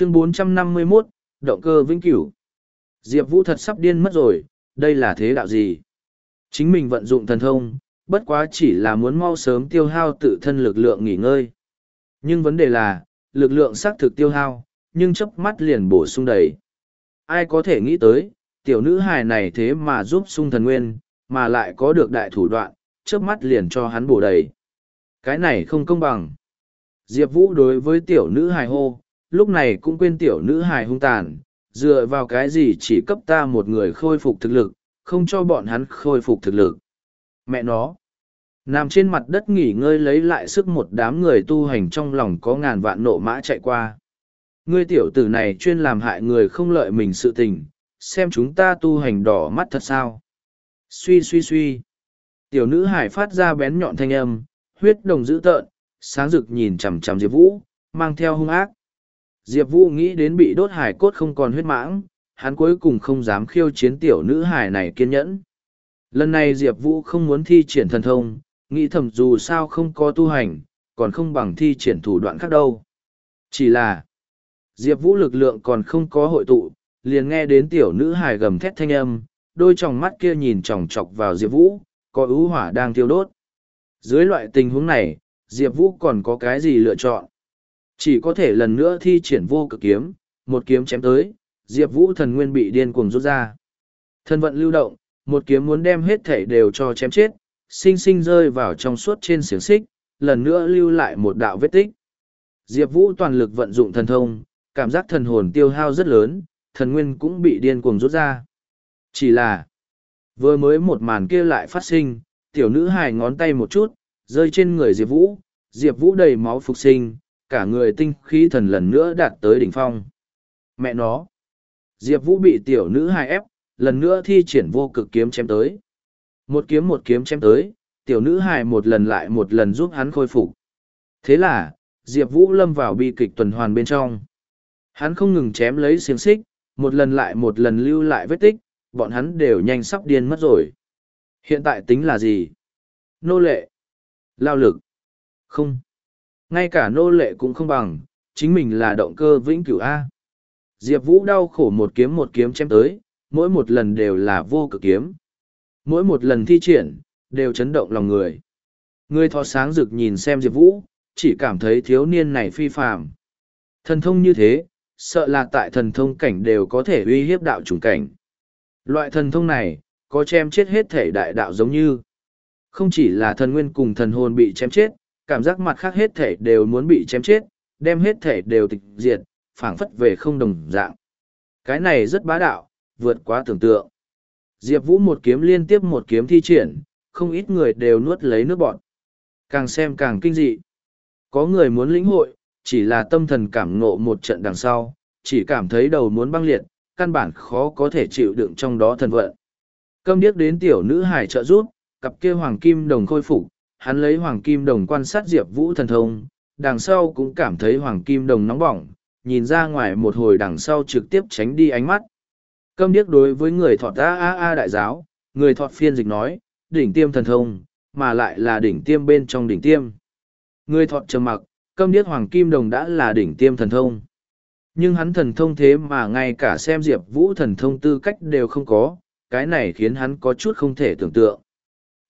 chương 451, động cơ vĩnh cửu. Diệp Vũ thật sắp điên mất rồi, đây là thế đạo gì? Chính mình vận dụng thần thông, bất quá chỉ là muốn mau sớm tiêu hao tự thân lực lượng nghỉ ngơi. Nhưng vấn đề là, lực lượng xác thực tiêu hao, nhưng chớp mắt liền bổ sung đầy. Ai có thể nghĩ tới, tiểu nữ hài này thế mà giúp sung thần nguyên, mà lại có được đại thủ đoạn, chớp mắt liền cho hắn bổ đầy. Cái này không công bằng. Diệp Vũ đối với tiểu nữ hài hô, lúc này cũng quên tiểu nữ hài hung tàn, dựa vào cái gì chỉ cấp ta một người khôi phục thực lực, không cho bọn hắn khôi phục thực lực. Mẹ nó, nằm trên mặt đất nghỉ ngơi lấy lại sức một đám người tu hành trong lòng có ngàn vạn nộ mã chạy qua. Ngươi tiểu tử này chuyên làm hại người không lợi mình sự tình, xem chúng ta tu hành đỏ mắt thật sao. Suy suy suy. Tiểu nữ hải phát ra bén nhọn thanh âm, huyết đồng dữ tợn, sáng rực nhìn chằm chằm Diệp Vũ, mang theo hung ác. Diệp Vũ nghĩ đến bị đốt hải cốt không còn huyết mãng, hắn cuối cùng không dám khiêu chiến tiểu nữ hải này kiên nhẫn. Lần này Diệp Vũ không muốn thi triển thần thông, nghĩ thầm dù sao không có tu hành, còn không bằng thi triển thủ đoạn khác đâu. Chỉ là, Diệp Vũ lực lượng còn không có hội tụ, liền nghe đến tiểu nữ hải gầm thét thanh âm, đôi tròng mắt kia nhìn tròng trọc vào Diệp Vũ, có ưu hỏa đang thiêu đốt. Dưới loại tình huống này, Diệp Vũ còn có cái gì lựa chọn? Chỉ có thể lần nữa thi triển vô cực kiếm, một kiếm chém tới, Diệp Vũ thần nguyên bị điên cuồng rút ra. Thân vận lưu động, một kiếm muốn đem hết thể đều cho chém chết, sinh sinh rơi vào trong suốt trên xiềng xích, lần nữa lưu lại một đạo vết tích. Diệp Vũ toàn lực vận dụng thần thông, cảm giác thần hồn tiêu hao rất lớn, thần nguyên cũng bị điên cuồng rút ra. Chỉ là, vừa mới một màn kia lại phát sinh, tiểu nữ hài ngón tay một chút, rơi trên người Diệp Vũ, Diệp Vũ đầy máu phục sinh, cả người tinh khí thần lần nữa đạt tới đỉnh phong. Mẹ nó! Diệp Vũ bị tiểu nữ hài ép, lần nữa thi triển vô cực kiếm chém tới. Một kiếm một kiếm chém tới, tiểu nữ hài một lần lại một lần giúp hắn khôi phục. Thế là, Diệp Vũ lâm vào bi kịch tuần hoàn bên trong. Hắn không ngừng chém lấy xiềng xích, một lần lại một lần lưu lại vết tích, bọn hắn đều nhanh sắp điên mất rồi. Hiện tại tính là gì? Nô lệ. Lao lực. Không. Ngay cả nô lệ cũng không bằng, chính mình là động cơ vĩnh cửu A. Diệp Vũ đau khổ một kiếm một kiếm chém tới, mỗi một lần đều là vô cực kiếm. Mỗi một lần thi triển, đều chấn động lòng người. Người thọ sáng rực nhìn xem Diệp Vũ, chỉ cảm thấy thiếu niên này phi phàm. Thần thông như thế, sợ là tại thần thông cảnh đều có thể uy hiếp đạo trùng cảnh. Loại thần thông này, có chém chết hết thể đại đạo giống như. Không chỉ là thần nguyên cùng thần hồn bị chém chết, cảm giác mặt khác hết thể đều muốn bị chém chết, đem hết thể đều tịch diệt, phảng phất về không đồng dạng. Cái này rất bá đạo, vượt quá tưởng tượng. Diệp Vũ một kiếm liên tiếp một kiếm thi triển, không ít người đều nuốt lấy nước bọn. Càng xem càng kinh dị. Có người muốn lĩnh hội, chỉ là tâm thần cảm ngộ một trận đằng sau, chỉ cảm thấy đầu muốn băng liệt, căn bản khó có thể chịu đựng trong đó thần vận. Câm điếc đến tiểu nữ hải trợ rút, cặp kia hoàng kim đồng khôi phục, hắn lấy hoàng kim đồng quan sát Diệp Vũ thần thông, đằng sau cũng cảm thấy hoàng kim đồng nóng bỏng, nhìn ra ngoài một hồi đằng sau trực tiếp tránh đi ánh mắt. Câm điếc đối với người thọt A A A đại giáo, người thọt phiên dịch nói, đỉnh tiêm thần thông, mà lại là đỉnh tiêm bên trong đỉnh tiêm. Người thọt trầm mặc, câm điếc hoàng kim đồng đã là đỉnh tiêm thần thông. Nhưng hắn thần thông thế mà ngay cả xem Diệp Vũ thần thông tư cách đều không có, cái này khiến hắn có chút không thể tưởng tượng.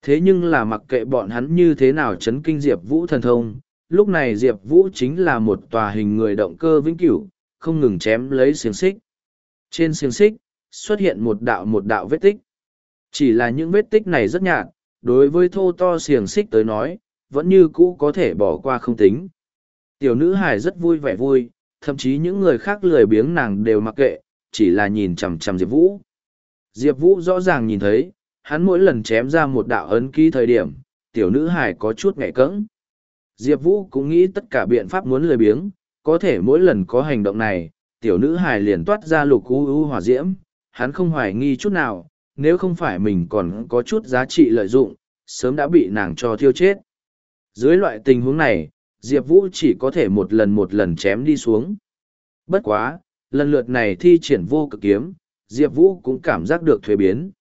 Thế nhưng là mặc kệ bọn hắn như thế nào chấn kinh Diệp Vũ thần thông, lúc này Diệp Vũ chính là một tòa hình người động cơ vĩnh cửu, không ngừng chém lấy xiềng xích. Trên xiềng xích, xuất hiện một đạo một đạo vết tích. Chỉ là những vết tích này rất nhạt, đối với thô to xiềng xích tới nói, vẫn như cũ có thể bỏ qua không tính. Tiểu nữ hải rất vui vẻ vui, thậm chí những người khác lười biếng nàng đều mặc kệ, chỉ là nhìn chằm chằm Diệp Vũ. Diệp Vũ rõ ràng nhìn thấy, hắn mỗi lần chém ra một đạo ấn ký thời điểm, tiểu nữ hải có chút ngại cẫng. Diệp Vũ cũng nghĩ tất cả biện pháp muốn lười biếng, có thể mỗi lần có hành động này, tiểu nữ hải liền toát ra lục u u hỏa diễm, hắn không hoài nghi chút nào, nếu không phải mình còn có chút giá trị lợi dụng, sớm đã bị nàng cho thiêu chết. Dưới loại tình huống này, Diệp Vũ chỉ có thể một lần một lần chém đi xuống. Bất quá, lần lượt này thi triển vô cực kiếm, Diệp Vũ cũng cảm giác được thuế biến.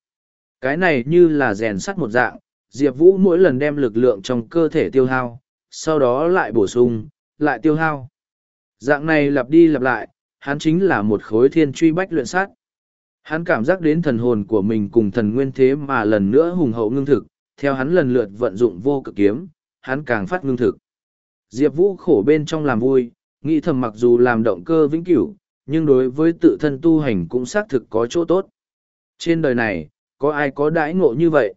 Cái này như là rèn sắt một dạng, Diệp Vũ mỗi lần đem lực lượng trong cơ thể tiêu hao, sau đó lại bổ sung, lại tiêu hao. Dạng này lặp đi lặp lại, hắn chính là một khối thiên truy bách luyện sát. Hắn cảm giác đến thần hồn của mình cùng thần nguyên thế mà lần nữa hùng hậu ngưng thực, theo hắn lần lượt vận dụng vô cực kiếm, hắn càng phát ngưng thực. Diệp Vũ khổ bên trong làm vui, nghĩ thầm mặc dù làm động cơ vĩnh cửu, nhưng đối với tự thân tu hành cũng xác thực có chỗ tốt. Trên đời này, có ai có đãi ngộ như vậy?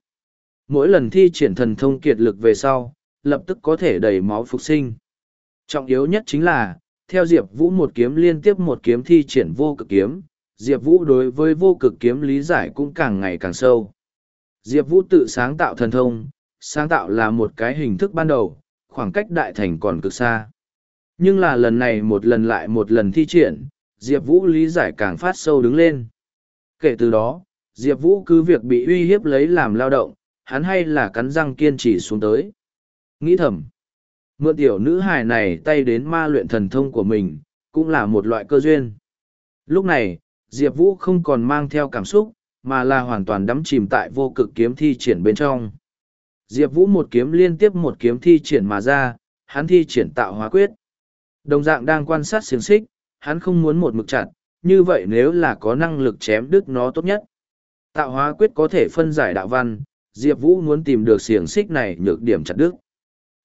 Mỗi lần thi triển thần thông kiệt lực về sau, lập tức có thể đầy máu phục sinh. Trọng yếu nhất chính là, theo Diệp Vũ một kiếm liên tiếp một kiếm thi triển vô cực kiếm, Diệp Vũ đối với vô cực kiếm lý giải cũng càng ngày càng sâu. Diệp Vũ tự sáng tạo thần thông, sáng tạo là một cái hình thức ban đầu, khoảng cách đại thành còn cực xa. Nhưng là lần này một lần lại một lần thi triển, Diệp Vũ lý giải càng phát sâu đứng lên. Kể từ đó, Diệp Vũ cứ việc bị uy hiếp lấy làm lao động, hắn hay là cắn răng kiên trì xuống tới. Nghĩ thầm, mượn tiểu nữ hài này tay đến ma luyện thần thông của mình, cũng là một loại cơ duyên. Lúc này, Diệp Vũ không còn mang theo cảm xúc, mà là hoàn toàn đắm chìm tại vô cực kiếm thi triển bên trong. Diệp Vũ một kiếm liên tiếp một kiếm thi triển mà ra, hắn thi triển tạo hóa quyết. Đồng dạng đang quan sát xiềng xích, hắn không muốn một mực chặt, như vậy nếu là có năng lực chém đứt nó tốt nhất. Tạo hóa quyết có thể phân giải đạo văn, Diệp Vũ muốn tìm được xiềng xích này nhược điểm chặt đứt.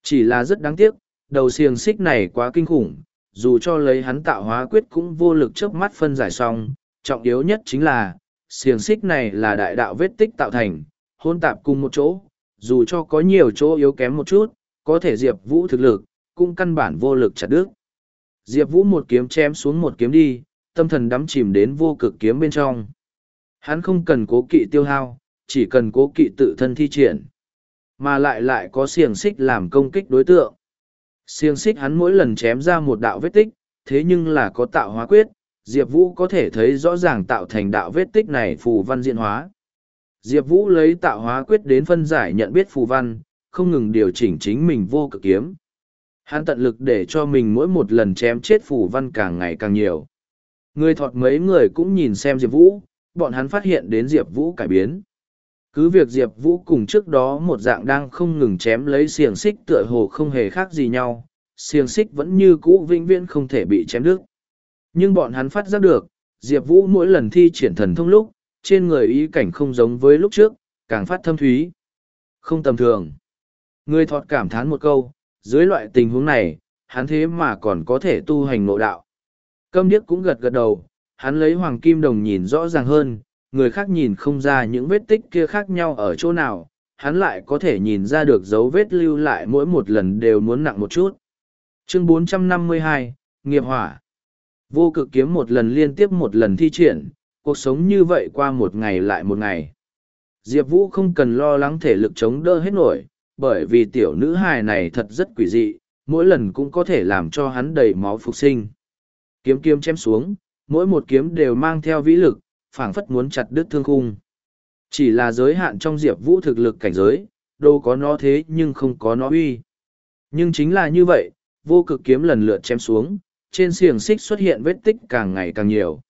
Chỉ là rất đáng tiếc, đầu xiềng xích này quá kinh khủng, dù cho lấy hắn tạo hóa quyết cũng vô lực chớp mắt phân giải xong, trọng yếu nhất chính là, xiềng xích này là đại đạo vết tích tạo thành, hôn tạp cùng một chỗ, dù cho có nhiều chỗ yếu kém một chút, có thể Diệp Vũ thực lực, cũng căn bản vô lực chặt đứt. Diệp Vũ một kiếm chém xuống một kiếm đi, tâm thần đắm chìm đến vô cực kiếm bên trong. Hắn không cần cố kỵ tiêu hao, chỉ cần cố kỵ tự thân thi triển. Mà lại lại có xiềng xích làm công kích đối tượng. Xiềng xích hắn mỗi lần chém ra một đạo vết tích, thế nhưng là có tạo hóa quyết, Diệp Vũ có thể thấy rõ ràng tạo thành đạo vết tích này phù văn diễn hóa. Diệp Vũ lấy tạo hóa quyết đến phân giải nhận biết phù văn, không ngừng điều chỉnh chính mình vô cực kiếm. Hắn tận lực để cho mình mỗi một lần chém chết phù văn càng ngày càng nhiều. Người thọt mấy người cũng nhìn xem Diệp Vũ, bọn hắn phát hiện đến Diệp Vũ cải biến. Cứ việc Diệp Vũ cùng trước đó một dạng đang không ngừng chém lấy xiềng xích tựa hồ không hề khác gì nhau, xiềng xích vẫn như cũ vĩnh viễn không thể bị chém đứt. Nhưng bọn hắn phát giác được, Diệp Vũ mỗi lần thi triển thần thông lúc, trên người ý cảnh không giống với lúc trước, càng phát thâm thúy. Không tầm thường. Người thọt cảm thán một câu, dưới loại tình huống này, hắn thế mà còn có thể tu hành nội đạo. Câm điếc cũng gật gật đầu, hắn lấy hoàng kim đồng nhìn rõ ràng hơn, người khác nhìn không ra những vết tích kia khác nhau ở chỗ nào, hắn lại có thể nhìn ra được dấu vết lưu lại mỗi một lần đều muốn nặng một chút. Chương 452, Nghiệp Hỏa Vô cực kiếm một lần liên tiếp một lần thi triển, cuộc sống như vậy qua một ngày lại một ngày. Diệp Vũ không cần lo lắng thể lực chống đỡ hết nổi, bởi vì tiểu nữ hài này thật rất quỷ dị, mỗi lần cũng có thể làm cho hắn đầy máu phục sinh. Kiếm kiếm chém xuống, mỗi một kiếm đều mang theo vĩ lực, phảng phất muốn chặt đứt thương khung. Chỉ là giới hạn trong Diệp Vũ thực lực cảnh giới, đâu có nó thế nhưng không có nó uy. Nhưng chính là như vậy, vô cực kiếm lần lượt chém xuống, trên xiềng xích xuất hiện vết tích càng ngày càng nhiều.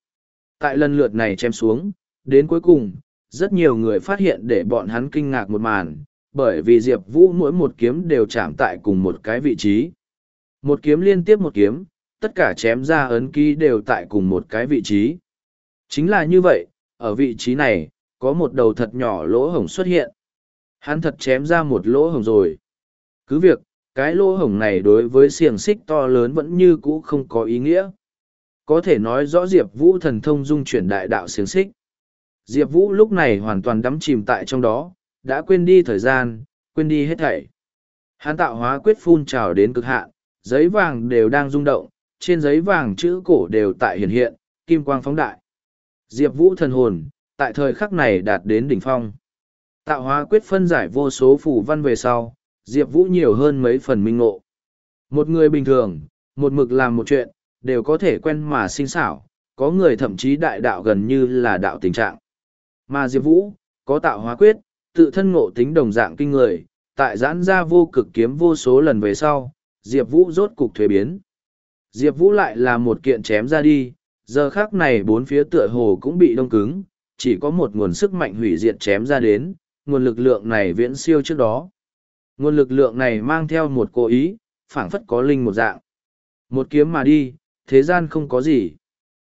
Tại lần lượt này chém xuống, đến cuối cùng, rất nhiều người phát hiện để bọn hắn kinh ngạc một màn, bởi vì Diệp Vũ mỗi một kiếm đều chạm tại cùng một cái vị trí. Một kiếm liên tiếp một kiếm, tất cả chém ra ấn ký đều tại cùng một cái vị trí. Chính là như vậy, ở vị trí này, có một đầu thật nhỏ lỗ hổng xuất hiện. Hắn thật chém ra một lỗ hổng rồi. Cứ việc, cái lỗ hổng này đối với xiềng xích to lớn vẫn như cũ không có ý nghĩa. Có thể nói rõ Diệp Vũ thần thông dung chuyển đại đạo xiềng xích. Diệp Vũ lúc này hoàn toàn đắm chìm tại trong đó, đã quên đi thời gian, quên đi hết thảy. Hắn tạo hóa quyết phun trào đến cực hạn, giấy vàng đều đang rung động, trên giấy vàng chữ cổ đều tại hiện hiện, kim quang phóng đại. Diệp Vũ thần hồn, tại thời khắc này đạt đến đỉnh phong. Tạo hóa quyết phân giải vô số phủ văn về sau, Diệp Vũ nhiều hơn mấy phần minh ngộ. Một người bình thường, một mực làm một chuyện, đều có thể quen mà sinh xảo, có người thậm chí đại đạo gần như là đạo tình trạng. Mà Diệp Vũ, có tạo hóa quyết, tự thân ngộ tính đồng dạng kinh người, tại giãn ra vô cực kiếm vô số lần về sau, Diệp Vũ rốt cục thuế biến. Diệp Vũ lại là một kiện chém ra đi, giờ khác này bốn phía tựa hồ cũng bị đông cứng, chỉ có một nguồn sức mạnh hủy diệt chém ra đến, nguồn lực lượng này viễn siêu trước đó. Nguồn lực lượng này mang theo một cố ý, phảng phất có linh một dạng. Một kiếm mà đi, thế gian không có gì.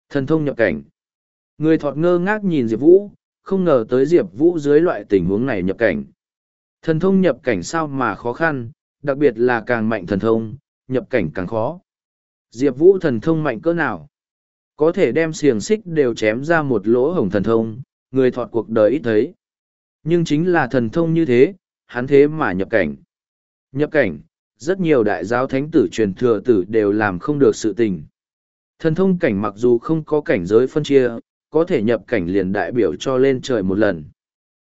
Thần thông nhập cảnh. Người thọt ngơ ngác nhìn Diệp Vũ, không ngờ tới Diệp Vũ dưới loại tình huống này nhập cảnh. Thần thông nhập cảnh sao mà khó khăn, đặc biệt là càng mạnh thần thông, nhập cảnh càng khó. Diệp Vũ thần thông mạnh cỡ nào? Có thể đem xiềng xích đều chém ra một lỗ hổng thần thông, người thọt cuộc đời ít thấy. Nhưng chính là thần thông như thế, hắn thế mà nhập cảnh. Nhập cảnh, rất nhiều đại giáo thánh tử truyền thừa tử đều làm không được sự tình. Thần thông cảnh mặc dù không có cảnh giới phân chia, có thể nhập cảnh liền đại biểu cho lên trời một lần.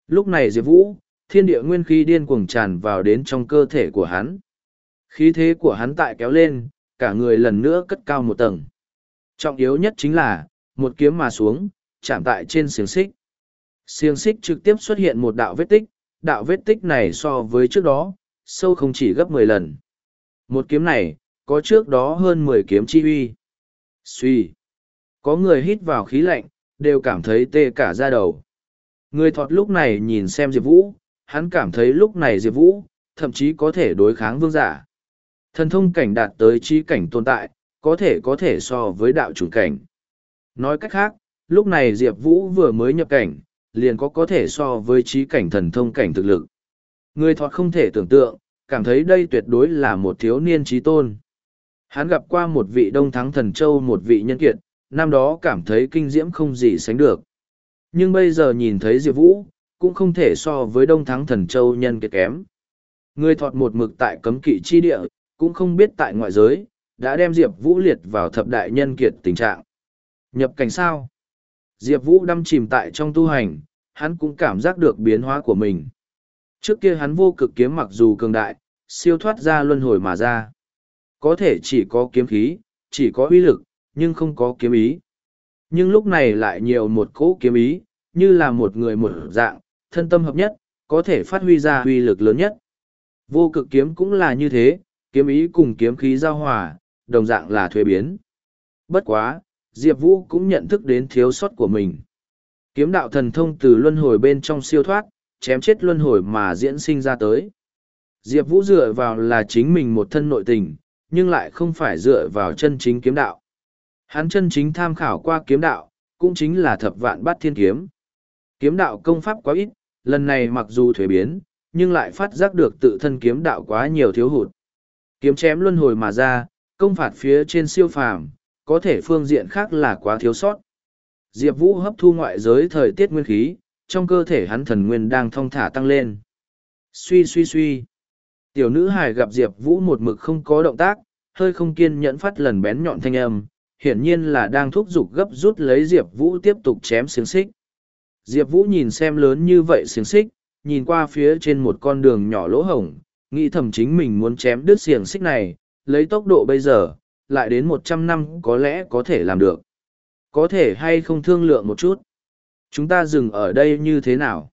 Lúc này Diệp Vũ, thiên địa nguyên khí điên cuồng tràn vào đến trong cơ thể của hắn. Khí thế của hắn tại kéo lên, cả người lần nữa cất cao một tầng. Trọng yếu nhất chính là, một kiếm mà xuống, chạm tại trên xiềng xích. Xiềng xích trực tiếp xuất hiện một đạo vết tích, đạo vết tích này so với trước đó, sâu không chỉ gấp mười lần. Một kiếm này, có trước đó hơn mười kiếm chi uy. Suy. Có người hít vào khí lạnh, đều cảm thấy tê cả da đầu. Người thọt lúc này nhìn xem Diệp Vũ, hắn cảm thấy lúc này Diệp Vũ, thậm chí có thể đối kháng vương giả. Thần thông cảnh đạt tới trí cảnh tồn tại, có thể có thể so với đạo chủng cảnh. Nói cách khác, lúc này Diệp Vũ vừa mới nhập cảnh, liền có có thể so với trí cảnh thần thông cảnh thực lực. Người thọt không thể tưởng tượng, cảm thấy đây tuyệt đối là một thiếu niên trí tôn. Hắn gặp qua một vị đông thắng thần châu một vị nhân kiệt, năm đó cảm thấy kinh diễm không gì sánh được. Nhưng bây giờ nhìn thấy Diệp Vũ, cũng không thể so với đông thắng thần châu nhân kiệt kém. Người thọt một mực tại cấm kỵ chi địa, cũng không biết tại ngoại giới, đã đem Diệp Vũ liệt vào thập đại nhân kiệt tình trạng. Nhập cảnh sao? Diệp Vũ đâm chìm tại trong tu hành, hắn cũng cảm giác được biến hóa của mình. Trước kia hắn vô cực kiếm mặc dù cường đại, siêu thoát ra luân hồi mà ra. Có thể chỉ có kiếm khí, chỉ có uy lực, nhưng không có kiếm ý. Nhưng lúc này lại nhiều một cỗ kiếm ý, như là một người một dạng, thân tâm hợp nhất, có thể phát huy ra uy lực lớn nhất. Vô cực kiếm cũng là như thế, kiếm ý cùng kiếm khí giao hòa, đồng dạng là thuế biến. Bất quá, Diệp Vũ cũng nhận thức đến thiếu sót của mình. Kiếm đạo thần thông từ luân hồi bên trong siêu thoát, chém chết luân hồi mà diễn sinh ra tới. Diệp Vũ dựa vào là chính mình một thân nội tình, nhưng lại không phải dựa vào chân chính kiếm đạo. Hắn chân chính tham khảo qua kiếm đạo, cũng chính là thập vạn bát thiên kiếm. Kiếm đạo công pháp quá ít, lần này mặc dù thuế biến, nhưng lại phát giác được tự thân kiếm đạo quá nhiều thiếu hụt. Kiếm chém luân hồi mà ra, công phạt phía trên siêu phàm, có thể phương diện khác là quá thiếu sót. Diệp Vũ hấp thu ngoại giới thời tiết nguyên khí, trong cơ thể hắn thần nguyên đang thong thả tăng lên. Suy suy suy. Tiểu nữ hài gặp Diệp Vũ một mực không có động tác, hơi không kiên nhẫn phát lần bén nhọn thanh âm, hiển nhiên là đang thúc giục gấp rút lấy Diệp Vũ tiếp tục chém xiềng xích. Diệp Vũ nhìn xem lớn như vậy xiềng xích, nhìn qua phía trên một con đường nhỏ lỗ hổng, nghĩ thầm chính mình muốn chém đứt xiềng xích này, lấy tốc độ bây giờ, lại đến một trăm năm có lẽ có thể làm được. Có thể hay không thương lượng một chút. Chúng ta dừng ở đây như thế nào?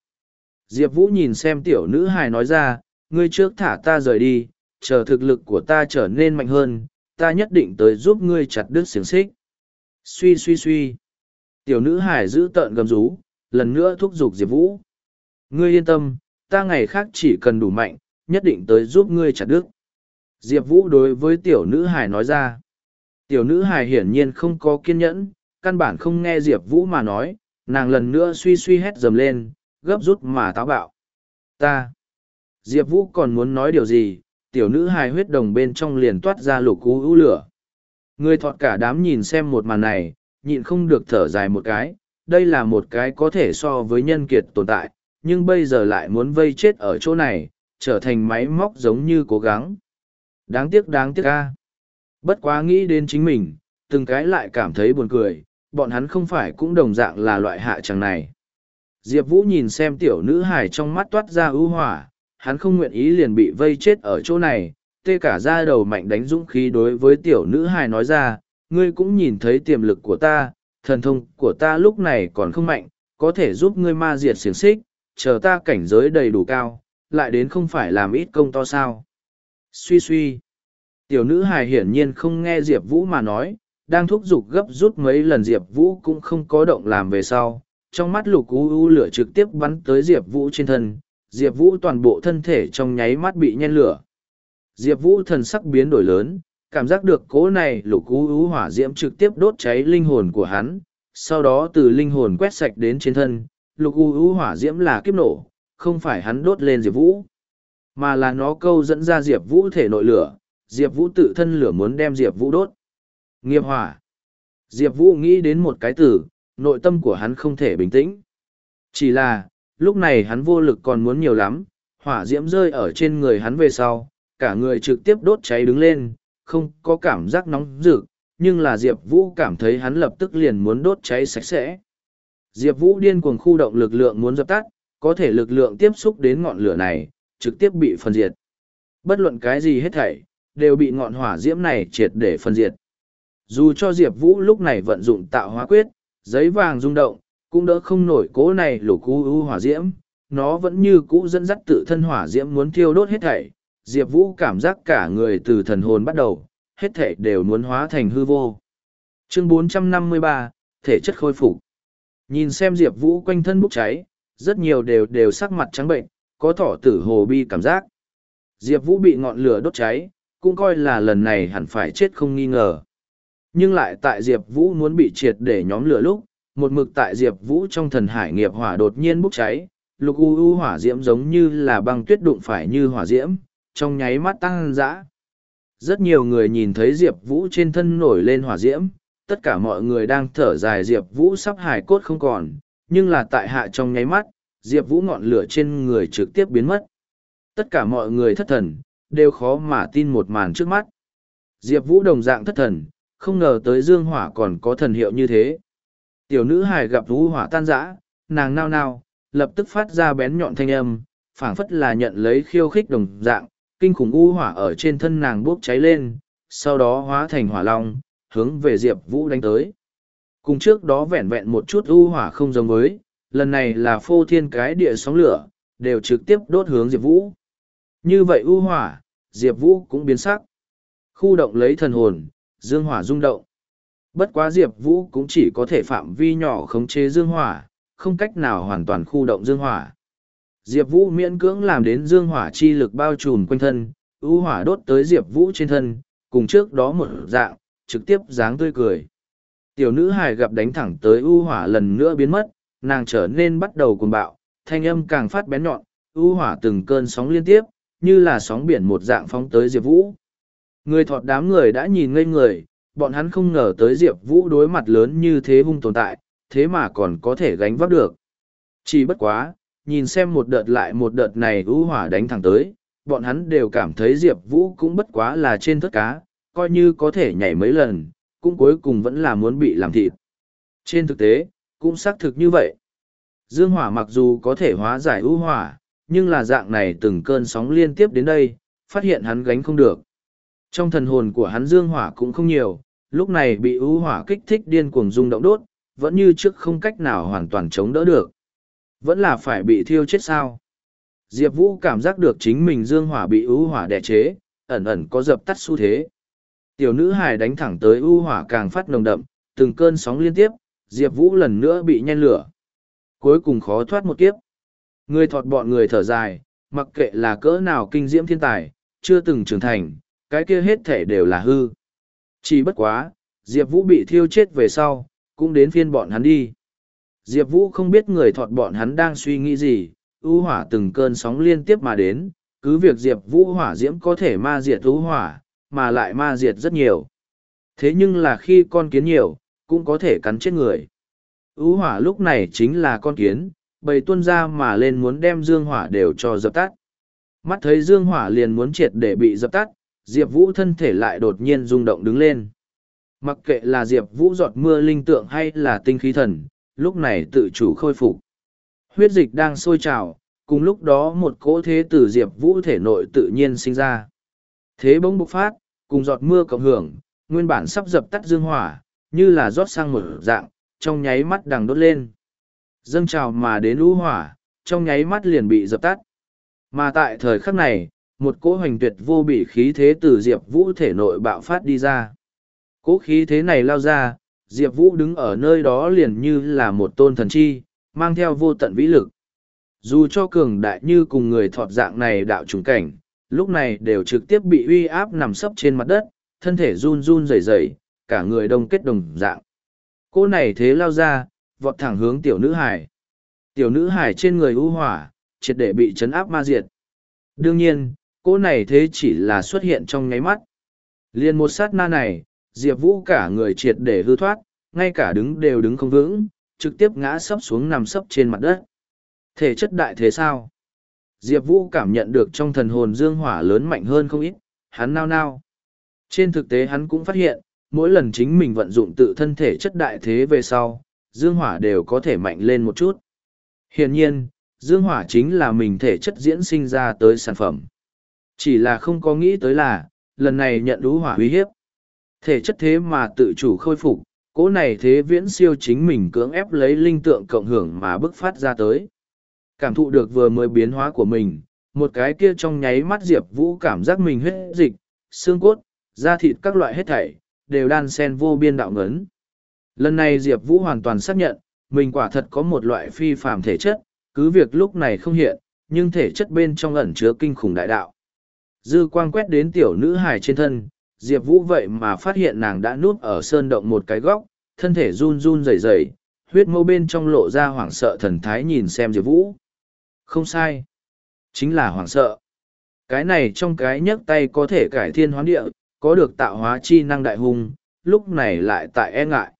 Diệp Vũ nhìn xem tiểu nữ hài nói ra, ngươi trước thả ta rời đi, chờ thực lực của ta trở nên mạnh hơn, ta nhất định tới giúp ngươi chặt đứt xiềng xích. Suy suy suy. Tiểu nữ hải giữ tợn gầm rú, lần nữa thúc giục Diệp Vũ. Ngươi yên tâm, ta ngày khác chỉ cần đủ mạnh, nhất định tới giúp ngươi chặt đứt. Diệp Vũ đối với tiểu nữ hài nói ra. Tiểu nữ hài hiển nhiên không có kiên nhẫn, căn bản không nghe Diệp Vũ mà nói, nàng lần nữa suy suy hét dầm lên, gấp rút mà táo bạo. Ta! Diệp Vũ còn muốn nói điều gì, tiểu nữ hài huyết đồng bên trong liền toát ra lục cú ưu lửa. Người thọt cả đám nhìn xem một màn này, nhịn không được thở dài một cái, đây là một cái có thể so với nhân kiệt tồn tại, nhưng bây giờ lại muốn vây chết ở chỗ này, trở thành máy móc giống như cố gắng. Đáng tiếc đáng tiếc ca. Bất quá nghĩ đến chính mình, từng cái lại cảm thấy buồn cười, bọn hắn không phải cũng đồng dạng là loại hạ chẳng này. Diệp Vũ nhìn xem tiểu nữ hài trong mắt toát ra ưu hỏa, hắn không nguyện ý liền bị vây chết ở chỗ này, tê cả ra đầu mạnh đánh dũng khí đối với tiểu nữ hài nói ra, ngươi cũng nhìn thấy tiềm lực của ta, thần thông của ta lúc này còn không mạnh, có thể giúp ngươi ma diệt xiềng xích, chờ ta cảnh giới đầy đủ cao, lại đến không phải làm ít công to sao. Suy suy. Tiểu nữ hài hiển nhiên không nghe Diệp Vũ mà nói, đang thúc giục gấp rút mấy lần Diệp Vũ cũng không có động làm về sau. Trong mắt lục u u lửa trực tiếp bắn tới Diệp Vũ trên thân, Diệp Vũ toàn bộ thân thể trong nháy mắt bị nhen lửa. Diệp Vũ thần sắc biến đổi lớn, cảm giác được cố này lục u u hỏa diễm trực tiếp đốt cháy linh hồn của hắn, sau đó từ linh hồn quét sạch đến trên thân, lục u u hỏa diễm là kiếp nổ, không phải hắn đốt lên Diệp Vũ, mà là nó câu dẫn ra Diệp Vũ thể nội lửa, Diệp Vũ tự thân lửa muốn đem Diệp Vũ đốt. Nghiệp hỏa. Diệp Vũ nghĩ đến một cái từ, nội tâm của hắn không thể bình tĩnh. Chỉ là, lúc này hắn vô lực còn muốn nhiều lắm, hỏa diễm rơi ở trên người hắn về sau, cả người trực tiếp đốt cháy đứng lên, không có cảm giác nóng rực, nhưng là Diệp Vũ cảm thấy hắn lập tức liền muốn đốt cháy sạch sẽ. Diệp Vũ điên cuồng khu động lực lượng muốn dập tắt, có thể lực lượng tiếp xúc đến ngọn lửa này, trực tiếp bị phân diệt. Bất luận cái gì hết thảy, đều bị ngọn hỏa diễm này triệt để phân diệt. Dù cho Diệp Vũ lúc này vận dụng tạo hóa quyết, giấy vàng rung động, cũng đỡ không nổi cố này lục u u hỏa diễm, nó vẫn như cũ dẫn dắt tự thân hỏa diễm muốn thiêu đốt hết thảy. Diệp Vũ cảm giác cả người từ thần hồn bắt đầu, hết thảy đều muốn hóa thành hư vô. Chương 453, thể chất khôi phục. Nhìn xem Diệp Vũ quanh thân bốc cháy, rất nhiều đều đều sắc mặt trắng bệnh, có thỏ tử hồ bi cảm giác. Diệp Vũ bị ngọn lửa đốt cháy, cũng coi là lần này hẳn phải chết không nghi ngờ. Nhưng lại tại Diệp Vũ muốn bị triệt để nhóm lửa lúc, một mực tại Diệp Vũ trong thần hải nghiệp hỏa đột nhiên bốc cháy, lục u u hỏa diễm giống như là băng tuyết đụng phải như hỏa diễm, trong nháy mắt tăng dã. Rất nhiều người nhìn thấy Diệp Vũ trên thân nổi lên hỏa diễm, tất cả mọi người đang thở dài Diệp Vũ sắp hài cốt không còn, nhưng là tại hạ trong nháy mắt, Diệp Vũ ngọn lửa trên người trực tiếp biến mất. Tất cả mọi người thất thần, đều khó mà tin một màn trước mắt. Diệp Vũ đồng dạng thất thần, không ngờ tới Dương Hỏa còn có thần hiệu như thế. Tiểu nữ hài gặp Vũ Hỏa tan rã, nàng nao nao, lập tức phát ra bén nhọn thanh âm, phảng phất là nhận lấy khiêu khích đồng dạng, kinh khủng u hỏa ở trên thân nàng bốc cháy lên, sau đó hóa thành hỏa long, hướng về Diệp Vũ đánh tới. Cùng trước đó vẹn vẹn một chút u hỏa không giống với, lần này là phô thiên cái địa sóng lửa, đều trực tiếp đốt hướng Diệp Vũ. Như vậy u hỏa, Diệp Vũ cũng biến sắc. Khu động lấy thần hồn, dương hỏa rung động. Bất quá Diệp Vũ cũng chỉ có thể phạm vi nhỏ khống chế dương hỏa, không cách nào hoàn toàn khu động dương hỏa. Diệp Vũ miễn cưỡng làm đến dương hỏa chi lực bao trùm quanh thân, u hỏa đốt tới Diệp Vũ trên thân, cùng trước đó một dạng, trực tiếp dáng tươi cười. Tiểu nữ hài gặp đánh thẳng tới u hỏa lần nữa biến mất, nàng trở nên bắt đầu cuồng bạo, thanh âm càng phát bén nhọn, u hỏa từng cơn sóng liên tiếp, như là sóng biển một dạng phóng tới Diệp Vũ. Người thọt đám người đã nhìn ngây người, bọn hắn không ngờ tới Diệp Vũ đối mặt lớn như thế hung tồn tại, thế mà còn có thể gánh vác được. Chỉ bất quá, nhìn xem một đợt lại một đợt này u hỏa đánh thẳng tới, bọn hắn đều cảm thấy Diệp Vũ cũng bất quá là trên thất cá, coi như có thể nhảy mấy lần, cũng cuối cùng vẫn là muốn bị làm thịt. Trên thực tế, cũng xác thực như vậy. Dương hỏa mặc dù có thể hóa giải ưu hỏa, nhưng là dạng này từng cơn sóng liên tiếp đến đây, phát hiện hắn gánh không được. Trong thần hồn của hắn dương hỏa cũng không nhiều, lúc này bị ưu hỏa kích thích điên cuồng rung động đốt, vẫn như trước không cách nào hoàn toàn chống đỡ được. Vẫn là phải bị thiêu chết sao. Diệp Vũ cảm giác được chính mình dương hỏa bị ưu hỏa đè chế, ẩn ẩn có dập tắt xu thế. Tiểu nữ hài đánh thẳng tới ưu hỏa càng phát nồng đậm, từng cơn sóng liên tiếp, Diệp Vũ lần nữa bị nhen lửa. Cuối cùng khó thoát một kiếp. Người thọt bọn người thở dài, mặc kệ là cỡ nào kinh diễm thiên tài, chưa từng trưởng thành, cái kia hết thể đều là hư. Chỉ bất quá, Diệp Vũ bị thiêu chết về sau, cũng đến phiên bọn hắn đi. Diệp Vũ không biết người thọt bọn hắn đang suy nghĩ gì, ưu hỏa từng cơn sóng liên tiếp mà đến, cứ việc Diệp Vũ hỏa diễm có thể ma diệt ưu hỏa, mà lại ma diệt rất nhiều. Thế nhưng là khi con kiến nhiều, cũng có thể cắn chết người. Ú hỏa lúc này chính là con kiến, bầy tuân ra mà lên muốn đem dương hỏa đều cho dập tắt. Mắt thấy dương hỏa liền muốn triệt để bị dập tắt, Diệp Vũ thân thể lại đột nhiên rung động đứng lên. Mặc kệ là Diệp Vũ giọt mưa linh tượng hay là tinh khí thần, lúc này tự chủ khôi phục. Huyết dịch đang sôi trào, cùng lúc đó một cỗ thế từ Diệp Vũ thể nội tự nhiên sinh ra. Thế bỗng bộc phát, cùng giọt mưa cộng hưởng, nguyên bản sắp dập tắt dương hỏa, như là rót sang một dạng, trong nháy mắt đằng đốt lên. Dâng trào mà đến lũ hỏa, trong nháy mắt liền bị dập tắt. Mà tại thời khắc này, một cỗ hoành tuyệt vô bị khí thế từ Diệp Vũ thể nội bạo phát đi ra. Cỗ khí thế này lao ra, Diệp Vũ đứng ở nơi đó liền như là một tôn thần chi, mang theo vô tận vĩ lực. Dù cho cường đại như cùng người thọt dạng này đạo trùng cảnh, lúc này đều trực tiếp bị uy áp nằm sấp trên mặt đất, thân thể run run rẩy rẩy, cả người đông kết đồng dạng. Cô này thế lao ra, vọt thẳng hướng tiểu nữ hải. Tiểu nữ hải trên người u hỏa, triệt để bị chấn áp ma diệt. Đương nhiên, cô này thế chỉ là xuất hiện trong nháy mắt. Liên một sát na này, Diệp Vũ cả người triệt để hư thoát, ngay cả đứng đều đứng không vững, trực tiếp ngã sấp xuống nằm sấp trên mặt đất. Thể chất đại thế sao? Diệp Vũ cảm nhận được trong thần hồn dương hỏa lớn mạnh hơn không ít, hắn nao nao. Trên thực tế hắn cũng phát hiện, mỗi lần chính mình vận dụng tự thân thể chất đại thế về sau, dương hỏa đều có thể mạnh lên một chút. Hiển nhiên, dương hỏa chính là mình thể chất diễn sinh ra tới sản phẩm. Chỉ là không có nghĩ tới là, lần này nhận đú hỏa uy hiếp. Thể chất thế mà tự chủ khôi phục, cố này thế viễn siêu chính mình cưỡng ép lấy linh tượng cộng hưởng mà bức phát ra tới. Cảm thụ được vừa mới biến hóa của mình, một cái kia trong nháy mắt Diệp Vũ cảm giác mình huyết dịch, xương cốt, da thịt các loại hết thảy, đều đan sen vô biên đạo ngấn. Lần này Diệp Vũ hoàn toàn xác nhận, mình quả thật có một loại phi phàm thể chất, cứ việc lúc này không hiện, nhưng thể chất bên trong ẩn chứa kinh khủng đại đạo. Dư quang quét đến tiểu nữ hài trên thân, Diệp Vũ vậy mà phát hiện nàng đã núp ở sơn động một cái góc, thân thể run run rẩy rẩy, huyết mâu bên trong lộ ra hoảng sợ thần thái nhìn xem Diệp Vũ. Không sai. Chính là hoảng sợ. Cái này trong cái nhấc tay có thể cải thiên hoán địa, có được tạo hóa chi năng đại hung, lúc này lại tại e ngại.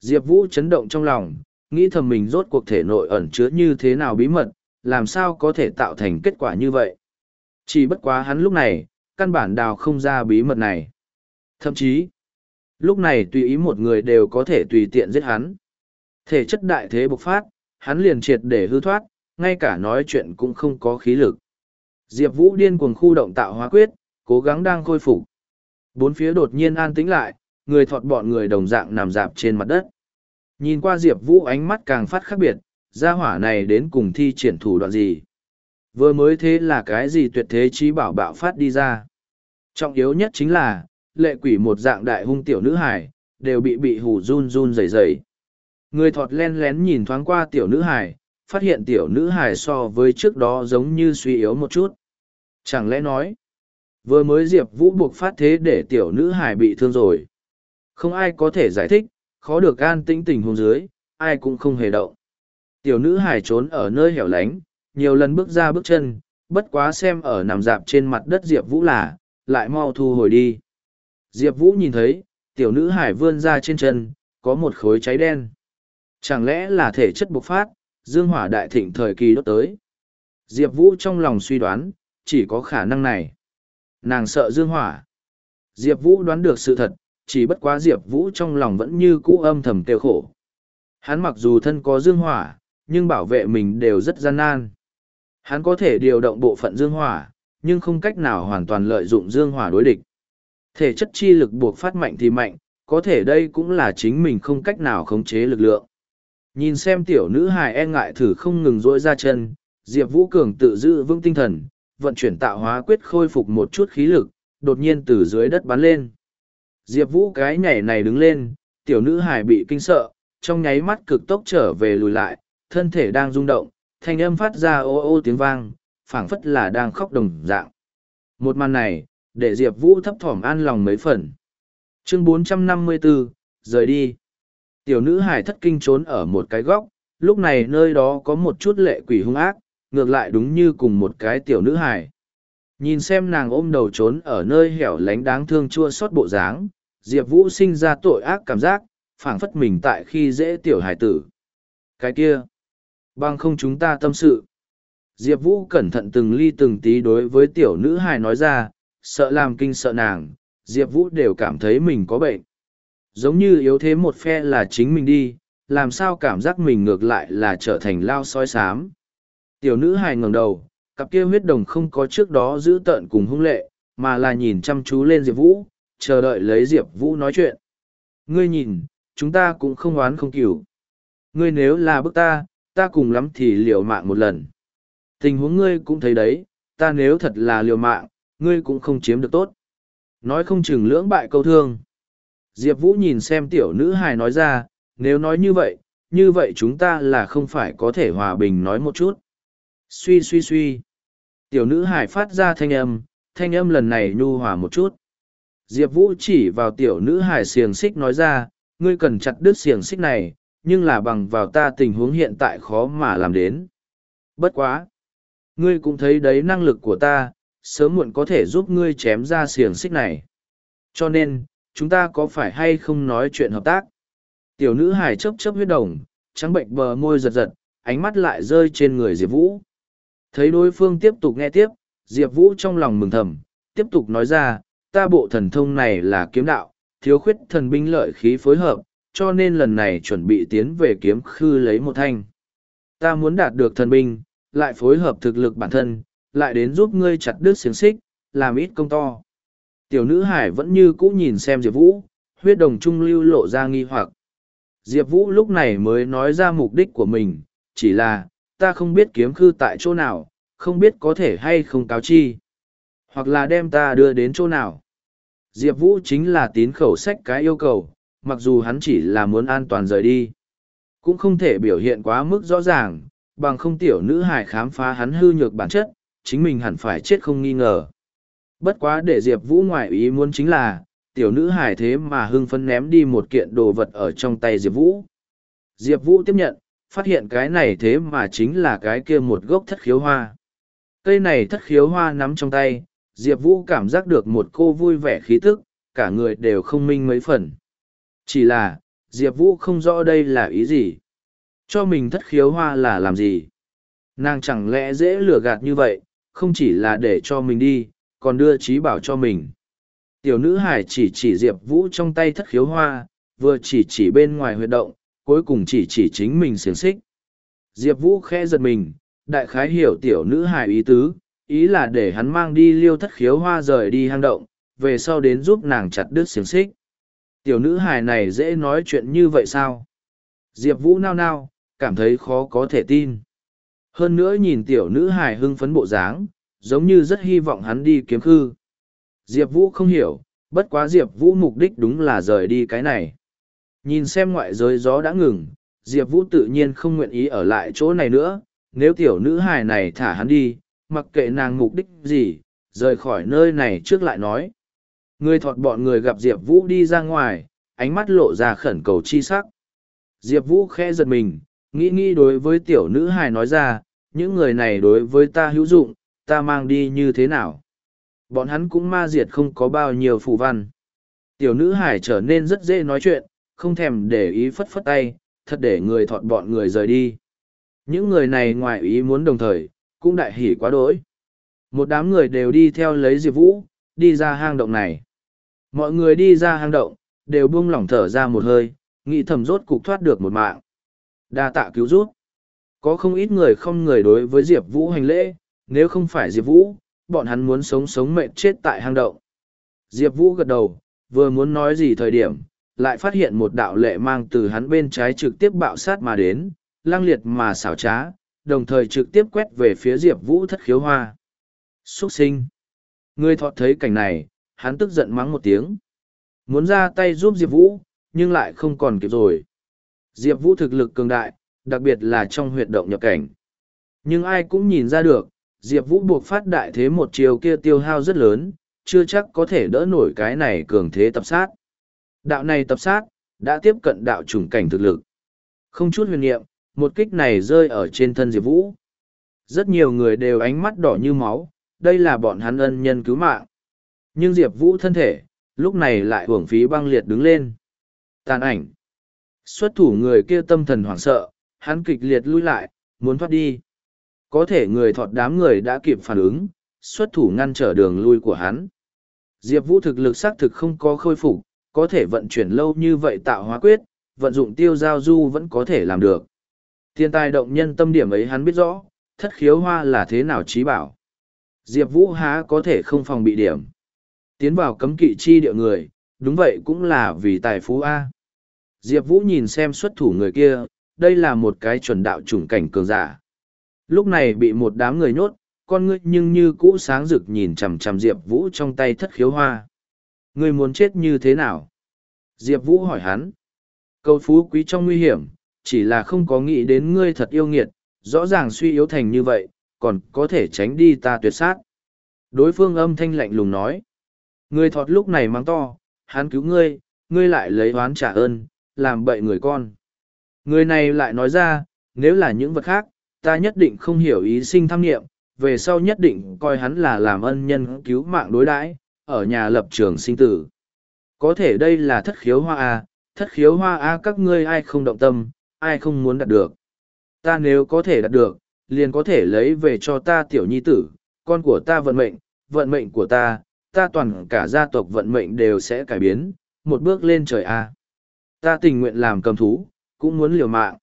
Diệp Vũ chấn động trong lòng, nghĩ thầm mình rốt cuộc thể nội ẩn chứa như thế nào bí mật, làm sao có thể tạo thành kết quả như vậy. Chỉ bất quá hắn lúc này, căn bản đào không ra bí mật này. Thậm chí, lúc này tùy ý một người đều có thể tùy tiện giết hắn. Thể chất đại thế bộc phát, hắn liền triệt để hư thoát, ngay cả nói chuyện cũng không có khí lực. Diệp Vũ điên cuồng khu động tạo hóa quyết, cố gắng đang khôi phục. Bốn phía đột nhiên an tĩnh lại, người thọt bọn người đồng dạng nằm dạp trên mặt đất. Nhìn qua Diệp Vũ ánh mắt càng phát khác biệt, gia hỏa này đến cùng thi triển thủ đoạn gì. Vừa mới thế là cái gì tuyệt thế trí bảo bạo phát đi ra. Trọng yếu nhất chính là, lệ quỷ một dạng đại hung tiểu nữ hải, đều bị bị hù run run rẩy rẩy. Người thọt len lén nhìn thoáng qua tiểu nữ hải, phát hiện tiểu nữ hài so với trước đó giống như suy yếu một chút. Chẳng lẽ nói, vừa mới Diệp Vũ buộc phát thế để tiểu nữ hài bị thương rồi. Không ai có thể giải thích, khó được an tĩnh tình hôn dưới, ai cũng không hề động. Tiểu nữ hài trốn ở nơi hẻo lánh, nhiều lần bước ra bước chân, bất quá xem ở nằm dạp trên mặt đất Diệp Vũ là, lại mau thu hồi đi. Diệp Vũ nhìn thấy, tiểu nữ hải vươn ra trên chân, có một khối cháy đen. Chẳng lẽ là thể chất bộc phát, dương hỏa đại thịnh thời kỳ đốt tới. Diệp Vũ trong lòng suy đoán, chỉ có khả năng này. Nàng sợ dương hỏa. Diệp Vũ đoán được sự thật, chỉ bất quá Diệp Vũ trong lòng vẫn như cũ âm thầm tiêu khổ. Hắn mặc dù thân có dương hỏa, nhưng bảo vệ mình đều rất gian nan. Hắn có thể điều động bộ phận dương hỏa, nhưng không cách nào hoàn toàn lợi dụng dương hỏa đối địch. Thể chất chi lực buộc phát mạnh thì mạnh, có thể đây cũng là chính mình không cách nào khống chế lực lượng. Nhìn xem tiểu nữ hài e ngại thử không ngừng rỗi ra chân, Diệp Vũ Cường tự giữ vững tinh thần, vận chuyển tạo hóa quyết khôi phục một chút khí lực, đột nhiên từ dưới đất bắn lên. Diệp Vũ cái nhảy này đứng lên, tiểu nữ hài bị kinh sợ, trong nháy mắt cực tốc trở về lùi lại, thân thể đang rung động, thanh âm phát ra ô ô tiếng vang, phảng phất là đang khóc đồng dạng. Một màn này, để Diệp Vũ thấp thỏm an lòng mấy phần. Chương 454, rời đi. Tiểu nữ hải thất kinh trốn ở một cái góc, lúc này nơi đó có một chút lệ quỷ hung ác, ngược lại đúng như cùng một cái tiểu nữ hải. Nhìn xem nàng ôm đầu trốn ở nơi hẻo lánh đáng thương chua xót bộ dáng, Diệp Vũ sinh ra tội ác cảm giác, phảng phất mình tại khi dễ tiểu hải tử. Cái kia, bằng không chúng ta tâm sự. Diệp Vũ cẩn thận từng ly từng tí đối với tiểu nữ hài nói ra, sợ làm kinh sợ nàng, Diệp Vũ đều cảm thấy mình có bệnh. Giống như yếu thế một phe là chính mình đi, làm sao cảm giác mình ngược lại là trở thành lao soi sám. Tiểu nữ hài ngẩng đầu, cặp kia huyết đồng không có trước đó giữ tợn cùng hung lệ, mà là nhìn chăm chú lên Diệp Vũ, chờ đợi lấy Diệp Vũ nói chuyện. Ngươi nhìn, chúng ta cũng không oán không cừu Ngươi nếu là bức ta, ta cùng lắm thì liều mạng một lần. Tình huống ngươi cũng thấy đấy, ta nếu thật là liều mạng, ngươi cũng không chiếm được tốt. Nói không chừng lưỡng bại câu thương. Diệp Vũ nhìn xem tiểu nữ hài nói ra, nếu nói như vậy, như vậy chúng ta là không phải có thể hòa bình nói một chút. Suy suy suy. Tiểu nữ hài phát ra thanh âm, thanh âm lần này nhu hòa một chút. Diệp Vũ chỉ vào tiểu nữ hải xiềng xích nói ra, ngươi cần chặt đứt xiềng xích này, nhưng là bằng vào ta tình huống hiện tại khó mà làm đến. Bất quá! Ngươi cũng thấy đấy năng lực của ta, sớm muộn có thể giúp ngươi chém ra xiềng xích này. Cho nên, chúng ta có phải hay không nói chuyện hợp tác? Tiểu nữ hải chấp chấp huyết đồng, trắng bệnh bờ môi giật giật, ánh mắt lại rơi trên người Diệp Vũ. Thấy đối phương tiếp tục nghe tiếp, Diệp Vũ trong lòng mừng thầm, tiếp tục nói ra, ta bộ thần thông này là kiếm đạo, thiếu khuyết thần binh lợi khí phối hợp, cho nên lần này chuẩn bị tiến về kiếm khư lấy một thanh. Ta muốn đạt được thần binh, lại phối hợp thực lực bản thân, lại đến giúp ngươi chặt đứt xiềng xích, làm ít công to. Tiểu nữ hải vẫn như cũ nhìn xem Diệp Vũ, huyết đồng trung lưu lộ ra nghi hoặc. Diệp Vũ lúc này mới nói ra mục đích của mình, chỉ là, ta không biết kiếm khư tại chỗ nào, không biết có thể hay không cáo chi. Hoặc là đem ta đưa đến chỗ nào. Diệp Vũ chính là tín khẩu sách cái yêu cầu, mặc dù hắn chỉ là muốn an toàn rời đi. Cũng không thể biểu hiện quá mức rõ ràng, bằng không tiểu nữ hải khám phá hắn hư nhược bản chất, chính mình hẳn phải chết không nghi ngờ. Bất quá để Diệp Vũ ngoại ý muốn chính là, tiểu nữ hài thế mà hưng phấn ném đi một kiện đồ vật ở trong tay Diệp Vũ. Diệp Vũ tiếp nhận, phát hiện cái này thế mà chính là cái kia một gốc thất khiếu hoa. Cây này thất khiếu hoa nắm trong tay, Diệp Vũ cảm giác được một cô vui vẻ khí tức, cả người đều không minh mấy phần. Chỉ là, Diệp Vũ không rõ đây là ý gì. Cho mình thất khiếu hoa là làm gì? Nàng chẳng lẽ dễ lừa gạt như vậy, không chỉ là để cho mình đi, còn đưa trí bảo cho mình. Tiểu nữ hải chỉ chỉ Diệp Vũ trong tay thất khiếu hoa, vừa chỉ chỉ bên ngoài huyệt động, cuối cùng chỉ chỉ chính mình xiềng xích. Diệp Vũ khẽ giật mình, đại khái hiểu tiểu nữ hải ý tứ, ý là để hắn mang đi liêu thất khiếu hoa rời đi hang động, về sau đến giúp nàng chặt đứt xiềng xích. Tiểu nữ hải này dễ nói chuyện như vậy sao? Diệp Vũ nao nao, cảm thấy khó có thể tin. Hơn nữa nhìn tiểu nữ hải hưng phấn bộ dáng, giống như rất hy vọng hắn đi kiếm khư. Diệp Vũ không hiểu, bất quá Diệp Vũ mục đích đúng là rời đi cái này. Nhìn xem ngoại giới gió đã ngừng, Diệp Vũ tự nhiên không nguyện ý ở lại chỗ này nữa, nếu tiểu nữ hài này thả hắn đi, mặc kệ nàng mục đích gì, rời khỏi nơi này trước lại nói. Người thọt bọn người gặp Diệp Vũ đi ra ngoài, ánh mắt lộ ra khẩn cầu chi sắc. Diệp Vũ khẽ giật mình, nghĩ nghĩ đối với tiểu nữ hài nói ra, những người này đối với ta hữu dụng, ta mang đi như thế nào? Bọn hắn cũng ma diệt không có bao nhiêu phù văn. Tiểu nữ hải trở nên rất dễ nói chuyện, không thèm để ý phất phất tay, thật để người thọt bọn người rời đi. Những người này ngoài ý muốn đồng thời, cũng đại hỉ quá đỗi. Một đám người đều đi theo lấy Diệp Vũ, đi ra hang động này. Mọi người đi ra hang động, đều buông lỏng thở ra một hơi, nghĩ thầm rốt cục thoát được một mạng. Đa tạ cứu rút. Có không ít người không người đối với Diệp Vũ hành lễ, nếu không phải Diệp Vũ, bọn hắn muốn sống sống mệt chết tại hang động. Diệp Vũ gật đầu, vừa muốn nói gì thời điểm, lại phát hiện một đạo lệ mang từ hắn bên trái trực tiếp bạo sát mà đến, lang liệt mà xảo trá, đồng thời trực tiếp quét về phía Diệp Vũ thất khiếu hoa. Xuất sinh. Người thọ thấy cảnh này, hắn tức giận mắng một tiếng. Muốn ra tay giúp Diệp Vũ, nhưng lại không còn kịp rồi. Diệp Vũ thực lực cường đại, đặc biệt là trong huyệt động nhập cảnh. Nhưng ai cũng nhìn ra được, Diệp Vũ buộc phát đại thế một chiều kia tiêu hao rất lớn, chưa chắc có thể đỡ nổi cái này cường thế tập sát. Đạo này tập sát, đã tiếp cận đạo chủng cảnh thực lực. Không chút huyền niệm, một kích này rơi ở trên thân Diệp Vũ. Rất nhiều người đều ánh mắt đỏ như máu, đây là bọn hắn ân nhân cứu mạng. Nhưng Diệp Vũ thân thể, lúc này lại hưởng phí băng liệt đứng lên. Tàn ảnh. Xuất thủ người kia tâm thần hoảng sợ, hắn kịch liệt lui lại, muốn thoát đi. Có thể người thọt đám người đã kịp phản ứng, xuất thủ ngăn trở đường lui của hắn. Diệp Vũ thực lực xác thực không có khôi phục, có thể vận chuyển lâu như vậy tạo hóa quyết, vận dụng tiêu giao du vẫn có thể làm được. Thiên tài động nhân tâm điểm ấy hắn biết rõ, thất khiếu hoa là thế nào trí bảo. Diệp Vũ há có thể không phòng bị điểm. Tiến vào cấm kỵ chi địa người, đúng vậy cũng là vì tài phú A. Diệp Vũ nhìn xem xuất thủ người kia, đây là một cái chuẩn đạo chủng cảnh cường giả. Lúc này bị một đám người nhốt, con ngươi nhưng như cũ sáng rực nhìn chằm chằm Diệp Vũ trong tay thất khiếu hoa. Ngươi muốn chết như thế nào? Diệp Vũ hỏi hắn. Câu phú quý trong nguy hiểm, chỉ là không có nghĩ đến ngươi thật yêu nghiệt, rõ ràng suy yếu thành như vậy, còn có thể tránh đi ta tuyệt sát. Đối phương âm thanh lạnh lùng nói. Người thọt lúc này mắng to, hắn cứu ngươi, ngươi lại lấy oán trả ơn, làm bậy người con. Người này lại nói ra, nếu là những vật khác, ta nhất định không hiểu ý sinh tham nghiệm, về sau nhất định coi hắn là làm ân nhân cứu mạng đối đãi ở nhà lập trường sinh tử. Có thể đây là thất khiếu hoa A, thất khiếu hoa A các ngươi ai không động tâm, ai không muốn đạt được. Ta nếu có thể đạt được, liền có thể lấy về cho ta tiểu nhi tử, con của ta vận mệnh, vận mệnh của ta, ta toàn cả gia tộc vận mệnh đều sẽ cải biến, một bước lên trời A. Ta tình nguyện làm cầm thú, cũng muốn liều mạng.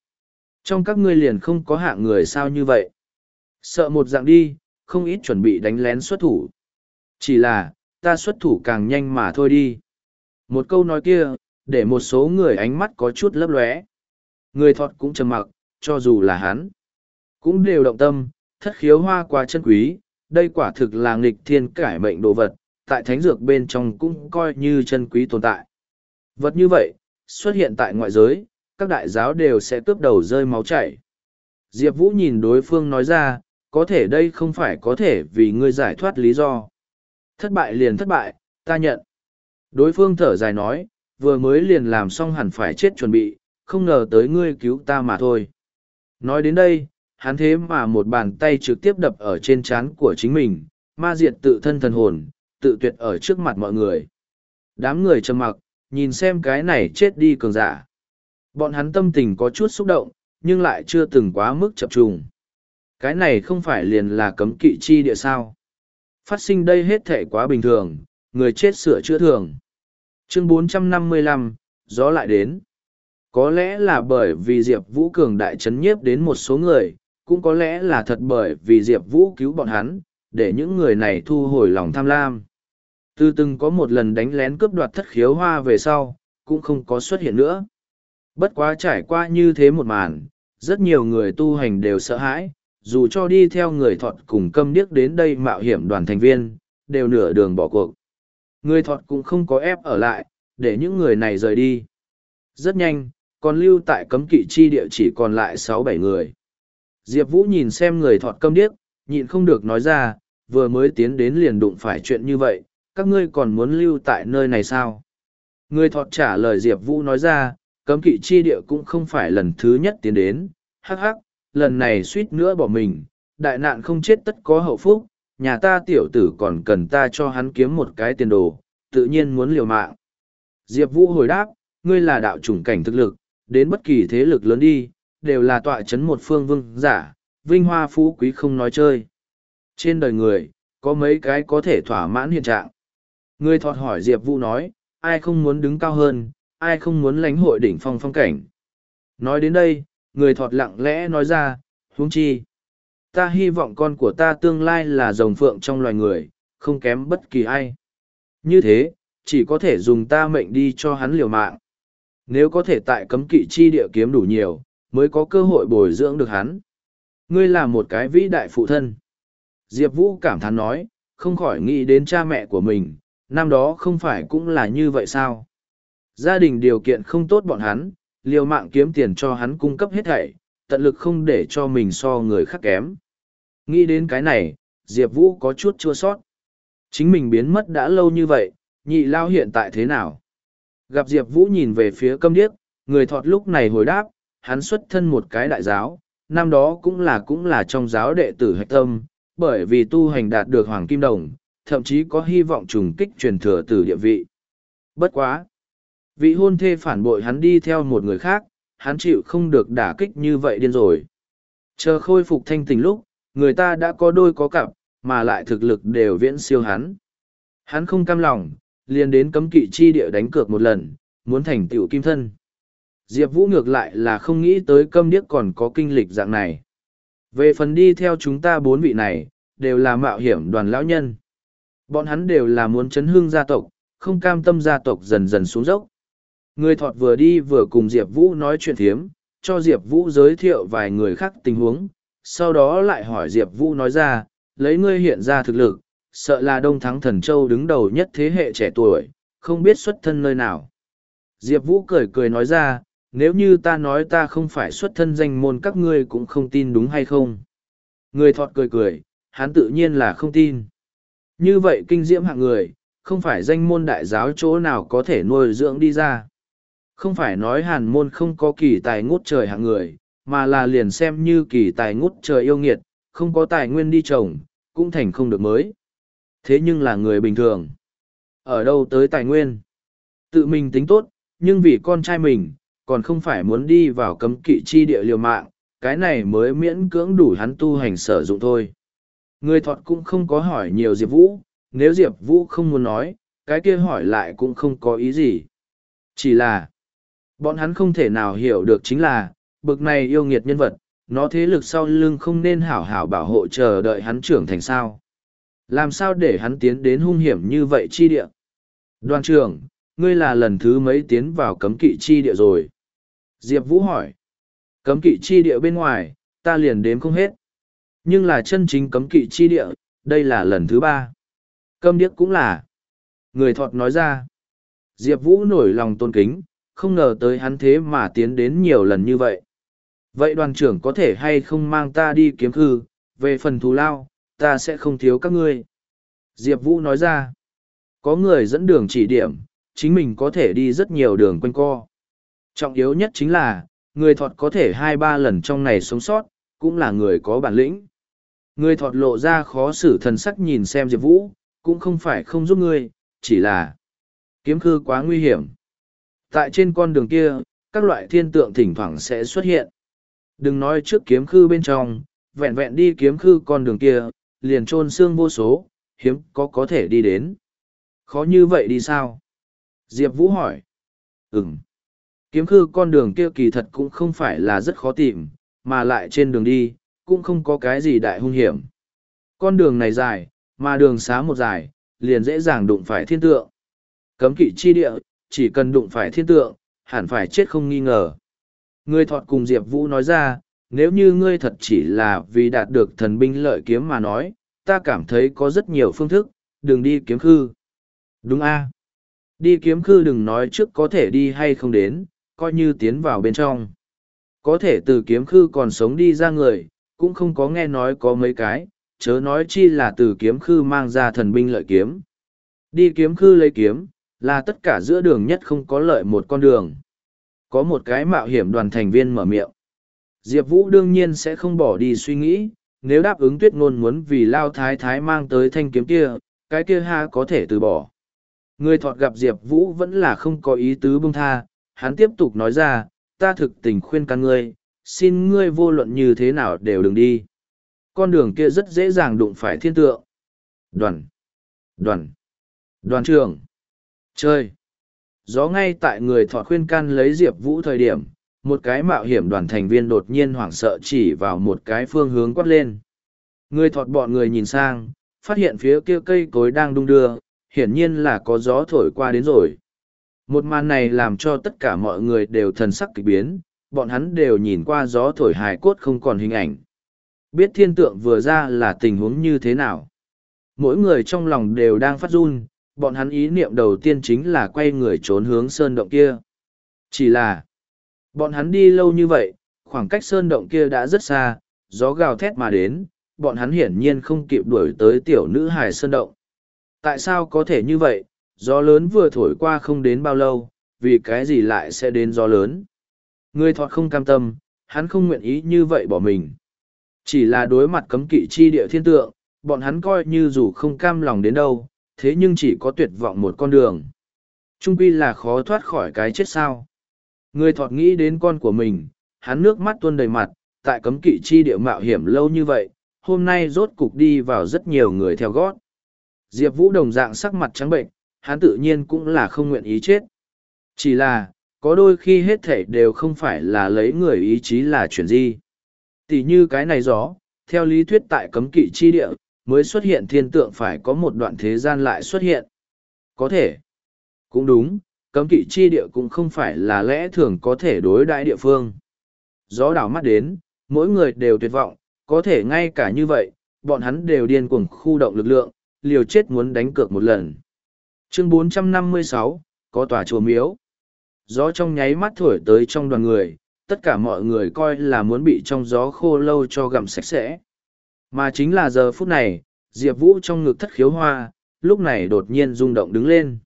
Trong các ngươi liền không có hạng người sao như vậy. Sợ một dạng đi, không ít chuẩn bị đánh lén xuất thủ. Chỉ là, ta xuất thủ càng nhanh mà thôi đi. Một câu nói kia, để một số người ánh mắt có chút lấp lóe. Người thọt cũng trầm mặc, cho dù là hắn. Cũng đều động tâm, thất khiếu hoa qua chân quý, đây quả thực là nghịch thiên cải mệnh đồ vật, tại thánh dược bên trong cũng coi như chân quý tồn tại. Vật như vậy, xuất hiện tại ngoại giới, các đại giáo đều sẽ cướp đầu rơi máu chảy. Diệp Vũ nhìn đối phương nói ra, có thể đây không phải có thể vì ngươi giải thoát lý do. Thất bại liền thất bại, ta nhận. Đối phương thở dài nói, vừa mới liền làm xong hẳn phải chết chuẩn bị, không ngờ tới ngươi cứu ta mà thôi. Nói đến đây, hắn thế mà một bàn tay trực tiếp đập ở trên trán của chính mình, ma diệt tự thân thần hồn, tự tuyệt ở trước mặt mọi người. Đám người trầm mặc, nhìn xem cái này chết đi cường giả. Bọn hắn tâm tình có chút xúc động, nhưng lại chưa từng quá mức chập trùng. Cái này không phải liền là cấm kỵ chi địa sao. Phát sinh đây hết thể quá bình thường, người chết sửa chữa thường. Chương 455, gió lại đến. Có lẽ là bởi vì Diệp Vũ cường đại chấn nhiếp đến một số người, cũng có lẽ là thật bởi vì Diệp Vũ cứu bọn hắn, để những người này thu hồi lòng tham lam. Từ từng có một lần đánh lén cướp đoạt thất khiếu hoa về sau, cũng không có xuất hiện nữa. Bất quá trải qua như thế một màn, rất nhiều người tu hành đều sợ hãi, dù cho đi theo người thọt cùng câm điếc đến đây mạo hiểm đoàn thành viên, đều nửa đường bỏ cuộc. Người thọt cũng không có ép ở lại, để những người này rời đi. Rất nhanh, còn lưu tại cấm kỵ chi địa chỉ còn lại sáu bảy người. Diệp Vũ nhìn xem người thọt câm điếc, nhịn không được nói ra, vừa mới tiến đến liền đụng phải chuyện như vậy, các ngươi còn muốn lưu tại nơi này sao? Người thọt trả lời Diệp Vũ nói ra, cấm kỵ chi địa cũng không phải lần thứ nhất tiến đến, hắc hắc, lần này suýt nữa bỏ mình, đại nạn không chết tất có hậu phúc, nhà ta tiểu tử còn cần ta cho hắn kiếm một cái tiền đồ, tự nhiên muốn liều mạng. Diệp Vũ hồi đáp, ngươi là đạo chủng cảnh thực lực, đến bất kỳ thế lực lớn đi, đều là tọa chấn một phương vương giả, vinh hoa phú quý không nói chơi. Trên đời người, có mấy cái có thể thỏa mãn hiện trạng. Ngươi thọt hỏi Diệp Vũ nói, ai không muốn đứng cao hơn, ai không muốn lãnh hội đỉnh phong phong cảnh. Nói đến đây, người thọt lặng lẽ nói ra, huống chi. Ta hy vọng con của ta tương lai là rồng phượng trong loài người, không kém bất kỳ ai. Như thế, chỉ có thể dùng ta mệnh đi cho hắn liều mạng. Nếu có thể tại cấm kỵ chi địa kiếm đủ nhiều, mới có cơ hội bồi dưỡng được hắn. Ngươi là một cái vĩ đại phụ thân. Diệp Vũ cảm thán nói, không khỏi nghĩ đến cha mẹ của mình, năm đó không phải cũng là như vậy sao? Gia đình điều kiện không tốt bọn hắn, liều mạng kiếm tiền cho hắn cung cấp hết thảy, tận lực không để cho mình so người khác kém. Nghĩ đến cái này, Diệp Vũ có chút chua sót. Chính mình biến mất đã lâu như vậy, nhị lao hiện tại thế nào? Gặp Diệp Vũ nhìn về phía câm điếc, người thọt lúc này hồi đáp, hắn xuất thân một cái đại giáo, năm đó cũng là cũng là trong giáo đệ tử hạch tâm, bởi vì tu hành đạt được Hoàng Kim Đồng, thậm chí có hy vọng trùng kích truyền thừa từ địa vị. Bất quá! Vị hôn thê phản bội hắn đi theo một người khác, hắn chịu không được đả kích như vậy điên rồi. Chờ khôi phục thanh tình lúc, người ta đã có đôi có cặp, mà lại thực lực đều viễn siêu hắn. Hắn không cam lòng, liền đến cấm kỵ chi địa đánh cược một lần, muốn thành tựu kim thân. Diệp Vũ ngược lại là không nghĩ tới câm điếc còn có kinh lịch dạng này. Về phần đi theo chúng ta bốn vị này, đều là mạo hiểm đoàn lão nhân. Bọn hắn đều là muốn chấn hương gia tộc, không cam tâm gia tộc dần dần xuống dốc. Người thọt vừa đi vừa cùng Diệp Vũ nói chuyện thiếm, cho Diệp Vũ giới thiệu vài người khác tình huống, sau đó lại hỏi Diệp Vũ nói ra, lấy ngươi hiện ra thực lực, sợ là Đông Thắng Thần Châu đứng đầu nhất thế hệ trẻ tuổi, không biết xuất thân nơi nào. Diệp Vũ cười cười nói ra, nếu như ta nói ta không phải xuất thân danh môn các ngươi cũng không tin đúng hay không. Người thọt cười cười, hắn tự nhiên là không tin. Như vậy kinh diễm hạng người, không phải danh môn đại giáo chỗ nào có thể nuôi dưỡng đi ra. Không phải nói hàn môn không có kỳ tài ngút trời hạng người, mà là liền xem như kỳ tài ngút trời yêu nghiệt, không có tài nguyên đi trồng, cũng thành không được mới. Thế nhưng là người bình thường. Ở đâu tới tài nguyên? Tự mình tính tốt, nhưng vì con trai mình, còn không phải muốn đi vào cấm kỵ chi địa liều mạng, cái này mới miễn cưỡng đủ hắn tu hành sử dụng thôi. Người thọt cũng không có hỏi nhiều Diệp Vũ, nếu Diệp Vũ không muốn nói, cái kia hỏi lại cũng không có ý gì. Chỉ là, bọn hắn không thể nào hiểu được chính là, bực này yêu nghiệt nhân vật, nó thế lực sau lưng không nên hảo hảo bảo hộ chờ đợi hắn trưởng thành sao. Làm sao để hắn tiến đến hung hiểm như vậy chi địa? Đoàn trưởng, ngươi là lần thứ mấy tiến vào cấm kỵ chi địa rồi? Diệp Vũ hỏi. Cấm kỵ chi địa bên ngoài, ta liền đếm không hết. Nhưng là chân chính cấm kỵ chi địa, đây là lần thứ ba. Câm điếc cũng là. Người thọt nói ra. Diệp Vũ nổi lòng tôn kính, không ngờ tới hắn thế mà tiến đến nhiều lần như vậy. Vậy đoàn trưởng có thể hay không mang ta đi kiếm khư, về phần thù lao, ta sẽ không thiếu các ngươi. Diệp Vũ nói ra, có người dẫn đường chỉ điểm, chính mình có thể đi rất nhiều đường quanh co. Trọng yếu nhất chính là, người thọt có thể hai ba lần trong này sống sót, cũng là người có bản lĩnh. Người thọt lộ ra khó xử thần sắc nhìn xem Diệp Vũ, cũng không phải không giúp ngươi, chỉ là kiếm khư quá nguy hiểm. Tại trên con đường kia, các loại thiên tượng thỉnh thoảng sẽ xuất hiện. Đừng nói trước kiếm khư bên trong, vẹn vẹn đi kiếm khư con đường kia, liền trôn xương vô số, hiếm có có thể đi đến. Khó như vậy đi sao? Diệp Vũ hỏi. Ừm. Kiếm khư con đường kia kỳ thật cũng không phải là rất khó tìm, mà lại trên đường đi, cũng không có cái gì đại hung hiểm. Con đường này dài, mà đường xá một dài, liền dễ dàng đụng phải thiên tượng. Cấm kỵ chi địa, chỉ cần đụng phải thiên tượng, hẳn phải chết không nghi ngờ. Ngươi thọt cùng Diệp Vũ nói ra, nếu như ngươi thật chỉ là vì đạt được thần binh lợi kiếm mà nói, ta cảm thấy có rất nhiều phương thức, đừng đi kiếm khư. Đúng a Đi kiếm khư đừng nói trước có thể đi hay không đến, coi như tiến vào bên trong. Có thể từ kiếm khư còn sống đi ra người, cũng không có nghe nói có mấy cái, chớ nói chi là từ kiếm khư mang ra thần binh lợi kiếm. Đi kiếm khư lấy kiếm, là tất cả giữa đường nhất không có lợi một con đường. Có một cái mạo hiểm đoàn thành viên mở miệng. Diệp Vũ đương nhiên sẽ không bỏ đi suy nghĩ, nếu đáp ứng tuyết ngôn muốn vì lao thái thái mang tới thanh kiếm kia, cái kia ha có thể từ bỏ. Người thọt gặp Diệp Vũ vẫn là không có ý tứ bông tha, hắn tiếp tục nói ra, ta thực tình khuyên can ngươi, xin ngươi vô luận như thế nào đều đừng đi. Con đường kia rất dễ dàng đụng phải thiên tượng. Đoàn, đoàn, đoàn trường, chơi. Gió ngay tại người thọ khuyên can lấy Diệp Vũ thời điểm, một cái mạo hiểm đoàn thành viên đột nhiên hoảng sợ chỉ vào một cái phương hướng quát lên. Người thọt bọn người nhìn sang, phát hiện phía kia cây cối đang đung đưa, hiển nhiên là có gió thổi qua đến rồi. Một màn này làm cho tất cả mọi người đều thần sắc kịch biến, bọn hắn đều nhìn qua gió thổi hài cốt không còn hình ảnh. Biết thiên tượng vừa ra là tình huống như thế nào. Mỗi người trong lòng đều đang phát run, bọn hắn ý niệm đầu tiên chính là quay người trốn hướng sơn động kia. Chỉ là, bọn hắn đi lâu như vậy, khoảng cách sơn động kia đã rất xa, gió gào thét mà đến, bọn hắn hiển nhiên không kịp đuổi tới tiểu nữ hải sơn động. Tại sao có thể như vậy, gió lớn vừa thổi qua không đến bao lâu, vì cái gì lại sẽ đến gió lớn? Người thọt không cam tâm, hắn không nguyện ý như vậy bỏ mình. Chỉ là đối mặt cấm kỵ chi địa thiên tượng, bọn hắn coi như dù không cam lòng đến đâu, thế nhưng chỉ có tuyệt vọng một con đường. Trung quy là khó thoát khỏi cái chết sao. Người thọt nghĩ đến con của mình, hắn nước mắt tuôn đầy mặt, tại cấm kỵ chi địa mạo hiểm lâu như vậy, hôm nay rốt cục đi vào rất nhiều người theo gót. Diệp Vũ đồng dạng sắc mặt trắng bệnh, hắn tự nhiên cũng là không nguyện ý chết. Chỉ là, có đôi khi hết thể đều không phải là lấy người ý chí là chuyện gì. Tỷ như cái này gió, theo lý thuyết tại cấm kỵ chi địa, mới xuất hiện thiên tượng phải có một đoạn thế gian lại xuất hiện. Có thể. Cũng đúng, cấm kỵ chi địa cũng không phải là lẽ thường có thể đối đại địa phương. Gió đảo mắt đến, mỗi người đều tuyệt vọng, có thể ngay cả như vậy, bọn hắn đều điên cuồng khu động lực lượng, liều chết muốn đánh cược một lần. Chương 456, có tòa chùa miếu. Gió trong nháy mắt thổi tới trong đoàn người, tất cả mọi người coi là muốn bị trong gió khô lâu cho gặm sạch sẽ. Mà chính là giờ phút này, Diệp Vũ trong ngực thất khiếu hoa, lúc này đột nhiên rung động đứng lên.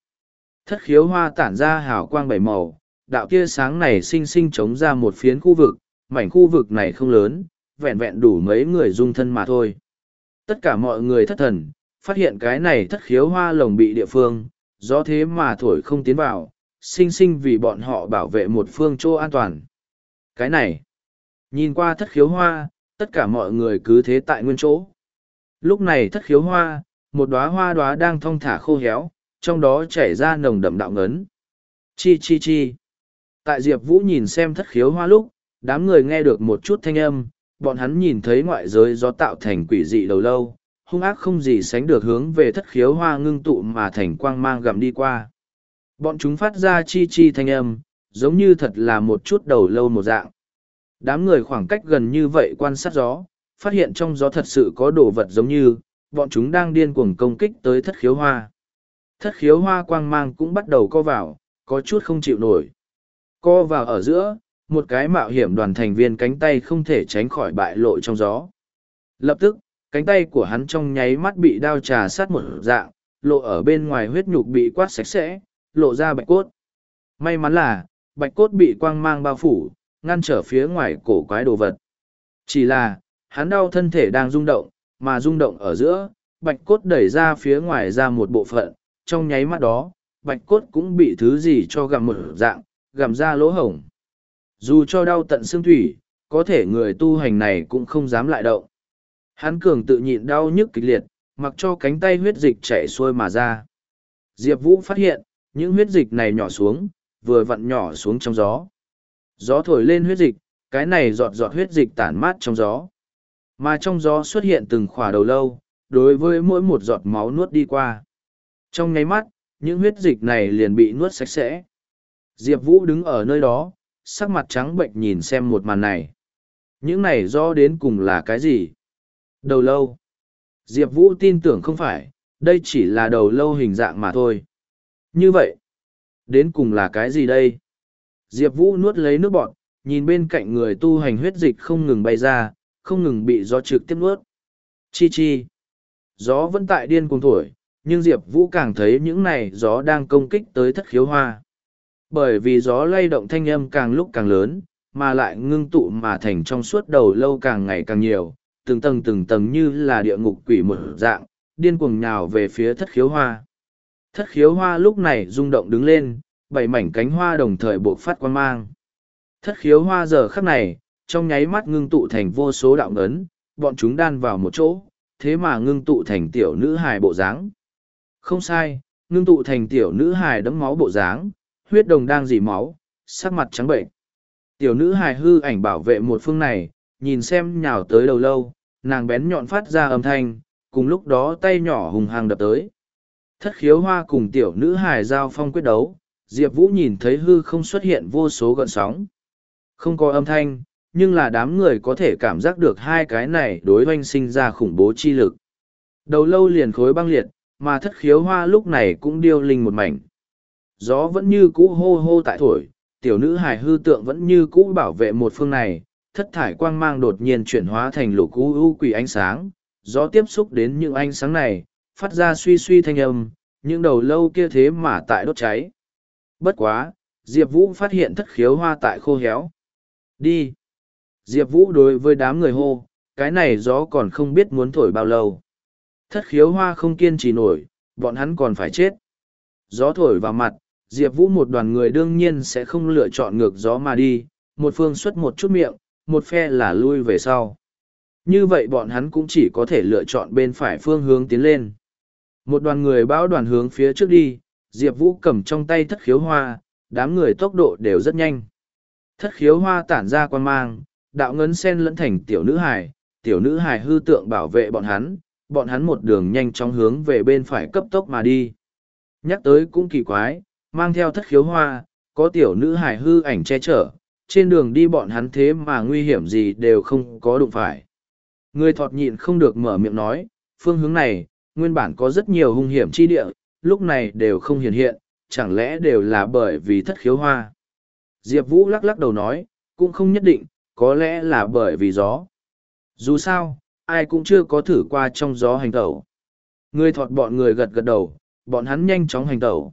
Thất khiếu hoa tản ra hào quang bảy màu, đạo kia sáng này xinh xinh chống ra một phiến khu vực, mảnh khu vực này không lớn, vẹn vẹn đủ mấy người dung thân mà thôi. Tất cả mọi người thất thần, phát hiện cái này thất khiếu hoa lồng bị địa phương, do thế mà thổi không tiến vào, sinh sinh vì bọn họ bảo vệ một phương chỗ an toàn. Cái này, nhìn qua thất khiếu hoa, tất cả mọi người cứ thế tại nguyên chỗ. Lúc này thất khiếu hoa, một đóa hoa đóa đang thong thả khô héo, trong đó chảy ra nồng đậm đạo ngấn. Chi chi chi. Tại Diệp Vũ nhìn xem thất khiếu hoa lúc, đám người nghe được một chút thanh âm, bọn hắn nhìn thấy ngoại giới gió tạo thành quỷ dị đầu lâu, hung ác không gì sánh được hướng về thất khiếu hoa ngưng tụ mà thành quang mang gặm đi qua. Bọn chúng phát ra chi chi thanh âm, giống như thật là một chút đầu lâu một dạng. Đám người khoảng cách gần như vậy quan sát gió, phát hiện trong gió thật sự có đồ vật giống như, bọn chúng đang điên cuồng công kích tới thất khiếu hoa. Thất khiếu hoa quang mang cũng bắt đầu co vào, có chút không chịu nổi. Co vào ở giữa, một cái mạo hiểm đoàn thành viên cánh tay không thể tránh khỏi bại lộ trong gió. Lập tức, cánh tay của hắn trong nháy mắt bị đao trà sát một dạng, lộ ở bên ngoài huyết nhục bị quát sạch sẽ, lộ ra bạch cốt. May mắn là, bạch cốt bị quang mang bao phủ, ngăn trở phía ngoài cổ quái đồ vật. Chỉ là, hắn đau thân thể đang rung động, mà rung động ở giữa, bạch cốt đẩy ra phía ngoài ra một bộ phận, trong nháy mắt đó, bạch cốt cũng bị thứ gì cho gặm một dạng, gặm ra lỗ hổng. Dù cho đau tận xương thủy, có thể người tu hành này cũng không dám lại động. Hắn cường tự nhịn đau nhức kịch liệt, mặc cho cánh tay huyết dịch chảy xuôi mà ra. Diệp Vũ phát hiện, những huyết dịch này nhỏ xuống, vừa vặn nhỏ xuống trong gió. Gió thổi lên huyết dịch, cái này giọt giọt huyết dịch tản mát trong gió. Mà trong gió xuất hiện từng khỏa đầu lâu, đối với mỗi một giọt máu nuốt đi qua. Trong nháy mắt, những huyết dịch này liền bị nuốt sạch sẽ. Diệp Vũ đứng ở nơi đó, sắc mặt trắng bệnh nhìn xem một màn này. Những này do đến cùng là cái gì? Đầu lâu. Diệp Vũ tin tưởng không phải, đây chỉ là đầu lâu hình dạng mà thôi. Như vậy, đến cùng là cái gì đây? Diệp Vũ nuốt lấy nước bọt, nhìn bên cạnh người tu hành huyết dịch không ngừng bay ra, không ngừng bị gió trực tiếp nuốt. Chi chi. Gió vẫn tại điên cuồng thổi, nhưng Diệp Vũ càng thấy những này gió đang công kích tới thất khiếu hoa. Bởi vì gió lay động thanh âm càng lúc càng lớn, mà lại ngưng tụ mà thành trong suốt đầu lâu càng ngày càng nhiều, từng tầng từng tầng như là địa ngục quỷ mở dạng, điên cuồng nhào về phía thất khiếu hoa. Thất khiếu hoa lúc này rung động đứng lên, bảy mảnh cánh hoa đồng thời buộc phát quan mang. Thất khiếu hoa giờ khắc này, trong nháy mắt ngưng tụ thành vô số đạo ngấn, bọn chúng đan vào một chỗ, thế mà ngưng tụ thành tiểu nữ hài bộ dáng. Không sai, ngưng tụ thành tiểu nữ hài đấm máu bộ dáng, huyết đồng đang dỉ máu, sắc mặt trắng bệnh. Tiểu nữ hài hư ảnh bảo vệ một phương này, nhìn xem nhào tới đầu lâu, nàng bén nhọn phát ra âm thanh, cùng lúc đó tay nhỏ hùng hàng đập tới. Thất khiếu hoa cùng tiểu nữ hài giao phong quyết đấu, Diệp Vũ nhìn thấy hư không xuất hiện vô số gợn sóng. Không có âm thanh, nhưng là đám người có thể cảm giác được hai cái này đối oanh sinh ra khủng bố chi lực. Đầu lâu liền khối băng liệt, mà thất khiếu hoa lúc này cũng điêu linh một mảnh. Gió vẫn như cũ hô hô tại thổi, tiểu nữ hài hư tượng vẫn như cũ bảo vệ một phương này, thất thải quang mang đột nhiên chuyển hóa thành lục u u quỷ ánh sáng, gió tiếp xúc đến những ánh sáng này, phát ra suy suy thanh âm, những đầu lâu kia thế mà tại đốt cháy. Bất quá, Diệp Vũ phát hiện thất khiếu hoa tại khô héo. Đi! Diệp Vũ đối với đám người hô, cái này gió còn không biết muốn thổi bao lâu. Thất khiếu hoa không kiên trì nổi, bọn hắn còn phải chết. Gió thổi vào mặt, Diệp Vũ một đoàn người đương nhiên sẽ không lựa chọn ngược gió mà đi, một phương xuất một chút miệng, một phe là lui về sau. Như vậy bọn hắn cũng chỉ có thể lựa chọn bên phải phương hướng tiến lên. Một đoàn người bão đoàn hướng phía trước đi, Diệp Vũ cầm trong tay thất khiếu hoa, đám người tốc độ đều rất nhanh. Thất khiếu hoa tản ra quan mang, đạo ngấn sen lẫn thành tiểu nữ hài, tiểu nữ hài hư tượng bảo vệ bọn hắn, bọn hắn một đường nhanh chóng hướng về bên phải cấp tốc mà đi. Nhắc tới cũng kỳ quái, mang theo thất khiếu hoa, có tiểu nữ hài hư ảnh che chở, trên đường đi bọn hắn thế mà nguy hiểm gì đều không có đụng phải. Người thọt nhịn không được mở miệng nói, phương hướng này, nguyên bản có rất nhiều hung hiểm chi địa, lúc này đều không hiện hiện, chẳng lẽ đều là bởi vì thất khiếu hoa. Diệp Vũ lắc lắc đầu nói, cũng không nhất định, có lẽ là bởi vì gió. Dù sao, ai cũng chưa có thử qua trong gió hành tẩu. Người thọt bọn người gật gật đầu, bọn hắn nhanh chóng hành tẩu.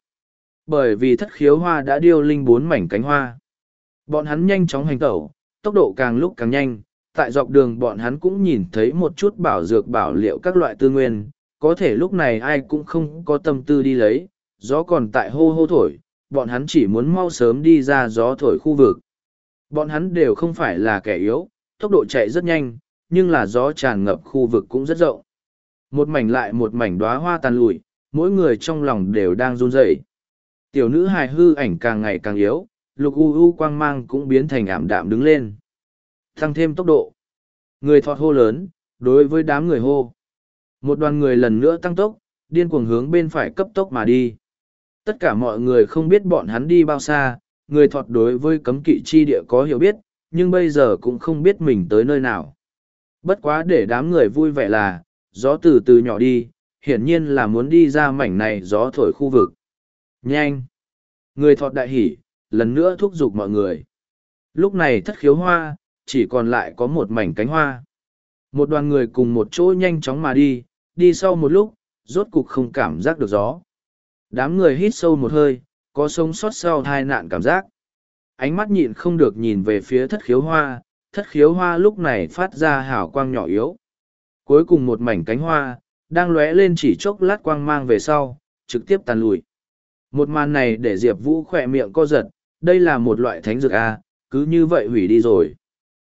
Bởi vì thất khiếu hoa đã điêu linh bốn mảnh cánh hoa. Bọn hắn nhanh chóng hành tẩu, tốc độ càng lúc càng nhanh, tại dọc đường bọn hắn cũng nhìn thấy một chút bảo dược bảo liệu các loại tư nguyên, có thể lúc này ai cũng không có tâm tư đi lấy, gió còn tại hô hô thổi, bọn hắn chỉ muốn mau sớm đi ra gió thổi khu vực. Bọn hắn đều không phải là kẻ yếu, tốc độ chạy rất nhanh, nhưng là gió tràn ngập khu vực cũng rất rộng. Một mảnh lại một mảnh đóa hoa tàn lụi, mỗi người trong lòng đều đang run rẩy. Tiểu nữ hài hư ảnh càng ngày càng yếu, lục u u quang mang cũng biến thành ảm đạm đứng lên. Tăng thêm tốc độ. Người thọt hô lớn, đối với đám người hô. Một đoàn người lần nữa tăng tốc, điên cuồng hướng bên phải cấp tốc mà đi. Tất cả mọi người không biết bọn hắn đi bao xa, người thọt đối với cấm kỵ chi địa có hiểu biết, nhưng bây giờ cũng không biết mình tới nơi nào. Bất quá để đám người vui vẻ là, gió từ từ nhỏ đi, hiển nhiên là muốn đi ra mảnh này gió thổi khu vực. Nhanh! Người thọt đại hỉ, lần nữa thúc giục mọi người. Lúc này thất khiếu hoa, chỉ còn lại có một mảnh cánh hoa. Một đoàn người cùng một chỗ nhanh chóng mà đi, đi sau một lúc, rốt cục không cảm giác được gió. Đám người hít sâu một hơi, có sống sót sau hai nạn cảm giác. Ánh mắt nhịn không được nhìn về phía thất khiếu hoa, thất khiếu hoa lúc này phát ra hào quang nhỏ yếu. Cuối cùng một mảnh cánh hoa, đang lóe lên chỉ chốc lát quang mang về sau, trực tiếp tàn lùi. Một màn này để Diệp Vũ khỏe miệng co giật, đây là một loại thánh dược A, cứ như vậy hủy đi rồi.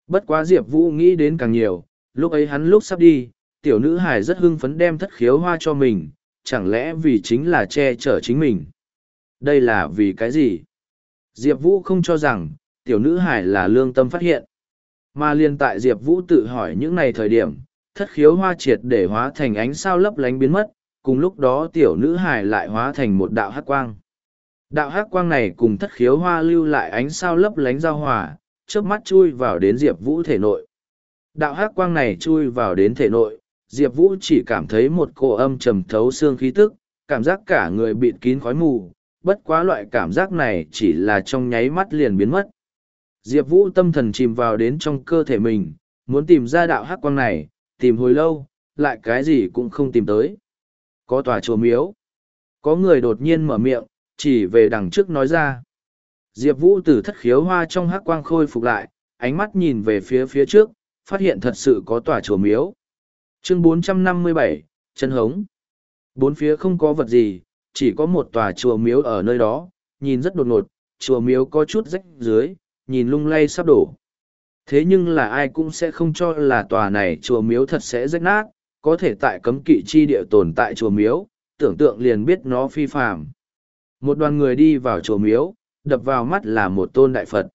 Bất quá Diệp Vũ nghĩ đến càng nhiều, lúc ấy hắn lúc sắp đi, tiểu nữ hải rất hưng phấn đem thất khiếu hoa cho mình, chẳng lẽ vì chính là che chở chính mình. Đây là vì cái gì? Diệp Vũ không cho rằng, tiểu nữ hải là lương tâm phát hiện. Mà liên tại Diệp Vũ tự hỏi những này thời điểm, thất khiếu hoa triệt để hóa thành ánh sao lấp lánh biến mất, cùng lúc đó tiểu nữ hải lại hóa thành một đạo hắc quang. Đạo hắc quang này cùng thất khiếu hoa lưu lại ánh sao lấp lánh giao hòa, trước mắt chui vào đến Diệp Vũ thể nội. Đạo hắc quang này chui vào đến thể nội, Diệp Vũ chỉ cảm thấy một cổ âm trầm thấu xương khí tức, cảm giác cả người bịt kín khói mù, bất quá loại cảm giác này chỉ là trong nháy mắt liền biến mất. Diệp Vũ tâm thần chìm vào đến trong cơ thể mình, muốn tìm ra đạo hắc quang này, tìm hồi lâu, lại cái gì cũng không tìm tới. Có tòa chùa miếu. Có người đột nhiên mở miệng, chỉ về đằng trước nói ra. Diệp Vũ từ thất khiếu hoa trong hắc quang khôi phục lại, ánh mắt nhìn về phía phía trước, phát hiện thật sự có tòa chùa miếu. Chương 457, chân hống. Bốn phía không có vật gì, chỉ có một tòa chùa miếu ở nơi đó, nhìn rất đột ngột, chùa miếu có chút rách dưới, nhìn lung lay sắp đổ. Thế nhưng là ai cũng sẽ không cho là tòa này chùa miếu thật sẽ rách nát, có thể tại cấm kỵ chi địa tồn tại chùa miếu, tưởng tượng liền biết nó phi phạm. Một đoàn người đi vào chùa miếu, đập vào mắt là một tôn đại Phật.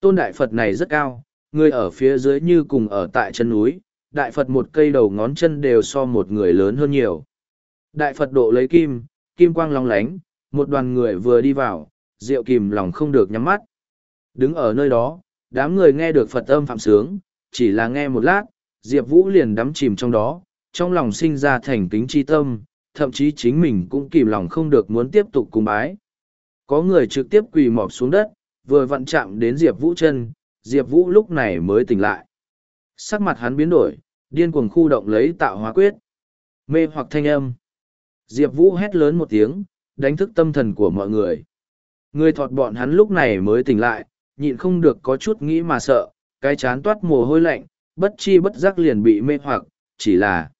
Tôn đại Phật này rất cao, người ở phía dưới như cùng ở tại chân núi, đại Phật một cây đầu ngón chân đều so một người lớn hơn nhiều. Đại Phật độ lấy kim, kim quang long lánh, một đoàn người vừa đi vào, rượu kìm lòng không được nhắm mắt. Đứng ở nơi đó, đám người nghe được Phật âm phạm sướng, chỉ là nghe một lát, Diệp Vũ liền đắm chìm trong đó, trong lòng sinh ra thành kính chi tâm, thậm chí chính mình cũng kìm lòng không được muốn tiếp tục cung bái. Có người trực tiếp quỳ mọp xuống đất, vừa vặn chạm đến Diệp Vũ chân, Diệp Vũ lúc này mới tỉnh lại. Sắc mặt hắn biến đổi, điên cuồng khu động lấy tạo hóa quyết. Mê hoặc thanh âm. Diệp Vũ hét lớn một tiếng, đánh thức tâm thần của mọi người. Người thọt bọn hắn lúc này mới tỉnh lại, nhịn không được có chút nghĩ mà sợ, cái chán toát mồ hôi lạnh, bất chi bất giác liền bị mê hoặc, chỉ là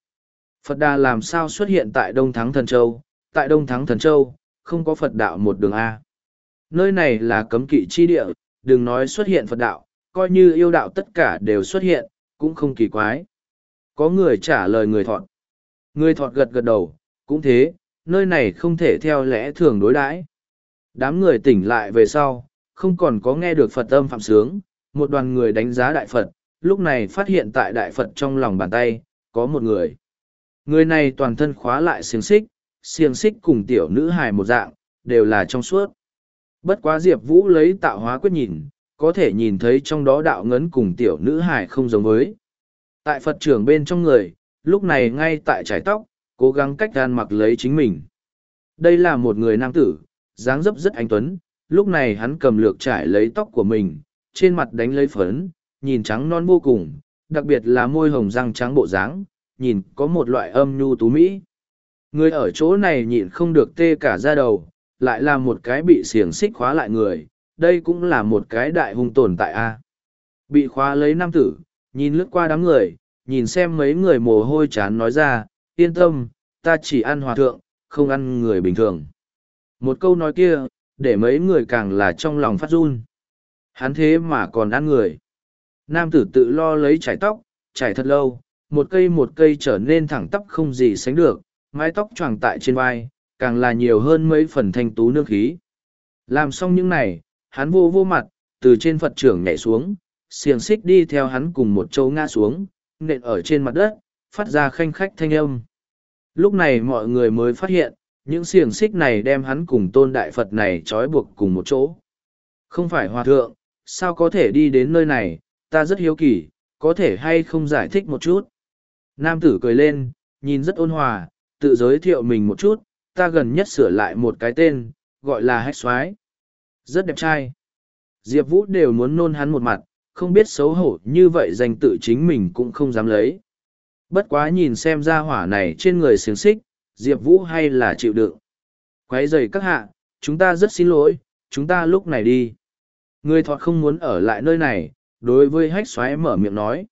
Phật Đà làm sao xuất hiện tại Đông Thắng Thần Châu, tại Đông Thắng Thần Châu, không có Phật đạo một đường A. Nơi này là cấm kỵ chi địa, đừng nói xuất hiện Phật đạo, coi như yêu đạo tất cả đều xuất hiện, cũng không kỳ quái. Có người trả lời người thọt. Người thọt gật gật đầu, cũng thế, nơi này không thể theo lẽ thường đối đãi. Đám người tỉnh lại về sau, không còn có nghe được Phật âm phạm sướng, một đoàn người đánh giá Đại Phật, lúc này phát hiện tại Đại Phật trong lòng bàn tay, có một người. Người này toàn thân khóa lại xiềng xích, xiềng xích cùng tiểu nữ hài một dạng, đều là trong suốt. Bất quá Diệp Vũ lấy tạo hóa quyết nhìn, có thể nhìn thấy trong đó đạo ngấn cùng tiểu nữ hài không giống với. Tại Phật trưởng bên trong người, lúc này ngay tại trải tóc, cố gắng cách gan mặc lấy chính mình. Đây là một người nam tử, dáng dấp rất anh tuấn, lúc này hắn cầm lược trải lấy tóc của mình, trên mặt đánh lấy phấn, nhìn trắng non vô cùng, đặc biệt là môi hồng răng trắng bộ dáng, nhìn có một loại âm nhu tú mỹ. Người ở chỗ này nhịn không được tê cả ra đầu, lại là một cái bị xiềng xích khóa lại người, đây cũng là một cái đại hung tồn tại a. Bị khóa lấy nam tử, nhìn lướt qua đám người, nhìn xem mấy người mồ hôi chán nói ra, yên tâm, ta chỉ ăn hòa thượng, không ăn người bình thường. Một câu nói kia, để mấy người càng là trong lòng phát run. Hắn thế mà còn ăn người. Nam tử tự lo lấy chải tóc, chải thật lâu, một cây một cây trở nên thẳng tắp không gì sánh được, mái tóc choàng tại trên vai, càng là nhiều hơn mấy phần thanh tú nước khí. Làm xong những này, hắn vô vô mặt, từ trên Phật trưởng nhảy xuống, xiềng xích đi theo hắn cùng một châu ngã xuống, nện ở trên mặt đất, phát ra khanh khách thanh âm. Lúc này mọi người mới phát hiện, những xiềng xích này đem hắn cùng tôn đại Phật này trói buộc cùng một chỗ. Không phải hòa thượng, sao có thể đi đến nơi này, ta rất hiếu kỳ, có thể hay không giải thích một chút. Nam tử cười lên, nhìn rất ôn hòa, tự giới thiệu mình một chút, ta gần nhất sửa lại một cái tên, gọi là hách soái Rất đẹp trai. Diệp Vũ đều muốn nôn hắn một mặt, không biết xấu hổ như vậy danh tự chính mình cũng không dám lấy. Bất quá nhìn xem ra hỏa này trên người xiềng xích, Diệp Vũ hay là chịu đựng. Quấy rầy các hạ, chúng ta rất xin lỗi, chúng ta lúc này đi. Người thọt không muốn ở lại nơi này, đối với hách xoáy mở miệng nói.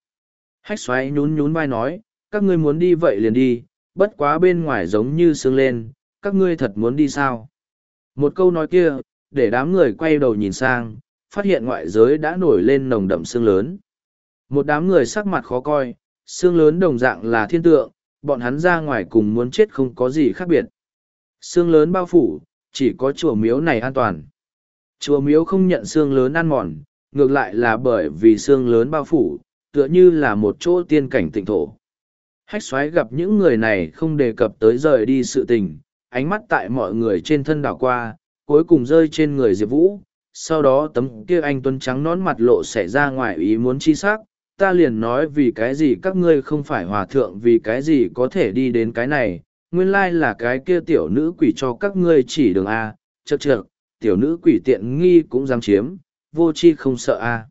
Hách xoáy nhún nhún vai nói, các ngươi muốn đi vậy liền đi, bất quá bên ngoài giống như sương lên, các ngươi thật muốn đi sao? Một câu nói kia, để đám người quay đầu nhìn sang, phát hiện ngoại giới đã nổi lên nồng đậm xương lớn. Một đám người sắc mặt khó coi, xương lớn đồng dạng là thiên tượng, bọn hắn ra ngoài cùng muốn chết không có gì khác biệt. xương lớn bao phủ, chỉ có chùa miếu này an toàn. Chùa miếu không nhận xương lớn ăn mòn, ngược lại là bởi vì xương lớn bao phủ, tựa như là một chỗ tiên cảnh tịnh thổ. Hách xoáy gặp những người này không đề cập tới rời đi sự tình, ánh mắt tại mọi người trên thân đảo qua, cuối cùng rơi trên người Diệp Vũ. Sau đó tấm kia anh tuấn trắng nón mặt lộ xảy ra ngoài ý muốn chi sắc, ta liền nói vì cái gì các ngươi không phải hòa thượng vì cái gì có thể đi đến cái này, nguyên lai là cái kia tiểu nữ quỷ cho các ngươi chỉ đường A, chật chật, tiểu nữ quỷ tiện nghi cũng dám chiếm, vô chi không sợ A.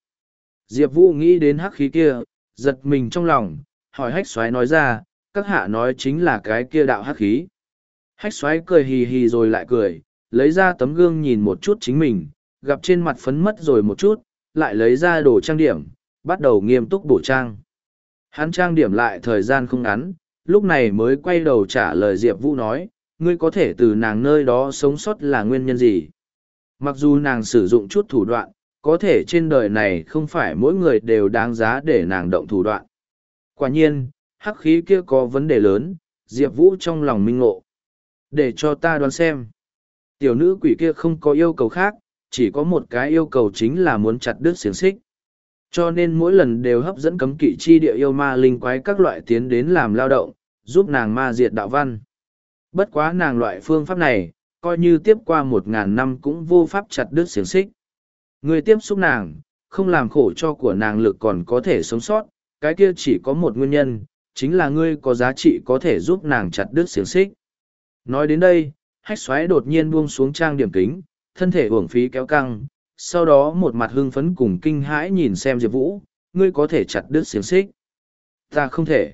Diệp Vũ nghĩ đến hắc khí kia, giật mình trong lòng, hỏi hách xoáy nói ra, các hạ nói chính là cái kia đạo hắc khí. Hách xoáy cười hì hì rồi lại cười, lấy ra tấm gương nhìn một chút chính mình, gặp trên mặt phấn mất rồi một chút, lại lấy ra đồ trang điểm, bắt đầu nghiêm túc bổ trang. Hắn trang điểm lại thời gian không ngắn, lúc này mới quay đầu trả lời Diệp Vũ nói, ngươi có thể từ nàng nơi đó sống sót là nguyên nhân gì? Mặc dù nàng sử dụng chút thủ đoạn, có thể trên đời này không phải mỗi người đều đáng giá để nàng động thủ đoạn. Quả nhiên, hắc khí kia có vấn đề lớn, Diệp Vũ trong lòng minh ngộ. Để cho ta đoán xem. Tiểu nữ quỷ kia không có yêu cầu khác, chỉ có một cái yêu cầu chính là muốn chặt đứt xiềng xích. Cho nên mỗi lần đều hấp dẫn cấm kỵ chi địa yêu ma linh quái các loại tiến đến làm lao động, giúp nàng ma diệt đạo văn. Bất quá nàng loại phương pháp này, coi như tiếp qua một ngàn năm cũng vô pháp chặt đứt xiềng xích. Người tiếp xúc nàng, không làm khổ cho của nàng lực còn có thể sống sót, cái kia chỉ có một nguyên nhân, chính là ngươi có giá trị có thể giúp nàng chặt đứt xiềng xích. Nói đến đây, hách xoáy đột nhiên buông xuống trang điểm kính, thân thể uổng phí kéo căng, sau đó một mặt hưng phấn cùng kinh hãi nhìn xem Diệp Vũ, ngươi có thể chặt đứt xiềng xích. Ta không thể.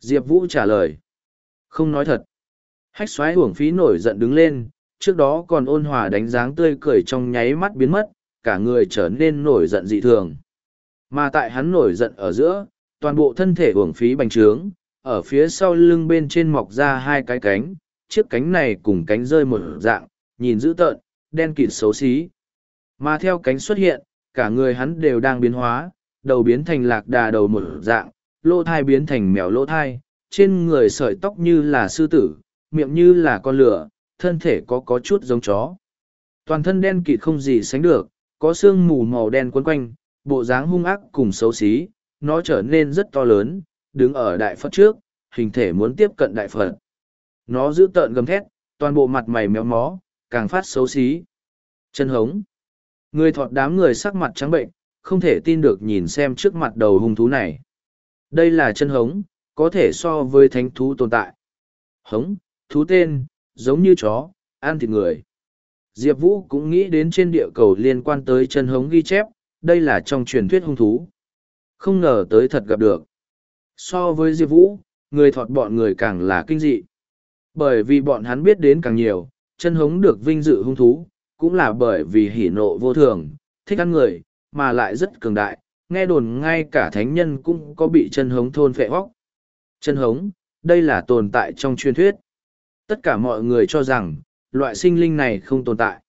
Diệp Vũ trả lời. Không nói thật. Hách xoáy uổng phí nổi giận đứng lên, trước đó còn ôn hòa đánh dáng tươi cười trong nháy mắt biến mất, cả người trở nên nổi giận dị thường. Mà tại hắn nổi giận ở giữa, toàn bộ thân thể uổng phí bành trướng, ở phía sau lưng bên trên mọc ra hai cái cánh, chiếc cánh này cùng cánh rơi một dạng, nhìn dữ tợn, đen kịt xấu xí. Mà theo cánh xuất hiện, cả người hắn đều đang biến hóa, đầu biến thành lạc đà đầu một dạng, lỗ thai biến thành mèo lỗ thai, trên người sợi tóc như là sư tử, miệng như là con lửa, thân thể có có chút giống chó. Toàn thân đen kịt không gì sánh được, có xương mù màu đen quấn quanh, bộ dáng hung ác cùng xấu xí, nó trở nên rất to lớn, đứng ở đại phật trước, hình thể muốn tiếp cận đại phật. Nó giữ tợn gầm thét, toàn bộ mặt mày méo mó, càng phát xấu xí. Chân hống. Người thọt đám người sắc mặt trắng bệnh, không thể tin được nhìn xem trước mặt đầu hung thú này. Đây là chân hống, có thể so với thánh thú tồn tại. Hống, thú tên, giống như chó, ăn thịt người. Diệp Vũ cũng nghĩ đến trên địa cầu liên quan tới chân hống ghi chép, đây là trong truyền thuyết hung thú. Không ngờ tới thật gặp được. So với Diệp Vũ, người thọt bọn người càng là kinh dị. Bởi vì bọn hắn biết đến càng nhiều, chân hống được vinh dự hung thú, cũng là bởi vì hỉ nộ vô thường, thích ăn người, mà lại rất cường đại, nghe đồn ngay cả thánh nhân cũng có bị chân hống thôn phệ hóc. Chân hống, đây là tồn tại trong truyền thuyết. Tất cả mọi người cho rằng, loại sinh linh này không tồn tại.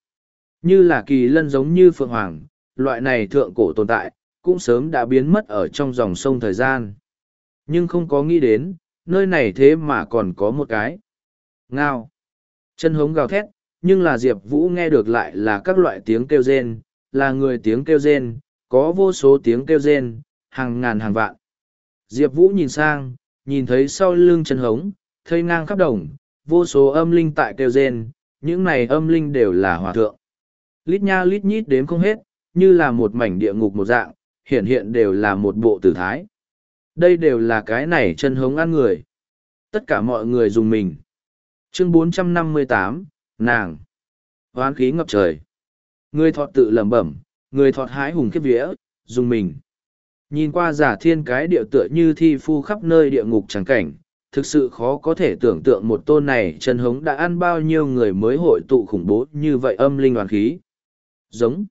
Như là kỳ lân giống như phượng hoàng, loại này thượng cổ tồn tại, cũng sớm đã biến mất ở trong dòng sông thời gian. Nhưng không có nghĩ đến, nơi này thế mà còn có một cái. Ngao. Chân hống gào thét, nhưng là Diệp Vũ nghe được lại là các loại tiếng kêu rên, là người tiếng kêu rên, có vô số tiếng kêu rên, hàng ngàn hàng vạn. Diệp Vũ nhìn sang, nhìn thấy sau lưng chân hống, thây ngang khắp đồng, vô số âm linh tại kêu rên, những này âm linh đều là hòa thượng. Lít nha lít nhít đếm không hết, như là một mảnh địa ngục một dạng, hiện hiện đều là một bộ tử thái. Đây đều là cái này chân hống ăn người. Tất cả mọi người dùng mình. Chương 458, nàng. Hoán khí ngập trời. Người thọt tự lẩm bẩm, người thọt hái hùng kiếp vía, dùng mình. Nhìn qua giả thiên cái địa tựa như thi phu khắp nơi địa ngục trắng cảnh, thực sự khó có thể tưởng tượng một tôn này chân hống đã ăn bao nhiêu người mới hội tụ khủng bố như vậy âm linh hoàn khí. Giống.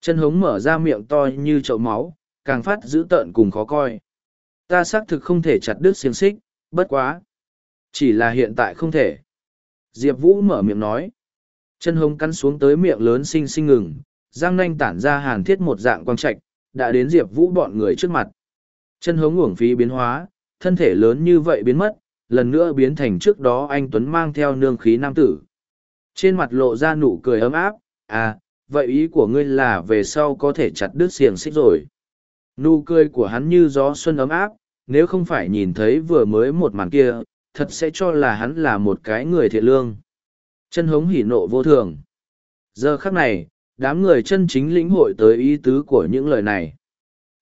Chân hống mở ra miệng to như chậu máu, càng phát dữ tợn cùng khó coi. Ta xác thực không thể chặt đứt xiềng xích, bất quá. Chỉ là hiện tại không thể. Diệp Vũ mở miệng nói. Chân hông cắn xuống tới miệng lớn xinh xinh ngừng, răng nanh tản ra hàn thiết một dạng quang trạch, đã đến Diệp Vũ bọn người trước mặt. Chân hống uổng phí biến hóa, thân thể lớn như vậy biến mất, lần nữa biến thành trước đó anh Tuấn mang theo nương khí nam tử. Trên mặt lộ ra nụ cười ấm áp, à, vậy ý của ngươi là về sau có thể chặt đứt xiềng xích rồi. Nụ cười của hắn như gió xuân ấm áp, nếu không phải nhìn thấy vừa mới một màn kia, thật sẽ cho là hắn là một cái người thiện lương. Chân hống hỉ nộ vô thường. Giờ khắc này, đám người chân chính lĩnh hội tới ý tứ của những lời này.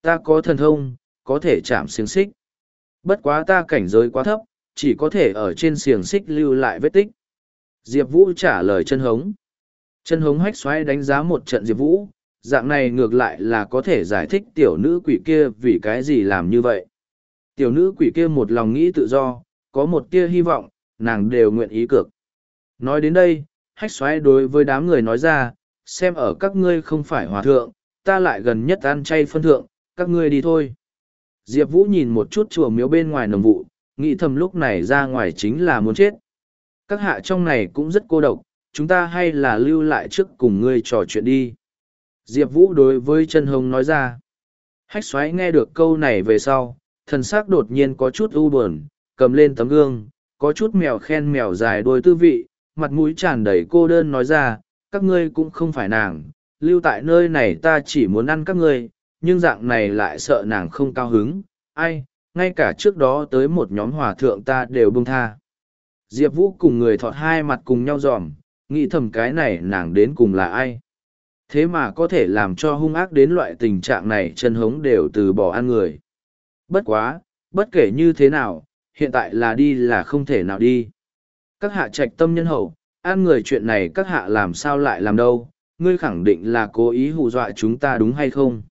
Ta có thần thông, có thể chạm xiềng xích. Bất quá ta cảnh giới quá thấp, chỉ có thể ở trên xiềng xích lưu lại vết tích. Diệp Vũ trả lời chân hống. Chân hống hách xoáy đánh giá một trận Diệp Vũ, dạng này ngược lại là có thể giải thích tiểu nữ quỷ kia vì cái gì làm như vậy. Tiểu nữ quỷ kia một lòng nghĩ tự do, có một tia hy vọng, nàng đều nguyện ý cực. Nói đến đây, hách xoáy đối với đám người nói ra, xem ở các ngươi không phải hòa thượng, ta lại gần nhất ăn chay phân thượng, các ngươi đi thôi. Diệp Vũ nhìn một chút chùa miếu bên ngoài nồng vụ, nghĩ thầm lúc này ra ngoài chính là muốn chết. Các hạ trong này cũng rất cô độc, chúng ta hay là lưu lại trước cùng ngươi trò chuyện đi. Diệp Vũ đối với Trần hồng nói ra. Hách xoáy nghe được câu này về sau, thần xác đột nhiên có chút u buồn, cầm lên tấm gương, có chút mèo khen mèo dài đôi tư vị, mặt mũi tràn đầy cô đơn nói ra, các ngươi cũng không phải nàng, lưu tại nơi này ta chỉ muốn ăn các ngươi, nhưng dạng này lại sợ nàng không cao hứng, ai, ngay cả trước đó tới một nhóm hòa thượng ta đều bông tha. Diệp Vũ cùng người thọt hai mặt cùng nhau dòm, nghĩ thầm cái này nàng đến cùng là ai. Thế mà có thể làm cho hung ác đến loại tình trạng này chân hống đều từ bỏ ăn người. Bất quá, bất kể như thế nào, hiện tại là đi là không thể nào đi. Các hạ trạch tâm nhân hậu, an người chuyện này các hạ làm sao lại làm đâu, ngươi khẳng định là cố ý hù dọa chúng ta đúng hay không?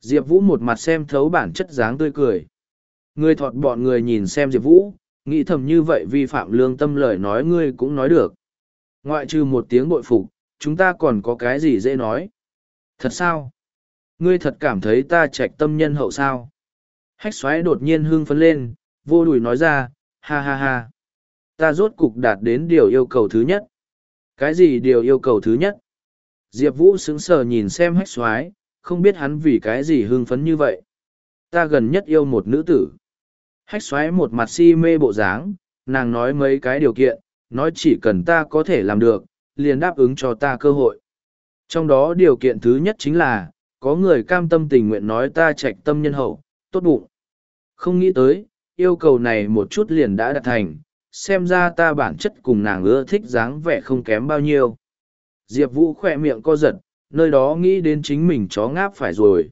Diệp Vũ một mặt xem thấu bản chất dáng tươi cười. Ngươi thọt bọn người nhìn xem Diệp Vũ, nghĩ thầm như vậy vi phạm lương tâm lời nói ngươi cũng nói được. Ngoại trừ một tiếng bội phục, chúng ta còn có cái gì dễ nói? Thật sao? Ngươi thật cảm thấy ta trạch tâm nhân hậu sao? Hách xoáy đột nhiên hưng phấn lên, vô đùi nói ra, ha ha ha. Ta rốt cục đạt đến điều yêu cầu thứ nhất. Cái gì điều yêu cầu thứ nhất? Diệp Vũ sững sờ nhìn xem hách xoáy, không biết hắn vì cái gì hưng phấn như vậy. Ta gần nhất yêu một nữ tử. Hách xoáy một mặt si mê bộ dáng, nàng nói mấy cái điều kiện, nói chỉ cần ta có thể làm được, liền đáp ứng cho ta cơ hội. Trong đó điều kiện thứ nhất chính là, có người cam tâm tình nguyện nói ta trạch tâm nhân hậu, tốt bụng. Không nghĩ tới, yêu cầu này một chút liền đã đạt thành, xem ra ta bản chất cùng nàng ưa thích dáng vẻ không kém bao nhiêu. Diệp Vũ khỏe miệng co giật, nơi đó nghĩ đến chính mình chó ngáp phải rồi.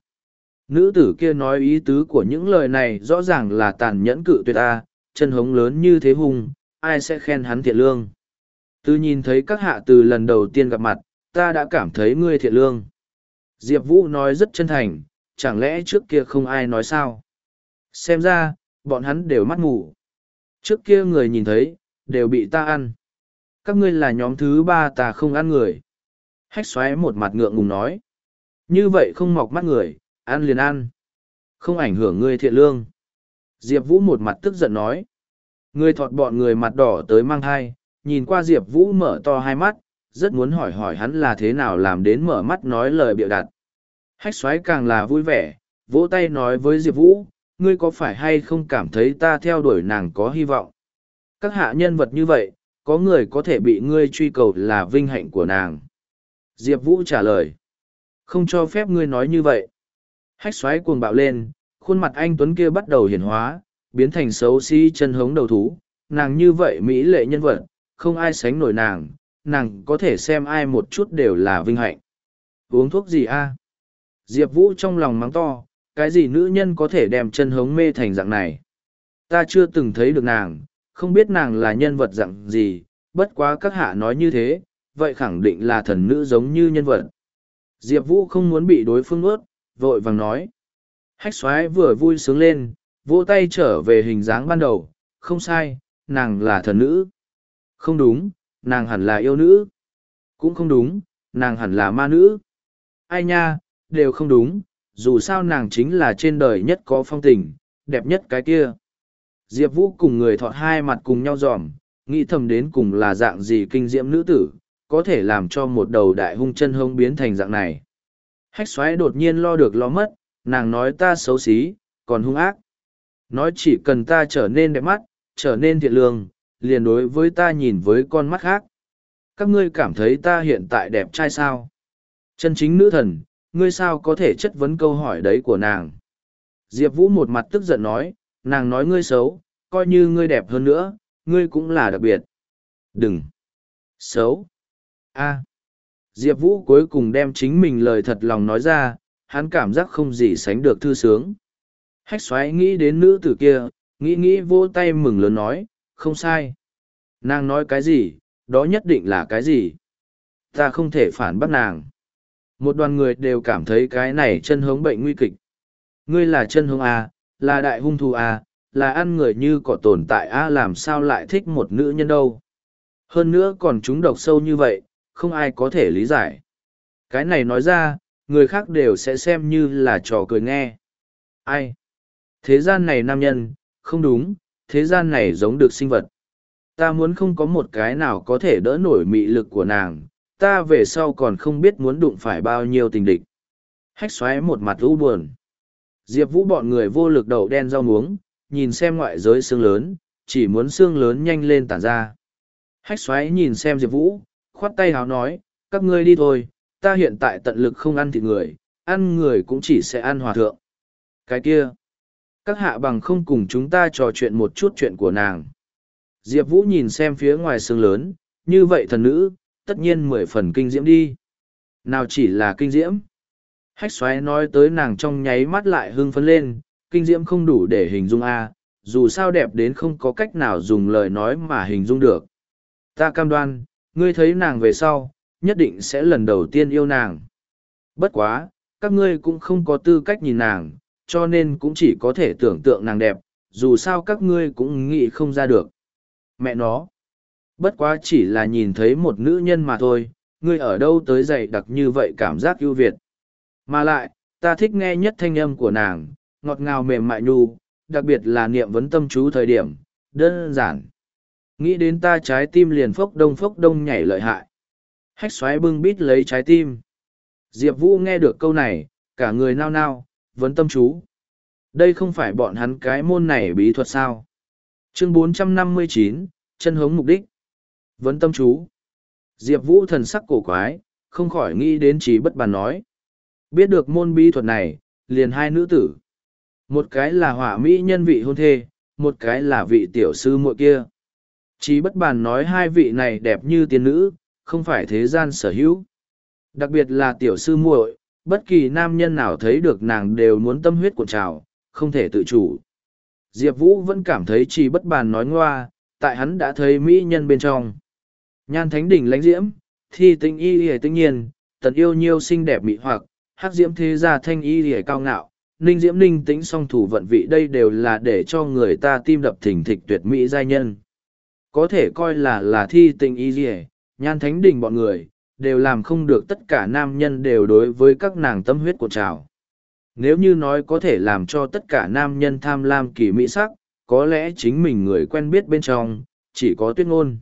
Nữ tử kia nói ý tứ của những lời này rõ ràng là tàn nhẫn cự tuyệt ta, chân hống lớn như thế hùng, ai sẽ khen hắn thiện lương. Từ nhìn thấy các hạ từ lần đầu tiên gặp mặt, ta đã cảm thấy ngươi thiện lương. Diệp Vũ nói rất chân thành, chẳng lẽ trước kia không ai nói sao? Xem ra, bọn hắn đều mắt ngủ. Trước kia người nhìn thấy, đều bị ta ăn. Các ngươi là nhóm thứ ba ta không ăn người. Hách xoáy một mặt ngượng ngùng nói. Như vậy không mọc mắt người, ăn liền ăn. Không ảnh hưởng ngươi thiện lương. Diệp Vũ một mặt tức giận nói. Người thọt bọn người mặt đỏ tới mang thai, nhìn qua Diệp Vũ mở to hai mắt, rất muốn hỏi hỏi hắn là thế nào làm đến mở mắt nói lời bịa đặt. Hách xoáy càng là vui vẻ, vỗ tay nói với Diệp Vũ, ngươi có phải hay không cảm thấy ta theo đuổi nàng có hy vọng? Các hạ nhân vật như vậy, có người có thể bị ngươi truy cầu là vinh hạnh của nàng. Diệp Vũ trả lời, không cho phép ngươi nói như vậy. Hách xoáy cuồng bạo lên, khuôn mặt anh Tuấn kia bắt đầu hiển hóa, biến thành xấu xí chân hống đầu thú. Nàng như vậy mỹ lệ nhân vật, không ai sánh nổi nàng, nàng có thể xem ai một chút đều là vinh hạnh. Uống thuốc gì a? Diệp Vũ trong lòng mắng to, cái gì nữ nhân có thể đem chân hống mê thành dạng này? Ta chưa từng thấy được nàng, không biết nàng là nhân vật dạng gì, bất quá các hạ nói như thế, vậy khẳng định là thần nữ giống như nhân vật. Diệp Vũ không muốn bị đối phương ướt, vội vàng nói. Hách xoái vừa vui sướng lên, vỗ tay trở về hình dáng ban đầu, không sai, nàng là thần nữ. Không đúng, nàng hẳn là yêu nữ. Cũng không đúng, nàng hẳn là ma nữ. Ai nha, đều không đúng, dù sao nàng chính là trên đời nhất có phong tình, đẹp nhất cái kia. Diệp Vũ cùng người thọ hai mặt cùng nhau dòm, nghĩ thầm đến cùng là dạng gì kinh diễm nữ tử, có thể làm cho một đầu đại hung chân hông biến thành dạng này. Hách xoáy đột nhiên lo được lo mất, nàng nói ta xấu xí, còn hung ác. Nói chỉ cần ta trở nên đẹp mắt, trở nên thiện lương, liền đối với ta nhìn với con mắt khác. Các ngươi cảm thấy ta hiện tại đẹp trai sao? Chân chính nữ thần, ngươi sao có thể chất vấn câu hỏi đấy của nàng? Diệp Vũ một mặt tức giận nói, nàng nói ngươi xấu, coi như ngươi đẹp hơn nữa, ngươi cũng là đặc biệt. Đừng! Xấu! a Diệp Vũ cuối cùng đem chính mình lời thật lòng nói ra, hắn cảm giác không gì sánh được thư sướng. Hách xoáy nghĩ đến nữ tử kia, nghĩ nghĩ vô tay mừng lớn nói, không sai. Nàng nói cái gì, đó nhất định là cái gì. Ta không thể phản bác nàng. Một đoàn người đều cảm thấy cái này chân hống bệnh nguy kịch. Ngươi là chân hống A, là đại hung thủ A, à, là ăn người như có tồn tại A làm sao lại thích một nữ nhân đâu. Hơn nữa còn chúng độc sâu như vậy, không ai có thể lý giải. Cái này nói ra, người khác đều sẽ xem như là trò cười nghe. Ai? Thế gian này nam nhân, không đúng, thế gian này giống được sinh vật. Ta muốn không có một cái nào có thể đỡ nổi mị lực của nàng, ta về sau còn không biết muốn đụng phải bao nhiêu tình địch. Hách xoáy một mặt u buồn. Diệp Vũ bọn người vô lực đầu đen rau muống, nhìn xem ngoại giới xương lớn, chỉ muốn xương lớn nhanh lên tản ra. Hách xoáy nhìn xem Diệp Vũ, khoát tay háo nói, các ngươi đi thôi, ta hiện tại tận lực không ăn thịt người, ăn người cũng chỉ sẽ ăn hòa thượng. Cái kia, các hạ bằng không cùng chúng ta trò chuyện một chút chuyện của nàng. Diệp Vũ nhìn xem phía ngoài xương lớn, như vậy thần nữ, tất nhiên mười phần kinh diễm đi. Nào chỉ là kinh diễm. Hách xoáy nói tới nàng trong nháy mắt lại hưng phấn lên, kinh diễm không đủ để hình dung A, dù sao đẹp đến không có cách nào dùng lời nói mà hình dung được. Ta cam đoan, ngươi thấy nàng về sau, nhất định sẽ lần đầu tiên yêu nàng. Bất quá, các ngươi cũng không có tư cách nhìn nàng, cho nên cũng chỉ có thể tưởng tượng nàng đẹp, dù sao các ngươi cũng nghĩ không ra được. Mẹ nó, bất quá chỉ là nhìn thấy một nữ nhân mà thôi, ngươi ở đâu tới dày đặc như vậy cảm giác ưu việt. Mà lại, ta thích nghe nhất thanh âm của nàng, ngọt ngào mềm mại nhu, đặc biệt là niệm vấn tâm chú thời điểm, đơn giản. Nghĩ đến ta trái tim liền phốc đông phốc đông nhảy lợi hại. Hách xoáy bưng bít lấy trái tim. Diệp Vũ nghe được câu này, cả người nao nao, vấn tâm chú. Đây không phải bọn hắn cái môn này bí thuật sao. Chương 459, chân hống mục đích. Vấn tâm chú. Diệp Vũ thần sắc cổ quái, không khỏi nghĩ đến trí bất bàn nói. Biết được môn bí thuật này, liền hai nữ tử. Một cái là hỏa mỹ nhân vị hôn thê, một cái là vị tiểu sư muội kia. Trí bất bàn nói hai vị này đẹp như tiên nữ, không phải thế gian sở hữu. Đặc biệt là tiểu sư muội, bất kỳ nam nhân nào thấy được nàng đều muốn tâm huyết của trào, không thể tự chủ. Diệp Vũ vẫn cảm thấy trí bất bàn nói ngoa, tại hắn đã thấy mỹ nhân bên trong. Nhan thánh đỉnh lãnh diễm, thi tinh y hề tinh nhiên, tần yêu nhiêu xinh đẹp mỹ hoặc, hắc diễm thế gia thanh y hề cao ngạo, ninh diễm ninh tĩnh song thủ vận vị đây đều là để cho người ta tim đập thình thịch tuyệt mỹ giai nhân. Có thể coi là là thi tình y dì nhan thánh đỉnh bọn người, đều làm không được tất cả nam nhân đều đối với các nàng tâm huyết của trào. Nếu như nói có thể làm cho tất cả nam nhân tham lam kỳ mỹ sắc, có lẽ chính mình người quen biết bên trong, chỉ có tuyết ngôn.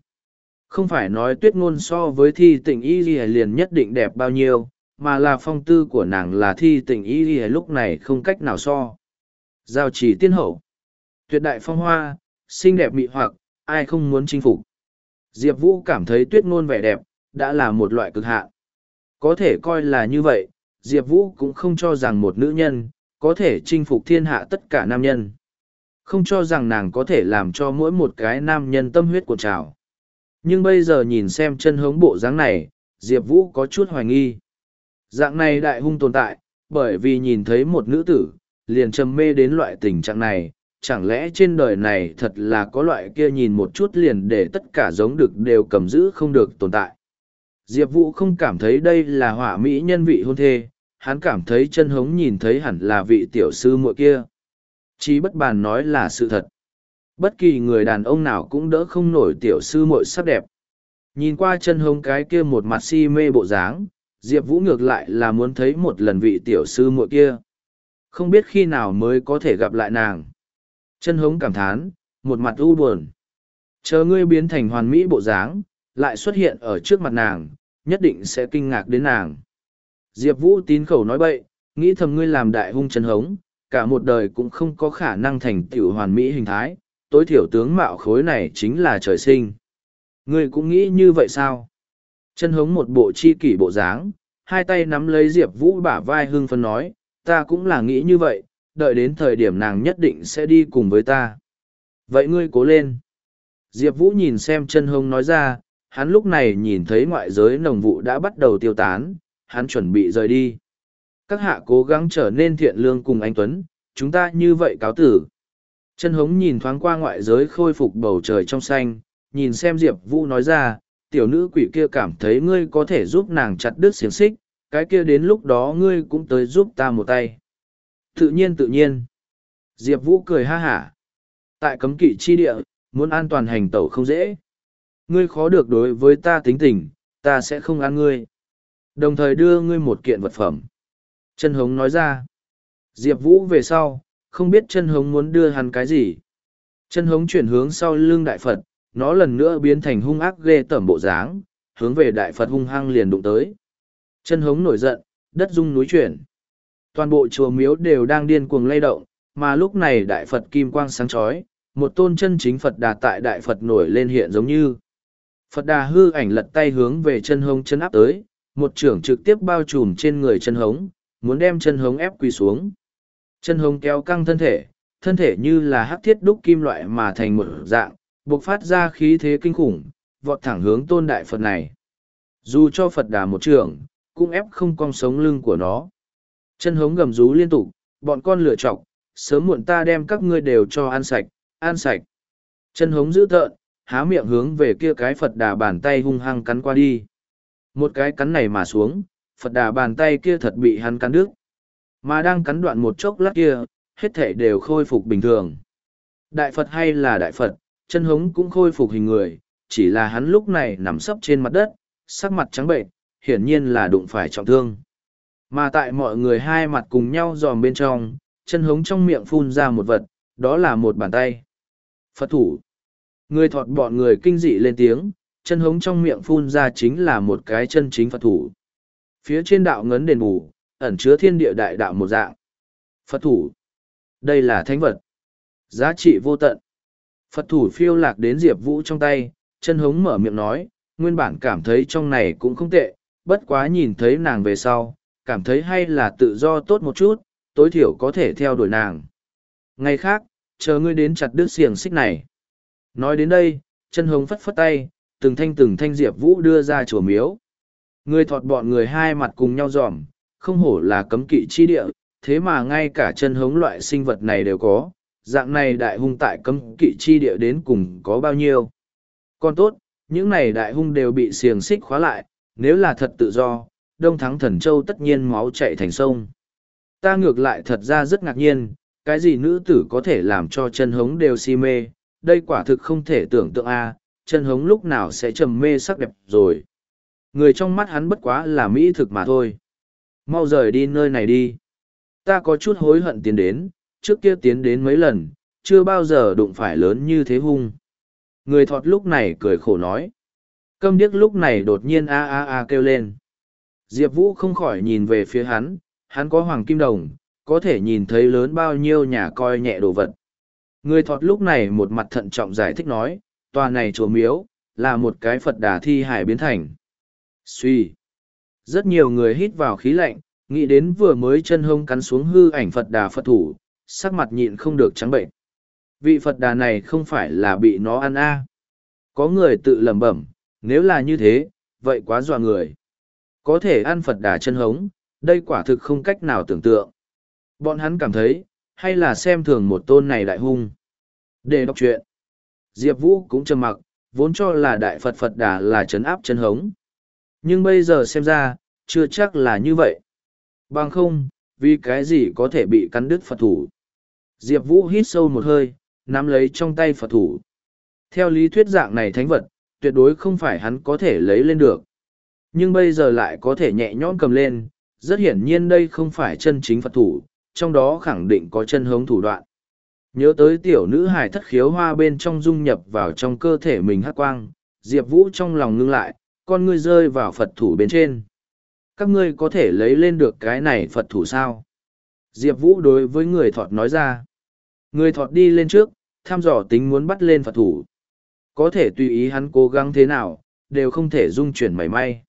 Không phải nói tuyết ngôn so với thi tình y ghi liền nhất định đẹp bao nhiêu, mà là phong tư của nàng là thi tình y ghi lúc này không cách nào so. Giao chỉ tiên hậu. Tuyệt đại phong hoa, xinh đẹp mị hoặc, ai không muốn chinh phục. Diệp Vũ cảm thấy tuyết ngôn vẻ đẹp, đã là một loại cực hạn. Có thể coi là như vậy, Diệp Vũ cũng không cho rằng một nữ nhân, có thể chinh phục thiên hạ tất cả nam nhân. Không cho rằng nàng có thể làm cho mỗi một cái nam nhân tâm huyết của trào. Nhưng bây giờ nhìn xem chân hống bộ dáng này, Diệp Vũ có chút hoài nghi. Dạng này đại hung tồn tại, bởi vì nhìn thấy một nữ tử, liền trầm mê đến loại tình trạng này, chẳng lẽ trên đời này thật là có loại kia nhìn một chút liền để tất cả giống được đều cầm giữ không được tồn tại. Diệp Vũ không cảm thấy đây là hỏa mỹ nhân vị hôn thê, hắn cảm thấy chân hống nhìn thấy hẳn là vị tiểu sư muội kia. Chí bất bàn nói là sự thật. Bất kỳ người đàn ông nào cũng đỡ không nổi tiểu sư muội sắc đẹp. Nhìn qua chân hống cái kia một mặt si mê bộ dáng, Diệp Vũ ngược lại là muốn thấy một lần vị tiểu sư muội kia. Không biết khi nào mới có thể gặp lại nàng. Chân hống cảm thán, một mặt u buồn. Chờ ngươi biến thành hoàn mỹ bộ dáng, lại xuất hiện ở trước mặt nàng, nhất định sẽ kinh ngạc đến nàng. Diệp Vũ tín khẩu nói bậy, nghĩ thầm ngươi làm đại hung chân hống, cả một đời cũng không có khả năng thành tiểu hoàn mỹ hình thái, tối thiểu tướng mạo khối này chính là trời sinh. Ngươi cũng nghĩ như vậy sao? Chân hống một bộ chi kỷ bộ dáng, hai tay nắm lấy Diệp Vũ bả vai hưng phân nói, ta cũng là nghĩ như vậy, đợi đến thời điểm nàng nhất định sẽ đi cùng với ta. Vậy ngươi cố lên. Diệp Vũ nhìn xem chân hống nói ra, hắn lúc này nhìn thấy ngoại giới nồng vụ đã bắt đầu tiêu tán, hắn chuẩn bị rời đi. Các hạ cố gắng trở nên thiện lương cùng anh Tuấn, chúng ta như vậy cáo tử. Chân hống nhìn thoáng qua ngoại giới khôi phục bầu trời trong xanh, nhìn xem Diệp Vũ nói ra, tiểu nữ quỷ kia cảm thấy ngươi có thể giúp nàng chặt đứt xiềng xích, cái kia đến lúc đó ngươi cũng tới giúp ta một tay. Tự nhiên tự nhiên. Diệp Vũ cười ha hả. Tại cấm kỵ chi địa, muốn an toàn hành tẩu không dễ. Ngươi khó được đối với ta tính tình, ta sẽ không ăn ngươi. Đồng thời đưa ngươi một kiện vật phẩm. Chân hống nói ra. Diệp Vũ về sau, không biết chân hống muốn đưa hắn cái gì. Chân hống chuyển hướng sau lưng đại Phật, nó lần nữa biến thành hung ác ghê tởm bộ dáng, hướng về đại Phật hung hăng liền đụng tới. Chân hống nổi giận, đất rung núi chuyển. Toàn bộ chùa miếu đều đang điên cuồng lay động, mà lúc này đại Phật kim quang sáng chói, một tôn chân chính Phật đà tại đại Phật nổi lên hiện giống như. Phật đà hư ảnh lật tay hướng về chân hống chân áp tới, một trưởng trực tiếp bao trùm trên người chân hống, muốn đem chân hống ép quỳ xuống. Chân hồng kéo căng thân thể, thân thể như là hắc thiết đúc kim loại mà thành một dạng, buộc phát ra khí thế kinh khủng, vọt thẳng hướng tôn đại Phật này. Dù cho Phật đà một trưởng, cũng ép không cong sống lưng của nó. Chân hống gầm rú liên tục, bọn con lựa chọc, sớm muộn ta đem các ngươi đều cho ăn sạch, ăn sạch. Chân hống giữ tợn, há miệng hướng về kia cái Phật đà bàn tay hung hăng cắn qua đi. Một cái cắn này mà xuống, Phật đà bàn tay kia thật bị hắn cắn đứt. Mà đang cắn đoạn một chốc lát kia, hết thể đều khôi phục bình thường. Đại Phật hay là Đại Phật, chân hống cũng khôi phục hình người, chỉ là hắn lúc này nằm sấp trên mặt đất, sắc mặt trắng bệnh, hiển nhiên là đụng phải trọng thương. Mà tại mọi người hai mặt cùng nhau dòm bên trong, chân hống trong miệng phun ra một vật, đó là một bàn tay. Phật thủ. Người thọt bọn người kinh dị lên tiếng, chân hống trong miệng phun ra chính là một cái chân chính Phật thủ. Phía trên đạo ngấn đền bù, ẩn chứa thiên địa đại đạo một dạng. Phật thủ. Đây là thánh vật. Giá trị vô tận. Phật thủ phiêu lạc đến Diệp Vũ trong tay, chân hống mở miệng nói, nguyên bản cảm thấy trong này cũng không tệ, bất quá nhìn thấy nàng về sau, cảm thấy hay là tự do tốt một chút, tối thiểu có thể theo đuổi nàng. Ngày khác, chờ ngươi đến chặt đứt xiềng xích này. Nói đến đây, chân hống phất phất tay, từng thanh từng thanh Diệp Vũ đưa ra chùa miếu. Người thọt bọn người hai mặt cùng nhau dòm, không hổ là cấm kỵ chi địa, thế mà ngay cả chân hống loại sinh vật này đều có, dạng này đại hung tại cấm kỵ chi địa đến cùng có bao nhiêu. Còn tốt, những này đại hung đều bị xiềng xích khóa lại, nếu là thật tự do, Đông Thắng Thần Châu tất nhiên máu chạy thành sông. Ta ngược lại thật ra rất ngạc nhiên, cái gì nữ tử có thể làm cho chân hống đều si mê, đây quả thực không thể tưởng tượng a chân hống lúc nào sẽ trầm mê sắc đẹp rồi. Người trong mắt hắn bất quá là mỹ thực mà thôi. Mau rời đi nơi này đi. Ta có chút hối hận tiến đến, trước kia tiến đến mấy lần, chưa bao giờ đụng phải lớn như thế hung. Người thọt lúc này cười khổ nói. Câm điếc lúc này đột nhiên a a a kêu lên. Diệp Vũ không khỏi nhìn về phía hắn, hắn có hoàng kim đồng, có thể nhìn thấy lớn bao nhiêu nhà coi nhẹ đồ vật. Người thọt lúc này một mặt thận trọng giải thích nói, tòa này chùa miếu, là một cái Phật đà thi hải biến thành. Suy. Rất nhiều người hít vào khí lạnh, nghĩ đến vừa mới chân hông cắn xuống hư ảnh Phật đà Phật thủ, sắc mặt nhịn không được trắng bệnh. Vị Phật đà này không phải là bị nó ăn a Có người tự lẩm bẩm, nếu là như thế, vậy quá dọa người. Có thể ăn Phật đà chân hống, đây quả thực không cách nào tưởng tượng. Bọn hắn cảm thấy, hay là xem thường một tôn này đại hung. Để đọc chuyện, Diệp Vũ cũng trầm mặc, vốn cho là đại Phật Phật đà là chấn áp chân hống. Nhưng bây giờ xem ra, chưa chắc là như vậy. Bằng không, vì cái gì có thể bị cắn đứt Phật thủ. Diệp Vũ hít sâu một hơi, nắm lấy trong tay Phật thủ. Theo lý thuyết dạng này thánh vật, tuyệt đối không phải hắn có thể lấy lên được. Nhưng bây giờ lại có thể nhẹ nhõm cầm lên, rất hiển nhiên đây không phải chân chính Phật thủ, trong đó khẳng định có chân hống thủ đoạn. Nhớ tới tiểu nữ hài thất khiếu hoa bên trong dung nhập vào trong cơ thể mình hát quang, Diệp Vũ trong lòng ngưng lại, con ngươi rơi vào Phật thủ bên trên. Các ngươi có thể lấy lên được cái này Phật thủ sao? Diệp Vũ đối với người thọt nói ra. Người thọt đi lên trước, thăm dò tính muốn bắt lên Phật thủ. Có thể tùy ý hắn cố gắng thế nào, đều không thể dung chuyển mảy may.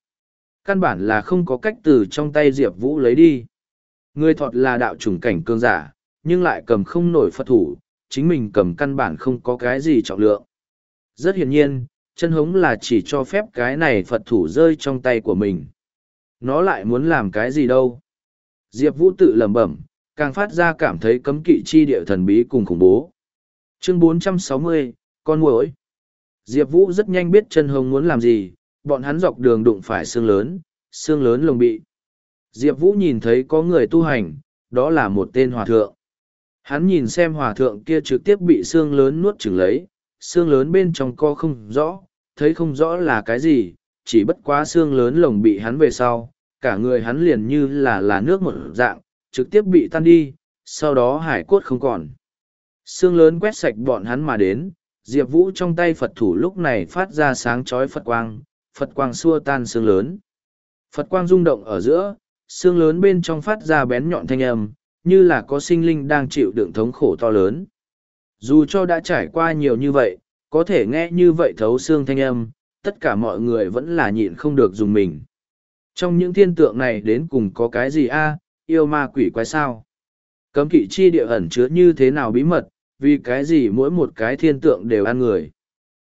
Căn bản là không có cách từ trong tay Diệp Vũ lấy đi. Người thọt là đạo chủng cảnh cương giả, nhưng lại cầm không nổi Phật thủ, chính mình cầm căn bản không có cái gì trọng lượng. Rất hiển nhiên, chân hống là chỉ cho phép cái này Phật thủ rơi trong tay của mình. Nó lại muốn làm cái gì đâu. Diệp Vũ tự lẩm bẩm, càng phát ra cảm thấy cấm kỵ chi địa thần bí cùng khủng bố. Chương 460, con muỗi. Diệp Vũ rất nhanh biết chân hồng muốn làm gì, bọn hắn dọc đường đụng phải xương lớn, xương lớn lồng bị. Diệp Vũ nhìn thấy có người tu hành, đó là một tên hòa thượng. Hắn nhìn xem hòa thượng kia trực tiếp bị xương lớn nuốt chửng lấy, xương lớn bên trong co không rõ, thấy không rõ là cái gì, chỉ bất quá xương lớn lồng bị hắn về sau, cả người hắn liền như là là nước một dạng, trực tiếp bị tan đi, sau đó hải cốt không còn. Xương lớn quét sạch bọn hắn mà đến, Diệp Vũ trong tay Phật thủ lúc này phát ra sáng chói Phật quang, Phật quang xua tan xương lớn. Phật quang rung động ở giữa, xương lớn bên trong phát ra bén nhọn thanh âm, như là có sinh linh đang chịu đựng thống khổ to lớn. Dù cho đã trải qua nhiều như vậy, có thể nghe như vậy thấu xương thanh âm, tất cả mọi người vẫn là nhịn không được dùng mình. Trong những thiên tượng này đến cùng có cái gì a yêu ma quỷ quái sao? Cấm kỵ chi địa ẩn chứa như thế nào bí mật, vì cái gì mỗi một cái thiên tượng đều ăn người.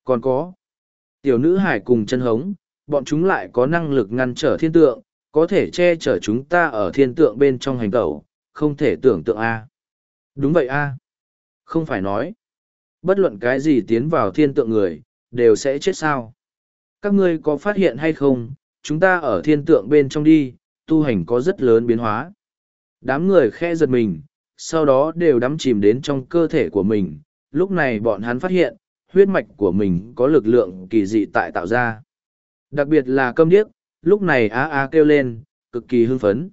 Còn có, tiểu nữ hải cùng chân hống, bọn chúng lại có năng lực ngăn trở thiên tượng, có thể che chở chúng ta ở thiên tượng bên trong hành tẩu, không thể tưởng tượng A. Đúng vậy A. Không phải nói. Bất luận cái gì tiến vào thiên tượng người, đều sẽ chết sao. Các ngươi có phát hiện hay không, chúng ta ở thiên tượng bên trong đi, tu hành có rất lớn biến hóa. Đám người khe giật mình, sau đó đều đắm chìm đến trong cơ thể của mình. Lúc này bọn hắn phát hiện, huyết mạch của mình có lực lượng kỳ dị tại tạo ra. Đặc biệt là câm điếc, lúc này á á kêu lên, cực kỳ hưng phấn.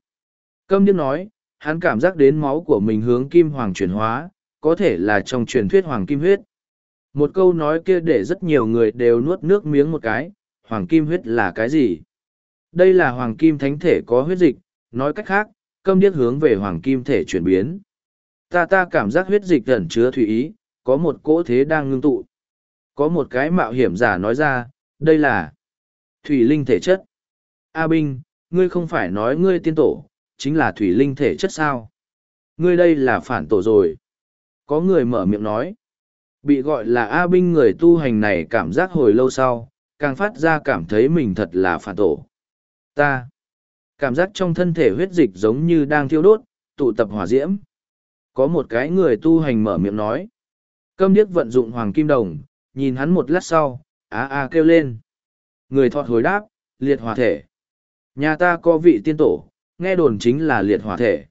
Câm điếc nói, hắn cảm giác đến máu của mình hướng kim hoàng chuyển hóa, có thể là trong truyền thuyết hoàng kim huyết. Một câu nói kia để rất nhiều người đều nuốt nước miếng một cái, hoàng kim huyết là cái gì? Đây là hoàng kim thánh thể có huyết dịch, nói cách khác, câm điếc hướng về hoàng kim thể chuyển biến. Ta ta cảm giác huyết dịch ẩn chứa thủy ý, có một cỗ thế đang ngưng tụ. Có một cái mạo hiểm giả nói ra, đây là thủy linh thể chất. A Binh, ngươi không phải nói ngươi tiên tổ, chính là thủy linh thể chất sao? Ngươi đây là phản tổ rồi. Có người mở miệng nói. Bị gọi là A Binh người tu hành này cảm giác hồi lâu sau, càng phát ra cảm thấy mình thật là phản tổ. Ta. Cảm giác trong thân thể huyết dịch giống như đang thiêu đốt, tụ tập hỏa diễm. Có một cái người tu hành mở miệng nói. Câm điếc vận dụng hoàng kim đồng, nhìn hắn một lát sau, á a kêu lên. Người thọt hồi đáp, liệt hỏa thể. Nhà ta có vị tiên tổ, nghe đồn chính là liệt hỏa thể.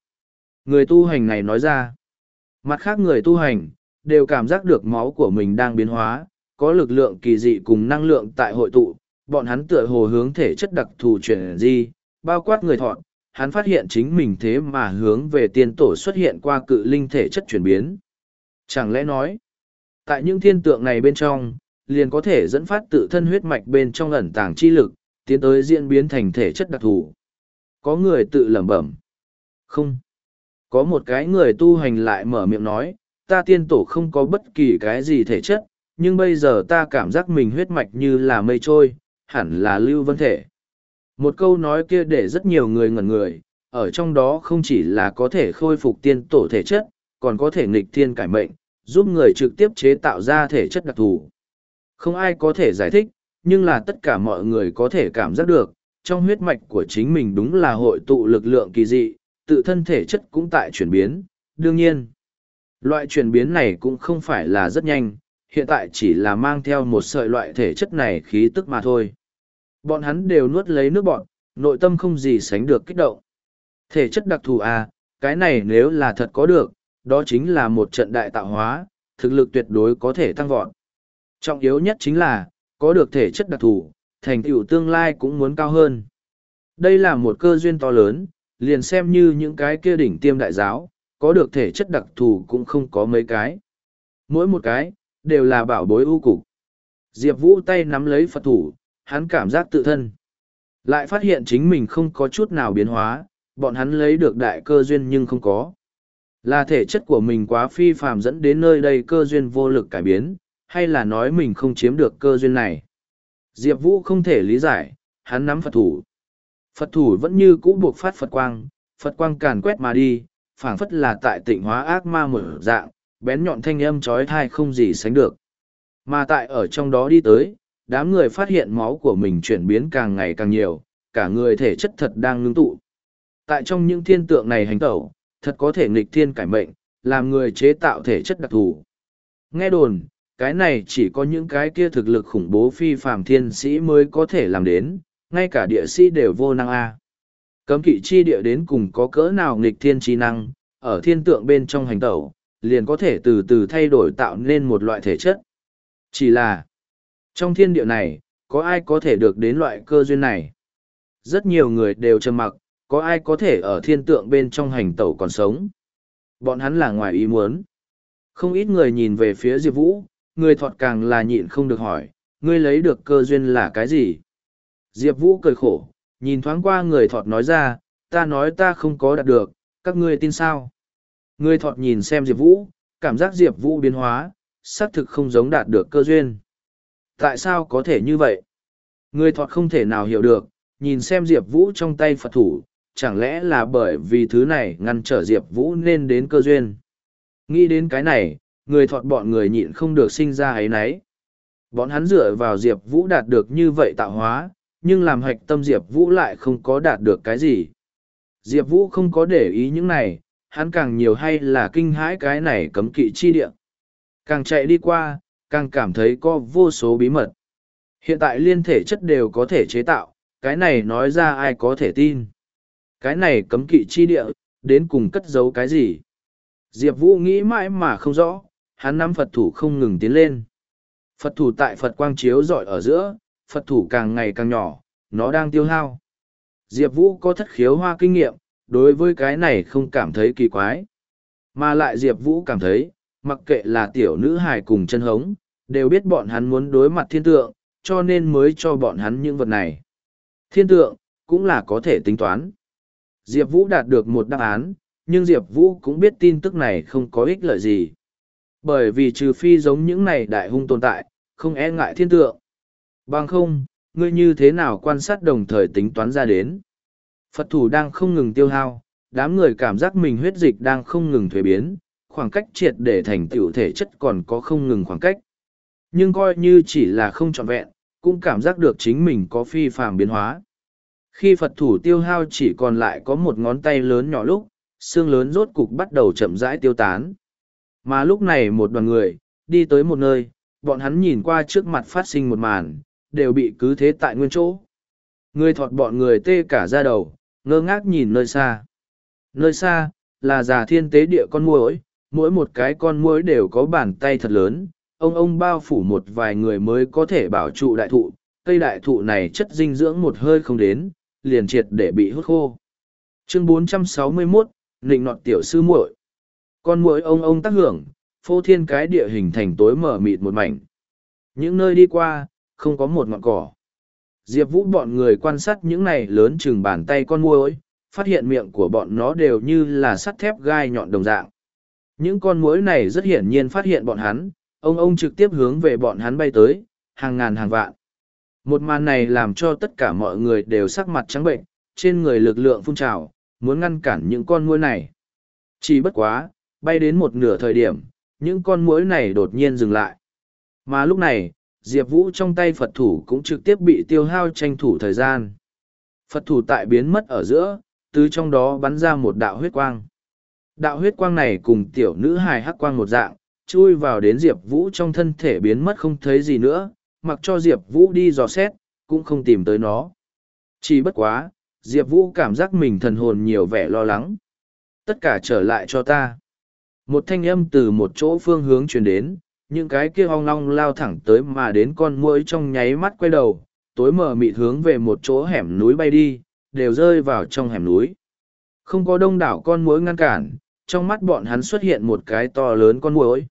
Người tu hành này nói ra. Mặt khác người tu hành, đều cảm giác được máu của mình đang biến hóa, có lực lượng kỳ dị cùng năng lượng tại hội tụ, bọn hắn tựa hồ hướng thể chất đặc thù chuyển di, bao quát người thọn, hắn phát hiện chính mình thế mà hướng về tiên tổ xuất hiện qua cự linh thể chất chuyển biến. Chẳng lẽ nói, tại những thiên tượng này bên trong, liền có thể dẫn phát tự thân huyết mạch bên trong ẩn tàng chi lực, tiến tới diễn biến thành thể chất đặc thù. Có người tự lẩm bẩm. Không. Có một cái người tu hành lại mở miệng nói, ta tiên tổ không có bất kỳ cái gì thể chất, nhưng bây giờ ta cảm giác mình huyết mạch như là mây trôi, hẳn là lưu vân thể. Một câu nói kia để rất nhiều người ngẩn người, ở trong đó không chỉ là có thể khôi phục tiên tổ thể chất, còn có thể nghịch thiên cải mệnh, giúp người trực tiếp chế tạo ra thể chất đặc thù. Không ai có thể giải thích, nhưng là tất cả mọi người có thể cảm giác được, trong huyết mạch của chính mình đúng là hội tụ lực lượng kỳ dị, tự thân thể chất cũng tại chuyển biến, đương nhiên. Loại chuyển biến này cũng không phải là rất nhanh, hiện tại chỉ là mang theo một sợi loại thể chất này khí tức mà thôi. Bọn hắn đều nuốt lấy nước bọn, nội tâm không gì sánh được kích động. Thể chất đặc thù à, cái này nếu là thật có được, đó chính là một trận đại tạo hóa, thực lực tuyệt đối có thể tăng vọt. Trọng yếu nhất chính là, có được thể chất đặc thù, thành tựu tương lai cũng muốn cao hơn. Đây là một cơ duyên to lớn, liền xem như những cái kia đỉnh tiêm đại giáo, có được thể chất đặc thù cũng không có mấy cái. Mỗi một cái, đều là bảo bối ưu cục. Diệp Vũ tay nắm lấy Phật thủ, hắn cảm giác tự thân. Lại phát hiện chính mình không có chút nào biến hóa, bọn hắn lấy được đại cơ duyên nhưng không có. Là thể chất của mình quá phi phàm dẫn đến nơi đây cơ duyên vô lực cải biến, hay là nói mình không chiếm được cơ duyên này. Diệp Vũ không thể lý giải, hắn nắm Phật thủ. Phật thủ vẫn như cũ buộc phát Phật quang, Phật quang càn quét mà đi, phảng phất là tại tịnh hóa ác ma mở dạng, bén nhọn thanh âm trói thai không gì sánh được. Mà tại ở trong đó đi tới, đám người phát hiện máu của mình chuyển biến càng ngày càng nhiều, cả người thể chất thật đang ngưng tụ. Tại trong những thiên tượng này hành tẩu, thật có thể nghịch thiên cải mệnh, làm người chế tạo thể chất đặc thù. Nghe đồn, cái này chỉ có những cái kia thực lực khủng bố phi phàm thiên sĩ mới có thể làm đến, ngay cả địa sĩ đều vô năng a. Cấm kỵ chi địa đến cùng có cỡ nào nghịch thiên chi năng, ở thiên tượng bên trong hành tẩu, liền có thể từ từ thay đổi tạo nên một loại thể chất. Chỉ là, trong thiên địa này, có ai có thể được đến loại cơ duyên này? Rất nhiều người đều trầm mặc, có ai có thể ở thiên tượng bên trong hành tẩu còn sống? Bọn hắn là ngoài ý muốn. Không ít người nhìn về phía Diệp Vũ, người thọt càng là nhịn không được hỏi, ngươi lấy được cơ duyên là cái gì? Diệp Vũ cười khổ, nhìn thoáng qua người thọt nói ra, ta nói ta không có đạt được, các ngươi tin sao? Người thọt nhìn xem Diệp Vũ, cảm giác Diệp Vũ biến hóa, xác thực không giống đạt được cơ duyên. Tại sao có thể như vậy? Người thọt không thể nào hiểu được, nhìn xem Diệp Vũ trong tay Phật thủ, chẳng lẽ là bởi vì thứ này ngăn trở Diệp Vũ nên đến cơ duyên. Nghĩ đến cái này, người thọt bọn người nhịn không được sinh ra ấy nấy. Bọn hắn dựa vào Diệp Vũ đạt được như vậy tạo hóa, nhưng làm hạch tâm Diệp Vũ lại không có đạt được cái gì. Diệp Vũ không có để ý những này, hắn càng nhiều hay là kinh hãi cái này cấm kỵ chi địa. Càng chạy đi qua, càng cảm thấy có vô số bí mật. Hiện tại liên thể chất đều có thể chế tạo, cái này nói ra ai có thể tin. Cái này cấm kỵ chi địa, đến cùng cất giấu cái gì? Diệp Vũ nghĩ mãi mà không rõ, hắn nắm Phật thủ không ngừng tiến lên. Phật thủ tại Phật quang chiếu rọi ở giữa, Phật thủ càng ngày càng nhỏ, nó đang tiêu hao. Diệp Vũ có thất khiếu hoa kinh nghiệm, đối với cái này không cảm thấy kỳ quái. Mà lại Diệp Vũ cảm thấy, mặc kệ là tiểu nữ hài cùng chân hống, đều biết bọn hắn muốn đối mặt thiên tượng, cho nên mới cho bọn hắn những vật này. Thiên tượng, cũng là có thể tính toán. Diệp Vũ đạt được một đáp án, nhưng Diệp Vũ cũng biết tin tức này không có ích lợi gì. Bởi vì trừ phi giống những này đại hung tồn tại, không e ngại thiên tượng. Bằng không, ngươi như thế nào quan sát đồng thời tính toán ra đến. Phật thủ đang không ngừng tiêu hao, đám người cảm giác mình huyết dịch đang không ngừng thuế biến, khoảng cách triệt để thành tiểu thể chất còn có không ngừng khoảng cách. Nhưng coi như chỉ là không trọn vẹn, cũng cảm giác được chính mình có phi phàm biến hóa. Khi Phật thủ tiêu hao chỉ còn lại có một ngón tay lớn nhỏ lúc, xương lớn rốt cục bắt đầu chậm rãi tiêu tán. Mà lúc này một đoàn người, đi tới một nơi, bọn hắn nhìn qua trước mặt phát sinh một màn, đều bị cứ thế tại nguyên chỗ. Người thọt bọn người tê cả ra đầu, ngơ ngác nhìn nơi xa. Nơi xa, là già thiên tế địa con muỗi, mỗi một cái con muỗi đều có bàn tay thật lớn, ông ông bao phủ một vài người mới có thể bảo trụ đại thụ, cây đại thụ này chất dinh dưỡng một hơi không đến, liền triệt để bị hút khô. Chương 461, Nịnh nọt tiểu sư muội. Con muỗi ông ông tác hưởng, phô thiên cái địa hình thành tối mở mịt một mảnh. Những nơi đi qua, không có một ngọn cỏ. Diệp Vũ bọn người quan sát những này lớn chừng bàn tay con muỗi, phát hiện miệng của bọn nó đều như là sắt thép gai nhọn đồng dạng. Những con muỗi này rất hiển nhiên phát hiện bọn hắn, ông ông trực tiếp hướng về bọn hắn bay tới, hàng ngàn hàng vạn. Một màn này làm cho tất cả mọi người đều sắc mặt trắng bệnh, trên người lực lượng phun trào, muốn ngăn cản những con muỗi này. Chỉ bất quá, bay đến một nửa thời điểm, những con muỗi này đột nhiên dừng lại. Mà lúc này, Diệp Vũ trong tay Phật thủ cũng trực tiếp bị tiêu hao tranh thủ thời gian. Phật thủ tại biến mất ở giữa, từ trong đó bắn ra một đạo huyết quang. Đạo huyết quang này cùng tiểu nữ hài hắc quang một dạng, chui vào đến Diệp Vũ trong thân thể biến mất không thấy gì nữa, mặc cho Diệp Vũ đi dò xét, cũng không tìm tới nó. Chỉ bất quá, Diệp Vũ cảm giác mình thần hồn nhiều vẻ lo lắng. Tất cả trở lại cho ta. Một thanh âm từ một chỗ phương hướng truyền đến, những cái kia hoang long lao thẳng tới mà đến con muỗi trong nháy mắt quay đầu, tối mờ mịt hướng về một chỗ hẻm núi bay đi, đều rơi vào trong hẻm núi. Không có đông đảo con muỗi ngăn cản, trong mắt bọn hắn xuất hiện một cái to lớn con muỗi.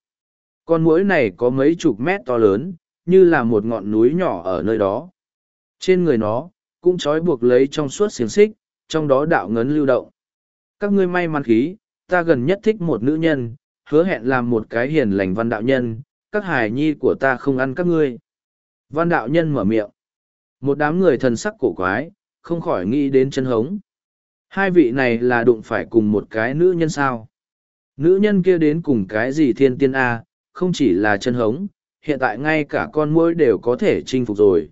Con muỗi này có mấy chục mét to lớn, như là một ngọn núi nhỏ ở nơi đó. Trên người nó, cũng trói buộc lấy trong suốt xiềng xích, trong đó đạo ngấn lưu động. Các ngươi may mắn khí, ta gần nhất thích một nữ nhân, hứa hẹn làm một cái hiền lành văn đạo nhân, các hài nhi của ta không ăn các ngươi. Văn đạo nhân mở miệng. Một đám người thần sắc cổ quái, không khỏi nghĩ đến chân hống. Hai vị này là đụng phải cùng một cái nữ nhân sao. Nữ nhân kia đến cùng cái gì thiên tiên A, không chỉ là chân hống, hiện tại ngay cả con muỗi đều có thể chinh phục rồi.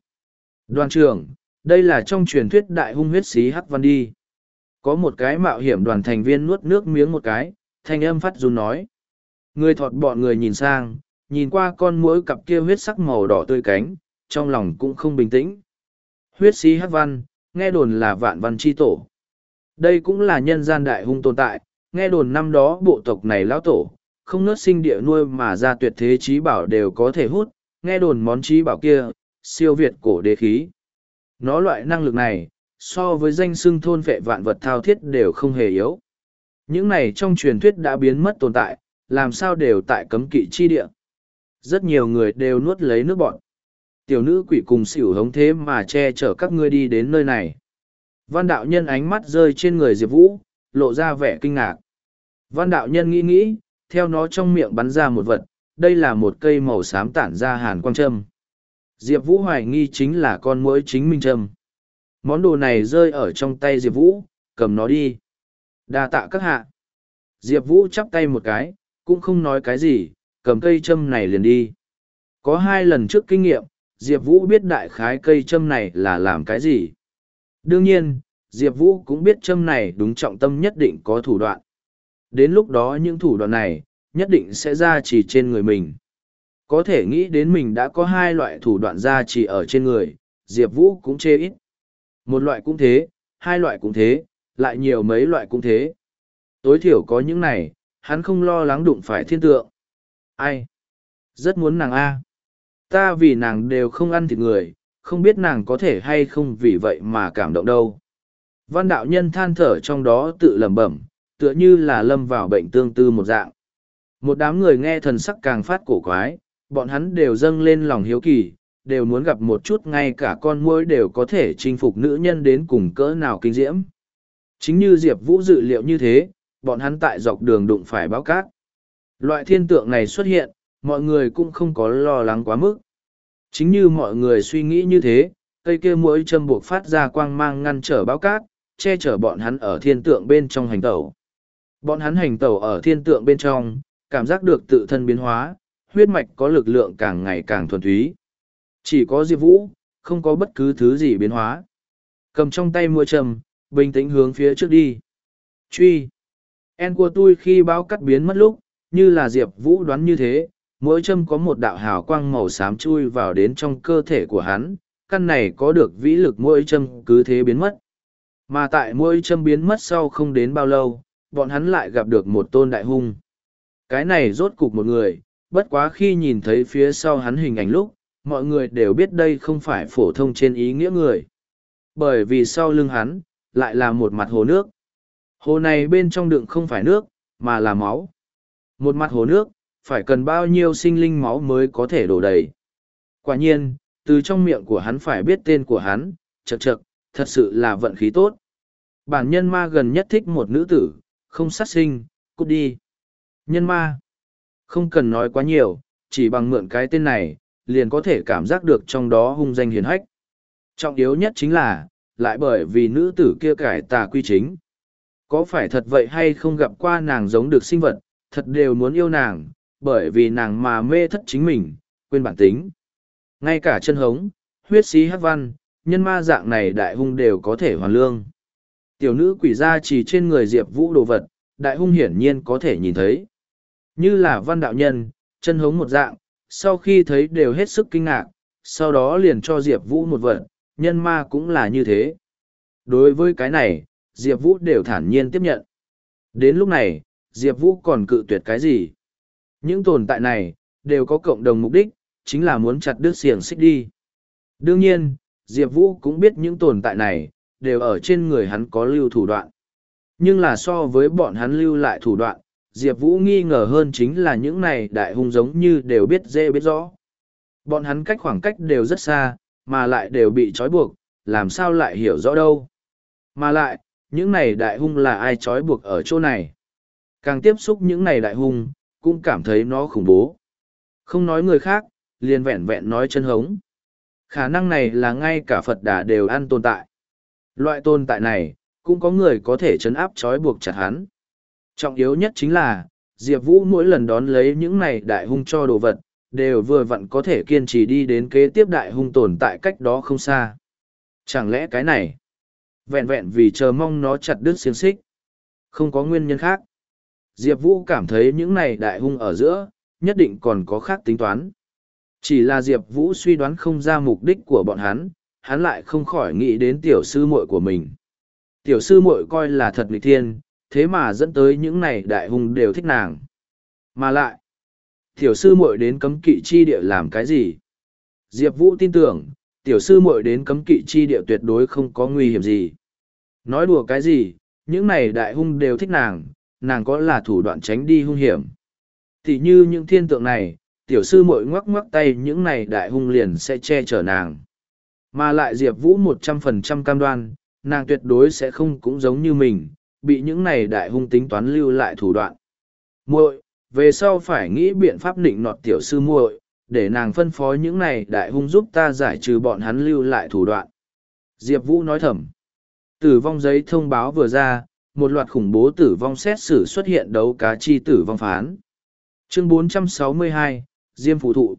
Đoàn trưởng, đây là trong truyền thuyết đại hung huyết xí hắc văn đi. Có một cái mạo hiểm đoàn thành viên nuốt nước miếng một cái, thanh âm phát run nói. Người thọt bọn người nhìn sang, nhìn qua con muỗi cặp kia huyết sắc màu đỏ tươi cánh, trong lòng cũng không bình tĩnh. Huyết sĩ hắc văn, nghe đồn là vạn văn chi tổ. Đây cũng là nhân gian đại hung tồn tại, nghe đồn năm đó bộ tộc này lão tổ, không nớt sinh địa nuôi mà ra tuyệt thế trí bảo đều có thể hút, nghe đồn món trí bảo kia, siêu việt cổ đế khí. Nó loại năng lực này, so với danh xưng thôn vệ vạn vật thao thiết đều không hề yếu. Những này trong truyền thuyết đã biến mất tồn tại, làm sao đều tại cấm kỵ chi địa. Rất nhiều người đều nuốt lấy nước bọn. Tiểu nữ quỷ cùng xỉu hống thế mà che chở các ngươi đi đến nơi này. Văn đạo nhân ánh mắt rơi trên người Diệp Vũ, lộ ra vẻ kinh ngạc. Văn đạo nhân nghĩ nghĩ, theo nó trong miệng bắn ra một vật, đây là một cây màu xám tản ra hàn quang châm. Diệp Vũ hoài nghi chính là con mũi chính minh châm. Món đồ này rơi ở trong tay Diệp Vũ, cầm nó đi. đa tạ các hạ. Diệp Vũ chắp tay một cái, cũng không nói cái gì, cầm cây châm này liền đi. Có hai lần trước kinh nghiệm, Diệp Vũ biết đại khái cây châm này là làm cái gì. Đương nhiên, Diệp Vũ cũng biết châm này đúng trọng tâm nhất định có thủ đoạn. Đến lúc đó những thủ đoạn này, nhất định sẽ ra chỉ trên người mình. Có thể nghĩ đến mình đã có hai loại thủ đoạn ra chỉ ở trên người, Diệp Vũ cũng chê ít. Một loại cũng thế, hai loại cũng thế, lại nhiều mấy loại cũng thế. Tối thiểu có những này, hắn không lo lắng đụng phải thiên tượng. Ai? Rất muốn nàng A. Ta vì nàng đều không ăn thịt người, không biết nàng có thể hay không vì vậy mà cảm động đâu. Văn đạo nhân than thở trong đó tự lẩm bẩm, tựa như là lâm vào bệnh tương tư một dạng. Một đám người nghe thần sắc càng phát cổ quái, bọn hắn đều dâng lên lòng hiếu kỳ, đều muốn gặp một chút ngay cả con muỗi đều có thể chinh phục nữ nhân đến cùng cỡ nào kinh diễm. Chính như Diệp Vũ dự liệu như thế, bọn hắn tại dọc đường đụng phải báo cát. Loại thiên tượng này xuất hiện, mọi người cũng không có lo lắng quá mức. Chính như mọi người suy nghĩ như thế, cây kia mỗi châm buộc phát ra quang mang ngăn trở báo cát, che chở bọn hắn ở thiên tượng bên trong hành tẩu. Bọn hắn hành tẩu ở thiên tượng bên trong, cảm giác được tự thân biến hóa, huyết mạch có lực lượng càng ngày càng thuần túy. Chỉ có Diệp Vũ, không có bất cứ thứ gì biến hóa. Cầm trong tay mua trầm, bình tĩnh hướng phía trước đi. Truy. En của tôi khi báo cắt biến mất lúc, như là Diệp Vũ đoán như thế, mỗi châm có một đạo hào quang màu xám chui vào đến trong cơ thể của hắn, căn này có được vĩ lực mỗi châm cứ thế biến mất. Mà tại mỗi châm biến mất sau không đến bao lâu, bọn hắn lại gặp được một tôn đại hung. Cái này rốt cục một người, bất quá khi nhìn thấy phía sau hắn hình ảnh lúc, mọi người đều biết đây không phải phổ thông trên ý nghĩa người. Bởi vì sau lưng hắn, lại là một mặt hồ nước. Hồ này bên trong đựng không phải nước, mà là máu. Một mặt hồ nước, phải cần bao nhiêu sinh linh máu mới có thể đổ đầy. Quả nhiên, từ trong miệng của hắn phải biết tên của hắn, chật chật, thật sự là vận khí tốt. Bản nhân ma gần nhất thích một nữ tử, không sát sinh, cút đi. Nhân ma. Không cần nói quá nhiều, chỉ bằng mượn cái tên này, liền có thể cảm giác được trong đó hung danh hiền hách. Trọng yếu nhất chính là, lại bởi vì nữ tử kia cải tà quy chính. Có phải thật vậy hay không gặp qua nàng giống được sinh vật, thật đều muốn yêu nàng, bởi vì nàng mà mê thất chính mình, quên bản tính. Ngay cả chân hống, huyết sĩ, hát văn, nhân ma dạng này đại hung đều có thể hoàn lương. Tiểu nữ quỷ ra chỉ trên người Diệp Vũ đồ vật, đại hung hiển nhiên có thể nhìn thấy. Như là văn đạo nhân, chân hống một dạng, sau khi thấy đều hết sức kinh ngạc, sau đó liền cho Diệp Vũ một vật, nhân ma cũng là như thế. Đối với cái này, Diệp Vũ đều thản nhiên tiếp nhận. Đến lúc này, Diệp Vũ còn cự tuyệt cái gì? Những tồn tại này, đều có cộng đồng mục đích, chính là muốn chặt đứt xiềng xích đi. Đương nhiên, Diệp Vũ cũng biết những tồn tại này, đều ở trên người hắn có lưu thủ đoạn. Nhưng là so với bọn hắn lưu lại thủ đoạn, Diệp Vũ nghi ngờ hơn chính là những này đại hung giống như đều biết dễ biết rõ. Bọn hắn cách khoảng cách đều rất xa, mà lại đều bị trói buộc, làm sao lại hiểu rõ đâu. Mà lại, những này đại hung là ai trói buộc ở chỗ này. Càng tiếp xúc những này đại hung, cũng cảm thấy nó khủng bố. Không nói người khác, liền vẹn vẹn nói chân hống. Khả năng này là ngay cả Phật đà đều ăn tồn tại. Loại tồn tại này, cũng có người có thể chấn áp trói buộc chặt hắn. Trọng yếu nhất chính là, Diệp Vũ mỗi lần đón lấy những này đại hung cho đồ vật, đều vừa vặn có thể kiên trì đi đến kế tiếp đại hung tồn tại cách đó không xa. Chẳng lẽ cái này, vẹn vẹn vì chờ mong nó chặt đứt xiềng xích, không có nguyên nhân khác. Diệp Vũ cảm thấy những này đại hung ở giữa, nhất định còn có khác tính toán. Chỉ là Diệp Vũ suy đoán không ra mục đích của bọn hắn, hắn lại không khỏi nghĩ đến tiểu sư muội của mình. Tiểu sư muội coi là thật nghịch thiên, thế mà dẫn tới những này đại hung đều thích nàng. Mà lại, tiểu sư muội đến cấm kỵ chi địa làm cái gì? Diệp Vũ tin tưởng, tiểu sư muội đến cấm kỵ chi địa tuyệt đối không có nguy hiểm gì. Nói đùa cái gì, những này đại hung đều thích nàng, nàng có là thủ đoạn tránh đi hung hiểm. Thì như những thiên tượng này, tiểu sư muội ngoắc ngoắc tay những này đại hung liền sẽ che chở nàng. Mà lại Diệp Vũ một trăm phần trăm cam đoan, nàng tuyệt đối sẽ không cũng giống như mình, bị những này đại hung tính toán lưu lại thủ đoạn. Muội, về sau phải nghĩ biện pháp định nọt tiểu sư muội, để nàng phân phó những này đại hung giúp ta giải trừ bọn hắn lưu lại thủ đoạn. Diệp Vũ nói thầm. Tử vong giấy thông báo vừa ra, một loạt khủng bố tử vong xét xử xuất hiện đấu cá chi tử vong phán. Chương 462, Diêm Phụ Thụ.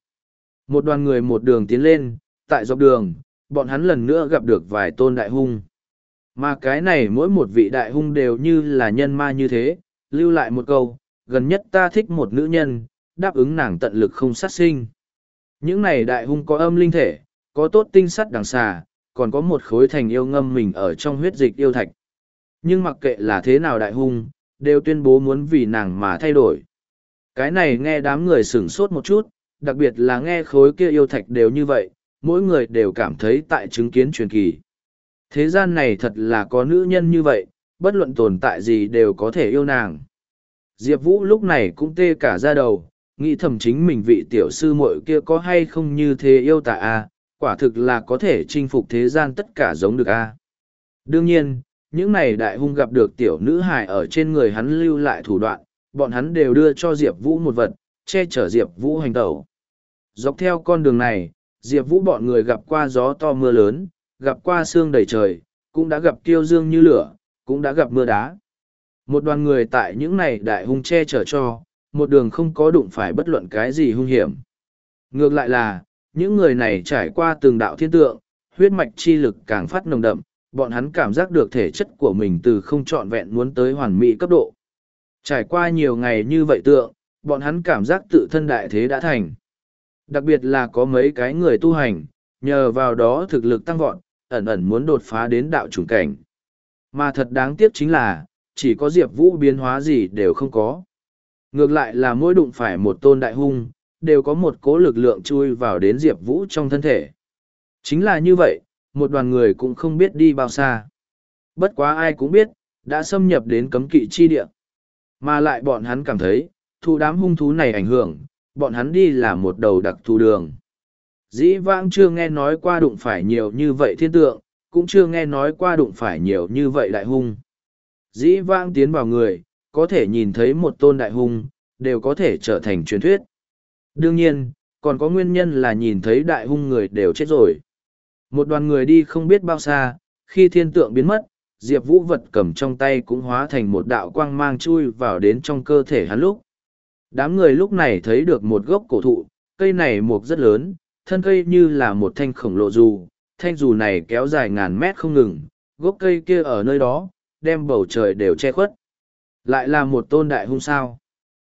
Một đoàn người một đường tiến lên, tại dọc đường, bọn hắn lần nữa gặp được vài tôn đại hung. Mà cái này mỗi một vị đại hung đều như là nhân ma như thế, lưu lại một câu, gần nhất ta thích một nữ nhân, đáp ứng nàng tận lực không sát sinh. Những này đại hung có âm linh thể, có tốt tinh sắt đằng xà, còn có một khối thành yêu ngâm mình ở trong huyết dịch yêu thạch. Nhưng mặc kệ là thế nào đại hung, đều tuyên bố muốn vì nàng mà thay đổi. Cái này nghe đám người sửng sốt một chút, đặc biệt là nghe khối kia yêu thạch đều như vậy, mỗi người đều cảm thấy tại chứng kiến truyền kỳ. Thế gian này thật là có nữ nhân như vậy, bất luận tồn tại gì đều có thể yêu nàng. Diệp Vũ lúc này cũng tê cả ra đầu, nghĩ thầm chính mình vị tiểu sư muội kia có hay không như thế yêu tạ a quả thực là có thể chinh phục thế gian tất cả giống được a Đương nhiên, những này đại hung gặp được tiểu nữ hải ở trên người hắn lưu lại thủ đoạn, bọn hắn đều đưa cho Diệp Vũ một vật, che chở Diệp Vũ hành tẩu. Dọc theo con đường này, Diệp Vũ bọn người gặp qua gió to mưa lớn, gặp qua sương đầy trời, cũng đã gặp kiêu dương như lửa, cũng đã gặp mưa đá. Một đoàn người tại những này đại hung che chở cho, một đường không có đụng phải bất luận cái gì hung hiểm. Ngược lại là, những người này trải qua từng đạo thiên tượng, huyết mạch chi lực càng phát nồng đậm, bọn hắn cảm giác được thể chất của mình từ không trọn vẹn muốn tới hoàn mỹ cấp độ. Trải qua nhiều ngày như vậy tượng, bọn hắn cảm giác tự thân đại thế đã thành. Đặc biệt là có mấy cái người tu hành, nhờ vào đó thực lực tăng vọt, ẩn ẩn muốn đột phá đến đạo chủng cảnh. Mà thật đáng tiếc chính là, chỉ có Diệp Vũ biến hóa gì đều không có. Ngược lại là mỗi đụng phải một tôn đại hung, đều có một cố lực lượng chui vào đến Diệp Vũ trong thân thể. Chính là như vậy, một đoàn người cũng không biết đi bao xa. Bất quá ai cũng biết, đã xâm nhập đến cấm kỵ chi địa. Mà lại bọn hắn cảm thấy, thu đám hung thú này ảnh hưởng, bọn hắn đi là một đầu đặc thù đường. Dĩ vãng chưa nghe nói qua đụng phải nhiều như vậy thiên tượng, cũng chưa nghe nói qua đụng phải nhiều như vậy đại hung. Dĩ vãng tiến vào người, có thể nhìn thấy một tôn đại hung, đều có thể trở thành truyền thuyết. Đương nhiên, còn có nguyên nhân là nhìn thấy đại hung người đều chết rồi. Một đoàn người đi không biết bao xa, khi thiên tượng biến mất, Diệp Vũ vật cầm trong tay cũng hóa thành một đạo quang mang chui vào đến trong cơ thể hắn lúc. Đám người lúc này thấy được một gốc cổ thụ, cây này mục rất lớn, thân cây như là một thanh khổng lồ dù, thanh dù này kéo dài ngàn mét không ngừng, gốc cây kia ở nơi đó, đem bầu trời đều che khuất. Lại là một tôn đại hung sao.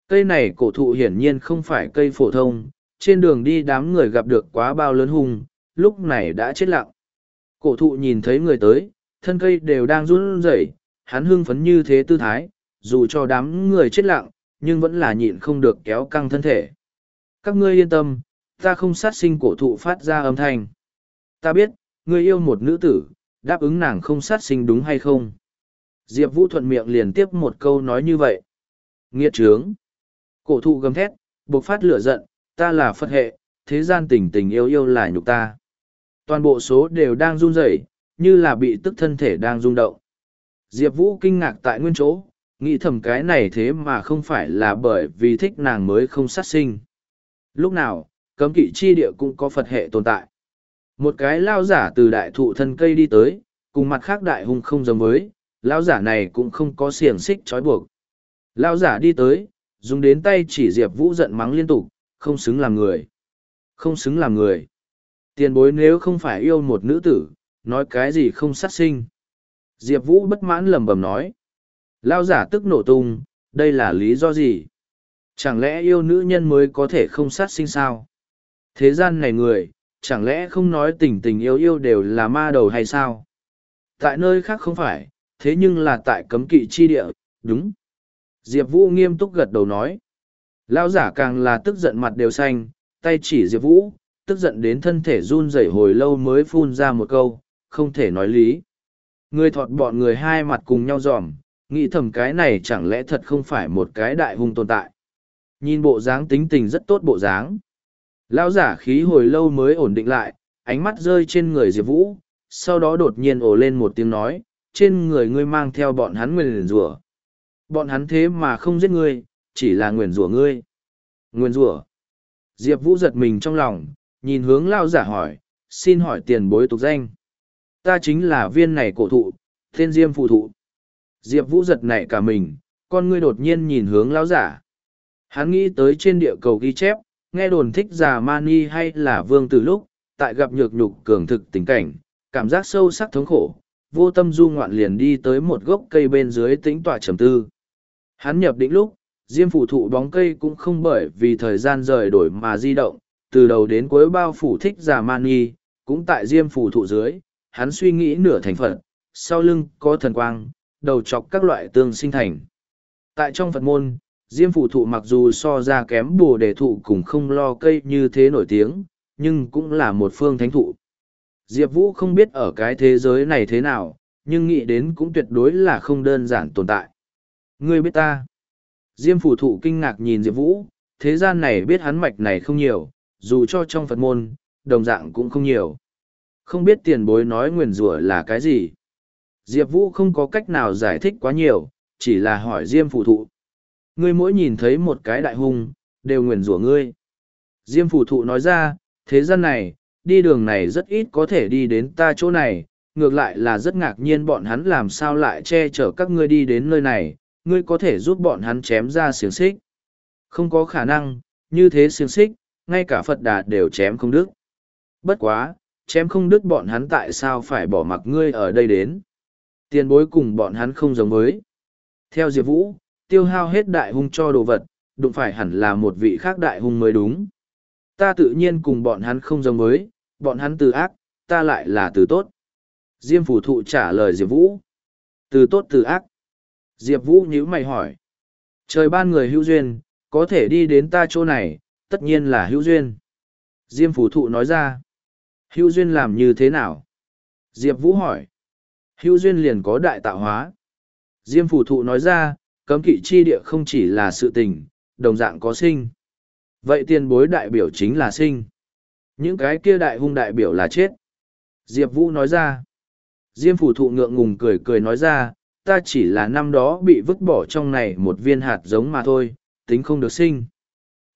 Cây này cổ thụ hiển nhiên không phải cây phổ thông, trên đường đi đám người gặp được quá bao lớn hung, lúc này đã chết lặng. Cổ thụ nhìn thấy người tới, thân cây đều đang run rẩy, hắn hưng phấn như thế tư thái, dù cho đám người chết lặng, nhưng vẫn là nhịn không được kéo căng thân thể. Các ngươi yên tâm, ta không sát sinh cổ thụ phát ra âm thanh. Ta biết, ngươi yêu một nữ tử, đáp ứng nàng không sát sinh đúng hay không? Diệp Vũ thuận miệng liền tiếp một câu nói như vậy. Nghiệt trướng. Cổ thụ gầm thét, bộc phát lửa giận, ta là Phật hệ, thế gian tình tình yêu yêu là nhục ta. Toàn bộ số đều đang run rẩy, như là bị tức thân thể đang rung động. Diệp Vũ kinh ngạc tại nguyên chỗ, nghĩ thầm cái này thế mà không phải là bởi vì thích nàng mới không sát sinh. Lúc nào, cấm kỵ chi địa cũng có Phật hệ tồn tại. Một cái lao giả từ đại thụ thân cây đi tới, cùng mặt khác đại hung không giống với, lao giả này cũng không có xiềng xích trói buộc. Lao giả đi tới, dùng đến tay chỉ Diệp Vũ giận mắng liên tục, không xứng làm người. Không xứng làm người. Tiền bối nếu không phải yêu một nữ tử, nói cái gì không sát sinh. Diệp Vũ bất mãn lầm bầm nói. Lao giả tức nổ tung, đây là lý do gì? Chẳng lẽ yêu nữ nhân mới có thể không sát sinh sao? Thế gian này người, chẳng lẽ không nói tình tình yêu yêu đều là ma đầu hay sao? Tại nơi khác không phải, thế nhưng là tại cấm kỵ chi địa, đúng. Diệp Vũ nghiêm túc gật đầu nói. Lao giả càng là tức giận mặt đều xanh, tay chỉ Diệp Vũ, tức giận đến thân thể run rẩy hồi lâu mới phun ra một câu, không thể nói lý. Người thọt bọn người hai mặt cùng nhau dòm, nghĩ thầm cái này chẳng lẽ thật không phải một cái đại hung tồn tại. Nhìn bộ dáng tính tình rất tốt bộ dáng. Lão giả khí hồi lâu mới ổn định lại, ánh mắt rơi trên người Diệp Vũ, sau đó đột nhiên ồ lên một tiếng nói, trên người ngươi mang theo bọn hắn nguyền rủa Bọn hắn thế mà không giết ngươi, chỉ là nguyền rủa ngươi. Nguyền rủa Diệp Vũ giật mình trong lòng, nhìn hướng lao giả hỏi, xin hỏi tiền bối tục danh. Ta chính là viên này cổ thụ, tên Diêm phụ thụ. Diệp Vũ giật nảy cả mình, con ngươi đột nhiên nhìn hướng lao giả. Hắn nghĩ tới trên địa cầu ghi chép, nghe đồn thích già mani hay là vương từ lúc, tại gặp nhược nhục cường thực tình cảnh, cảm giác sâu sắc thống khổ, vô tâm du ngoạn liền đi tới một gốc cây bên dưới tĩnh tọa trầm tư. Hắn nhập định lúc, diêm phụ thụ bóng cây cũng không bởi vì thời gian rời đổi mà di động, từ đầu đến cuối bao phủ thích già mani, cũng tại diêm phủ thụ dưới, hắn suy nghĩ nửa thành phật, sau lưng có thần quang, đầu chọc các loại tương sinh thành. Tại trong Phật môn, diêm phủ thụ mặc dù so ra kém bồ đề thụ cùng không lo cây như thế nổi tiếng, nhưng cũng là một phương thánh thụ. Diệp Vũ không biết ở cái thế giới này thế nào, nhưng nghĩ đến cũng tuyệt đối là không đơn giản tồn tại. Ngươi biết ta. Diêm phủ thụ kinh ngạc nhìn Diệp Vũ, thế gian này biết hắn mạch này không nhiều, dù cho trong Phật môn, đồng dạng cũng không nhiều. Không biết tiền bối nói nguyền rủa là cái gì. Diệp Vũ không có cách nào giải thích quá nhiều, chỉ là hỏi Diêm Phụ thụ. Ngươi mỗi nhìn thấy một cái đại hung, đều nguyền rủa ngươi. Diêm Phụ thụ nói ra, thế gian này, đi đường này rất ít có thể đi đến ta chỗ này, ngược lại là rất ngạc nhiên bọn hắn làm sao lại che chở các ngươi đi đến nơi này, ngươi có thể giúp bọn hắn chém ra xiềng xích. Không có khả năng, như thế xiềng xích, ngay cả Phật Đà đều chém không đứt. Bất quá, chém không đứt bọn hắn tại sao phải bỏ mặc ngươi ở đây đến. Tiền bối cùng bọn hắn không giống với. Theo Diệp Vũ, tiêu hao hết đại hung cho đồ vật, đụng phải hẳn là một vị khác đại hung mới đúng. Ta tự nhiên cùng bọn hắn không giống với, bọn hắn từ ác, ta lại là từ tốt. Diêm phủ thụ trả lời Diệp Vũ. Từ tốt từ ác. Diệp Vũ nhíu mày hỏi. Trời ban người hữu duyên, có thể đi đến ta chỗ này, tất nhiên là hữu duyên. Diêm phủ thụ nói ra. Hữu duyên làm như thế nào? Diệp Vũ hỏi. Hữu duyên liền có đại tạo hóa. Diêm phủ thụ nói ra, cấm kỵ chi địa không chỉ là sự tình, đồng dạng có sinh. Vậy tiền bối đại biểu chính là sinh. Những cái kia đại hung đại biểu là chết. Diệp Vũ nói ra. Diêm phủ thụ ngượng ngùng cười cười nói ra, ta chỉ là năm đó bị vứt bỏ trong này một viên hạt giống mà thôi, tính không được sinh.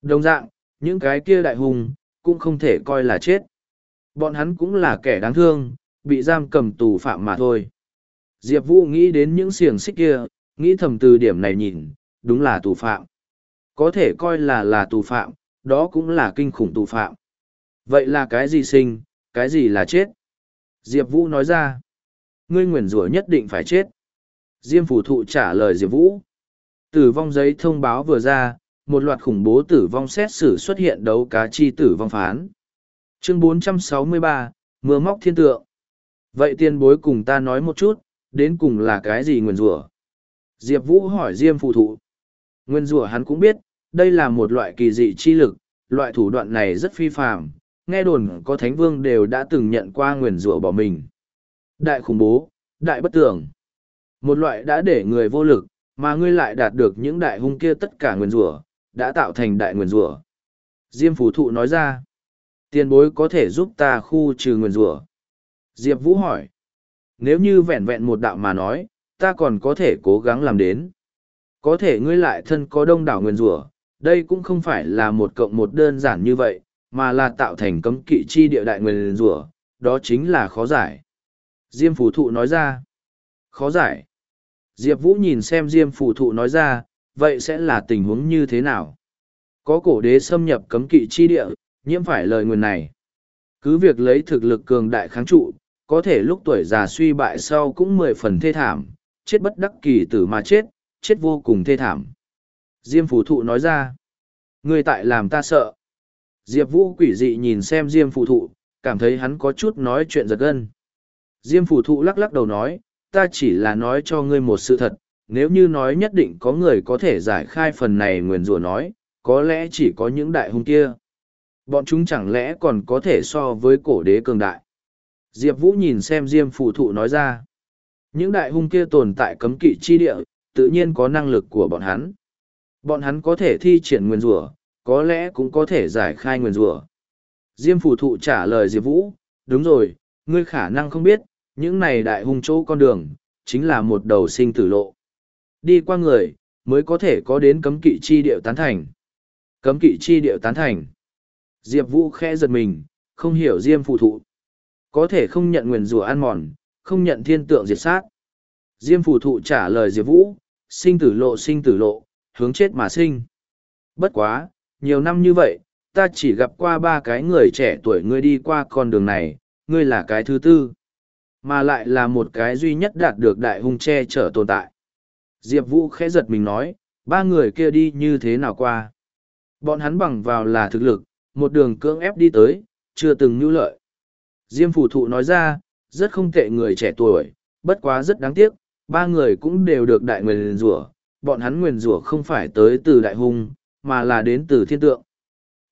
Đồng dạng, những cái kia đại hùng, cũng không thể coi là chết. Bọn hắn cũng là kẻ đáng thương, bị giam cầm tù phạm mà thôi. Diệp Vũ nghĩ đến những xiềng xích kia, nghĩ thầm từ điểm này nhìn, đúng là tù phạm. Có thể coi là là tù phạm, đó cũng là kinh khủng tù phạm. Vậy là cái gì sinh, cái gì là chết? Diệp Vũ nói ra, ngươi nguyền rủa nhất định phải chết. Diêm phủ thụ trả lời Diệp Vũ. Tử vong giấy thông báo vừa ra, một loạt khủng bố tử vong xét xử xuất hiện đấu cá chi tử vong phán. Chương 463, Mưa móc thiên tượng. Vậy tiên bối cùng ta nói một chút, đến cùng là cái gì nguyền rủa Diệp Vũ hỏi Diêm phụ thụ. Nguyên rủa hắn cũng biết, đây là một loại kỳ dị chi lực, loại thủ đoạn này rất phi phạm, nghe đồn có thánh vương đều đã từng nhận qua nguyền rủa bỏ mình. Đại khủng bố, đại bất tưởng. Một loại đã để người vô lực, mà ngươi lại đạt được những đại hung kia tất cả nguyền rủa, đã tạo thành đại nguyền rủa. Diêm phủ thụ nói ra, tiền bối có thể giúp ta khu trừ nguyền rủa. Diệp Vũ hỏi, nếu như vẹn vẹn một đạo mà nói, ta còn có thể cố gắng làm đến. Có thể ngươi lại thân có đông đảo nguyền rủa, đây cũng không phải là một cộng một đơn giản như vậy, mà là tạo thành cấm kỵ chi địa đại nguyền rủa, đó chính là khó giải. Diêm phủ thụ nói ra, khó giải. Diệp Vũ nhìn xem Diêm phủ thụ nói ra, vậy sẽ là tình huống như thế nào? Có cổ đế xâm nhập cấm kỵ chi địa, nhiễm phải lời nguyền này. Cứ việc lấy thực lực cường đại kháng trụ, có thể lúc tuổi già suy bại sau cũng mười phần thê thảm, chết bất đắc kỳ tử mà chết, chết vô cùng thê thảm. Diêm phù thụ nói ra, người tại làm ta sợ. Diệp Vũ quỷ dị nhìn xem Diêm phù thụ, cảm thấy hắn có chút nói chuyện giật gân. Diêm phù thụ lắc lắc đầu nói, ta chỉ là nói cho ngươi một sự thật, nếu như nói nhất định có người có thể giải khai phần này nguyền rủa nói, có lẽ chỉ có những đại hung kia. Bọn chúng chẳng lẽ còn có thể so với cổ đế cường đại. Diệp Vũ nhìn xem Diêm phụ thụ nói ra. Những đại hung kia tồn tại cấm kỵ chi địa, tự nhiên có năng lực của bọn hắn. Bọn hắn có thể thi triển nguyên rủa có lẽ cũng có thể giải khai nguyên rủa Diêm phủ thụ trả lời Diệp Vũ, đúng rồi, ngươi khả năng không biết, những này đại hung chỗ con đường, chính là một đầu sinh tử lộ. Đi qua người, mới có thể có đến cấm kỵ chi điệu tán thành. Cấm kỵ chi điệu tán thành. Diệp Vũ khẽ giật mình, không hiểu Diêm phụ thụ. Có thể không nhận nguyền rủa ăn mòn, không nhận thiên tượng diệt sát. Diêm phụ thụ trả lời Diệp Vũ, sinh tử lộ sinh tử lộ, hướng chết mà sinh. Bất quá, nhiều năm như vậy, ta chỉ gặp qua ba cái người trẻ tuổi ngươi đi qua con đường này, ngươi là cái thứ tư. Mà lại là một cái duy nhất đạt được đại hung che chở tồn tại. Diệp Vũ khẽ giật mình nói, ba người kia đi như thế nào qua. Bọn hắn bằng vào là thực lực, một đường cưỡng ép đi tới, chưa từng nhu lợi. Diêm phủ thụ nói ra, rất không tệ người trẻ tuổi, bất quá rất đáng tiếc, ba người cũng đều được đại nguyền rủa bọn hắn nguyền rủa không phải tới từ đại hung, mà là đến từ thiên tượng.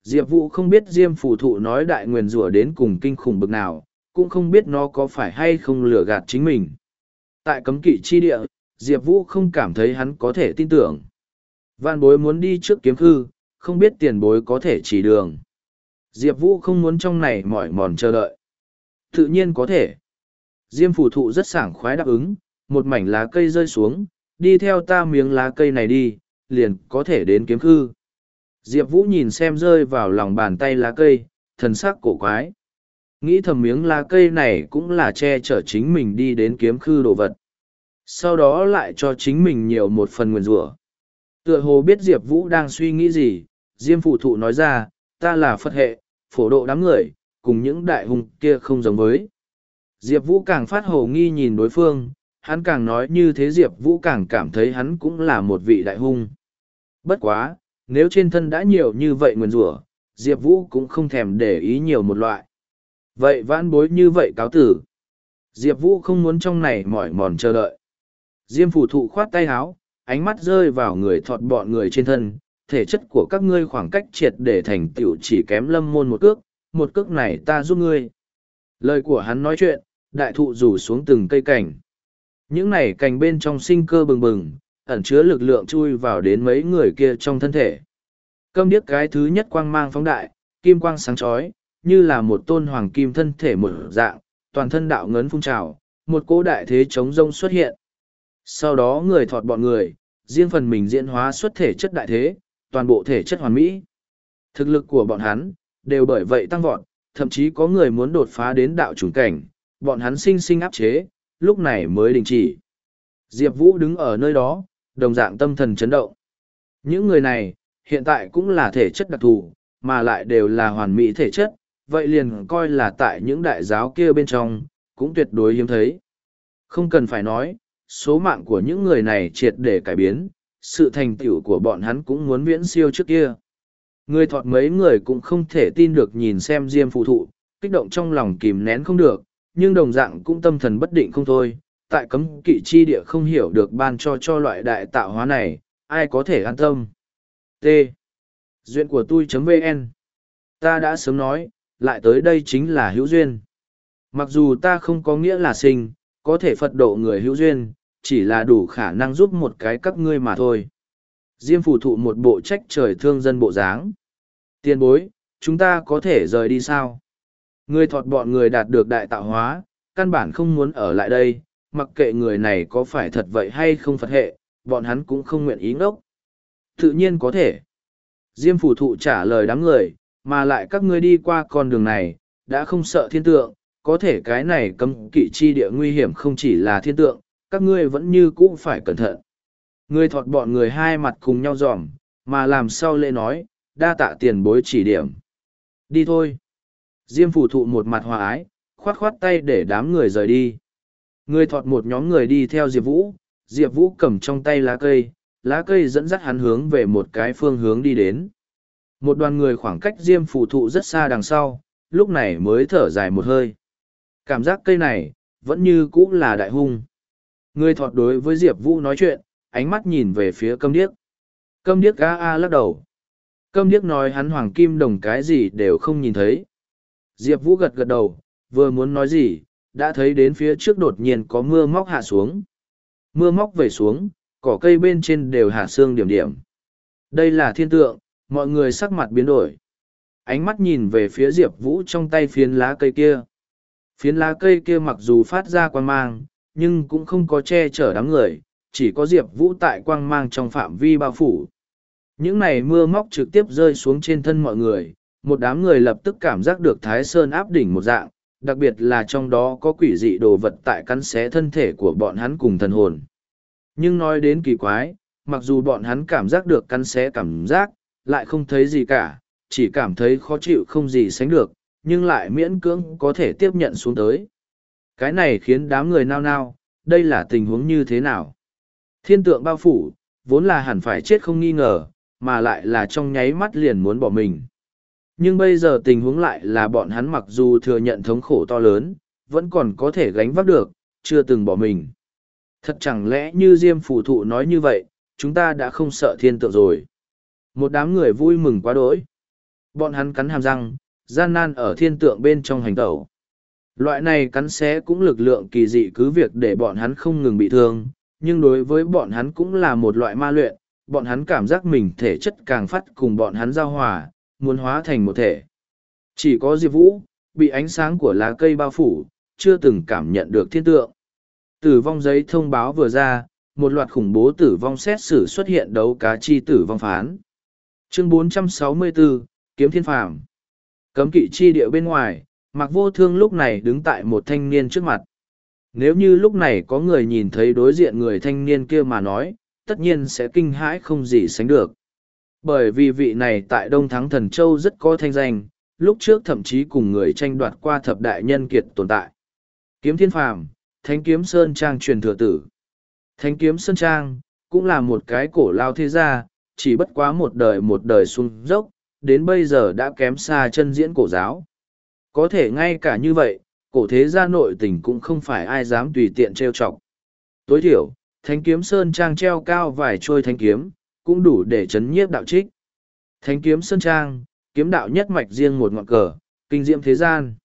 Diệp Vũ không biết Diêm phủ thụ nói đại nguyền rủa đến cùng kinh khủng bực nào, cũng không biết nó có phải hay không lừa gạt chính mình. Tại cấm kỵ chi địa, Diệp Vũ không cảm thấy hắn có thể tin tưởng. Vạn bối muốn đi trước kiếm khư, không biết tiền bối có thể chỉ đường. Diệp Vũ không muốn trong này mỏi mòn chờ đợi. Tự nhiên có thể. Diêm phủ thụ rất sảng khoái đáp ứng, một mảnh lá cây rơi xuống, đi theo ta miếng lá cây này đi, liền có thể đến kiếm khư. Diệp Vũ nhìn xem rơi vào lòng bàn tay lá cây, thần sắc cổ quái. Nghĩ thầm miếng lá cây này cũng là che chở chính mình đi đến kiếm khư đồ vật. Sau đó lại cho chính mình nhiều một phần nguyền rủa Tựa hồ biết Diệp Vũ đang suy nghĩ gì, Diêm phụ thụ nói ra, ta là Phật hệ, phổ độ đám người, cùng những đại hùng kia không giống với. Diệp Vũ càng phát hồ nghi nhìn đối phương, hắn càng nói như thế Diệp Vũ càng cảm thấy hắn cũng là một vị đại hung. Bất quá, nếu trên thân đã nhiều như vậy nguyền rủa Diệp Vũ cũng không thèm để ý nhiều một loại. Vậy vãn bối như vậy cáo tử. Diệp Vũ không muốn trong này mỏi mòn chờ đợi. Diêm phủ thụ khoát tay háo, ánh mắt rơi vào người thọt bọn người trên thân, thể chất của các ngươi khoảng cách triệt để thành tựu chỉ kém lâm môn một cước, một cước này ta giúp ngươi. Lời của hắn nói chuyện, đại thụ rủ xuống từng cây cảnh. Những này cành bên trong sinh cơ bừng bừng, ẩn chứa lực lượng chui vào đến mấy người kia trong thân thể. Câm điếc cái thứ nhất quang mang phóng đại, kim quang sáng chói, như là một tôn hoàng kim thân thể một dạng, toàn thân đạo ngấn phun trào, một cỗ đại thế chống rông xuất hiện. Sau đó người thọt bọn người, riêng phần mình diễn hóa xuất thể chất đại thế, toàn bộ thể chất hoàn mỹ. Thực lực của bọn hắn, đều bởi vậy tăng vọt, thậm chí có người muốn đột phá đến đạo chủng cảnh, bọn hắn sinh sinh áp chế, lúc này mới đình chỉ. Diệp Vũ đứng ở nơi đó, đồng dạng tâm thần chấn động. Những người này, hiện tại cũng là thể chất đặc thù, mà lại đều là hoàn mỹ thể chất, vậy liền coi là tại những đại giáo kia bên trong, cũng tuyệt đối hiếm thấy. Không cần phải nói, số mạng của những người này triệt để cải biến, sự thành tựu của bọn hắn cũng muốn viễn siêu trước kia. Người thọt mấy người cũng không thể tin được nhìn xem diêm phụ thụ, kích động trong lòng kìm nén không được, nhưng đồng dạng cũng tâm thần bất định không thôi. Tại cấm kỵ chi địa không hiểu được ban cho cho loại đại tạo hóa này, ai có thể an tâm. T. Duyện của tôi.vn Ta đã sớm nói, lại tới đây chính là hữu duyên. Mặc dù ta không có nghĩa là sinh, có thể phật độ người hữu duyên, chỉ là đủ khả năng giúp một cái các ngươi mà thôi. Diêm phủ thụ một bộ trách trời thương dân bộ dáng. Tiền bối, chúng ta có thể rời đi sao? Người thọt bọn người đạt được đại tạo hóa, căn bản không muốn ở lại đây, mặc kệ người này có phải thật vậy hay không Phật hệ, bọn hắn cũng không nguyện ý ngốc. Tự nhiên có thể. Diêm phủ thụ trả lời đám người, mà lại các ngươi đi qua con đường này, đã không sợ thiên tượng, có thể cái này cấm kỵ chi địa nguy hiểm không chỉ là thiên tượng, các ngươi vẫn như cũ phải cẩn thận. Ngươi thọt bọn người hai mặt cùng nhau dòm, mà làm sao lễ nói, đa tạ tiền bối chỉ điểm. Đi thôi. Diêm phủ thụ một mặt hòa ái, khoát khoát tay để đám người rời đi. ngươi thọt một nhóm người đi theo Diệp Vũ, Diệp Vũ cầm trong tay lá cây, lá cây dẫn dắt hắn hướng về một cái phương hướng đi đến. Một đoàn người khoảng cách Diêm phủ thụ rất xa đằng sau, lúc này mới thở dài một hơi. Cảm giác cây này, vẫn như cũ là đại hung. Người thọt đối với Diệp Vũ nói chuyện, ánh mắt nhìn về phía câm điếc. Câm điếc a a lắc đầu. Câm điếc nói hắn hoàng kim đồng cái gì đều không nhìn thấy. Diệp Vũ gật gật đầu, vừa muốn nói gì, đã thấy đến phía trước đột nhiên có mưa móc hạ xuống. Mưa móc về xuống, cỏ cây bên trên đều hạ xương điểm điểm. Đây là thiên tượng, mọi người sắc mặt biến đổi. Ánh mắt nhìn về phía Diệp Vũ trong tay phiến lá cây kia. Phiến lá cây kia mặc dù phát ra quan mang, nhưng cũng không có che chở đám người, chỉ có Diệp Vũ tại quang mang trong phạm vi bao phủ. Những này mưa móc trực tiếp rơi xuống trên thân mọi người, một đám người lập tức cảm giác được Thái Sơn áp đỉnh một dạng, đặc biệt là trong đó có quỷ dị đồ vật tại cắn xé thân thể của bọn hắn cùng thần hồn. Nhưng nói đến kỳ quái, mặc dù bọn hắn cảm giác được cắn xé cảm giác, lại không thấy gì cả, chỉ cảm thấy khó chịu không gì sánh được, nhưng lại miễn cưỡng có thể tiếp nhận xuống tới. Cái này khiến đám người nao nao, đây là tình huống như thế nào? Thiên tượng bao phủ, vốn là hẳn phải chết không nghi ngờ, mà lại là trong nháy mắt liền muốn bỏ mình. Nhưng bây giờ tình huống lại là bọn hắn mặc dù thừa nhận thống khổ to lớn, vẫn còn có thể gánh vác được, chưa từng bỏ mình. Thật chẳng lẽ như Diêm Phủ Thụ nói như vậy, chúng ta đã không sợ thiên tượng rồi. Một đám người vui mừng quá đỗi. Bọn hắn cắn hàm răng, gian nan ở thiên tượng bên trong hành tẩu. Loại này cắn xé cũng lực lượng kỳ dị cứ việc để bọn hắn không ngừng bị thương, nhưng đối với bọn hắn cũng là một loại ma luyện, bọn hắn cảm giác mình thể chất càng phát cùng bọn hắn giao hòa, muốn hóa thành một thể. Chỉ có Diệp Vũ, bị ánh sáng của lá cây bao phủ, chưa từng cảm nhận được thiên tượng. Tử vong giấy thông báo vừa ra, một loạt khủng bố tử vong xét xử xuất hiện đấu cá chi tử vong phán. Chương 464, Kiếm Thiên Phàm Cấm kỵ chi địa bên ngoài, mặc Vô Thương lúc này đứng tại một thanh niên trước mặt. Nếu như lúc này có người nhìn thấy đối diện người thanh niên kia mà nói, tất nhiên sẽ kinh hãi không gì sánh được. Bởi vì vị này tại Đông Thắng Thần Châu rất có thanh danh, lúc trước thậm chí cùng người tranh đoạt qua thập đại nhân kiệt tồn tại. Kiếm Thiên Phàm, Thánh Kiếm Sơn Trang truyền thừa tử. Thánh Kiếm Sơn Trang, cũng là một cái cổ lao thế gia, chỉ bất quá một đời một đời xuống dốc, đến bây giờ đã kém xa chân diễn cổ giáo. Có thể ngay cả như vậy, cổ thế gia nội tình cũng không phải ai dám tùy tiện trêu chọc. Tối thiểu, Thánh Kiếm Sơn Trang treo cao vài trôi thánh kiếm, cũng đủ để chấn nhiếp đạo trích. Thánh kiếm Sơn Trang, kiếm đạo nhất mạch riêng một ngọn cờ, kinh diệm thế gian.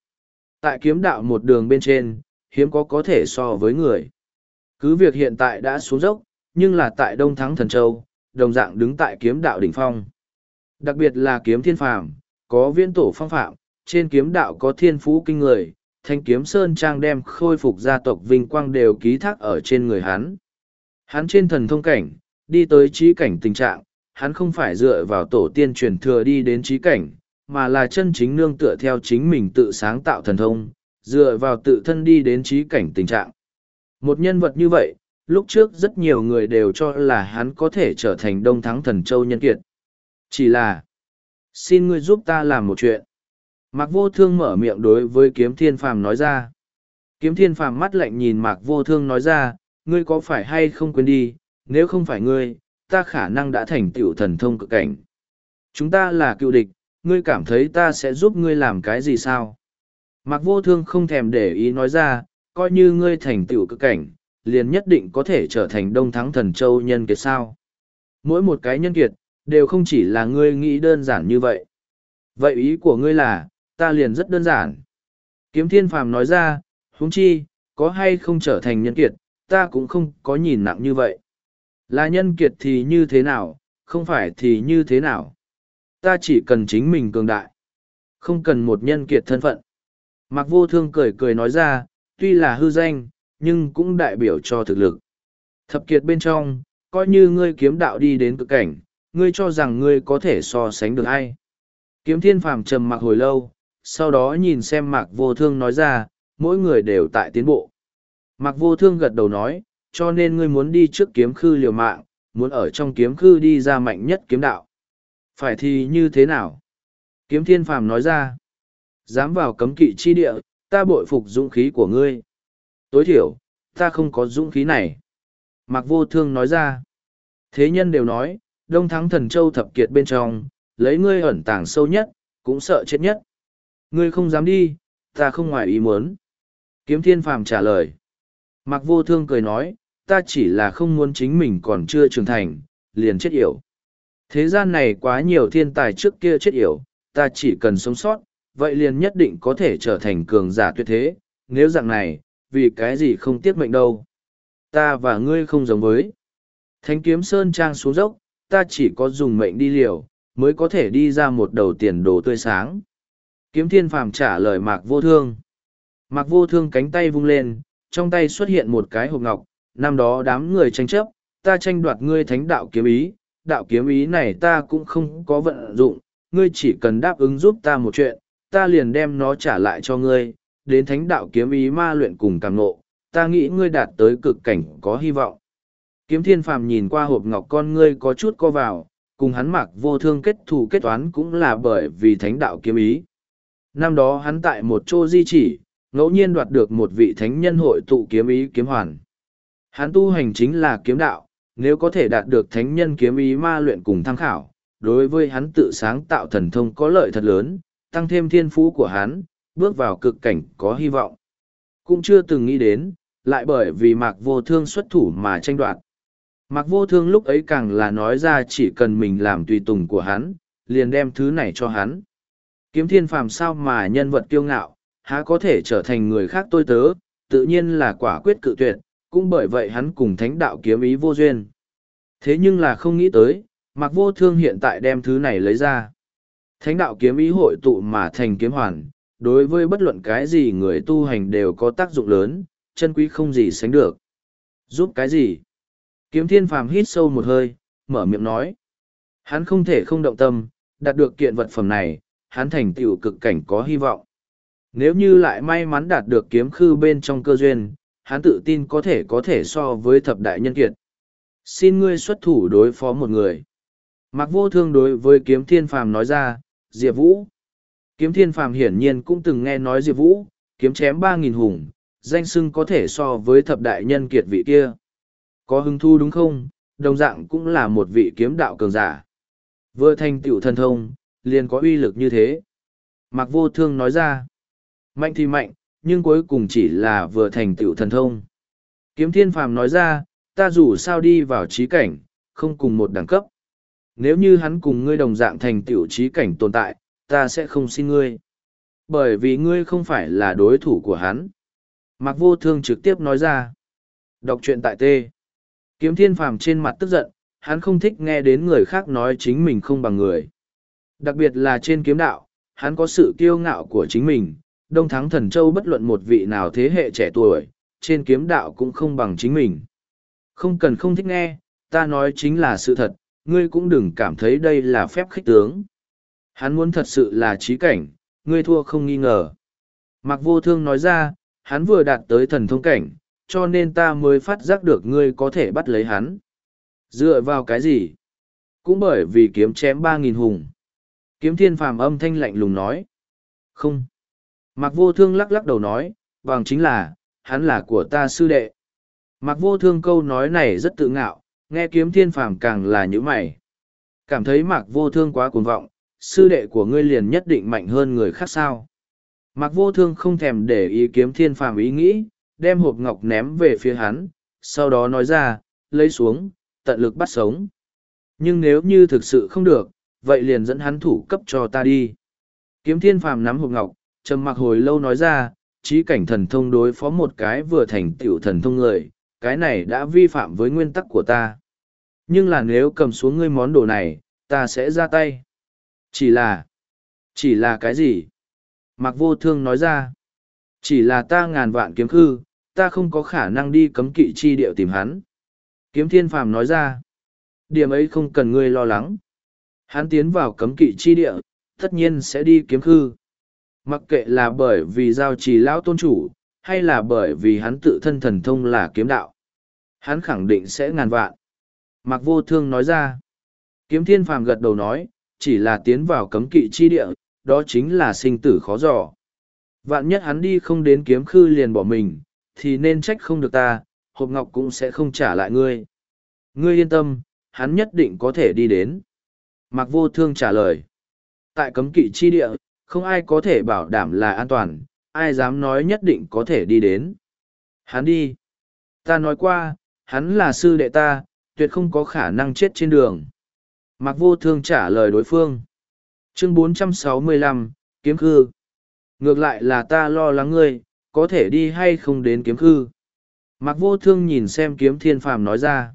Tại kiếm đạo một đường bên trên, hiếm có có thể so với người. Cứ việc hiện tại đã xuống dốc, nhưng là tại Đông Thắng Thần Châu, đồng dạng đứng tại kiếm đạo đỉnh phong. Đặc biệt là kiếm thiên phàm, có viên tổ phong phạm, trên kiếm đạo có thiên phú kinh người, thanh kiếm sơn trang đem khôi phục gia tộc vinh quang đều ký thác ở trên người hắn. Hắn trên thần thông cảnh, đi tới trí cảnh tình trạng, hắn không phải dựa vào tổ tiên truyền thừa đi đến trí cảnh, mà là chân chính nương tựa theo chính mình tự sáng tạo thần thông, dựa vào tự thân đi đến trí cảnh tình trạng. Một nhân vật như vậy, lúc trước rất nhiều người đều cho là hắn có thể trở thành đông thắng thần châu nhân kiệt. Chỉ là, xin ngươi giúp ta làm một chuyện. Mạc vô thương mở miệng đối với kiếm thiên phàm nói ra. Kiếm thiên phàm mắt lạnh nhìn mạc vô thương nói ra, ngươi có phải hay không quên đi, nếu không phải ngươi, ta khả năng đã thành tựu thần thông cực cảnh. Chúng ta là cựu địch, ngươi cảm thấy ta sẽ giúp ngươi làm cái gì sao? Mạc vô thương không thèm để ý nói ra, coi như ngươi thành tựu cực cảnh, liền nhất định có thể trở thành đông thắng thần châu nhân kiệt sao. Mỗi một cái nhân kiệt, đều không chỉ là ngươi nghĩ đơn giản như vậy. Vậy ý của ngươi là, ta liền rất đơn giản. Kiếm thiên phàm nói ra, huống chi, có hay không trở thành nhân kiệt, ta cũng không có nhìn nặng như vậy. Là nhân kiệt thì như thế nào, không phải thì như thế nào. Ta chỉ cần chính mình cường đại. Không cần một nhân kiệt thân phận. Mạc vô thương cười cười nói ra, tuy là hư danh, nhưng cũng đại biểu cho thực lực. Thập kiệt bên trong, coi như ngươi kiếm đạo đi đến cực cảnh, ngươi cho rằng ngươi có thể so sánh được ai. Kiếm thiên phàm trầm mặc hồi lâu, sau đó nhìn xem mạc vô thương nói ra, mỗi người đều tại tiến bộ. Mạc vô thương gật đầu nói, cho nên ngươi muốn đi trước kiếm khư liều mạng, muốn ở trong kiếm khư đi ra mạnh nhất kiếm đạo. Phải thì như thế nào? Kiếm thiên phàm nói ra, dám vào cấm kỵ chi địa, ta bội phục dũng khí của ngươi. Tối thiểu, ta không có dũng khí này. Mạc vô thương nói ra, thế nhân đều nói, đông thắng thần châu thập kiệt bên trong, lấy ngươi ẩn tàng sâu nhất, cũng sợ chết nhất. Ngươi không dám đi, ta không ngoài ý muốn. Kiếm thiên phàm trả lời. Mạc vô thương cười nói, ta chỉ là không muốn chính mình còn chưa trưởng thành, liền chết yểu. Thế gian này quá nhiều thiên tài trước kia chết yểu, ta chỉ cần sống sót, vậy liền nhất định có thể trở thành cường giả tuyệt thế, nếu dạng này, vì cái gì không tiếc mệnh đâu. Ta và ngươi không giống với. Thánh kiếm sơn trang xuống dốc, ta chỉ có dùng mệnh đi liều, mới có thể đi ra một đầu tiền đồ tươi sáng. Kiếm thiên phàm trả lời mạc vô thương. Mạc vô thương cánh tay vung lên, trong tay xuất hiện một cái hộp ngọc, năm đó đám người tranh chấp, ta tranh đoạt ngươi thánh đạo kiếm ý, đạo kiếm ý này ta cũng không có vận dụng, ngươi chỉ cần đáp ứng giúp ta một chuyện, ta liền đem nó trả lại cho ngươi, đến thánh đạo kiếm ý ma luyện cùng càng ngộ, ta nghĩ ngươi đạt tới cực cảnh có hy vọng. Kiếm thiên phàm nhìn qua hộp ngọc con ngươi có chút co vào, cùng hắn mặc vô thương kết thù kết toán cũng là bởi vì thánh đạo kiếm ý. Năm đó hắn tại một chỗ di chỉ, ngẫu nhiên đoạt được một vị thánh nhân hội tụ kiếm ý kiếm hoàn. Hắn tu hành chính là kiếm đạo, nếu có thể đạt được thánh nhân kiếm ý ma luyện cùng tham khảo, đối với hắn tự sáng tạo thần thông có lợi thật lớn, tăng thêm thiên phú của hắn, bước vào cực cảnh có hy vọng. Cũng chưa từng nghĩ đến, lại bởi vì mạc vô thương xuất thủ mà tranh đoạt. Mạc vô thương lúc ấy càng là nói ra chỉ cần mình làm tùy tùng của hắn, liền đem thứ này cho hắn. Kiếm thiên phàm sao mà nhân vật kiêu ngạo, há có thể trở thành người khác tôi tớ, tự nhiên là quả quyết cự tuyệt, cũng bởi vậy hắn cùng thánh đạo kiếm ý vô duyên. Thế nhưng là không nghĩ tới, Mặc Vô Thương hiện tại đem thứ này lấy ra. Thánh đạo kiếm ý hội tụ mà thành kiếm hoàn, đối với bất luận cái gì người tu hành đều có tác dụng lớn, chân quý không gì sánh được. Giúp cái gì? Kiếm thiên phàm hít sâu một hơi, mở miệng nói. Hắn không thể không động tâm, đạt được kiện vật phẩm này, hắn thành tựu cực cảnh có hy vọng. Nếu như lại may mắn đạt được kiếm khư bên trong cơ duyên, hắn tự tin có thể có thể so với thập đại nhân kiệt. Xin ngươi xuất thủ đối phó một người. Mặc vô thương đối với kiếm thiên phàm nói ra, Diệp Vũ. Kiếm thiên phàm hiển nhiên cũng từng nghe nói Diệp Vũ, kiếm chém ba nghìn hùng, danh sưng có thể so với thập đại nhân kiệt vị kia. Có hứng thu đúng không? Đồng dạng cũng là một vị kiếm đạo cường giả. Vừa thành tựu thần thông, liền có uy lực như thế. Mạc vô thương nói ra. Mạnh thì mạnh, nhưng cuối cùng chỉ là vừa thành tựu thần thông. Kiếm thiên phàm nói ra, ta dù sao đi vào trí cảnh, không cùng một đẳng cấp. nếu như hắn cùng ngươi đồng dạng thành tiểu trí cảnh tồn tại, ta sẽ không xin ngươi. Bởi vì ngươi không phải là đối thủ của hắn. Mạc vô thương trực tiếp nói ra. Đọc truyện tại T. Kiếm thiên phàm trên mặt tức giận, hắn không thích nghe đến người khác nói chính mình không bằng người. Đặc biệt là trên kiếm đạo, hắn có sự kiêu ngạo của chính mình, đông thắng thần châu bất luận một vị nào thế hệ trẻ tuổi, trên kiếm đạo cũng không bằng chính mình. Không cần không thích nghe, ta nói chính là sự thật, ngươi cũng đừng cảm thấy đây là phép khích tướng. Hắn muốn thật sự là trí cảnh, ngươi thua không nghi ngờ. Mặc vô thương nói ra, hắn vừa đạt tới thần thông cảnh, cho nên ta mới phát giác được ngươi có thể bắt lấy hắn. Dựa vào cái gì? Cũng bởi vì kiếm chém ba nghìn hùng. Kiếm thiên phàm âm thanh lạnh lùng nói. Không. Mặc vô thương lắc lắc đầu nói, bằng chính là, hắn là của ta sư đệ. Mặc vô thương câu nói này rất tự ngạo, nghe kiếm thiên phàm càng là như mày. Cảm thấy mạc vô thương quá cuồng vọng, sư đệ của ngươi liền nhất định mạnh hơn người khác sao. Mạc vô thương không thèm để ý kiếm thiên phàm ý nghĩ, đem hộp ngọc ném về phía hắn, sau đó nói ra, lấy xuống, tận lực bắt sống. Nhưng nếu như thực sự không được, vậy liền dẫn hắn thủ cấp cho ta đi. Kiếm thiên phàm nắm hộp ngọc, trầm mặc hồi lâu nói ra, trí cảnh thần thông đối phó một cái vừa thành tiểu thần thông người, cái này đã vi phạm với nguyên tắc của ta. Nhưng là nếu cầm xuống ngươi món đồ này, ta sẽ ra tay. Chỉ là, chỉ là cái gì? Mạc vô thương nói ra, chỉ là ta ngàn vạn kiếm khư, ta không có khả năng đi cấm kỵ chi điệu tìm hắn. Kiếm thiên phàm nói ra, điểm ấy không cần ngươi lo lắng. Hắn tiến vào cấm kỵ chi địa, tất nhiên sẽ đi kiếm khư. Mặc kệ là bởi vì giao trì lão tôn chủ, hay là bởi vì hắn tự thân thần thông là kiếm đạo. Hắn khẳng định sẽ ngàn vạn. Mạc vô thương nói ra. Kiếm thiên phàm gật đầu nói, chỉ là tiến vào cấm kỵ chi địa, đó chính là sinh tử khó dò. Vạn nhất hắn đi không đến kiếm khư liền bỏ mình, thì nên trách không được ta, hộp ngọc cũng sẽ không trả lại ngươi. Ngươi yên tâm, hắn nhất định có thể đi đến. Mạc vô thương trả lời. Tại cấm kỵ chi địa, không ai có thể bảo đảm là an toàn, ai dám nói nhất định có thể đi đến. Hắn đi. Ta nói qua, hắn là sư đệ ta, tuyệt không có khả năng chết trên đường. Mạc vô thương trả lời đối phương. Chương 465, Kiếm Khư. Ngược lại là ta lo lắng ngươi, có thể đi hay không đến Kiếm Khư. Mạc vô thương nhìn xem kiếm thiên phàm nói ra.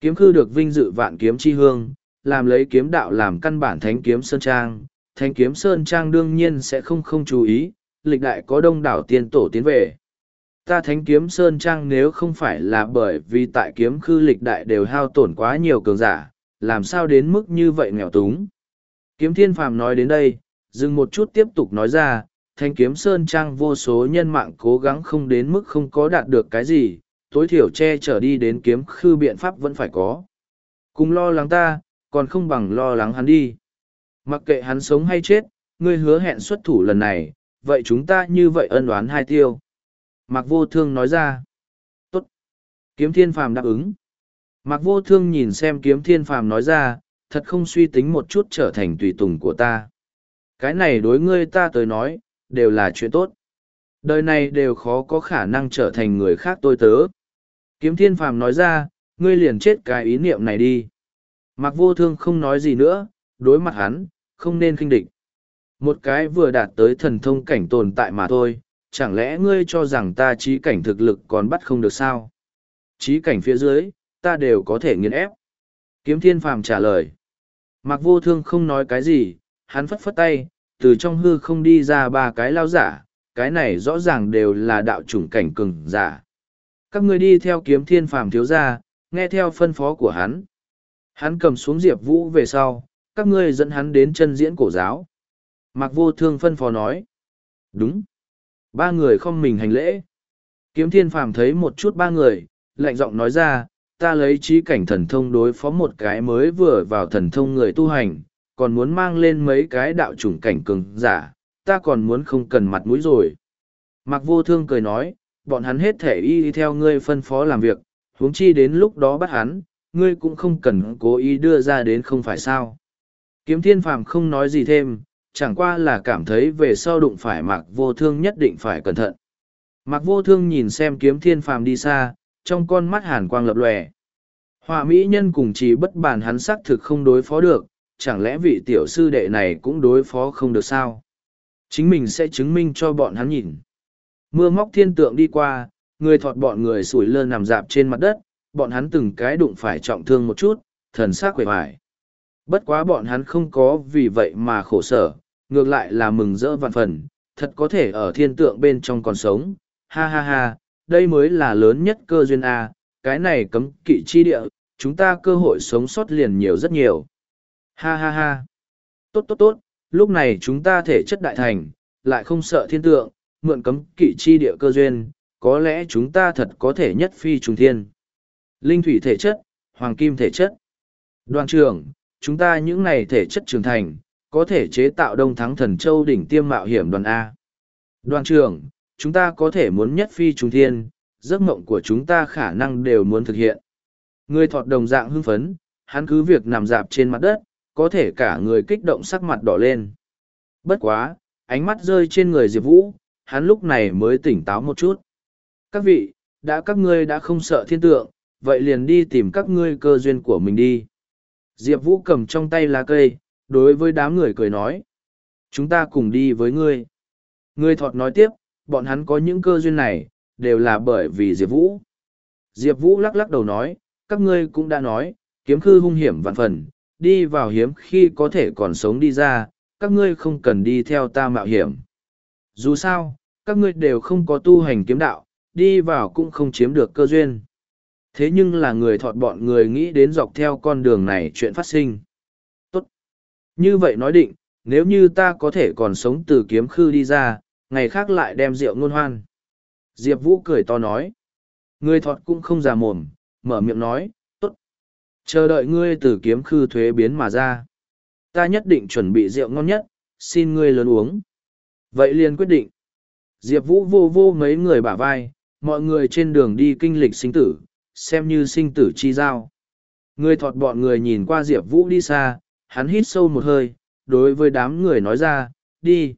Kiếm Khư được vinh dự vạn kiếm chi hương, làm lấy kiếm đạo làm căn bản thánh kiếm sơn trang. Thánh kiếm sơn trang đương nhiên sẽ không không chú ý, lịch đại có đông đảo tiên tổ tiến về. Ta thánh kiếm sơn trang nếu không phải là bởi vì tại kiếm khư lịch đại đều hao tổn quá nhiều cường giả, làm sao đến mức như vậy nghèo túng. Kiếm thiên phàm nói đến đây, dừng một chút tiếp tục nói ra, thanh kiếm sơn trang vô số nhân mạng cố gắng không đến mức không có đạt được cái gì, tối thiểu che trở đi đến kiếm khư biện pháp vẫn phải có. Cùng lo lắng ta, còn không bằng lo lắng hắn đi. Mặc kệ hắn sống hay chết, ngươi hứa hẹn xuất thủ lần này, vậy chúng ta như vậy ân oán hai tiêu. Mạc vô thương nói ra. Tốt. Kiếm thiên phàm đáp ứng. Mạc vô thương nhìn xem kiếm thiên phàm nói ra, thật không suy tính một chút trở thành tùy tùng của ta. Cái này đối ngươi ta tới nói, đều là chuyện tốt. Đời này đều khó có khả năng trở thành người khác tôi tớ. Kiếm thiên phàm nói ra, ngươi liền chết cái ý niệm này đi. Mạc vô thương không nói gì nữa, đối mặt hắn, không nên khinh địch. Một cái vừa đạt tới thần thông cảnh tồn tại mà thôi, chẳng lẽ ngươi cho rằng ta trí cảnh thực lực còn bắt không được sao? Trí cảnh phía dưới, ta đều có thể nghiền ép. Kiếm thiên phàm trả lời. Mặc vô thương không nói cái gì, hắn phất phất tay, từ trong hư không đi ra ba cái lao giả, cái này rõ ràng đều là đạo chủng cảnh cường giả. Các ngươi đi theo kiếm thiên phàm thiếu gia, nghe theo phân phó của hắn. Hắn cầm xuống diệp vũ về sau, các ngươi dẫn hắn đến chân diễn cổ giáo. Mặc vô thương phân phó nói. Đúng. Ba người không mình hành lễ. Kiếm thiên phàm thấy một chút ba người, lạnh giọng nói ra, ta lấy trí cảnh thần thông đối phó một cái mới vừa vào thần thông người tu hành, còn muốn mang lên mấy cái đạo chủng cảnh cường giả, ta còn muốn không cần mặt mũi rồi. Mặc vô thương cười nói, bọn hắn hết thể y theo ngươi phân phó làm việc, huống chi đến lúc đó bắt hắn, ngươi cũng không cần cố ý đưa ra đến không phải sao. Kiếm thiên phàm không nói gì thêm, chẳng qua là cảm thấy về sau đụng phải mạc vô thương nhất định phải cẩn thận. Mạc vô thương nhìn xem kiếm thiên phàm đi xa, trong con mắt hàn quang lập lòe. Họa mỹ nhân cùng chỉ bất bàn hắn xác thực không đối phó được, chẳng lẽ vị tiểu sư đệ này cũng đối phó không được sao? Chính mình sẽ chứng minh cho bọn hắn nhìn. Mưa móc thiên tượng đi qua, người thọt bọn người sủi lơ nằm dạp trên mặt đất, bọn hắn từng cái đụng phải trọng thương một chút, thần sắc quệ hoài. Bất quá bọn hắn không có vì vậy mà khổ sở, ngược lại là mừng rỡ vạn phần, thật có thể ở thiên tượng bên trong còn sống, ha ha ha, đây mới là lớn nhất cơ duyên A, cái này cấm kỵ chi địa, chúng ta cơ hội sống sót liền nhiều rất nhiều. Ha ha ha, tốt tốt tốt, lúc này chúng ta thể chất đại thành, lại không sợ thiên tượng, mượn cấm kỵ chi địa cơ duyên, có lẽ chúng ta thật có thể nhất phi trùng thiên. Linh thủy thể chất, hoàng kim thể chất. Đoàn trưởng, chúng ta những này thể chất trưởng thành, có thể chế tạo đông thắng thần châu đỉnh tiêm mạo hiểm đoàn A. Đoàn trưởng, chúng ta có thể muốn nhất phi trùng thiên, giấc mộng của chúng ta khả năng đều muốn thực hiện. Người thọt đồng dạng hưng phấn, hắn cứ việc nằm dạp trên mặt đất, có thể cả người kích động sắc mặt đỏ lên. Bất quá, ánh mắt rơi trên người Diệp Vũ, hắn lúc này mới tỉnh táo một chút. Các vị, đã các ngươi đã không sợ thiên tượng, vậy liền đi tìm các ngươi cơ duyên của mình đi. Diệp Vũ cầm trong tay lá cây, đối với đám người cười nói. Chúng ta cùng đi với ngươi. Ngươi thọt nói tiếp, bọn hắn có những cơ duyên này, đều là bởi vì Diệp Vũ. Diệp Vũ lắc lắc đầu nói, các ngươi cũng đã nói, kiếm khư hung hiểm vạn phần, đi vào hiếm khi có thể còn sống đi ra, các ngươi không cần đi theo ta mạo hiểm. Dù sao, các ngươi đều không có tu hành kiếm đạo, đi vào cũng không chiếm được cơ duyên. Thế nhưng là người thọt bọn người nghĩ đến dọc theo con đường này chuyện phát sinh. Tốt. Như vậy nói định, nếu như ta có thể còn sống từ kiếm khư đi ra, ngày khác lại đem rượu ngôn hoan. Diệp Vũ cười to nói. Người thọt cũng không già mồm, mở miệng nói, tốt. Chờ đợi ngươi từ kiếm khư thuế biến mà ra. Ta nhất định chuẩn bị rượu ngon nhất, xin ngươi lớn uống. Vậy liền quyết định. Diệp Vũ vô vô mấy người bả vai, mọi người trên đường đi kinh lịch sinh tử, xem như sinh tử chi giao. Người thọt bọn người nhìn qua Diệp Vũ đi xa, hắn hít sâu một hơi, đối với đám người nói ra, đi.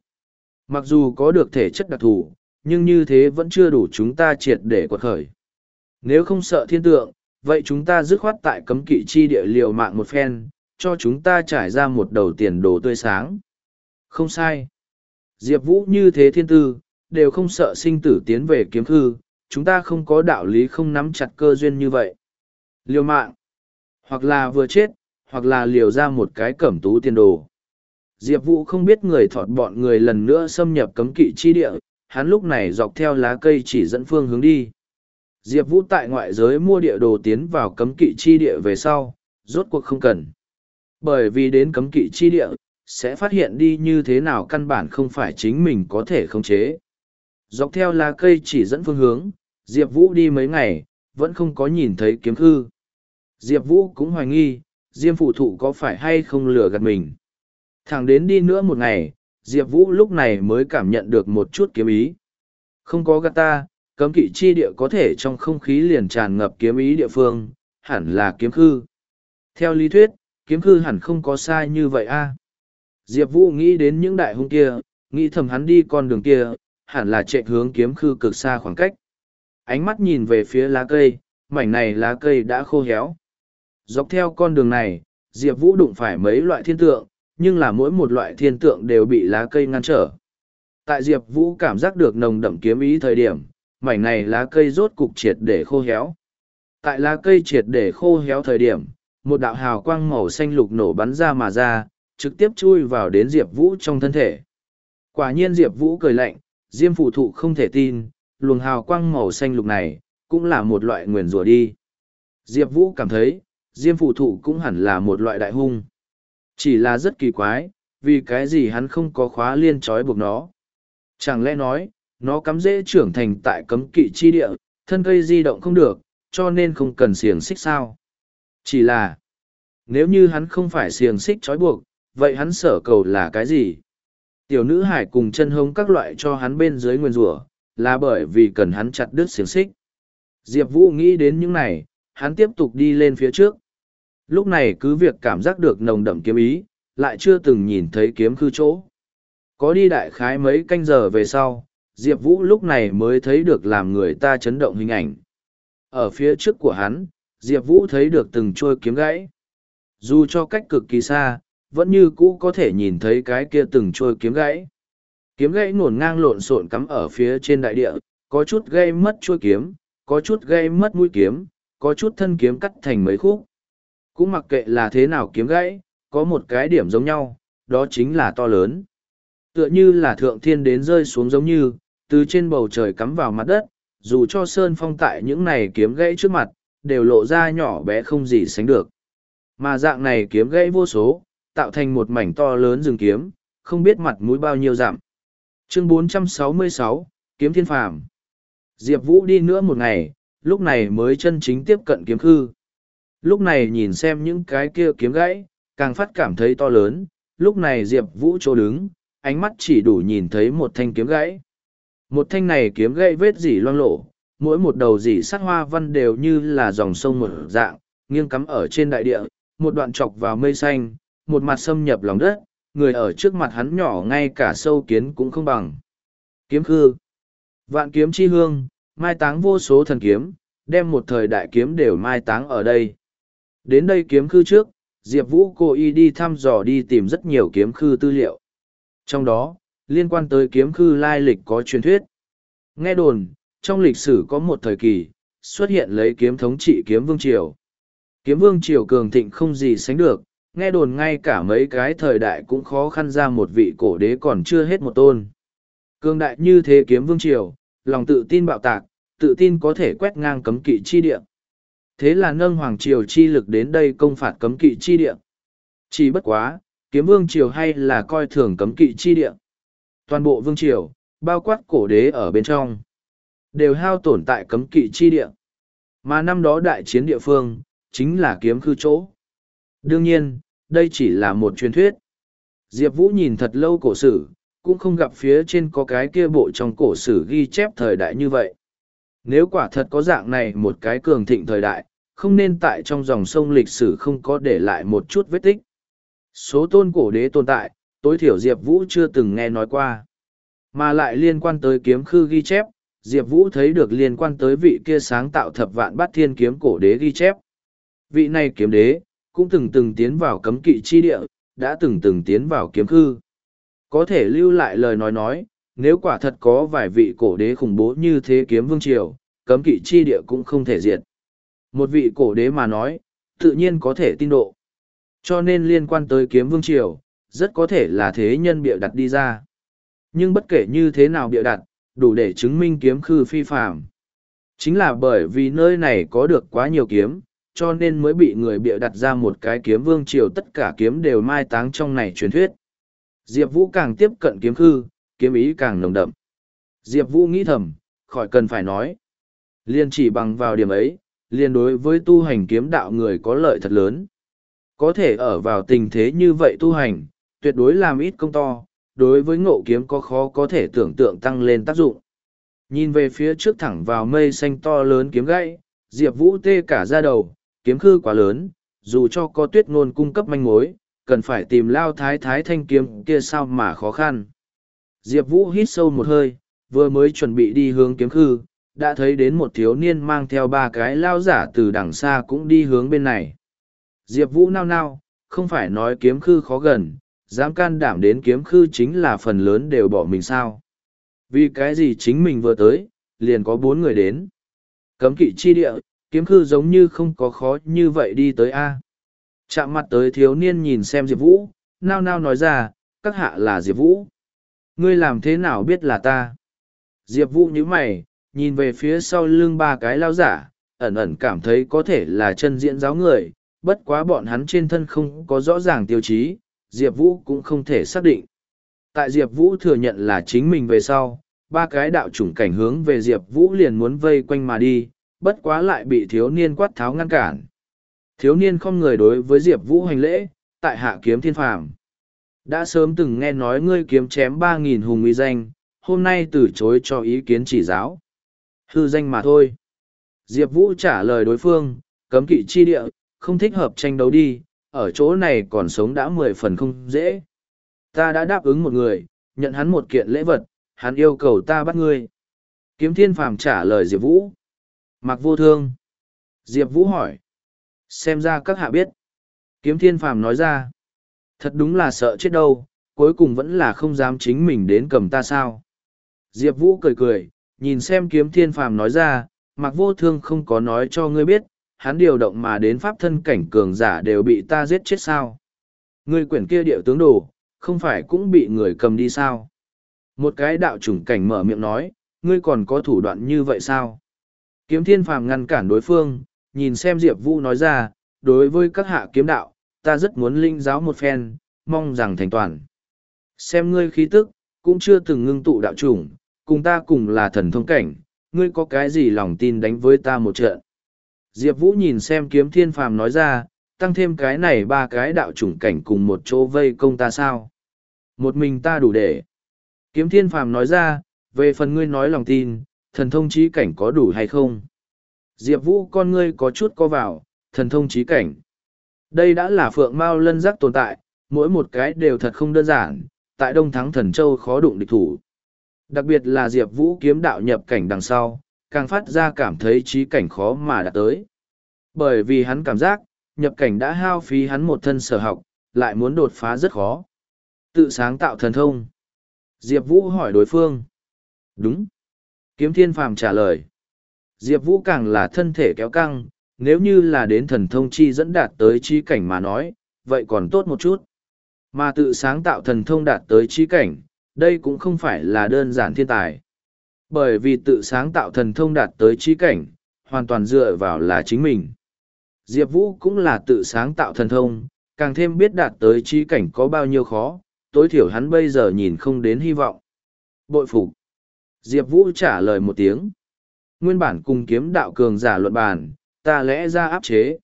Mặc dù có được thể chất đặc thù, nhưng như thế vẫn chưa đủ chúng ta triệt để quật khởi. Nếu không sợ thiên tượng, vậy chúng ta dứt khoát tại cấm kỵ chi địa liều mạng một phen, cho chúng ta trải ra một đầu tiền đồ tươi sáng. Không sai. Diệp Vũ như thế thiên tư, đều không sợ sinh tử tiến về kiếm thư chúng ta không có đạo lý không nắm chặt cơ duyên như vậy. Liều mạng, hoặc là vừa chết, hoặc là liều ra một cái cẩm tú tiền đồ. Diệp Vũ không biết người thọt bọn người lần nữa xâm nhập cấm kỵ chi địa, hắn lúc này dọc theo lá cây chỉ dẫn phương hướng đi. Diệp Vũ tại ngoại giới mua địa đồ tiến vào cấm kỵ chi địa về sau, rốt cuộc không cần. Bởi vì đến cấm kỵ chi địa, sẽ phát hiện đi như thế nào căn bản không phải chính mình có thể khống chế. Dọc theo lá cây chỉ dẫn phương hướng, Diệp Vũ đi mấy ngày, vẫn không có nhìn thấy kiếm khư. Diệp Vũ cũng hoài nghi, Diêm phụ thụ có phải hay không lừa gạt mình. Thẳng đến đi nữa một ngày, Diệp Vũ lúc này mới cảm nhận được một chút kiếm ý. Không có gạt ta, cấm kỵ chi địa có thể trong không khí liền tràn ngập kiếm ý địa phương, hẳn là kiếm khư. Theo lý thuyết, kiếm khư hẳn không có sai như vậy a Diệp Vũ nghĩ đến những đại hung kia, nghĩ thầm hắn đi con đường kia, hẳn là chạy hướng kiếm khư cực xa khoảng cách. Ánh mắt nhìn về phía lá cây, mảnh này lá cây đã khô héo. Dọc theo con đường này, Diệp Vũ đụng phải mấy loại thiên tượng, nhưng là mỗi một loại thiên tượng đều bị lá cây ngăn trở. Tại Diệp Vũ cảm giác được nồng đậm kiếm ý thời điểm, mảnh này lá cây rốt cục triệt để khô héo. Tại lá cây triệt để khô héo thời điểm, một đạo hào quang màu xanh lục nổ bắn ra mà ra, trực tiếp chui vào đến Diệp Vũ trong thân thể. Quả nhiên Diệp Vũ cười lạnh, Diêm phụ thụ không thể tin, luồng hào quang màu xanh lục này, cũng là một loại nguyền rủa đi. Diệp Vũ cảm thấy, Diêm phụ thụ cũng hẳn là một loại đại hung. Chỉ là rất kỳ quái, vì cái gì hắn không có khóa liên trói buộc nó. Chẳng lẽ nói, nó cắm dễ trưởng thành tại cấm kỵ chi địa, thân cây di động không được, cho nên không cần xiềng xích sao. Chỉ là, nếu như hắn không phải xiềng xích trói buộc, vậy hắn sở cầu là cái gì? Tiểu nữ hải cùng chân hông các loại cho hắn bên dưới nguyên rủa là bởi vì cần hắn chặt đứt xiềng xích. Diệp Vũ nghĩ đến những này, hắn tiếp tục đi lên phía trước. Lúc này cứ việc cảm giác được nồng đậm kiếm ý, lại chưa từng nhìn thấy kiếm khư chỗ. Có đi đại khái mấy canh giờ về sau, Diệp Vũ lúc này mới thấy được làm người ta chấn động hình ảnh. Ở phía trước của hắn, Diệp Vũ thấy được từng trôi kiếm gãy. Dù cho cách cực kỳ xa, vẫn như cũ có thể nhìn thấy cái kia từng trôi kiếm gãy. Kiếm gãy nổn ngang lộn xộn cắm ở phía trên đại địa, có chút gây mất trôi kiếm, có chút gây mất mũi kiếm, có chút thân kiếm cắt thành mấy khúc. Cũng mặc kệ là thế nào kiếm gãy, có một cái điểm giống nhau, đó chính là to lớn. Tựa như là thượng thiên đến rơi xuống giống như, từ trên bầu trời cắm vào mặt đất, dù cho sơn phong tại những này kiếm gãy trước mặt, đều lộ ra nhỏ bé không gì sánh được. Mà dạng này kiếm gãy vô số, tạo thành một mảnh to lớn rừng kiếm, không biết mặt mũi bao nhiêu dặm. Chương 466, Kiếm Thiên Phàm Diệp Vũ đi nữa một ngày, lúc này mới chân chính tiếp cận kiếm khư. Lúc này nhìn xem những cái kia kiếm gãy, càng phát cảm thấy to lớn, lúc này Diệp Vũ chỗ đứng, ánh mắt chỉ đủ nhìn thấy một thanh kiếm gãy. Một thanh này kiếm gãy vết dỉ loang lộ, mỗi một đầu dỉ sắt hoa văn đều như là dòng sông một dạng, nghiêng cắm ở trên đại địa, một đoạn chọc vào mây xanh, một mặt xâm nhập lòng đất, người ở trước mặt hắn nhỏ ngay cả sâu kiến cũng không bằng. Kiếm khư. Vạn kiếm chi hương, mai táng vô số thần kiếm, đem một thời đại kiếm đều mai táng ở đây. Đến đây kiếm khư trước, Diệp Vũ cô y đi thăm dò đi tìm rất nhiều kiếm khư tư liệu. Trong đó, liên quan tới kiếm khư lai lịch có truyền thuyết. Nghe đồn, trong lịch sử có một thời kỳ, xuất hiện lấy kiếm thống trị kiếm vương triều. Kiếm vương triều cường thịnh không gì sánh được, nghe đồn ngay cả mấy cái thời đại cũng khó khăn ra một vị cổ đế còn chưa hết một tôn. Cường đại như thế kiếm vương triều, lòng tự tin bạo tạc, tự tin có thể quét ngang cấm kỵ chi địa. Thế là nâng hoàng triều chi lực đến đây công phạt cấm kỵ chi địa. Chỉ bất quá, kiếm vương triều hay là coi thường cấm kỵ chi địa. Toàn bộ vương triều, bao quát cổ đế ở bên trong, đều hao tổn tại cấm kỵ chi địa. Mà năm đó đại chiến địa phương, chính là kiếm khư chỗ. Đương nhiên, đây chỉ là một truyền thuyết. Diệp Vũ nhìn thật lâu cổ sử, cũng không gặp phía trên có cái kia bộ trong cổ sử ghi chép thời đại như vậy. Nếu quả thật có dạng này một cái cường thịnh thời đại, không nên tại trong dòng sông lịch sử không có để lại một chút vết tích. Số tôn cổ đế tồn tại, tối thiểu Diệp Vũ chưa từng nghe nói qua. Mà lại liên quan tới kiếm khư ghi chép, Diệp Vũ thấy được liên quan tới vị kia sáng tạo thập vạn bát thiên kiếm cổ đế ghi chép. Vị này kiếm đế, cũng từng từng tiến vào cấm kỵ chi địa, đã từng từng tiến vào kiếm khư. Có thể lưu lại lời nói nói, nếu quả thật có vài vị cổ đế khủng bố như thế kiếm vương triều, cấm kỵ chi địa cũng không thể diệt. Một vị cổ đế mà nói, tự nhiên có thể tin độ. Cho nên liên quan tới kiếm vương triều, rất có thể là thế nhân bịa đặt đi ra. Nhưng bất kể như thế nào bịa đặt, đủ để chứng minh kiếm khư phi phạm. Chính là bởi vì nơi này có được quá nhiều kiếm, cho nên mới bị người bịa đặt ra một cái kiếm vương triều tất cả kiếm đều mai táng trong này truyền thuyết. Diệp Vũ càng tiếp cận kiếm khư, kiếm ý càng nồng đậm. Diệp Vũ nghĩ thầm, khỏi cần phải nói. Liên chỉ bằng vào điểm ấy, liên đối với tu hành kiếm đạo người có lợi thật lớn. Có thể ở vào tình thế như vậy tu hành, tuyệt đối làm ít công to, đối với ngộ kiếm có khó có thể tưởng tượng tăng lên tác dụng. Nhìn về phía trước thẳng vào mây xanh to lớn kiếm gãy, Diệp Vũ tê cả ra đầu, kiếm khư quá lớn, dù cho có tuyết ngôn cung cấp manh mối, cần phải tìm lao thái thái thanh kiếm kia sao mà khó khăn. Diệp Vũ hít sâu một hơi, vừa mới chuẩn bị đi hướng kiếm khư, đã thấy đến một thiếu niên mang theo ba cái lao giả từ đằng xa cũng đi hướng bên này. Diệp Vũ nao nao, không phải nói kiếm khư khó gần, dám can đảm đến kiếm khư chính là phần lớn đều bỏ mình sao. Vì cái gì chính mình vừa tới, liền có bốn người đến. Cấm kỵ chi địa, kiếm khư giống như không có khó như vậy đi tới A. Chạm mặt tới thiếu niên nhìn xem Diệp Vũ, nao nao nói ra, các hạ là Diệp Vũ. Ngươi làm thế nào biết là ta? Diệp Vũ nhíu mày, nhìn về phía sau lưng ba cái lao giả, ẩn ẩn cảm thấy có thể là chân diễn giáo người, bất quá bọn hắn trên thân không có rõ ràng tiêu chí, Diệp Vũ cũng không thể xác định. Tại Diệp Vũ thừa nhận là chính mình về sau, ba cái đạo chủng cảnh hướng về Diệp Vũ liền muốn vây quanh mà đi, bất quá lại bị thiếu niên quát tháo ngăn cản. Thiếu niên không người đối với Diệp Vũ hành lễ, tại hạ kiếm thiên phàm. Đã sớm từng nghe nói ngươi kiếm chém ba nghìn hùng uy danh, hôm nay từ chối cho ý kiến chỉ giáo. Hư danh mà thôi. Diệp Vũ trả lời đối phương, cấm kỵ chi địa, không thích hợp tranh đấu đi, ở chỗ này còn sống đã mười phần không dễ. Ta đã đáp ứng một người, nhận hắn một kiện lễ vật, hắn yêu cầu ta bắt ngươi. Kiếm thiên phàm trả lời Diệp Vũ. Mặc vô thương. Diệp Vũ hỏi, xem ra các hạ biết. Kiếm thiên phàm nói ra. Thật đúng là sợ chết đâu, cuối cùng vẫn là không dám chính mình đến cầm ta sao. Diệp Vũ cười cười, nhìn xem kiếm thiên phàm nói ra, mặc vô thương không có nói cho ngươi biết, hắn điều động mà đến pháp thân cảnh cường giả đều bị ta giết chết sao. Ngươi quyển kia điệu tướng đồ, không phải cũng bị người cầm đi sao. Một cái đạo chủng cảnh mở miệng nói, ngươi còn có thủ đoạn như vậy sao? Kiếm thiên phàm ngăn cản đối phương, nhìn xem Diệp Vũ nói ra, đối với các hạ kiếm đạo, ta rất muốn linh giáo một phen, mong rằng thành toàn. Xem ngươi khí tức, cũng chưa từng ngưng tụ đạo chủng, cùng ta cùng là thần thông cảnh, ngươi có cái gì lòng tin đánh với ta một trận. Diệp Vũ nhìn xem kiếm thiên phàm nói ra, tăng thêm cái này ba cái đạo chủng cảnh cùng một chỗ vây công ta sao. Một mình ta đủ để. Kiếm thiên phàm nói ra, về phần ngươi nói lòng tin, thần thông trí cảnh có đủ hay không? Diệp Vũ con ngươi có chút co vào, thần thông trí cảnh. Đây đã là phượng mao lân giác tồn tại, mỗi một cái đều thật không đơn giản, tại Đông Thắng Thần Châu khó đụng địch thủ. Đặc biệt là Diệp Vũ kiếm đạo nhập cảnh đằng sau, càng phát ra cảm thấy trí cảnh khó mà đạt tới. Bởi vì hắn cảm giác, nhập cảnh đã hao phí hắn một thân sở học, lại muốn đột phá rất khó. Tự sáng tạo thần thông. Diệp Vũ hỏi đối phương. Đúng. Kiếm Thiên Phàm trả lời. Diệp Vũ càng là thân thể kéo căng, nếu như là đến thần thông chi dẫn đạt tới chi cảnh mà nói, vậy còn tốt một chút. Mà tự sáng tạo thần thông đạt tới chi cảnh, đây cũng không phải là đơn giản thiên tài. Bởi vì tự sáng tạo thần thông đạt tới chi cảnh, hoàn toàn dựa vào là chính mình. Diệp Vũ cũng là tự sáng tạo thần thông, càng thêm biết đạt tới chi cảnh có bao nhiêu khó, tối thiểu hắn bây giờ nhìn không đến hy vọng. Bội phục. Diệp Vũ trả lời một tiếng. Nguyên bản cùng kiếm đạo cường giả luận bàn, ta lẽ ra áp chế.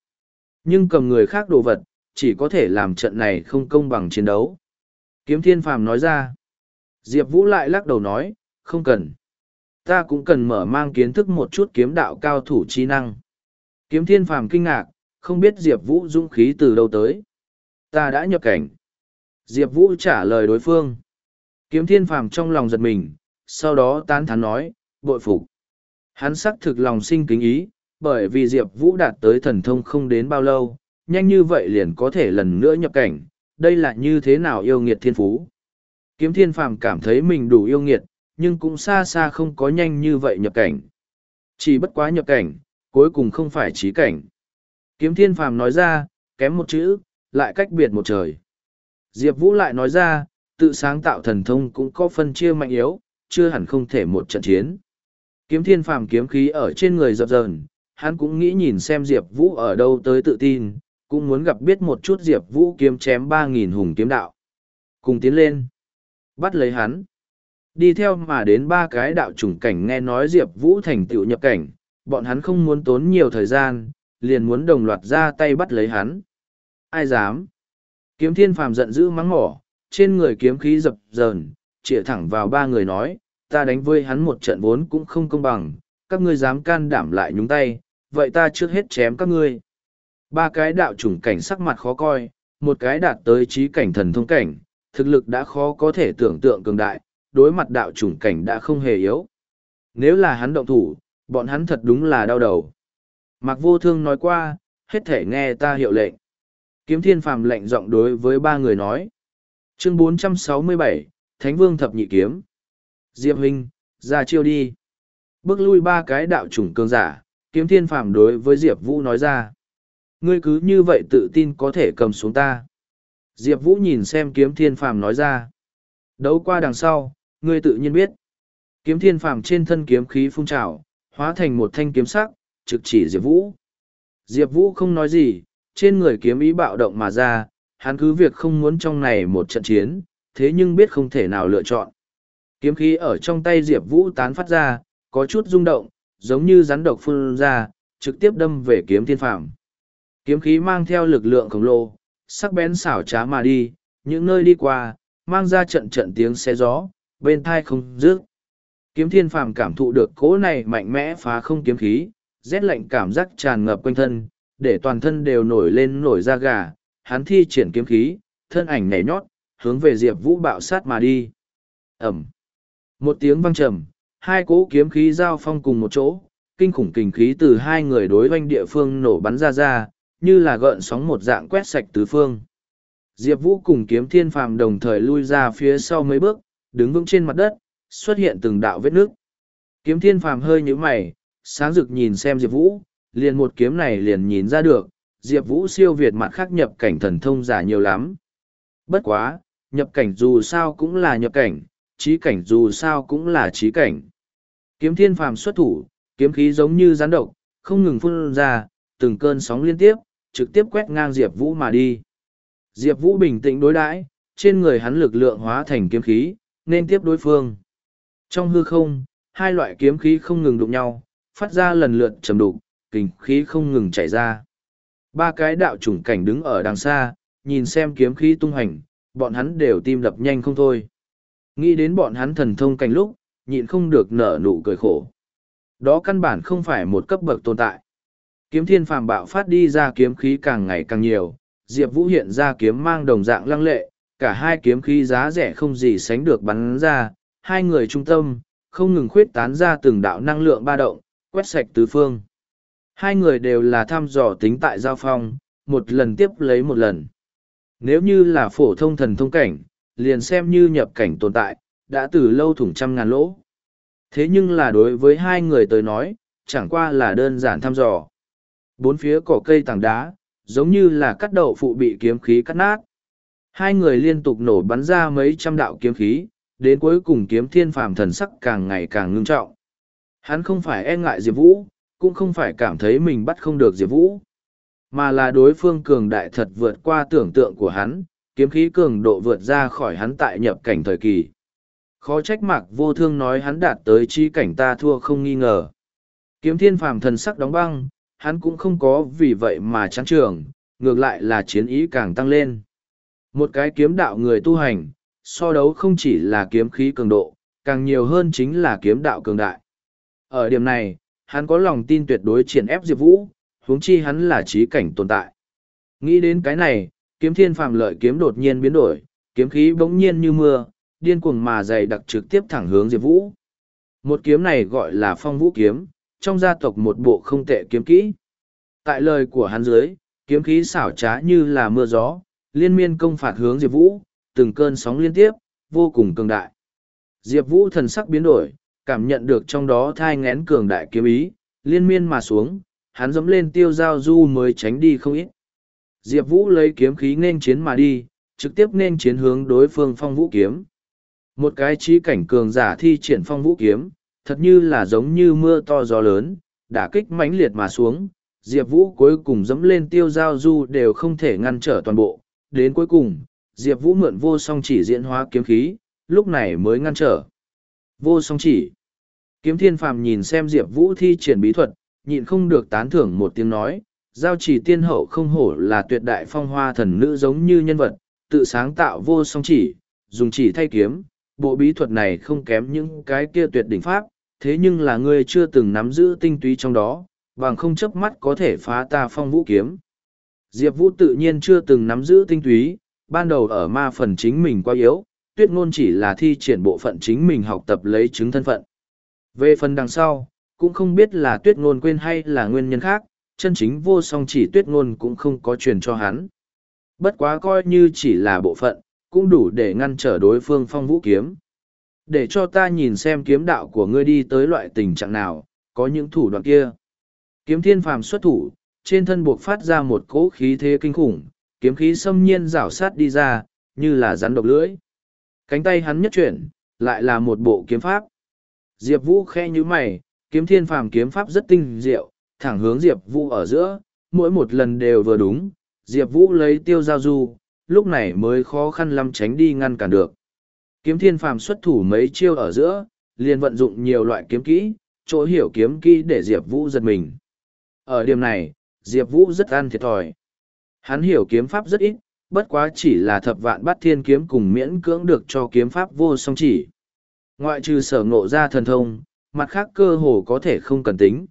Nhưng cầm người khác đồ vật, chỉ có thể làm trận này không công bằng chiến đấu. Kiếm thiên phàm nói ra. Diệp Vũ lại lắc đầu nói, không cần. Ta cũng cần mở mang kiến thức một chút kiếm đạo cao thủ chi năng. Kiếm thiên phàm kinh ngạc, không biết Diệp Vũ dũng khí từ đâu tới. Ta đã nhập cảnh. Diệp Vũ trả lời đối phương. Kiếm thiên phàm trong lòng giật mình, sau đó tán thán nói, bội phục. Hắn sắc thực lòng sinh kính ý, bởi vì Diệp Vũ đạt tới thần thông không đến bao lâu, nhanh như vậy liền có thể lần nữa nhập cảnh, đây là như thế nào yêu nghiệt thiên phú. Kiếm thiên phàm cảm thấy mình đủ yêu nghiệt, nhưng cũng xa xa không có nhanh như vậy nhập cảnh. Chỉ bất quá nhập cảnh, cuối cùng không phải trí cảnh. Kiếm thiên phàm nói ra, kém một chữ, lại cách biệt một trời. Diệp Vũ lại nói ra, tự sáng tạo thần thông cũng có phân chia mạnh yếu, chưa hẳn không thể một trận chiến. Kiếm thiên phàm kiếm khí ở trên người dập dờn, hắn cũng nghĩ nhìn xem Diệp Vũ ở đâu tới tự tin, cũng muốn gặp biết một chút Diệp Vũ kiếm chém ba nghìn hùng kiếm đạo. Cùng tiến lên, bắt lấy hắn. Đi theo mà đến ba cái đạo chủng cảnh nghe nói Diệp Vũ thành tựu nhập cảnh, bọn hắn không muốn tốn nhiều thời gian, liền muốn đồng loạt ra tay bắt lấy hắn. Ai dám? Kiếm thiên phàm giận dữ mắng mỏ, trên người kiếm khí dập dờn, chĩa thẳng vào ba người nói, ta đánh với hắn một trận vốn cũng không công bằng, các ngươi dám can đảm lại nhúng tay, vậy ta trước hết chém các ngươi. Ba cái đạo chủng cảnh sắc mặt khó coi, một cái đạt tới trí cảnh thần thông cảnh, thực lực đã khó có thể tưởng tượng cường đại, đối mặt đạo chủng cảnh đã không hề yếu. Nếu là hắn động thủ, bọn hắn thật đúng là đau đầu. Mạc vô thương nói qua, hết thể nghe ta hiệu lệnh. Kiếm thiên phàm lệnh giọng đối với ba người nói. Chương 467, Thánh Vương Thập Nhị Kiếm. Diệp Huynh, ra chiêu đi. Bước lui ba cái đạo chủng cường giả, kiếm thiên phàm đối với Diệp Vũ nói ra. Ngươi cứ như vậy tự tin có thể cầm xuống ta. Diệp Vũ nhìn xem kiếm thiên phàm nói ra. Đấu qua đằng sau, ngươi tự nhiên biết. Kiếm thiên phàm trên thân kiếm khí phun trào, hóa thành một thanh kiếm sắc, trực chỉ Diệp Vũ. Diệp Vũ không nói gì, trên người kiếm ý bạo động mà ra, hắn cứ việc không muốn trong này một trận chiến, thế nhưng biết không thể nào lựa chọn. Kiếm khí ở trong tay Diệp Vũ tán phát ra, có chút rung động, giống như rắn độc phun ra, trực tiếp đâm về kiếm thiên phàm. Kiếm khí mang theo lực lượng khổng lồ, sắc bén xảo trá mà đi, những nơi đi qua, mang ra trận trận tiếng xe gió, bên thai không dứt. Kiếm thiên phàm cảm thụ được cỗ này mạnh mẽ phá không kiếm khí, rét lạnh cảm giác tràn ngập quanh thân, để toàn thân đều nổi lên nổi da gà, hắn thi triển kiếm khí, thân ảnh nhảy nhót, hướng về Diệp Vũ bạo sát mà đi. Ẩm. Một tiếng vang trầm, hai cỗ kiếm khí giao phong cùng một chỗ, kinh khủng kình khí từ hai người đối oanh địa phương nổ bắn ra ra, như là gợn sóng một dạng quét sạch tứ phương. Diệp Vũ cùng kiếm thiên phàm đồng thời lui ra phía sau mấy bước, đứng vững trên mặt đất, xuất hiện từng đạo vết nước. Kiếm thiên phàm hơi như mày, sáng rực nhìn xem Diệp Vũ, liền một kiếm này liền nhìn ra được, Diệp Vũ siêu việt mặt khác nhập cảnh thần thông giả nhiều lắm. Bất quá, nhập cảnh dù sao cũng là nhập cảnh, trí cảnh dù sao cũng là trí cảnh. Kiếm thiên phàm xuất thủ, kiếm khí giống như rắn độc, không ngừng phun ra, từng cơn sóng liên tiếp, trực tiếp quét ngang Diệp Vũ mà đi. Diệp Vũ bình tĩnh đối đãi, trên người hắn lực lượng hóa thành kiếm khí, nên tiếp đối phương. Trong hư không, hai loại kiếm khí không ngừng đụng nhau, phát ra lần lượt trầm đục, kình khí không ngừng chảy ra. Ba cái đạo chủng cảnh đứng ở đằng xa, nhìn xem kiếm khí tung hành, bọn hắn đều tim đập nhanh không thôi. Nghĩ đến bọn hắn thần thông cảnh lúc, nhịn không được nở nụ cười khổ. Đó căn bản không phải một cấp bậc tồn tại. Kiếm thiên phàm bạo phát đi ra kiếm khí càng ngày càng nhiều, Diệp Vũ hiện ra kiếm mang đồng dạng lăng lệ, cả hai kiếm khí giá rẻ không gì sánh được bắn ra, hai người trung tâm, không ngừng khuyết tán ra từng đạo năng lượng ba động, quét sạch tứ phương. Hai người đều là thăm dò tính tại giao phong, một lần tiếp lấy một lần. Nếu như là phổ thông thần thông cảnh, liền xem như nhập cảnh tồn tại, đã từ lâu thủng trăm ngàn lỗ. Thế nhưng là đối với hai người tới nói, chẳng qua là đơn giản thăm dò. Bốn phía cỏ cây tảng đá, giống như là cắt đậu phụ bị kiếm khí cắt nát. Hai người liên tục nổ bắn ra mấy trăm đạo kiếm khí, đến cuối cùng kiếm thiên phàm thần sắc càng ngày càng ngưng trọng. Hắn không phải e ngại Diệp Vũ, cũng không phải cảm thấy mình bắt không được Diệp Vũ, mà là đối phương cường đại thật vượt qua tưởng tượng của hắn, kiếm khí cường độ vượt ra khỏi hắn tại nhập cảnh thời kỳ. Khó trách mạc vô thương nói hắn đạt tới chi cảnh ta thua không nghi ngờ. Kiếm thiên phàm thần sắc đóng băng, hắn cũng không có vì vậy mà chán trường, ngược lại là chiến ý càng tăng lên. Một cái kiếm đạo người tu hành, so đấu không chỉ là kiếm khí cường độ, càng nhiều hơn chính là kiếm đạo cường đại. Ở điểm này, hắn có lòng tin tuyệt đối triển ép Diệp Vũ, huống chi hắn là trí cảnh tồn tại. Nghĩ đến cái này, kiếm thiên phàm lợi kiếm đột nhiên biến đổi, kiếm khí bỗng nhiên như mưa, điên cuồng mà dày đặc trực tiếp thẳng hướng Diệp Vũ. Một kiếm này gọi là phong vũ kiếm, trong gia tộc một bộ không tệ kiếm kỹ. Tại lời của hắn dưới, kiếm khí xảo trá như là mưa gió, liên miên công phạt hướng Diệp Vũ, từng cơn sóng liên tiếp, vô cùng cường đại. Diệp Vũ thần sắc biến đổi, cảm nhận được trong đó thai ngén cường đại kiếm ý, liên miên mà xuống, hắn dẫm lên tiêu giao du mới tránh đi không ít. Diệp Vũ lấy kiếm khí nên chiến mà đi, trực tiếp nên chiến hướng đối phương phong vũ kiếm. Một cái trí cảnh cường giả thi triển phong vũ kiếm, thật như là giống như mưa to gió lớn, đã kích mãnh liệt mà xuống. Diệp Vũ cuối cùng dẫm lên tiêu giao du đều không thể ngăn trở toàn bộ. Đến cuối cùng, Diệp Vũ mượn vô song chỉ diễn hóa kiếm khí, lúc này mới ngăn trở. Vô song chỉ. Kiếm thiên phàm nhìn xem Diệp Vũ thi triển bí thuật, nhịn không được tán thưởng một tiếng nói, giao chỉ tiên hậu không hổ là tuyệt đại phong hoa thần nữ giống như nhân vật, tự sáng tạo vô song chỉ, dùng chỉ thay kiếm, bộ bí thuật này không kém những cái kia tuyệt đỉnh pháp, thế nhưng là ngươi chưa từng nắm giữ tinh túy trong đó, bằng không chớp mắt có thể phá ta phong vũ kiếm. Diệp Vũ tự nhiên chưa từng nắm giữ tinh túy, ban đầu ở ma phần chính mình quá yếu, tuyết ngôn chỉ là thi triển bộ phận chính mình học tập lấy chứng thân phận. Về phần đằng sau, cũng không biết là tuyết ngôn quên hay là nguyên nhân khác, chân chính vô song chỉ tuyết ngôn cũng không có truyền cho hắn. Bất quá coi như chỉ là bộ phận, cũng đủ để ngăn trở đối phương phong vũ kiếm. Để cho ta nhìn xem kiếm đạo của ngươi đi tới loại tình trạng nào, có những thủ đoạn kia. Kiếm thiên phàm xuất thủ, trên thân buộc phát ra một cỗ khí thế kinh khủng, kiếm khí xâm nhiên rảo sát đi ra, như là rắn độc lưỡi. Cánh tay hắn nhất chuyển, lại là một bộ kiếm pháp. Diệp Vũ khe như mày, kiếm thiên phàm kiếm pháp rất tinh diệu, thẳng hướng Diệp Vũ ở giữa, mỗi một lần đều vừa đúng. Diệp Vũ lấy tiêu giao du, lúc này mới khó khăn lắm tránh đi ngăn cản được. Kiếm thiên phàm xuất thủ mấy chiêu ở giữa, liền vận dụng nhiều loại kiếm kỹ, chỗ hiểu kiếm kỹ để Diệp Vũ giật mình. Ở điểm này, Diệp Vũ rất ăn thiệt thòi. Hắn hiểu kiếm pháp rất ít, bất quá chỉ là thập vạn bắt thiên kiếm cùng miễn cưỡng được cho kiếm pháp vô song chỉ. Ngoại trừ sở ngộ ra thần thông, mặt khác cơ hồ có thể không cần tính.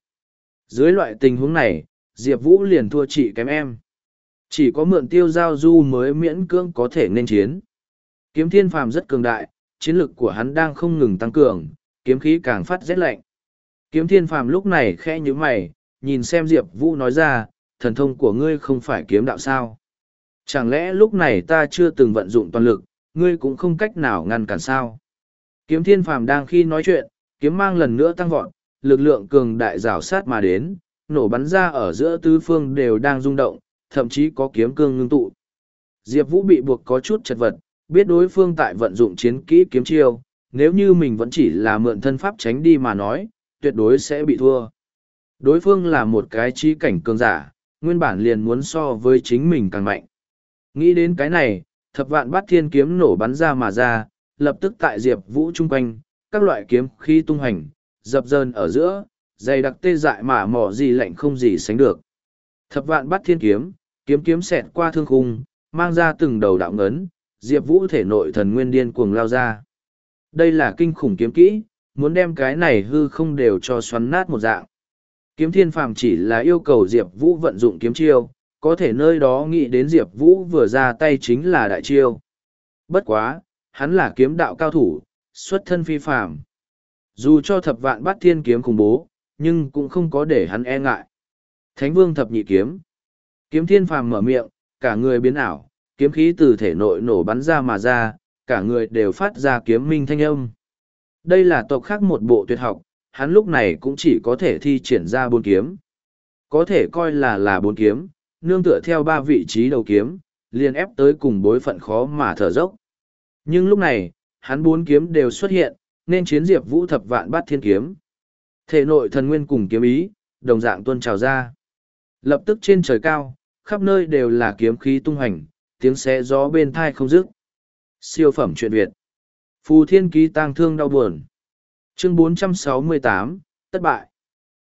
Dưới loại tình huống này, Diệp Vũ liền thua chị kém em. Chỉ có mượn tiêu giao du mới miễn cưỡng có thể nên chiến. Kiếm thiên phàm rất cường đại, chiến lực của hắn đang không ngừng tăng cường, kiếm khí càng phát rét lạnh. Kiếm thiên phàm lúc này khẽ như mày, nhìn xem Diệp Vũ nói ra, thần thông của ngươi không phải kiếm đạo sao? Chẳng lẽ lúc này ta chưa từng vận dụng toàn lực, ngươi cũng không cách nào ngăn cản sao? Kiếm thiên phàm đang khi nói chuyện, kiếm mang lần nữa tăng vọt, lực lượng cường đại rào sát mà đến, nổ bắn ra ở giữa tứ phương đều đang rung động, thậm chí có kiếm cương ngưng tụ. Diệp Vũ bị buộc có chút chật vật, biết đối phương tại vận dụng chiến kỹ kiếm chiêu, nếu như mình vẫn chỉ là mượn thân pháp tránh đi mà nói, tuyệt đối sẽ bị thua. Đối phương là một cái trí cảnh cường giả, nguyên bản liền muốn so với chính mình càng mạnh. Nghĩ đến cái này, thập vạn bát thiên kiếm nổ bắn ra mà ra, lập tức tại Diệp Vũ chung quanh, các loại kiếm khí tung hành, dập dờn ở giữa, dày đặc tê dại mà mỏ gì lạnh không gì sánh được. Thập vạn bát thiên kiếm, kiếm kiếm xẹt qua thương khung, mang ra từng đầu đạo ngấn, Diệp Vũ thể nội thần nguyên điên cuồng lao ra. Đây là kinh khủng kiếm kỹ, muốn đem cái này hư không đều cho xoắn nát một dạng. Kiếm thiên phàm chỉ là yêu cầu Diệp Vũ vận dụng kiếm chiêu, có thể nơi đó nghĩ đến Diệp Vũ vừa ra tay chính là đại chiêu. Bất quá, hắn là kiếm đạo cao thủ, xuất thân phi phàm. Dù cho thập vạn bát thiên kiếm khủng bố, nhưng cũng không có để hắn e ngại. Thánh vương thập nhị kiếm. Kiếm thiên phàm mở miệng, cả người biến ảo, kiếm khí từ thể nội nổ bắn ra mà ra, cả người đều phát ra kiếm minh thanh âm. Đây là tộc khác một bộ tuyệt học, hắn lúc này cũng chỉ có thể thi triển ra bốn kiếm. Có thể coi là là bốn kiếm, nương tựa theo ba vị trí đầu kiếm, liền ép tới cùng bối phận khó mà thở dốc. Nhưng lúc này, hắn bốn kiếm đều xuất hiện, nên chiến diệp vũ thập vạn bát thiên kiếm. Thể nội thần nguyên cùng kiếm ý, đồng dạng tuân trào ra. Lập tức trên trời cao, khắp nơi đều là kiếm khí tung hành, tiếng xé gió bên thai không dứt. Siêu phẩm truyện Việt. Phù thiên ký tang thương đau buồn. Chương 468, Tất bại.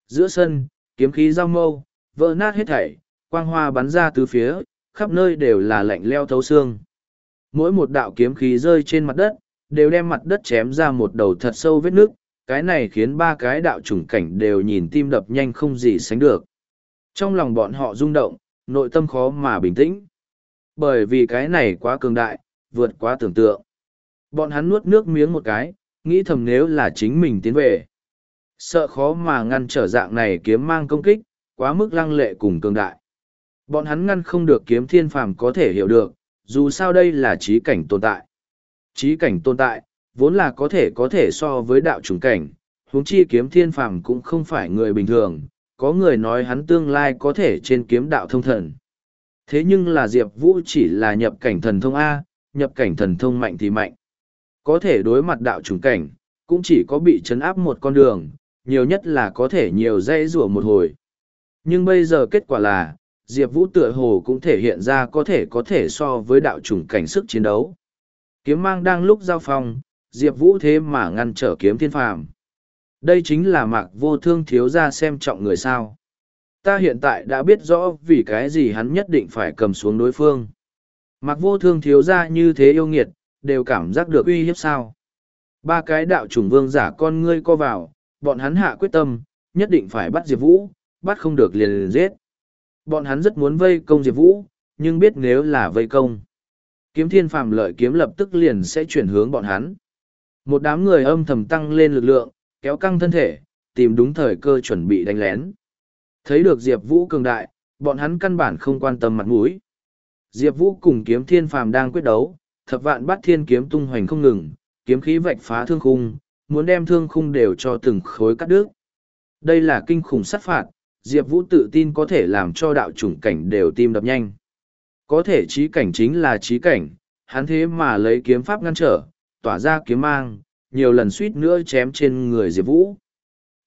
Giữa sân, kiếm khí giao mâu, vỡ nát hết thảy, quang hoa bắn ra từ phía, khắp nơi đều là lạnh leo thấu xương. Mỗi một đạo kiếm khí rơi trên mặt đất, đều đem mặt đất chém ra một đầu thật sâu vết nước, cái này khiến ba cái đạo chủng cảnh đều nhìn tim đập nhanh không gì sánh được. Trong lòng bọn họ rung động, nội tâm khó mà bình tĩnh. Bởi vì cái này quá cường đại, vượt quá tưởng tượng. Bọn hắn nuốt nước miếng một cái, nghĩ thầm nếu là chính mình tiến về. Sợ khó mà ngăn trở dạng này kiếm mang công kích, quá mức lăng lệ cùng cường đại. Bọn hắn ngăn không được kiếm thiên phàm có thể hiểu được, dù sao đây là trí cảnh tồn tại. Trí cảnh tồn tại, vốn là có thể có thể so với đạo chủng cảnh, huống chi kiếm thiên phàm cũng không phải người bình thường, có người nói hắn tương lai có thể trên kiếm đạo thông thần. Thế nhưng là Diệp Vũ chỉ là nhập cảnh thần thông A, nhập cảnh thần thông mạnh thì mạnh. Có thể đối mặt đạo chủng cảnh, cũng chỉ có bị chấn áp một con đường, nhiều nhất là có thể nhiều dây rủa một hồi. Nhưng bây giờ kết quả là, Diệp Vũ tựa hồ cũng thể hiện ra có thể có thể so với đạo chủng cảnh sức chiến đấu. Kiếm mang đang lúc giao phong, Diệp Vũ thế mà ngăn trở kiếm thiên phàm. Đây chính là mạc vô thương thiếu ra xem trọng người sao. Ta hiện tại đã biết rõ vì cái gì hắn nhất định phải cầm xuống đối phương. Mạc vô thương thiếu ra như thế yêu nghiệt, đều cảm giác được uy hiếp sao. Ba cái đạo chủng vương giả con ngươi co vào, bọn hắn hạ quyết tâm, nhất định phải bắt Diệp Vũ, bắt không được liền liền giết. Bọn hắn rất muốn vây công Diệp Vũ, nhưng biết nếu là vây công. Kiếm thiên phàm lợi kiếm lập tức liền sẽ chuyển hướng bọn hắn. Một đám người âm thầm tăng lên lực lượng, kéo căng thân thể, tìm đúng thời cơ chuẩn bị đánh lén. Thấy được Diệp Vũ cường đại, bọn hắn căn bản không quan tâm mặt mũi. Diệp Vũ cùng kiếm thiên phàm đang quyết đấu, thập vạn bát thiên kiếm tung hoành không ngừng, kiếm khí vạch phá thương khung, muốn đem thương khung đều cho từng khối cắt đứt. Đây là kinh khủng sát phạt, Diệp Vũ tự tin có thể làm cho đạo chủng cảnh đều tim đập nhanh. Có thể trí cảnh chính là trí cảnh, hắn thế mà lấy kiếm pháp ngăn trở, tỏa ra kiếm mang, nhiều lần suýt nữa chém trên người Diệp Vũ.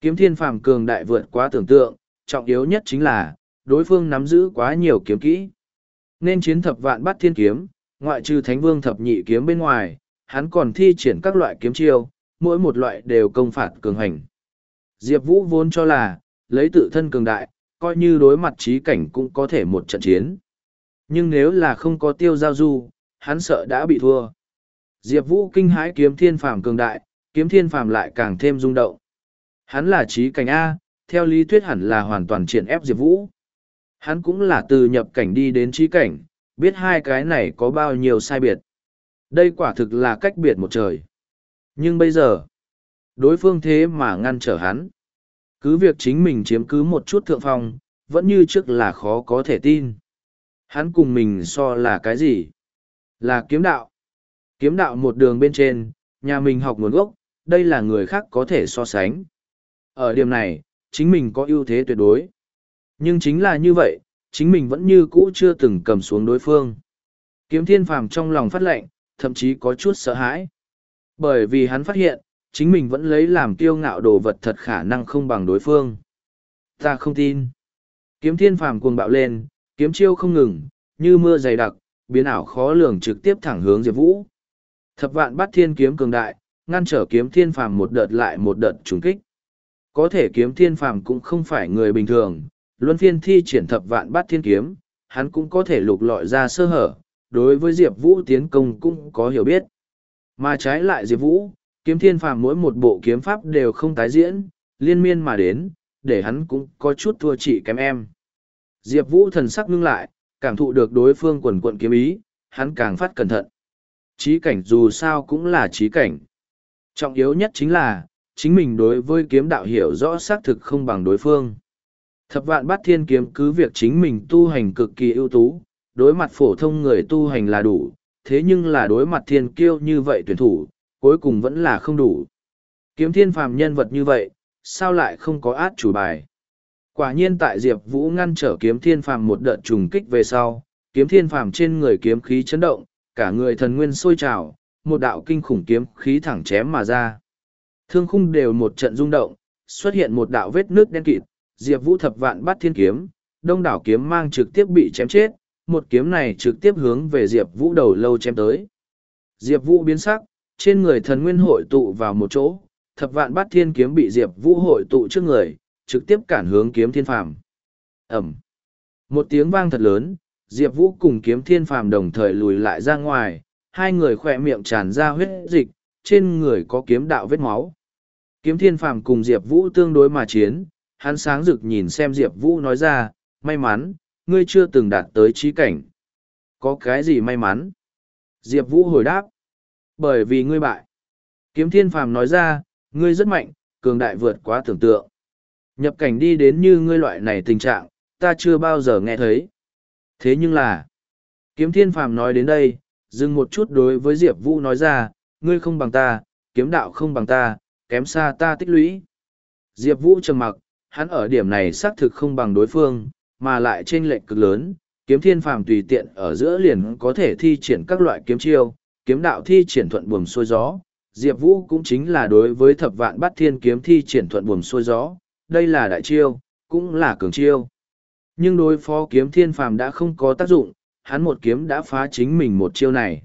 Kiếm thiên phàm cường đại vượt quá tưởng tượng, trọng yếu nhất chính là, đối phương nắm giữ quá nhiều kiếm kỹ. Nên chiến thập vạn bắt thiên kiếm, ngoại trừ thánh vương thập nhị kiếm bên ngoài, hắn còn thi triển các loại kiếm chiêu, mỗi một loại đều công phạt cường hành. Diệp Vũ vốn cho là, lấy tự thân cường đại, coi như đối mặt trí cảnh cũng có thể một trận chiến. Nhưng nếu là không có tiêu giao du, hắn sợ đã bị thua. Diệp Vũ kinh hãi kiếm thiên phàm cường đại, kiếm thiên phàm lại càng thêm rung động. Hắn là trí cảnh A, theo lý thuyết hẳn là hoàn toàn triển ép Diệp Vũ. Hắn cũng là từ nhập cảnh đi đến trí cảnh, biết hai cái này có bao nhiêu sai biệt. Đây quả thực là cách biệt một trời. Nhưng bây giờ, đối phương thế mà ngăn trở hắn. Cứ việc chính mình chiếm cứ một chút thượng phong, vẫn như trước là khó có thể tin. Hắn cùng mình so là cái gì? Là kiếm đạo. Kiếm đạo một đường bên trên, nhà mình học nguồn gốc, đây là người khác có thể so sánh. Ở điểm này, chính mình có ưu thế tuyệt đối. Nhưng chính là như vậy, chính mình vẫn như cũ chưa từng cầm xuống đối phương. Kiếm thiên phàm trong lòng phát lệnh, thậm chí có chút sợ hãi. Bởi vì hắn phát hiện, chính mình vẫn lấy làm kiêu ngạo đồ vật thật khả năng không bằng đối phương. Ta không tin. Kiếm thiên phàm cuồng bạo lên, kiếm chiêu không ngừng, như mưa dày đặc, biến ảo khó lường trực tiếp thẳng hướng Diệp Vũ. Thập vạn bắt thiên kiếm cường đại, ngăn trở kiếm thiên phàm một đợt lại một đợt trùng kích. Có thể kiếm thiên phàm cũng không phải người bình thường, luân phiên thi triển thập vạn bắt thiên kiếm, hắn cũng có thể lục lọi ra sơ hở, đối với Diệp Vũ tiến công cũng có hiểu biết. Mà trái lại Diệp Vũ, kiếm thiên phàm mỗi một bộ kiếm pháp đều không tái diễn, liên miên mà đến, để hắn cũng có chút thua chỉ kém em. Diệp Vũ thần sắc ngưng lại, cảm thụ được đối phương quần quận kiếm ý, hắn càng phát cẩn thận. Trí cảnh dù sao cũng là trí cảnh. Trọng yếu nhất chính là, chính mình đối với kiếm đạo hiểu rõ xác thực không bằng đối phương. Thập vạn bát thiên kiếm cứ việc chính mình tu hành cực kỳ ưu tú, đối mặt phổ thông người tu hành là đủ, thế nhưng là đối mặt thiên kiêu như vậy tuyển thủ, cuối cùng vẫn là không đủ. Kiếm thiên phàm nhân vật như vậy, sao lại không có át chủ bài? Quả nhiên tại Diệp Vũ ngăn trở kiếm thiên phàm một đợt trùng kích về sau, kiếm thiên phàm trên người kiếm khí chấn động, cả người thần nguyên sôi trào, một đạo kinh khủng kiếm khí thẳng chém mà ra. Thương khung đều một trận rung động, xuất hiện một đạo vết nước đen kịt, Diệp Vũ thập vạn bắt thiên kiếm, đông đảo kiếm mang trực tiếp bị chém chết, một kiếm này trực tiếp hướng về Diệp Vũ đầu lâu chém tới. Diệp Vũ biến sắc, trên người thần nguyên hội tụ vào một chỗ, thập vạn bắt thiên kiếm bị Diệp Vũ hội tụ trước người, trực tiếp cản hướng kiếm thiên phàm. Ẩm. Một tiếng vang thật lớn, Diệp Vũ cùng kiếm thiên phàm đồng thời lùi lại ra ngoài, hai người khỏe miệng tràn ra huyết dịch, trên người có kiếm đạo vết máu. Kiếm thiên phàm cùng Diệp Vũ tương đối mà chiến, hắn sáng rực nhìn xem Diệp Vũ nói ra, may mắn, ngươi chưa từng đạt tới trí cảnh. Có cái gì may mắn? Diệp Vũ hồi đáp. Bởi vì ngươi bại. Kiếm thiên phàm nói ra, ngươi rất mạnh, cường đại vượt quá tưởng tượng. Nhập cảnh đi đến như ngươi loại này tình trạng, ta chưa bao giờ nghe thấy. Thế nhưng là, kiếm thiên phàm nói đến đây, dừng một chút đối với Diệp Vũ nói ra, ngươi không bằng ta, kiếm đạo không bằng ta, kém xa ta tích lũy. Diệp Vũ trầm mặc, hắn ở điểm này xác thực không bằng đối phương, mà lại trên lệch cực lớn, kiếm thiên phàm tùy tiện ở giữa liền có thể thi triển các loại kiếm chiêu, kiếm đạo thi triển thuận buồm xuôi gió. Diệp Vũ cũng chính là đối với thập vạn bát thiên kiếm thi triển thuận buồm xuôi gió, đây là đại chiêu, cũng là cường chiêu. Nhưng đối phó kiếm thiên phàm đã không có tác dụng, hắn một kiếm đã phá chính mình một chiêu này.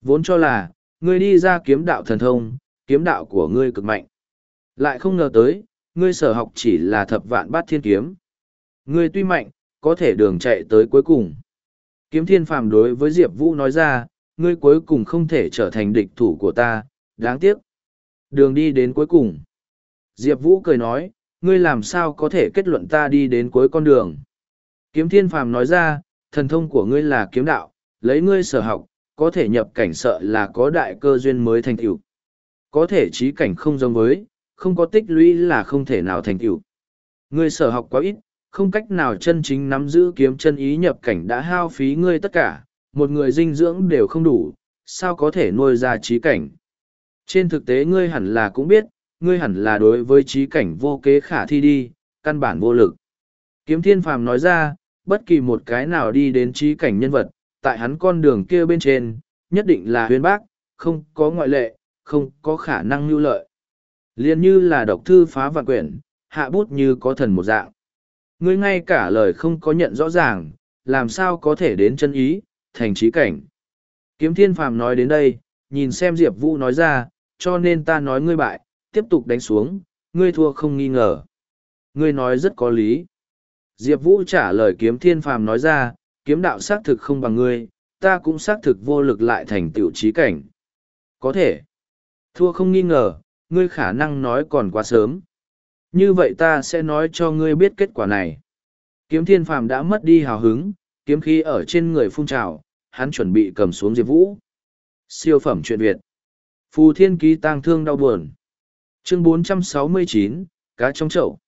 Vốn cho là, ngươi đi ra kiếm đạo thần thông, kiếm đạo của ngươi cực mạnh. Lại không ngờ tới, ngươi sở học chỉ là thập vạn bát thiên kiếm. Ngươi tuy mạnh, có thể đường chạy tới cuối cùng. Kiếm thiên phàm đối với Diệp Vũ nói ra, ngươi cuối cùng không thể trở thành địch thủ của ta, đáng tiếc. Đường đi đến cuối cùng. Diệp Vũ cười nói, ngươi làm sao có thể kết luận ta đi đến cuối con đường. Kiếm thiên phàm nói ra, thần thông của ngươi là kiếm đạo, lấy ngươi sở học, có thể nhập cảnh sợ là có đại cơ duyên mới thành tựu. Có thể trí cảnh không giống với, không có tích lũy là không thể nào thành tựu. Ngươi sở học quá ít, không cách nào chân chính nắm giữ kiếm chân ý nhập cảnh đã hao phí ngươi tất cả, một người dinh dưỡng đều không đủ, sao có thể nuôi ra trí cảnh. Trên thực tế ngươi hẳn là cũng biết, ngươi hẳn là đối với trí cảnh vô kế khả thi đi, căn bản vô lực. Kiếm thiên phàm nói ra, bất kỳ một cái nào đi đến trí cảnh nhân vật, tại hắn con đường kia bên trên, nhất định là huyền bác, không có ngoại lệ, không có khả năng lưu lợi. Liên như là độc thư phá vạn quyển, hạ bút như có thần một dạng. Ngươi ngay cả lời không có nhận rõ ràng, làm sao có thể đến chân ý, thành trí cảnh. Kiếm thiên phàm nói đến đây, nhìn xem Diệp Vũ nói ra, cho nên ta nói ngươi bại, tiếp tục đánh xuống, ngươi thua không nghi ngờ. Ngươi nói rất có lý. Diệp Vũ trả lời kiếm thiên phàm nói ra, kiếm đạo xác thực không bằng ngươi, ta cũng xác thực vô lực lại thành tiểu trí cảnh. Có thể. Thua không nghi ngờ, ngươi khả năng nói còn quá sớm. Như vậy ta sẽ nói cho ngươi biết kết quả này. Kiếm thiên phàm đã mất đi hào hứng, kiếm khí ở trên người phun trào, hắn chuẩn bị cầm xuống Diệp Vũ. Siêu phẩm chuyện Việt. Phù thiên ký tang thương đau buồn. Chương 469, cá trong chậu.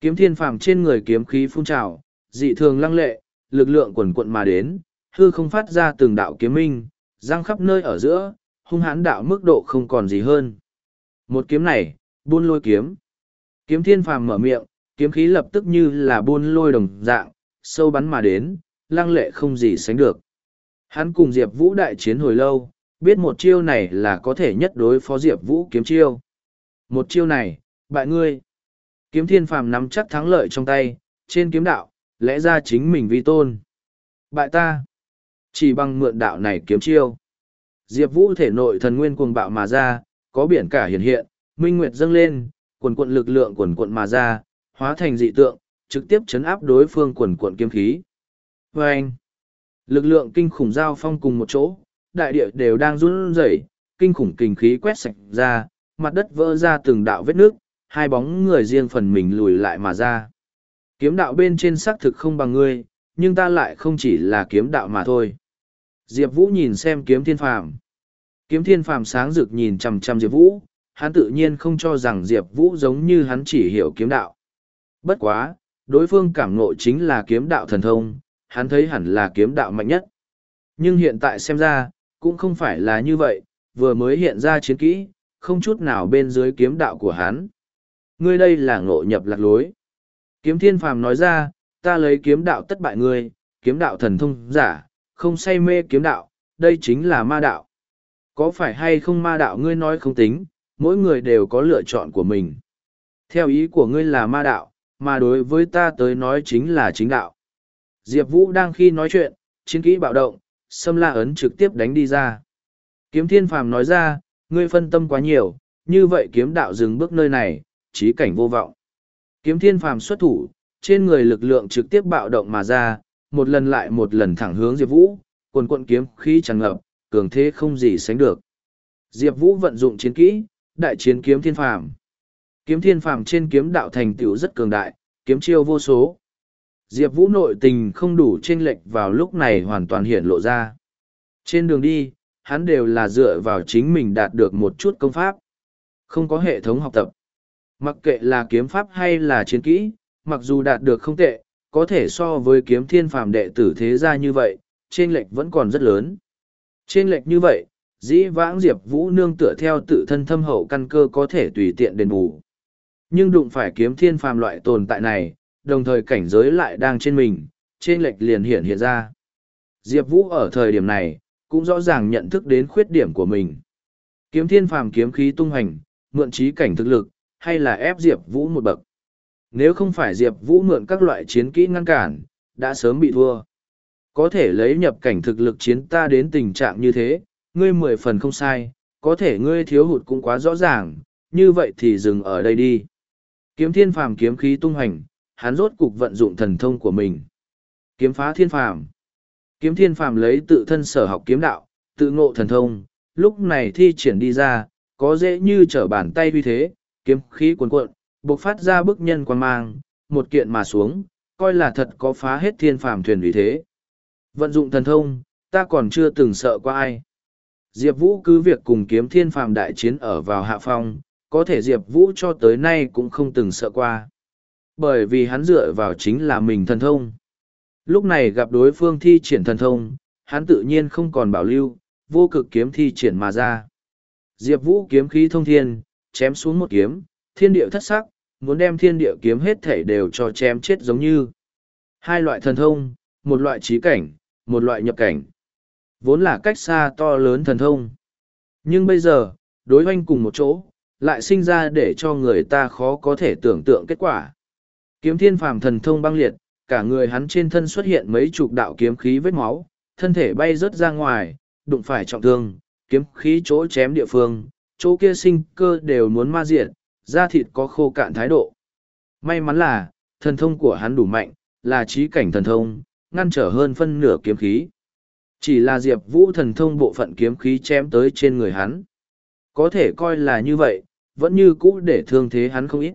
Kiếm thiên phàm trên người kiếm khí phun trào, dị thường lăng lệ, lực lượng quần quận mà đến, hư không phát ra từng đạo kiếm minh, răng khắp nơi ở giữa, hung hãn đạo mức độ không còn gì hơn. Một kiếm này, buôn lôi kiếm. Kiếm thiên phàm mở miệng, kiếm khí lập tức như là buôn lôi đồng dạng, sâu bắn mà đến, lăng lệ không gì sánh được. Hắn cùng Diệp Vũ đại chiến hồi lâu, biết một chiêu này là có thể nhất đối phó Diệp Vũ kiếm chiêu. Một chiêu này, bại ngươi. Kiếm thiên phàm nắm chắc thắng lợi trong tay, trên kiếm đạo, lẽ ra chính mình vi tôn. Bại ta, chỉ bằng mượn đạo này kiếm chiêu. Diệp Vũ thể nội thần nguyên cuồng bạo mà ra, có biển cả hiện hiện, minh nguyệt dâng lên, quần quận lực lượng quần quận mà ra, hóa thành dị tượng, trực tiếp chấn áp đối phương quần quận kiếm khí. Và anh, lực lượng kinh khủng giao phong cùng một chỗ, đại địa đều đang run rẩy, kinh khủng kinh khí quét sạch ra, mặt đất vỡ ra từng đạo vết nước, hai bóng người riêng phần mình lùi lại mà ra. Kiếm đạo bên trên xác thực không bằng ngươi, nhưng ta lại không chỉ là kiếm đạo mà thôi. Diệp Vũ nhìn xem kiếm thiên phàm. Kiếm thiên phàm sáng rực nhìn chằm chằm Diệp Vũ, hắn tự nhiên không cho rằng Diệp Vũ giống như hắn chỉ hiểu kiếm đạo. Bất quá, đối phương cảm ngộ chính là kiếm đạo thần thông, hắn thấy hẳn là kiếm đạo mạnh nhất. Nhưng hiện tại xem ra, cũng không phải là như vậy, vừa mới hiện ra chiến kỹ, không chút nào bên dưới kiếm đạo của hắn. Ngươi đây là ngộ nhập lạc lối. Kiếm thiên phàm nói ra, ta lấy kiếm đạo tất bại ngươi, kiếm đạo thần thông giả, không say mê kiếm đạo, đây chính là ma đạo. Có phải hay không ma đạo ngươi nói không tính, mỗi người đều có lựa chọn của mình. Theo ý của ngươi là ma đạo, mà đối với ta tới nói chính là chính đạo. Diệp Vũ đang khi nói chuyện, chiến kỹ bạo động, xâm la ấn trực tiếp đánh đi ra. Kiếm thiên phàm nói ra, ngươi phân tâm quá nhiều, như vậy kiếm đạo dừng bước nơi này, trí cảnh vô vọng. Kiếm thiên phàm xuất thủ, trên người lực lượng trực tiếp bạo động mà ra, một lần lại một lần thẳng hướng Diệp Vũ, quần quận kiếm khí tràn ngập, cường thế không gì sánh được. Diệp Vũ vận dụng chiến kỹ, đại chiến kiếm thiên phàm. Kiếm thiên phàm trên kiếm đạo thành tựu rất cường đại, kiếm chiêu vô số. Diệp Vũ nội tình không đủ chênh lệch vào lúc này hoàn toàn hiện lộ ra. Trên đường đi, hắn đều là dựa vào chính mình đạt được một chút công pháp. Không có hệ thống học tập. Mặc kệ là kiếm pháp hay là chiến kỹ, mặc dù đạt được không tệ, có thể so với kiếm thiên phàm đệ tử thế gia như vậy, trên lệch vẫn còn rất lớn. Trên lệch như vậy, dĩ vãng Diệp Vũ nương tựa theo tự thân thâm hậu căn cơ có thể tùy tiện đền bù. Nhưng đụng phải kiếm thiên phàm loại tồn tại này, đồng thời cảnh giới lại đang trên mình, trên lệch liền hiện hiện ra. Diệp Vũ ở thời điểm này, cũng rõ ràng nhận thức đến khuyết điểm của mình. Kiếm thiên phàm kiếm khí tung hành, mượn trí cảnh thực lực, hay là ép Diệp Vũ một bậc. Nếu không phải Diệp Vũ mượn các loại chiến kỹ ngăn cản, đã sớm bị thua. Có thể lấy nhập cảnh thực lực chiến ta đến tình trạng như thế, ngươi mười phần không sai, có thể ngươi thiếu hụt cũng quá rõ ràng, như vậy thì dừng ở đây đi. Kiếm thiên phàm kiếm khí tung hành, hắn rốt cục vận dụng thần thông của mình. Kiếm phá thiên phàm. Kiếm thiên phàm lấy tự thân sở học kiếm đạo, tự ngộ thần thông, lúc này thi triển đi ra, có dễ như trở bàn tay uy thế, kiếm khí cuồn cuộn, bộc phát ra bức nhân quan mang, một kiện mà xuống, coi là thật có phá hết thiên phàm thuyền uy thế. Vận dụng thần thông, ta còn chưa từng sợ qua ai. Diệp Vũ cứ việc cùng kiếm thiên phàm đại chiến ở vào hạ phong, có thể Diệp Vũ cho tới nay cũng không từng sợ qua. Bởi vì hắn dựa vào chính là mình thần thông. Lúc này gặp đối phương thi triển thần thông, hắn tự nhiên không còn bảo lưu, vô cực kiếm thi triển mà ra. Diệp Vũ kiếm khí thông thiên, chém xuống một kiếm, thiên địa thất sắc, muốn đem thiên địa kiếm hết thể đều cho chém chết giống như. Hai loại thần thông, một loại trí cảnh, một loại nhập cảnh. Vốn là cách xa to lớn thần thông. Nhưng bây giờ, đối hoanh cùng một chỗ, lại sinh ra để cho người ta khó có thể tưởng tượng kết quả. Kiếm thiên phàm thần thông băng liệt, cả người hắn trên thân xuất hiện mấy chục đạo kiếm khí vết máu, thân thể bay rớt ra ngoài, đụng phải trọng thương, kiếm khí chỗ chém địa phương, chỗ kia sinh cơ đều muốn ma diệt, da thịt có khô cạn thái độ. May mắn là, thần thông của hắn đủ mạnh, là trí cảnh thần thông, ngăn trở hơn phân nửa kiếm khí. Chỉ là Diệp Vũ thần thông bộ phận kiếm khí chém tới trên người hắn. Có thể coi là như vậy, vẫn như cũ để thương thế hắn không ít.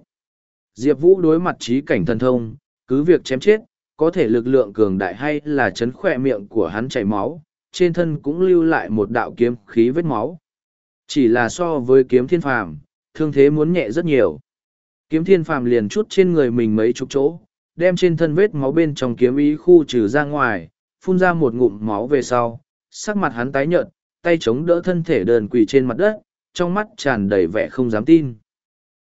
Diệp Vũ đối mặt trí cảnh thần thông, cứ việc chém chết, có thể lực lượng cường đại hay là chấn khỏe miệng của hắn chảy máu, trên thân cũng lưu lại một đạo kiếm khí vết máu. Chỉ là so với kiếm thiên phàm, thương thế muốn nhẹ rất nhiều. Kiếm thiên phàm liền chút trên người mình mấy chục chỗ, đem trên thân vết máu bên trong kiếm ý khu trừ ra ngoài, phun ra một ngụm máu về sau, sắc mặt hắn tái nhợt, tay chống đỡ thân thể đơn quỳ trên mặt đất, trong mắt tràn đầy vẻ không dám tin.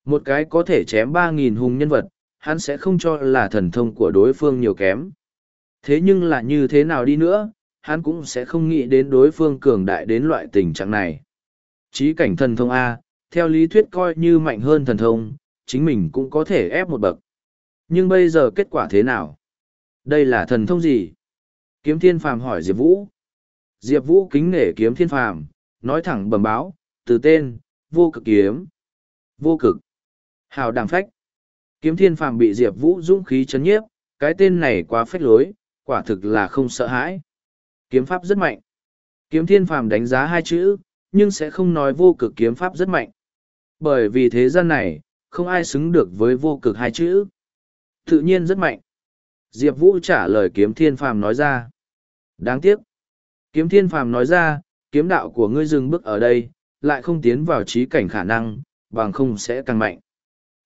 Một cái có thể chém ba nghìn hùng nhân vật, hắn sẽ không cho là thần thông của đối phương nhiều kém. Thế nhưng là như thế nào đi nữa, hắn cũng sẽ không nghĩ đến đối phương cường đại đến loại tình trạng này. Chí cảnh thần thông A, theo lý thuyết coi như mạnh hơn thần thông, chính mình cũng có thể ép một bậc. Nhưng bây giờ kết quả thế nào? Đây là thần thông gì? Kiếm thiên phàm hỏi Diệp Vũ. Diệp Vũ kính nể kiếm thiên phàm, nói thẳng bẩm báo, từ tên, vô cực kiếm. Vô cực. Hào đàng phách. Kiếm thiên phàm bị Diệp Vũ dũng khí chấn nhiếp, cái tên này quá phách lối, quả thực là không sợ hãi. Kiếm pháp rất mạnh. Kiếm thiên phàm đánh giá hai chữ, nhưng sẽ không nói vô cực kiếm pháp rất mạnh. Bởi vì thế gian này, không ai xứng được với vô cực hai chữ. Tự nhiên rất mạnh. Diệp Vũ trả lời kiếm thiên phàm nói ra. Đáng tiếc. Kiếm thiên phàm nói ra, kiếm đạo của ngươi dừng bước ở đây, lại không tiến vào trí cảnh khả năng, bằng không sẽ càng mạnh.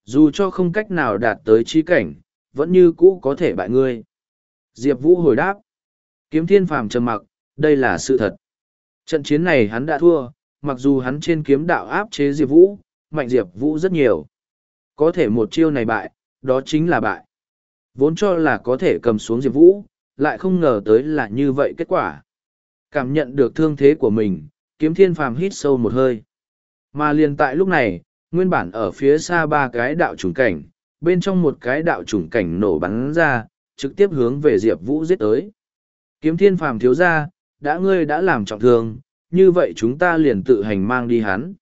Dù cho không cách nào đạt tới trí cảnh, vẫn như cũ có thể bại ngươi. Diệp Vũ hồi đáp. Kiếm thiên phàm trầm mặc, đây là sự thật. Trận chiến này hắn đã thua, mặc dù hắn trên kiếm đạo áp chế Diệp Vũ, mạnh Diệp Vũ rất nhiều. Có thể một chiêu này bại, đó chính là bại. Vốn cho là có thể cầm xuống Diệp Vũ, lại không ngờ tới là như vậy kết quả. Cảm nhận được thương thế của mình, kiếm thiên phàm hít sâu một hơi. Mà liền tại lúc này, nguyên bản ở phía xa ba cái đạo trùng cảnh, bên trong một cái đạo trùng cảnh nổ bắn ra, trực tiếp hướng về Diệp Vũ giết tới. Kiếm thiên phàm thiếu ra, đã ngươi đã làm trọng thương, như vậy chúng ta liền tự hành mang đi hắn.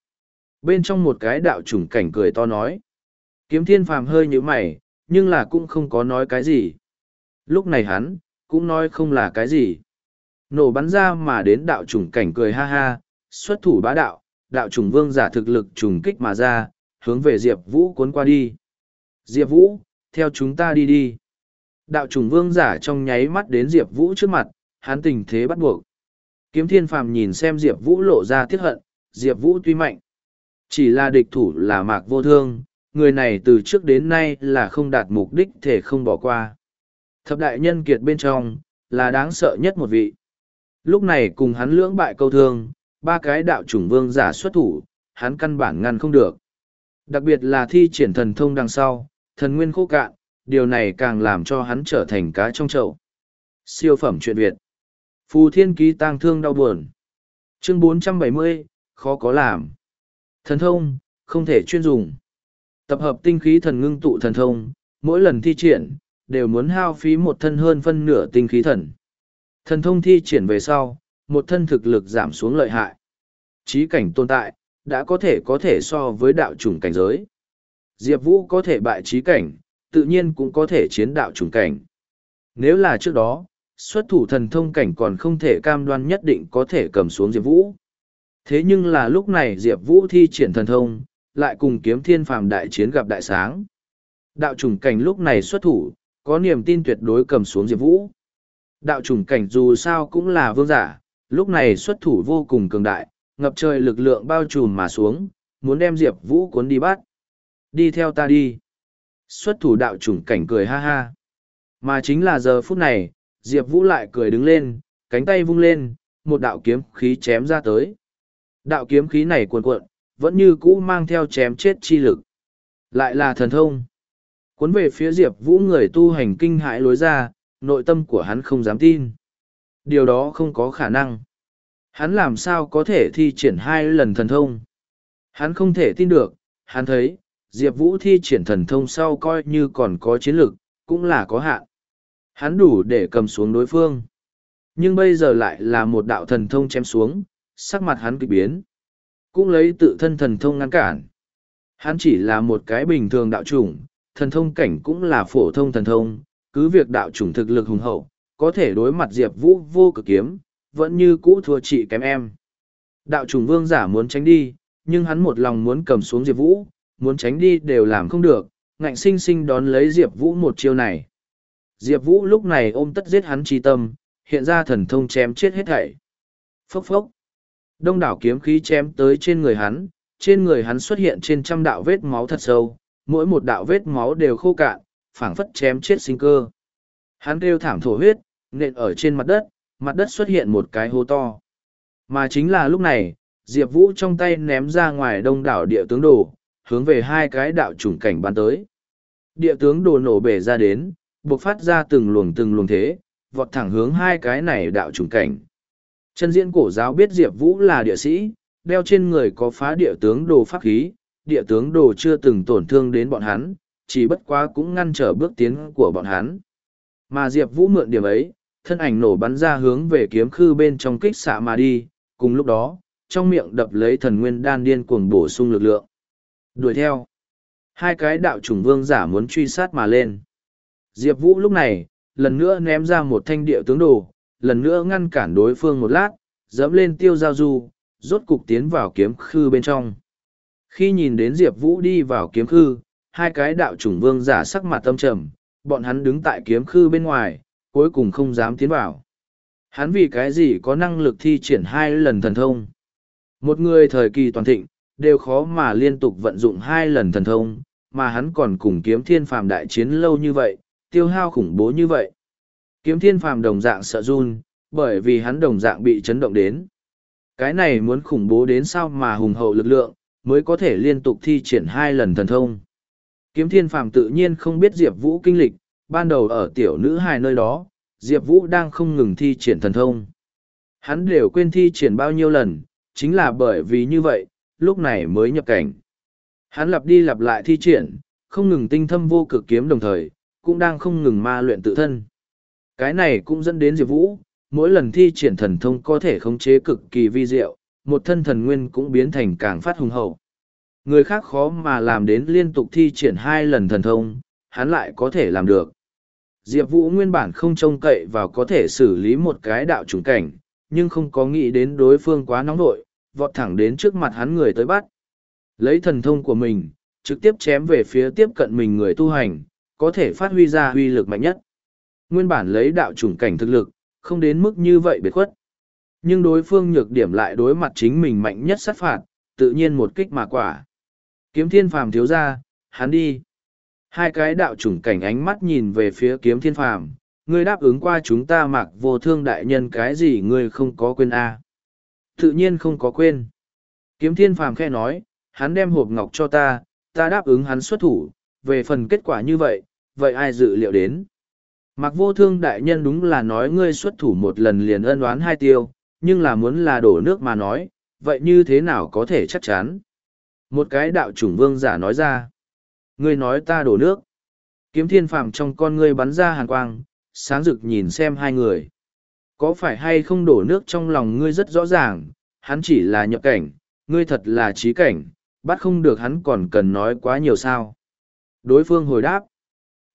Bên trong một cái đạo trùng cảnh cười to nói. Kiếm thiên phàm hơi như mày, nhưng là cũng không có nói cái gì. Lúc này hắn, cũng nói không là cái gì. Nổ bắn ra mà đến đạo trùng cảnh cười ha ha, xuất thủ bá đạo, đạo trùng vương giả thực lực trùng kích mà ra, hướng về Diệp Vũ cuốn qua đi. Diệp Vũ, theo chúng ta đi đi. Đạo trùng vương giả trong nháy mắt đến Diệp Vũ trước mặt, hắn tình thế bắt buộc. Kiếm thiên phàm nhìn xem Diệp Vũ lộ ra thiết hận, Diệp Vũ tuy mạnh. Chỉ là địch thủ là mạc vô thương, người này từ trước đến nay là không đạt mục đích thể không bỏ qua. Thập đại nhân kiệt bên trong, là đáng sợ nhất một vị. Lúc này cùng hắn lưỡng bại câu thương, ba cái đạo chủng vương giả xuất thủ, hắn căn bản ngăn không được. Đặc biệt là thi triển thần thông đằng sau, thần nguyên khô cạn, điều này càng làm cho hắn trở thành cá trong chậu. Siêu phẩm truyện Việt. Phù thiên ký tang thương đau buồn. Chương 470, khó có làm. Thần thông, không thể chuyên dùng. Tập hợp tinh khí thần ngưng tụ thần thông, mỗi lần thi triển, đều muốn hao phí một thân hơn phân nửa tinh khí thần. Thần thông thi triển về sau, một thân thực lực giảm xuống lợi hại. Trí cảnh tồn tại, đã có thể có thể so với đạo chủng cảnh giới. Diệp Vũ có thể bại trí cảnh, tự nhiên cũng có thể chiến đạo chủng cảnh. Nếu là trước đó, xuất thủ thần thông cảnh còn không thể cam đoan nhất định có thể cầm xuống Diệp Vũ. Thế nhưng là lúc này Diệp Vũ thi triển thần thông, lại cùng kiếm thiên phàm đại chiến gặp đại sáng. Đạo chủng cảnh lúc này xuất thủ, có niềm tin tuyệt đối cầm xuống Diệp Vũ. Đạo chủng cảnh dù sao cũng là vương giả, lúc này xuất thủ vô cùng cường đại, ngập trời lực lượng bao trùm mà xuống, muốn đem Diệp Vũ cuốn đi bắt. Đi theo ta đi. Xuất thủ đạo chủng cảnh cười ha ha. Mà chính là giờ phút này, Diệp Vũ lại cười đứng lên, cánh tay vung lên, một đạo kiếm khí chém ra tới. Đạo kiếm khí này cuồn cuộn, vẫn như cũ mang theo chém chết chi lực. Lại là thần thông. Cuốn về phía Diệp Vũ người tu hành kinh hãi lối ra, nội tâm của hắn không dám tin. Điều đó không có khả năng. Hắn làm sao có thể thi triển hai lần thần thông? Hắn không thể tin được, hắn thấy, Diệp Vũ thi triển thần thông sau coi như còn có chiến lực, cũng là có hạn. Hắn đủ để cầm xuống đối phương. Nhưng bây giờ lại là một đạo thần thông chém xuống, sắc mặt hắn kịch biến. Cũng lấy tự thân thần thông ngăn cản. Hắn chỉ là một cái bình thường đạo chủng, thần thông cảnh cũng là phổ thông thần thông, cứ việc đạo chủng thực lực hùng hậu, có thể đối mặt Diệp Vũ vô cực kiếm, vẫn như cũ thua chị kém em. Đạo trùng vương giả muốn tránh đi, nhưng hắn một lòng muốn cầm xuống Diệp Vũ, muốn tránh đi đều làm không được, ngạnh sinh sinh đón lấy Diệp Vũ một chiêu này. Diệp Vũ lúc này ôm tất giết hắn chi tâm, hiện ra thần thông chém chết hết thảy. Phốc phốc. Đông đảo kiếm khí chém tới trên người hắn, trên người hắn xuất hiện trên trăm đạo vết máu thật sâu, mỗi một đạo vết máu đều khô cạn, phảng phất chém chết sinh cơ. Hắn kêu thảm thổ huyết, nện ở trên mặt đất, mặt đất xuất hiện một cái hố to. Mà chính là lúc này, Diệp Vũ trong tay ném ra ngoài đông đảo địa tướng đồ, hướng về hai cái đạo chủng cảnh bắn tới. Địa tướng đồ nổ bể ra đến, buộc phát ra từng luồng từng luồng thế, vọt thẳng hướng hai cái này đạo chủng cảnh. Chân diễn cổ giáo biết Diệp Vũ là địa sĩ, đeo trên người có phá địa tướng đồ pháp khí, địa tướng đồ chưa từng tổn thương đến bọn hắn, chỉ bất quá cũng ngăn trở bước tiến của bọn hắn. Mà Diệp Vũ mượn điểm ấy, thân ảnh nổ bắn ra hướng về kiếm khư bên trong kích xạ mà đi, cùng lúc đó, trong miệng đập lấy thần nguyên đan điên cuồng bổ sung lực lượng. Đuổi theo. Hai cái đạo chủng vương giả muốn truy sát mà lên. Diệp Vũ lúc này, lần nữa ném ra một thanh địa tướng đồ, lần nữa ngăn cản đối phương một lát, dẫm lên tiêu giao du, rốt cục tiến vào kiếm khư bên trong. Khi nhìn đến Diệp Vũ đi vào kiếm khư, hai cái đạo chủng vương giả sắc mặt tâm trầm, bọn hắn đứng tại kiếm khư bên ngoài, cuối cùng không dám tiến vào. Hắn vì cái gì có năng lực thi triển hai lần thần thông. Một người thời kỳ toàn thịnh, đều khó mà liên tục vận dụng hai lần thần thông, mà hắn còn cùng kiếm thiên phàm đại chiến lâu như vậy, tiêu hao khủng bố như vậy. Kiếm thiên phàm đồng dạng sợ run, bởi vì hắn đồng dạng bị chấn động đến. Cái này muốn khủng bố đến sao mà hùng hậu lực lượng, mới có thể liên tục thi triển hai lần thần thông. Kiếm thiên phàm tự nhiên không biết Diệp Vũ kinh lịch, ban đầu ở tiểu nữ hài nơi đó, Diệp Vũ đang không ngừng thi triển thần thông. Hắn đều quên thi triển bao nhiêu lần, chính là bởi vì như vậy, lúc này mới nhập cảnh. Hắn lặp đi lặp lại thi triển, không ngừng tinh thâm vô cực kiếm đồng thời, cũng đang không ngừng ma luyện tự thân. Cái này cũng dẫn đến Diệp Vũ, mỗi lần thi triển thần thông có thể khống chế cực kỳ vi diệu, một thân thần nguyên cũng biến thành càng phát hùng hậu. Người khác khó mà làm đến liên tục thi triển hai lần thần thông, hắn lại có thể làm được. Diệp Vũ nguyên bản không trông cậy vào có thể xử lý một cái đạo trùng cảnh, nhưng không có nghĩ đến đối phương quá nóng nội, vọt thẳng đến trước mặt hắn người tới bắt. Lấy thần thông của mình, trực tiếp chém về phía tiếp cận mình người tu hành, có thể phát huy ra huy lực mạnh nhất. Nguyên bản lấy đạo trùng cảnh thực lực, không đến mức như vậy biệt khuất. Nhưng đối phương nhược điểm lại đối mặt chính mình mạnh nhất sát phạt, tự nhiên một kích mà quả. Kiếm thiên phàm thiếu ra, hắn đi. Hai cái đạo chủng cảnh ánh mắt nhìn về phía kiếm thiên phàm, ngươi đáp ứng qua chúng ta mặc vô thương đại nhân cái gì ngươi không có quên a à? Tự nhiên không có quên. Kiếm thiên phàm khe nói, hắn đem hộp ngọc cho ta, ta đáp ứng hắn xuất thủ, về phần kết quả như vậy, vậy ai dự liệu đến? Mặc vô thương đại nhân đúng là nói ngươi xuất thủ một lần liền ân đoán hai tiêu, nhưng là muốn là đổ nước mà nói, vậy như thế nào có thể chắc chắn? Một cái đạo chủng vương giả nói ra. Ngươi nói ta đổ nước. Kiếm thiên phàm trong con ngươi bắn ra hàn quang, sáng rực nhìn xem hai người. Có phải hay không đổ nước trong lòng ngươi rất rõ ràng, hắn chỉ là nhập cảnh, ngươi thật là trí cảnh, bắt không được hắn còn cần nói quá nhiều sao. Đối phương hồi đáp.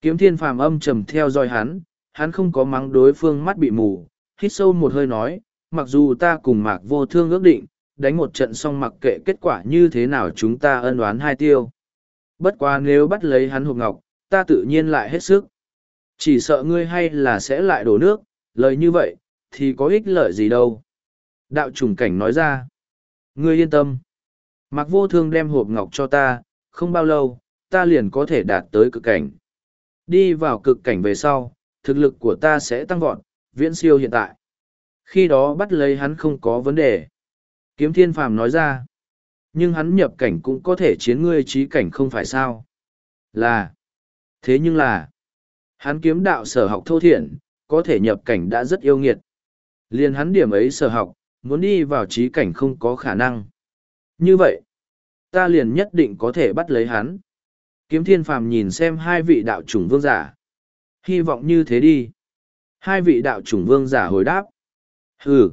Kiếm thiên phàm âm trầm theo dõi hắn, hắn không có mắng đối phương mắt bị mù, hít sâu một hơi nói, mặc dù ta cùng mạc vô thương ước định, đánh một trận xong mặc kệ kết quả như thế nào chúng ta ân oán hai tiêu. Bất quá nếu bắt lấy hắn hộp ngọc, ta tự nhiên lại hết sức. Chỉ sợ ngươi hay là sẽ lại đổ nước, lời như vậy, thì có ích lợi gì đâu. Đạo trùng cảnh nói ra. Ngươi yên tâm. Mặc vô thương đem hộp ngọc cho ta, không bao lâu, ta liền có thể đạt tới cực cảnh. Đi vào cực cảnh về sau, thực lực của ta sẽ tăng vọt, viễn siêu hiện tại. Khi đó bắt lấy hắn không có vấn đề. Kiếm thiên phàm nói ra. Nhưng hắn nhập cảnh cũng có thể chiến ngươi trí cảnh không phải sao. Là. Thế nhưng là. Hắn kiếm đạo sở học thô thiện, có thể nhập cảnh đã rất yêu nghiệt. Liền hắn điểm ấy sở học, muốn đi vào trí cảnh không có khả năng. Như vậy, ta liền nhất định có thể bắt lấy hắn. Kiếm thiên phàm nhìn xem hai vị đạo chủng vương giả. Hy vọng như thế đi. Hai vị đạo chủng vương giả hồi đáp. Hừ.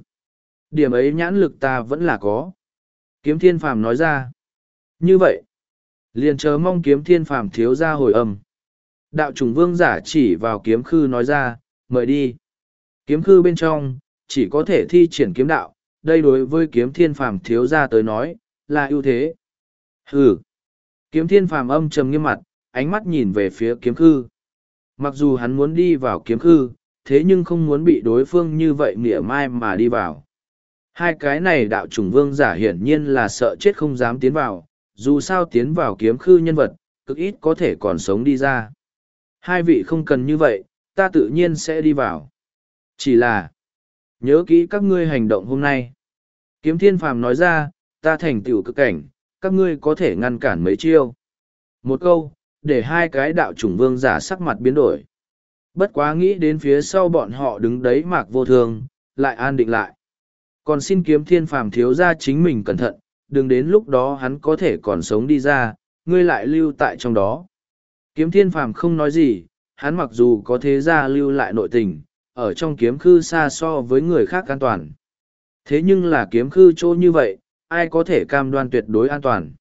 Điểm ấy nhãn lực ta vẫn là có. Kiếm thiên phàm nói ra. Như vậy. Liền chờ mong kiếm thiên phàm thiếu ra hồi âm. Đạo chủng vương giả chỉ vào kiếm khư nói ra, mời đi. Kiếm khư bên trong, chỉ có thể thi triển kiếm đạo, đây đối với kiếm thiên phàm thiếu ra tới nói, là ưu thế. Hừ. Kiếm thiên phàm âm trầm nghiêm mặt, ánh mắt nhìn về phía kiếm khư. Mặc dù hắn muốn đi vào kiếm khư, thế nhưng không muốn bị đối phương như vậy mỉa mai mà đi vào. Hai cái này đạo chủng vương giả hiển nhiên là sợ chết không dám tiến vào, dù sao tiến vào kiếm khư nhân vật, cực ít có thể còn sống đi ra. Hai vị không cần như vậy, ta tự nhiên sẽ đi vào. Chỉ là, nhớ kỹ các ngươi hành động hôm nay. Kiếm thiên phàm nói ra, ta thành tựu cực cảnh, các ngươi có thể ngăn cản mấy chiêu. Một câu, để hai cái đạo chủng vương giả sắc mặt biến đổi. Bất quá nghĩ đến phía sau bọn họ đứng đấy mạc vô thường, lại an định lại. Còn xin kiếm thiên phàm thiếu ra chính mình cẩn thận, đừng đến lúc đó hắn có thể còn sống đi ra, ngươi lại lưu tại trong đó. Kiếm thiên phàm không nói gì, hắn mặc dù có thế ra lưu lại nội tình, ở trong kiếm khư xa so với người khác an toàn. Thế nhưng là kiếm khư chỗ như vậy, ai có thể cam đoan tuyệt đối an toàn.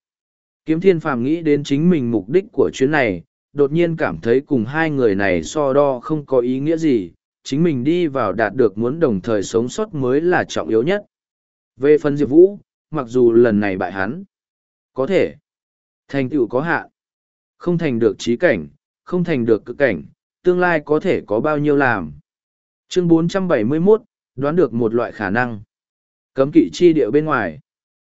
Kiếm thiên phàm nghĩ đến chính mình mục đích của chuyến này, đột nhiên cảm thấy cùng hai người này so đo không có ý nghĩa gì, chính mình đi vào đạt được muốn đồng thời sống sót mới là trọng yếu nhất. Về phần Diệp Vũ, mặc dù lần này bại hắn, có thể, thành tựu có hạn, không thành được trí cảnh, không thành được cực cảnh, tương lai có thể có bao nhiêu làm. Chương 471, đoán được một loại khả năng. Cấm kỵ chi điệu bên ngoài.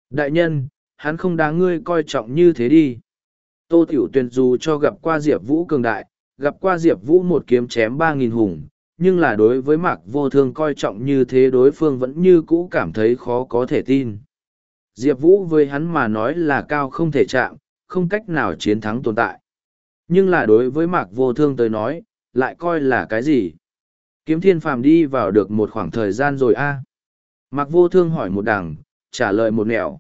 Đại nhân, hắn không đáng ngươi coi trọng như thế đi. Tô Tiểu Tuyền dù cho gặp qua Diệp Vũ cường đại, gặp qua Diệp Vũ một kiếm chém ba nghìn hùng, nhưng là đối với Mạc Vô Thương coi trọng như thế đối phương vẫn như cũ cảm thấy khó có thể tin. Diệp Vũ với hắn mà nói là cao không thể chạm, không cách nào chiến thắng tồn tại. Nhưng là đối với Mạc Vô Thương tới nói, lại coi là cái gì? Kiếm Thiên Phàm đi vào được một khoảng thời gian rồi a. Mạc Vô Thương hỏi một đằng, trả lời một nẻo.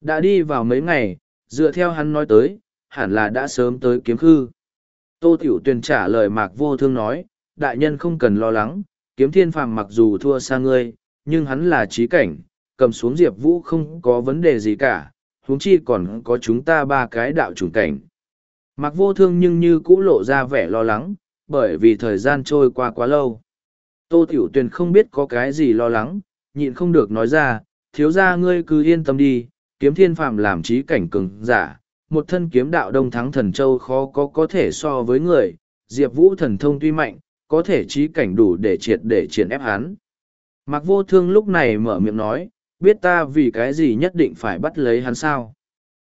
Đã đi vào mấy ngày, dựa theo hắn nói tới, hẳn là đã sớm tới kiếm khư. Tô Tiểu Tuyền trả lời Mạc Vô Thương nói, đại nhân không cần lo lắng, kiếm thiên phàm mặc dù thua xa ngươi, nhưng hắn là trí cảnh, cầm xuống Diệp Vũ không có vấn đề gì cả, huống chi còn có chúng ta ba cái đạo chủng cảnh. Mặc Vô Thương nhưng như cũ lộ ra vẻ lo lắng, bởi vì thời gian trôi qua quá lâu. Tô Tiểu Tuyền không biết có cái gì lo lắng, nhịn không được nói ra, thiếu ra ngươi cứ yên tâm đi, kiếm thiên phàm làm trí cảnh cường giả, một thân kiếm đạo đông thắng thần châu khó có có thể so với người, Diệp Vũ thần thông tuy mạnh, có thể trí cảnh đủ để triệt để triển ép hắn. Mạc vô thương lúc này mở miệng nói, biết ta vì cái gì nhất định phải bắt lấy hắn sao.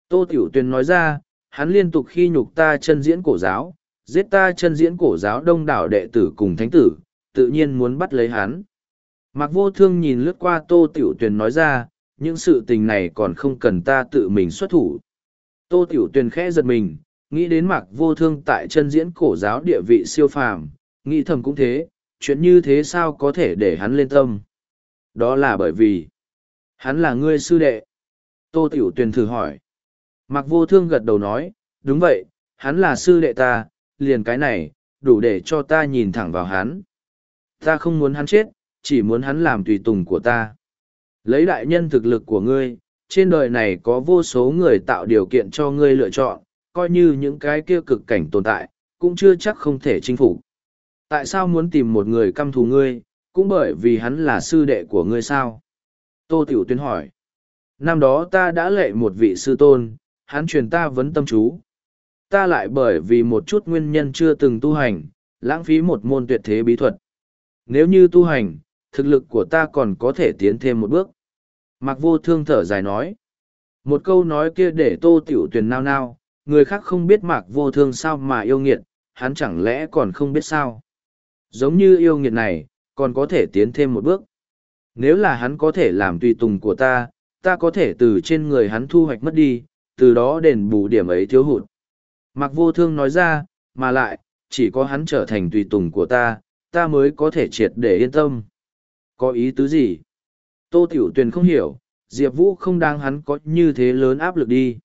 Tô Tiểu Tuyền nói ra, hắn liên tục khi nhục ta chân diễn cổ giáo, giết ta chân diễn cổ giáo đông đảo đệ tử cùng thánh tử, tự nhiên muốn bắt lấy hắn. Mạc vô thương nhìn lướt qua Tô Tiểu Tuyền nói ra, những sự tình này còn không cần ta tự mình xuất thủ. Tô Tiểu Tuyền khẽ giật mình, nghĩ đến Mạc vô thương tại chân diễn cổ giáo địa vị siêu phàm, nghĩ thầm cũng thế, chuyện như thế sao có thể để hắn lên tâm. Đó là bởi vì, hắn là ngươi sư đệ. Tô Tiểu Tuyền thử hỏi. Mặc vô thương gật đầu nói, đúng vậy, hắn là sư đệ ta, liền cái này, đủ để cho ta nhìn thẳng vào hắn. Ta không muốn hắn chết, chỉ muốn hắn làm tùy tùng của ta. Lấy đại nhân thực lực của ngươi, trên đời này có vô số người tạo điều kiện cho ngươi lựa chọn, coi như những cái kia cực cảnh tồn tại, cũng chưa chắc không thể chinh phục. Tại sao muốn tìm một người căm thù ngươi, cũng bởi vì hắn là sư đệ của ngươi sao? Tô Tiểu Tuyên hỏi. Năm đó ta đã lệ một vị sư tôn, hắn truyền ta vấn tâm chú. Ta lại bởi vì một chút nguyên nhân chưa từng tu hành, lãng phí một môn tuyệt thế bí thuật. Nếu như tu hành, thực lực của ta còn có thể tiến thêm một bước. Mạc vô thương thở dài nói. Một câu nói kia để tô tiểu tuyền nao nao, người khác không biết mạc vô thương sao mà yêu nghiệt, hắn chẳng lẽ còn không biết sao. Giống như yêu nghiệt này, còn có thể tiến thêm một bước. Nếu là hắn có thể làm tùy tùng của ta, ta có thể từ trên người hắn thu hoạch mất đi, từ đó đền bù điểm ấy thiếu hụt. Mạc vô thương nói ra, mà lại, chỉ có hắn trở thành tùy tùng của ta, ta mới có thể triệt để yên tâm. Có ý tứ gì? Tô Tiểu Tuyền không hiểu, Diệp Vũ không đáng hắn có như thế lớn áp lực đi.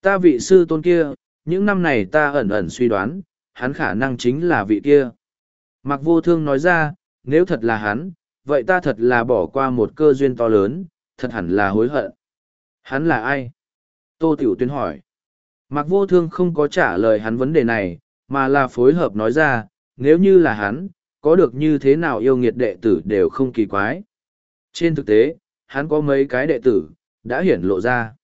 Ta vị sư tôn kia, những năm này ta ẩn ẩn suy đoán, hắn khả năng chính là vị kia. Mạc Vô Thương nói ra, nếu thật là hắn, vậy ta thật là bỏ qua một cơ duyên to lớn, thật hẳn là hối hận. Hắn là ai? Tô Tiểu Tuyên hỏi. Mạc Vô Thương không có trả lời hắn vấn đề này, mà là phối hợp nói ra, nếu như là hắn, có được như thế nào yêu nghiệt đệ tử đều không kỳ quái. Trên thực tế, hắn có mấy cái đệ tử, đã hiển lộ ra.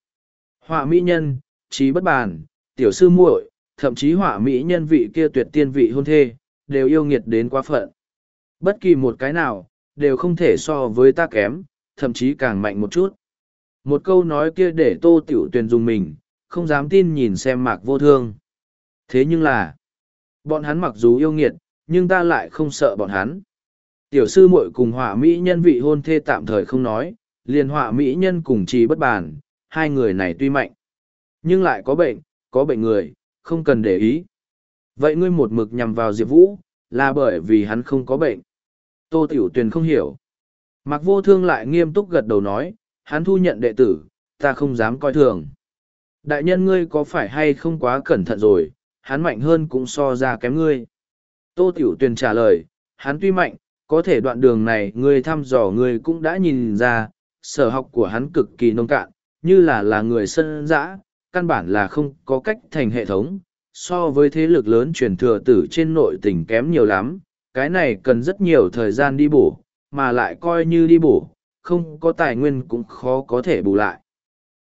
Họa mỹ nhân, trí bất bàn, tiểu sư muội, thậm chí họa mỹ nhân vị kia tuyệt tiên vị hôn thê, đều yêu nghiệt đến quá phận. Bất kỳ một cái nào, đều không thể so với ta kém, thậm chí càng mạnh một chút. Một câu nói kia để tô tiểu tuyền dùng mình, không dám tin nhìn xem mạc vô thương. Thế nhưng là, bọn hắn mặc dù yêu nghiệt, nhưng ta lại không sợ bọn hắn. Tiểu sư muội cùng họa mỹ nhân vị hôn thê tạm thời không nói, liền họa mỹ nhân cùng trì bất bàn, hai người này tuy mạnh, nhưng lại có bệnh, có bệnh người, không cần để ý. Vậy ngươi một mực nhằm vào Diệp Vũ, là bởi vì hắn không có bệnh. Tô Tiểu Tuyền không hiểu. Mặc vô thương lại nghiêm túc gật đầu nói, hắn thu nhận đệ tử, ta không dám coi thường. Đại nhân ngươi có phải hay không quá cẩn thận rồi, hắn mạnh hơn cũng so ra kém ngươi. Tô Tiểu Tuyền trả lời, hắn tuy mạnh, có thể đoạn đường này ngươi thăm dò ngươi cũng đã nhìn ra, sở học của hắn cực kỳ nông cạn, như là là người sân dã, căn bản là không có cách thành hệ thống, so với thế lực lớn truyền thừa tử trên nội tỉnh kém nhiều lắm, cái này cần rất nhiều thời gian đi bổ, mà lại coi như đi bổ, không có tài nguyên cũng khó có thể bù lại.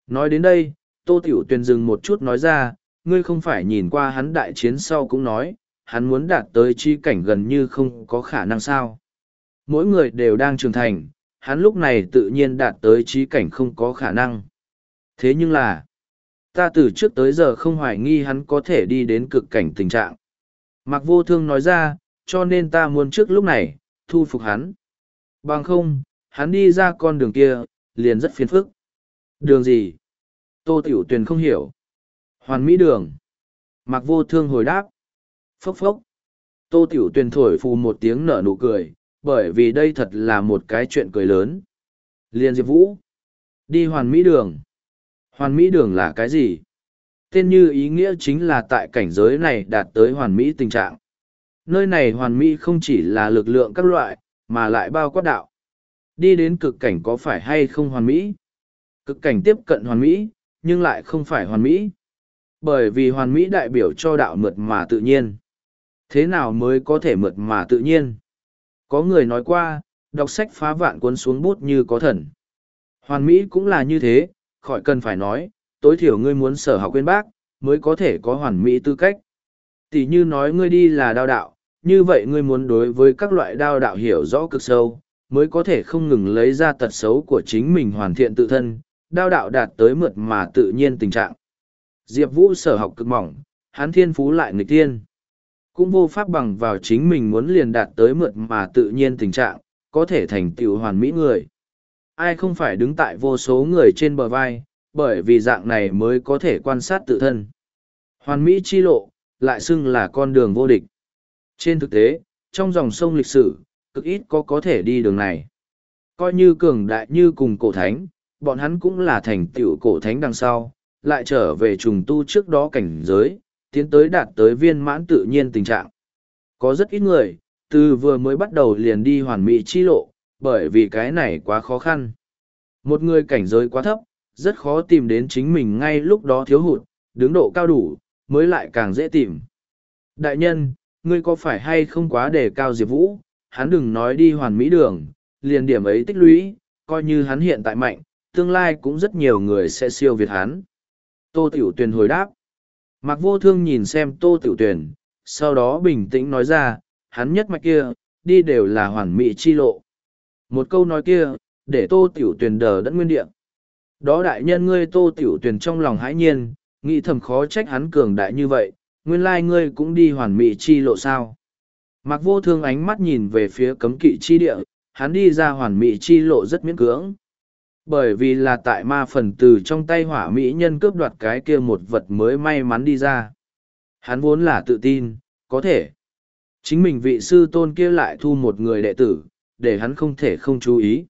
Nói đến đây, Tô Tiểu Tuyền dừng một chút nói ra, ngươi không phải nhìn qua hắn đại chiến sau cũng nói, hắn muốn đạt tới chi cảnh gần như không có khả năng sao. Mỗi người đều đang trưởng thành, hắn lúc này tự nhiên đạt tới trí cảnh không có khả năng. Thế nhưng là, ta từ trước tới giờ không hoài nghi hắn có thể đi đến cực cảnh tình trạng. Mạc vô thương nói ra, cho nên ta muốn trước lúc này, thu phục hắn. Bằng không, hắn đi ra con đường kia, liền rất phiền phức. Đường gì? Tô Tiểu Tuyền không hiểu. Hoàn Mỹ đường. Mạc vô thương hồi đáp. Phốc phốc. Tô Tiểu Tuyền thổi phù một tiếng nở nụ cười, bởi vì đây thật là một cái chuyện cười lớn. Liên Diệp Vũ. Đi hoàn Mỹ đường. Hoàn Mỹ đường là cái gì? Tên như ý nghĩa chính là tại cảnh giới này đạt tới hoàn mỹ tình trạng. Nơi này hoàn mỹ không chỉ là lực lượng các loại, mà lại bao quát đạo. Đi đến cực cảnh có phải hay không hoàn mỹ? Cực cảnh tiếp cận hoàn mỹ, nhưng lại không phải hoàn mỹ. Bởi vì hoàn mỹ đại biểu cho đạo mượt mà tự nhiên. Thế nào mới có thể mượt mà tự nhiên? Có người nói qua, đọc sách phá vạn cuốn xuống bút như có thần. Hoàn mỹ cũng là như thế, khỏi cần phải nói, tối thiểu ngươi muốn sở học quên bác, mới có thể có hoàn mỹ tư cách. Tỷ như nói ngươi đi là đao đạo, như vậy ngươi muốn đối với các loại đao đạo hiểu rõ cực sâu, mới có thể không ngừng lấy ra tật xấu của chính mình hoàn thiện tự thân, đao đạo đạt tới mượt mà tự nhiên tình trạng. Diệp Vũ sở học cực mỏng, Hán thiên phú lại nghịch tiên. Cũng vô pháp bằng vào chính mình muốn liền đạt tới mượt mà tự nhiên tình trạng, có thể thành tựu hoàn mỹ người. Ai không phải đứng tại vô số người trên bờ vai, bởi vì dạng này mới có thể quan sát tự thân. Hoàn mỹ chi lộ, lại xưng là con đường vô địch. Trên thực tế, trong dòng sông lịch sử, cực ít có có thể đi đường này. Coi như cường đại như cùng cổ thánh, bọn hắn cũng là thành tựu cổ thánh đằng sau, lại trở về trùng tu trước đó cảnh giới, tiến tới đạt tới viên mãn tự nhiên tình trạng. Có rất ít người, từ vừa mới bắt đầu liền đi hoàn mỹ chi lộ, bởi vì cái này quá khó khăn. Một người cảnh giới quá thấp, rất khó tìm đến chính mình ngay lúc đó thiếu hụt, đứng độ cao đủ, mới lại càng dễ tìm. Đại nhân, ngươi có phải hay không quá đề cao Diệp Vũ, hắn đừng nói đi hoàn mỹ đường, liền điểm ấy tích lũy, coi như hắn hiện tại mạnh, tương lai cũng rất nhiều người sẽ siêu việt hắn. Tô Tiểu Tuyền hồi đáp. Mạc Vô Thương nhìn xem Tô Tiểu Tuyền, sau đó bình tĩnh nói ra, hắn nhất mạch kia, đi đều là hoàn mỹ chi lộ. Một câu nói kia, để Tô Tiểu Tuyền đờ đẫn nguyên địa. Đó đại nhân ngươi Tô Tiểu Tuyền trong lòng hãi nhiên, nghĩ thầm khó trách hắn cường đại như vậy, nguyên lai ngươi cũng đi hoàn mỹ chi lộ sao. Mặc vô thương ánh mắt nhìn về phía cấm kỵ chi địa, hắn đi ra hoàn mỹ chi lộ rất miễn cưỡng. Bởi vì là tại ma phần từ trong tay hỏa mỹ nhân cướp đoạt cái kia một vật mới may mắn đi ra. Hắn vốn là tự tin, có thể. Chính mình vị sư tôn kia lại thu một người đệ tử, để hắn không thể không chú ý.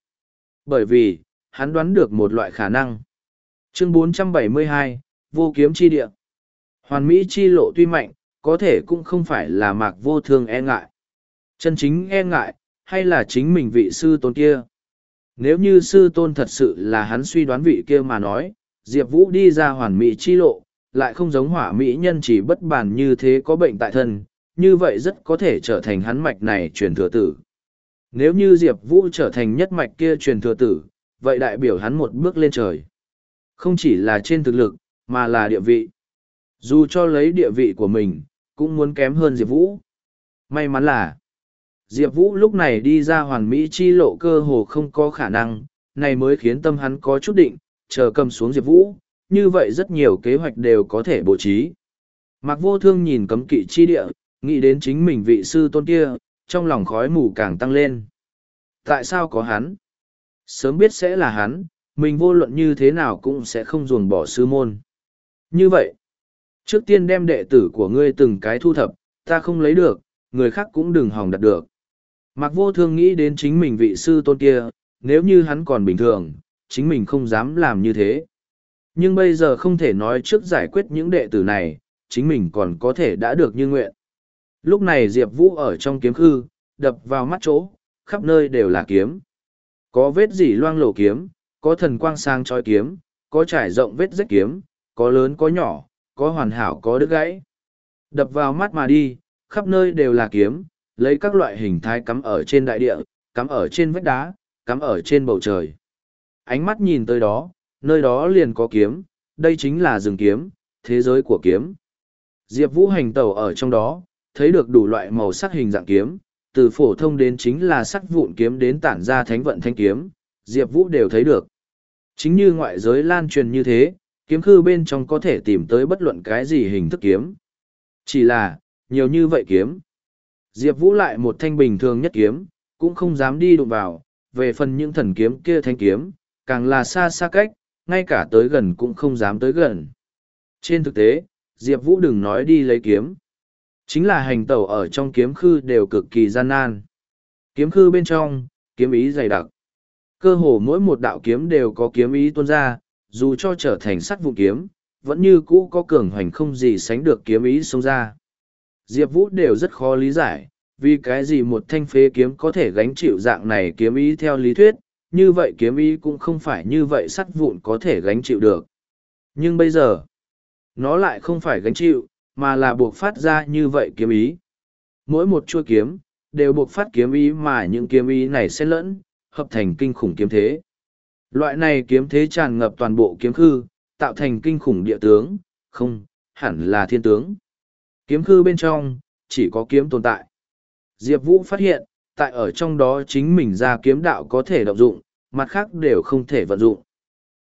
Bởi vì, hắn đoán được một loại khả năng. Chương 472, Vô kiếm chi địa. Hoàn mỹ chi lộ tuy mạnh, có thể cũng không phải là mạc vô thương e ngại. Chân chính e ngại, hay là chính mình vị sư tôn kia. Nếu như sư tôn thật sự là hắn suy đoán vị kia mà nói, Diệp Vũ đi ra hoàn mỹ chi lộ, lại không giống hỏa mỹ nhân chỉ bất bản như thế có bệnh tại thân, như vậy rất có thể trở thành hắn mạch này truyền thừa tử. Nếu như Diệp Vũ trở thành nhất mạch kia truyền thừa tử, vậy đại biểu hắn một bước lên trời. Không chỉ là trên thực lực, mà là địa vị. Dù cho lấy địa vị của mình, cũng muốn kém hơn Diệp Vũ. May mắn là, Diệp Vũ lúc này đi ra hoàn mỹ chi lộ cơ hồ không có khả năng, này mới khiến tâm hắn có chút định, chờ cầm xuống Diệp Vũ, như vậy rất nhiều kế hoạch đều có thể bố trí. Mạc vô thương nhìn cấm kỵ chi địa, nghĩ đến chính mình vị sư tôn kia, trong lòng khói mù càng tăng lên. Tại sao có hắn? Sớm biết sẽ là hắn, mình vô luận như thế nào cũng sẽ không ruồng bỏ sư môn. Như vậy, trước tiên đem đệ tử của ngươi từng cái thu thập, ta không lấy được, người khác cũng đừng hòng đặt được. Mạc vô thương nghĩ đến chính mình vị sư tôn kia, nếu như hắn còn bình thường, chính mình không dám làm như thế. Nhưng bây giờ không thể nói trước giải quyết những đệ tử này, chính mình còn có thể đã được như nguyện. Lúc này Diệp Vũ ở trong kiếm khư, đập vào mắt chỗ, khắp nơi đều là kiếm. Có vết dỉ loang lổ kiếm, có thần quang sang trói kiếm, có trải rộng vết rách kiếm, có lớn có nhỏ, có hoàn hảo có đứt gãy. Đập vào mắt mà đi, khắp nơi đều là kiếm, lấy các loại hình thái cắm ở trên đại địa, cắm ở trên vách đá, cắm ở trên bầu trời. Ánh mắt nhìn tới đó, nơi đó liền có kiếm, đây chính là rừng kiếm, thế giới của kiếm. Diệp Vũ hành tẩu ở trong đó, thấy được đủ loại màu sắc hình dạng kiếm, từ phổ thông đến chính là sắc vụn kiếm đến tản ra thánh vận thanh kiếm, Diệp Vũ đều thấy được. Chính như ngoại giới lan truyền như thế, kiếm khư bên trong có thể tìm tới bất luận cái gì hình thức kiếm. Chỉ là, nhiều như vậy kiếm. Diệp Vũ lại một thanh bình thường nhất kiếm, cũng không dám đi đụng vào, về phần những thần kiếm kia thanh kiếm, càng là xa xa cách, ngay cả tới gần cũng không dám tới gần. Trên thực tế, Diệp Vũ đừng nói đi lấy kiếm. Chính là hành tẩu ở trong kiếm khư đều cực kỳ gian nan. Kiếm khư bên trong, kiếm ý dày đặc. Cơ hồ mỗi một đạo kiếm đều có kiếm ý tuôn ra, dù cho trở thành sắt vụ kiếm, vẫn như cũ có cường hoành không gì sánh được kiếm ý xông ra. Diệp Vũ đều rất khó lý giải, vì cái gì một thanh phế kiếm có thể gánh chịu dạng này kiếm ý theo lý thuyết, như vậy kiếm ý cũng không phải như vậy sắt vụn có thể gánh chịu được. Nhưng bây giờ, nó lại không phải gánh chịu, mà là buộc phát ra như vậy kiếm ý. Mỗi một chuôi kiếm, đều buộc phát kiếm ý mà những kiếm ý này sẽ lẫn, hợp thành kinh khủng kiếm thế. Loại này kiếm thế tràn ngập toàn bộ kiếm khư, tạo thành kinh khủng địa tướng, không, hẳn là thiên tướng. Kiếm khư bên trong, chỉ có kiếm tồn tại. Diệp Vũ phát hiện, tại ở trong đó chính mình ra kiếm đạo có thể động dụng, mặt khác đều không thể vận dụng.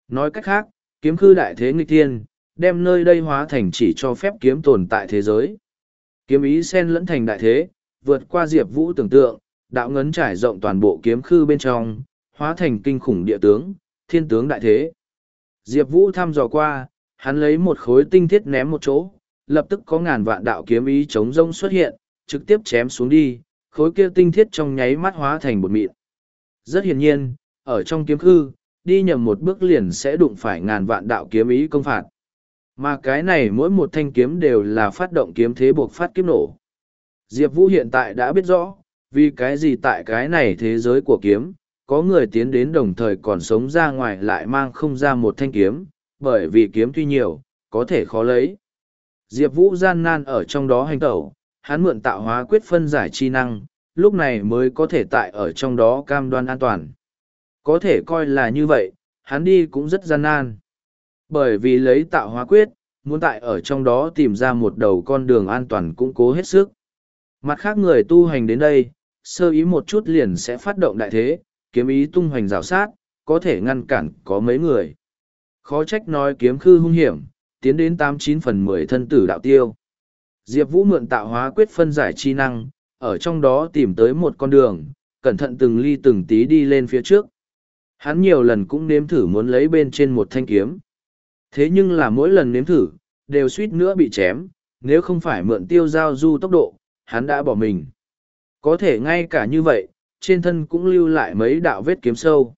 Nói cách khác, kiếm khư đại thế nghịch thiên, đem nơi đây hóa thành chỉ cho phép kiếm tồn tại thế giới. Kiếm ý sen lẫn thành đại thế, vượt qua Diệp Vũ tưởng tượng, đạo ngấn trải rộng toàn bộ kiếm khư bên trong, hóa thành kinh khủng địa tướng, thiên tướng đại thế. Diệp Vũ thăm dò qua, hắn lấy một khối tinh thiết ném một chỗ, lập tức có ngàn vạn đạo kiếm ý chống rông xuất hiện, trực tiếp chém xuống đi, khối kia tinh thiết trong nháy mắt hóa thành bột mịn. Rất hiển nhiên, ở trong kiếm khư, đi nhầm một bước liền sẽ đụng phải ngàn vạn đạo kiếm ý công phạt. Mà cái này mỗi một thanh kiếm đều là phát động kiếm thế buộc phát kiếm nổ. Diệp Vũ hiện tại đã biết rõ, vì cái gì tại cái này thế giới của kiếm, có người tiến đến đồng thời còn sống ra ngoài lại mang không ra một thanh kiếm, bởi vì kiếm tuy nhiều, có thể khó lấy. Diệp Vũ gian nan ở trong đó hành tẩu, hắn mượn tạo hóa quyết phân giải chi năng, lúc này mới có thể tại ở trong đó cam đoan an toàn. Có thể coi là như vậy, hắn đi cũng rất gian nan. Bởi vì lấy tạo hóa quyết, muốn tại ở trong đó tìm ra một đầu con đường an toàn cũng cố hết sức. Mặt khác người tu hành đến đây, sơ ý một chút liền sẽ phát động đại thế, kiếm ý tung hoành rào sát, có thể ngăn cản có mấy người. Khó trách nói kiếm khư hung hiểm, tiến đến tám chín phần mười thân tử đạo tiêu. Diệp Vũ mượn tạo hóa quyết phân giải chi năng, ở trong đó tìm tới một con đường, cẩn thận từng ly từng tí đi lên phía trước. Hắn nhiều lần cũng nếm thử muốn lấy bên trên một thanh kiếm. Thế nhưng là mỗi lần nếm thử, đều suýt nữa bị chém, nếu không phải mượn tiêu giao du tốc độ, hắn đã bỏ mình. Có thể ngay cả như vậy, trên thân cũng lưu lại mấy đạo vết kiếm sâu.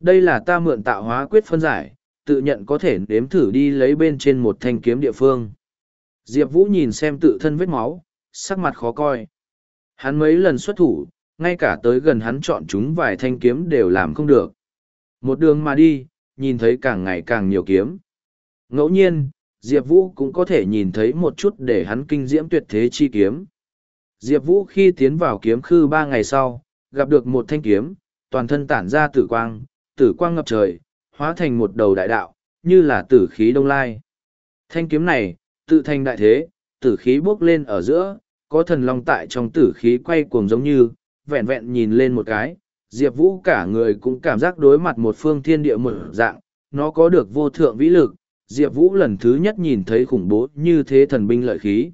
Đây là ta mượn tạo hóa quyết phân giải, tự nhận có thể nếm thử đi lấy bên trên một thanh kiếm địa phương. Diệp Vũ nhìn xem tự thân vết máu, sắc mặt khó coi. Hắn mấy lần xuất thủ, ngay cả tới gần hắn chọn chúng vài thanh kiếm đều làm không được. Một đường mà đi, nhìn thấy càng ngày càng nhiều kiếm. Ngẫu nhiên, Diệp Vũ cũng có thể nhìn thấy một chút để hắn kinh diễm tuyệt thế chi kiếm. Diệp Vũ khi tiến vào kiếm khư ba ngày sau, gặp được một thanh kiếm, toàn thân tản ra tử quang, tử quang ngập trời, hóa thành một đầu đại đạo, như là tử khí đông lai. Thanh kiếm này, tự thành đại thế, tử khí bốc lên ở giữa, có thần long tại trong tử khí quay cuồng giống như, vẹn vẹn nhìn lên một cái, Diệp Vũ cả người cũng cảm giác đối mặt một phương thiên địa mở dạng, nó có được vô thượng vĩ lực, Diệp Vũ lần thứ nhất nhìn thấy khủng bố như thế thần binh lợi khí.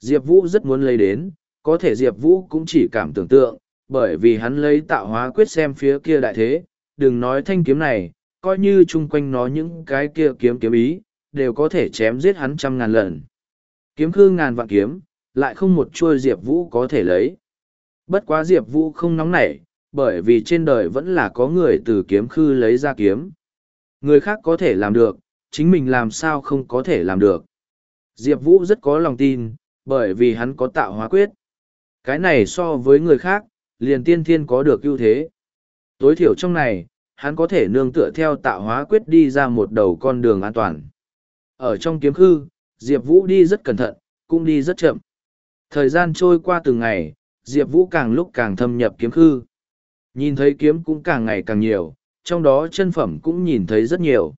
Diệp Vũ rất muốn lấy đến, có thể Diệp Vũ cũng chỉ cảm tưởng tượng, bởi vì hắn lấy tạo hóa quyết xem phía kia đại thế, đừng nói thanh kiếm này, coi như chung quanh nó những cái kia kiếm kiếm ý, đều có thể chém giết hắn trăm ngàn lần. Kiếm khư ngàn vạn kiếm, lại không một chuôi Diệp Vũ có thể lấy. Bất quá Diệp Vũ không nóng nảy, bởi vì trên đời vẫn là có người từ kiếm khư lấy ra kiếm. Người khác có thể làm được, chính mình làm sao không có thể làm được. Diệp Vũ rất có lòng tin, bởi vì hắn có tạo hóa quyết. Cái này so với người khác, liền tiên thiên có được ưu thế. Tối thiểu trong này, hắn có thể nương tựa theo tạo hóa quyết đi ra một đầu con đường an toàn. Ở trong kiếm khư, Diệp Vũ đi rất cẩn thận, cũng đi rất chậm. Thời gian trôi qua từng ngày, Diệp Vũ càng lúc càng thâm nhập kiếm khư. Nhìn thấy kiếm cũng càng ngày càng nhiều, trong đó chân phẩm cũng nhìn thấy rất nhiều.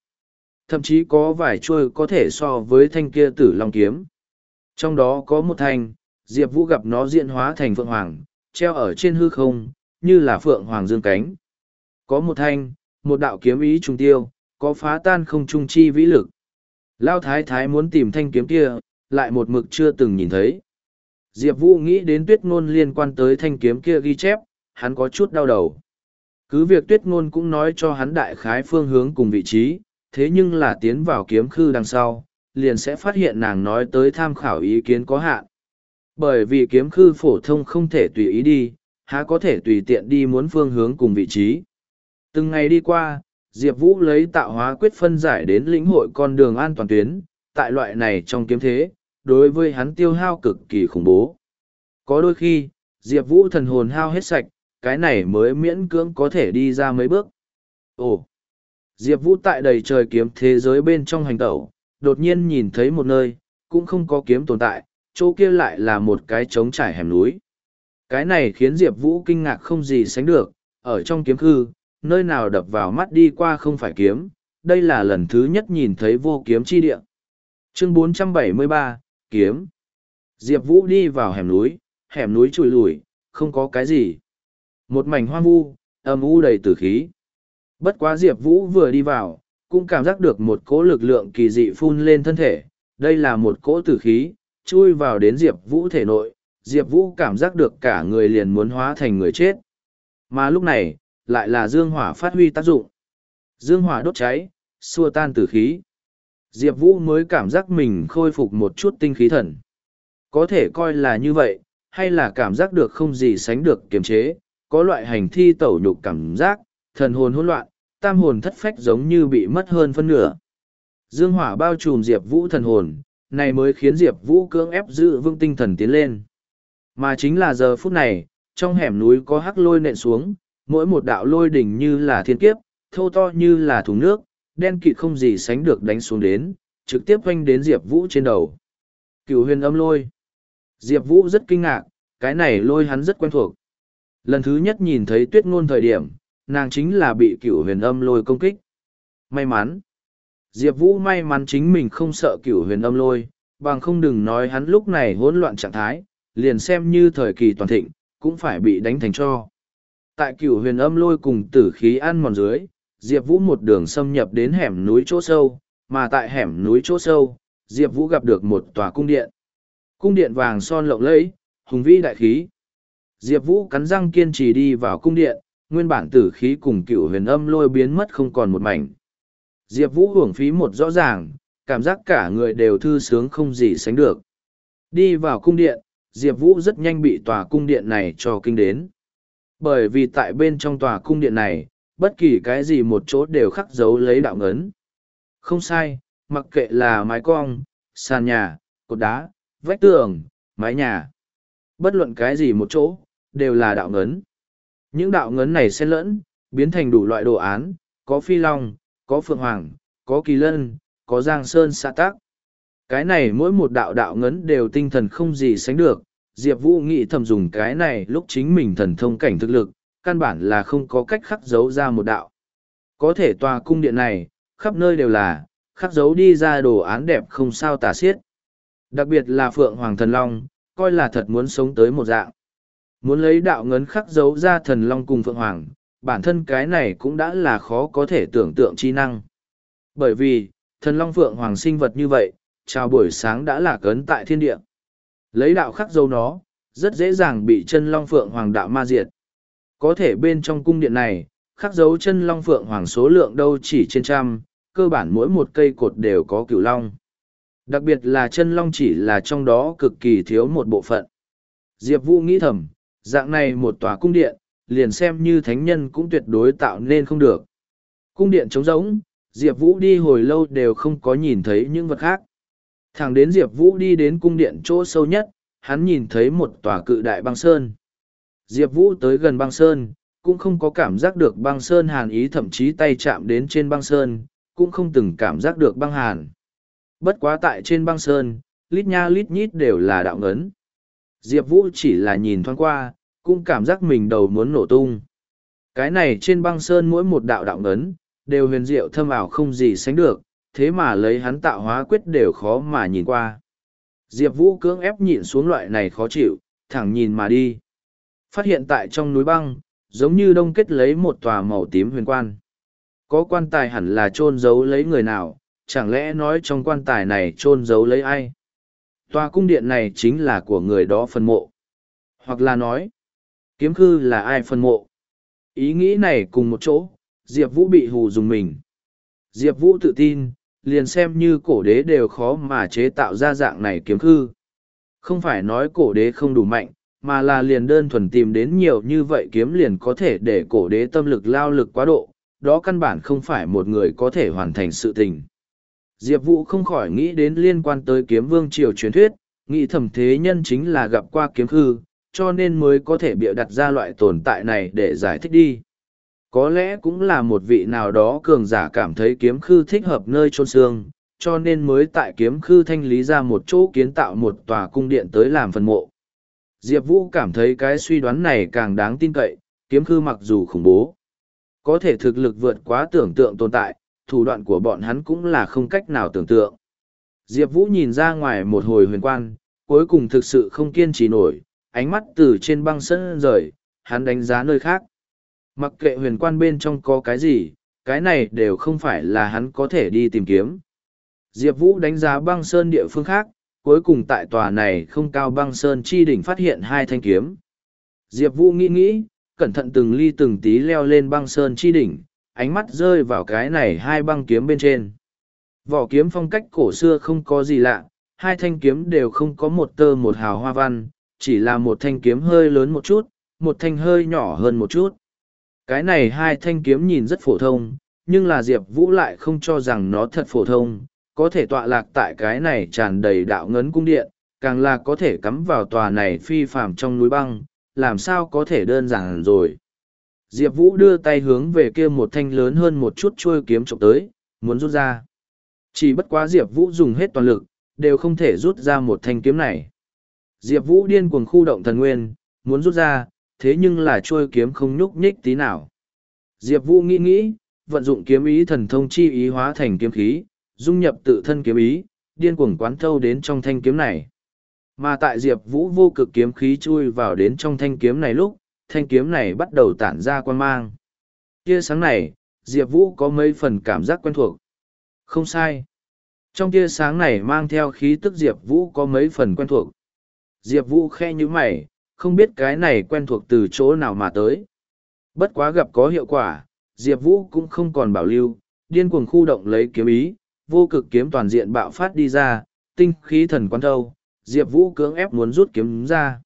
Thậm chí có vài chuôi có thể so với thanh kia tử long kiếm. Trong đó có một thanh, Diệp Vũ gặp nó diễn hóa thành phượng hoàng, treo ở trên hư không, như là phượng hoàng dương cánh. Có một thanh, một đạo kiếm ý trung tiêu, có phá tan không trung chi vĩ lực. Lao thái thái muốn tìm thanh kiếm kia, lại một mực chưa từng nhìn thấy. Diệp Vũ nghĩ đến tuyết ngôn liên quan tới thanh kiếm kia ghi chép, hắn có chút đau đầu. Cứ việc tuyết ngôn cũng nói cho hắn đại khái phương hướng cùng vị trí, thế nhưng là tiến vào kiếm khư đằng sau, liền sẽ phát hiện nàng nói tới tham khảo ý kiến có hạn. Bởi vì kiếm khư phổ thông không thể tùy ý đi, há có thể tùy tiện đi muốn phương hướng cùng vị trí. Từng ngày đi qua, Diệp Vũ lấy tạo hóa quyết phân giải đến lĩnh hội con đường an toàn tuyến, tại loại này trong kiếm thế, đối với hắn tiêu hao cực kỳ khủng bố. Có đôi khi, Diệp Vũ thần hồn hao hết sạch, cái này mới miễn cưỡng có thể đi ra mấy bước. Ồ! Diệp Vũ tại đầy trời kiếm thế giới bên trong hành tẩu, đột nhiên nhìn thấy một nơi, cũng không có kiếm tồn tại, chỗ kia lại là một cái trống trải hẻm núi. Cái này khiến Diệp Vũ kinh ngạc không gì sánh được, ở trong kiếm khư, nơi nào đập vào mắt đi qua không phải kiếm, đây là lần thứ nhất nhìn thấy vô kiếm chi địa. Chương 473, Kiếm Diệp Vũ đi vào hẻm núi, hẻm núi trùi lùi, không có cái gì. Một mảnh hoang vu, âm u đầy tử khí. Bất quá Diệp Vũ vừa đi vào, cũng cảm giác được một cỗ lực lượng kỳ dị phun lên thân thể. Đây là một cỗ tử khí, chui vào đến Diệp Vũ thể nội. Diệp Vũ cảm giác được cả người liền muốn hóa thành người chết. Mà lúc này, lại là dương hỏa phát huy tác dụng. Dương hỏa đốt cháy, xua tan tử khí. Diệp Vũ mới cảm giác mình khôi phục một chút tinh khí thần. Có thể coi là như vậy, hay là cảm giác được không gì sánh được kiềm chế, có loại hành thi tẩu nhục cảm giác, thần hồn hỗn loạn, tam hồn thất phách giống như bị mất hơn phân nửa. Dương hỏa bao trùm Diệp Vũ thần hồn, này mới khiến Diệp Vũ cưỡng ép giữ vững tinh thần tiến lên. Mà chính là giờ phút này, trong hẻm núi có hắc lôi nện xuống, mỗi một đạo lôi đỉnh như là thiên kiếp, thô to như là thùng nước, đen kịt không gì sánh được đánh xuống đến, trực tiếp quanh đến Diệp Vũ trên đầu. Cửu huyền âm lôi. Diệp Vũ rất kinh ngạc, cái này lôi hắn rất quen thuộc. Lần thứ nhất nhìn thấy tuyết ngôn thời điểm, nàng chính là bị cửu huyền âm lôi công kích. May mắn. Diệp Vũ may mắn chính mình không sợ cửu huyền âm lôi, bằng không đừng nói hắn lúc này hỗn loạn trạng thái, liền xem như thời kỳ toàn thịnh, cũng phải bị đánh thành cho. Tại cửu huyền âm lôi cùng tử khí ăn mòn dưới, Diệp Vũ một đường xâm nhập đến hẻm núi chỗ sâu, mà tại hẻm núi chỗ sâu, Diệp Vũ gặp được một tòa cung điện. Cung điện vàng son lộng lẫy, hùng vĩ đại khí. Diệp Vũ cắn răng kiên trì đi vào cung điện, nguyên bản tử khí cùng cựu huyền âm lôi biến mất không còn một mảnh. Diệp Vũ hưởng phí một rõ ràng, cảm giác cả người đều thư sướng không gì sánh được. Đi vào cung điện, Diệp Vũ rất nhanh bị tòa cung điện này cho kinh đến. Bởi vì tại bên trong tòa cung điện này, bất kỳ cái gì một chỗ đều khắc dấu lấy đạo ngấn. Không sai, mặc kệ là mái cong, sàn nhà, cột đá, vách tường, mái nhà. Bất luận cái gì một chỗ, đều là đạo ngấn. Những đạo ngấn này xen lẫn, biến thành đủ loại đồ án, có phi long, có phượng hoàng, có kỳ lân, có giang sơn xã tác. Cái này mỗi một đạo đạo ngấn đều tinh thần không gì sánh được, Diệp Vũ nghĩ thầm dùng cái này lúc chính mình thần thông cảnh thực lực, căn bản là không có cách khắc dấu ra một đạo. Có thể tòa cung điện này, khắp nơi đều là, khắc dấu đi ra đồ án đẹp không sao tả xiết. Đặc biệt là Phượng Hoàng Thần Long, coi là thật muốn sống tới một dạng. Muốn lấy đạo ngấn khắc dấu ra Thần Long cùng Phượng Hoàng, bản thân cái này cũng đã là khó có thể tưởng tượng chi năng. Bởi vì, thần long phượng hoàng sinh vật như vậy, chào buổi sáng đã lạc ấn tại thiên địa. Lấy đạo khắc dấu nó, rất dễ dàng bị chân long phượng hoàng đạo ma diệt. Có thể bên trong cung điện này, khắc dấu chân long phượng hoàng số lượng đâu chỉ trên trăm, cơ bản mỗi một cây cột đều có cửu long. Đặc biệt là chân long chỉ là trong đó cực kỳ thiếu một bộ phận. Diệp Vũ nghĩ thầm, dạng này một tòa cung điện, liền xem như thánh nhân cũng tuyệt đối tạo nên không được. Cung điện trống rỗng, Diệp Vũ đi hồi lâu đều không có nhìn thấy những vật khác. Thẳng đến Diệp Vũ đi đến cung điện chỗ sâu nhất, hắn nhìn thấy một tòa cự đại băng sơn. Diệp Vũ tới gần băng sơn, cũng không có cảm giác được băng sơn hàn ý thậm chí tay chạm đến trên băng sơn, cũng không từng cảm giác được băng hàn. Bất quá tại trên băng sơn, lít nha lít nhít đều là đạo ngấn. Diệp Vũ chỉ là nhìn thoáng qua, cũng cảm giác mình đầu muốn nổ tung. Cái này trên băng sơn mỗi một đạo đạo ngấn, đều huyền diệu thâm ảo không gì sánh được, thế mà lấy hắn tạo hóa quyết đều khó mà nhìn qua. Diệp Vũ cưỡng ép nhịn xuống loại này khó chịu, thẳng nhìn mà đi. Phát hiện tại trong núi băng, giống như đông kết lấy một tòa màu tím huyền quan. Có quan tài hẳn là chôn giấu lấy người nào, chẳng lẽ nói trong quan tài này chôn giấu lấy ai? Tòa cung điện này chính là của người đó phân mộ. Hoặc là nói, kiếm khư là ai phân mộ? Ý nghĩ này cùng một chỗ, Diệp Vũ bị hù dùng mình. Diệp Vũ tự tin, liền xem như cổ đế đều khó mà chế tạo ra dạng này kiếm khư. Không phải nói cổ đế không đủ mạnh, mà là liền đơn thuần tìm đến nhiều như vậy kiếm liền có thể để cổ đế tâm lực lao lực quá độ, đó căn bản không phải một người có thể hoàn thành sự tình. Diệp Vũ không khỏi nghĩ đến liên quan tới kiếm vương triều truyền thuyết, nghĩ thẩm thế nhân chính là gặp qua kiếm khư, cho nên mới có thể bịa đặt ra loại tồn tại này để giải thích đi. Có lẽ cũng là một vị nào đó cường giả cảm thấy kiếm khư thích hợp nơi trôn xương, cho nên mới tại kiếm khư thanh lý ra một chỗ kiến tạo một tòa cung điện tới làm phần mộ. Diệp Vũ cảm thấy cái suy đoán này càng đáng tin cậy, kiếm khư mặc dù khủng bố, có thể thực lực vượt quá tưởng tượng tồn tại, thủ đoạn của bọn hắn cũng là không cách nào tưởng tượng. Diệp Vũ nhìn ra ngoài một hồi huyền quan, cuối cùng thực sự không kiên trì nổi, ánh mắt từ trên băng sân rời, hắn đánh giá nơi khác. Mặc kệ huyền quan bên trong có cái gì, cái này đều không phải là hắn có thể đi tìm kiếm. Diệp Vũ đánh giá băng sơn địa phương khác, cuối cùng tại tòa này không cao băng sơn chi đỉnh phát hiện hai thanh kiếm. Diệp Vũ nghĩ nghĩ, cẩn thận từng ly từng tí leo lên băng sơn chi đỉnh, ánh mắt rơi vào cái này hai băng kiếm bên trên. Vỏ kiếm phong cách cổ xưa không có gì lạ, hai thanh kiếm đều không có một tơ một hào hoa văn, chỉ là một thanh kiếm hơi lớn một chút, một thanh hơi nhỏ hơn một chút. Cái này hai thanh kiếm nhìn rất phổ thông, nhưng là Diệp Vũ lại không cho rằng nó thật phổ thông, có thể tọa lạc tại cái này tràn đầy đạo ngấn cung điện, càng là có thể cắm vào tòa này phi phạm trong núi băng, làm sao có thể đơn giản rồi. Diệp Vũ đưa tay hướng về kia một thanh lớn hơn một chút trôi kiếm trộm tới, muốn rút ra. Chỉ bất quá Diệp Vũ dùng hết toàn lực, đều không thể rút ra một thanh kiếm này. Diệp Vũ điên cuồng khu động thần nguyên, muốn rút ra, thế nhưng là trôi kiếm không nhúc nhích tí nào. Diệp Vũ nghĩ nghĩ, vận dụng kiếm ý thần thông chi ý hóa thành kiếm khí, dung nhập tự thân kiếm ý, điên cuồng quán thâu đến trong thanh kiếm này. Mà tại Diệp Vũ vô cực kiếm khí chui vào đến trong thanh kiếm này lúc, thanh kiếm này bắt đầu tản ra quan mang. Tia sáng này, Diệp Vũ có mấy phần cảm giác quen thuộc. Không sai. Trong tia sáng này mang theo khí tức Diệp Vũ có mấy phần quen thuộc. Diệp Vũ khe như mày, không biết cái này quen thuộc từ chỗ nào mà tới. Bất quá gặp có hiệu quả, Diệp Vũ cũng không còn bảo lưu, điên cuồng khu động lấy kiếm ý, vô cực kiếm toàn diện bạo phát đi ra, tinh khí thần quan thâu, Diệp Vũ cưỡng ép muốn rút kiếm ra.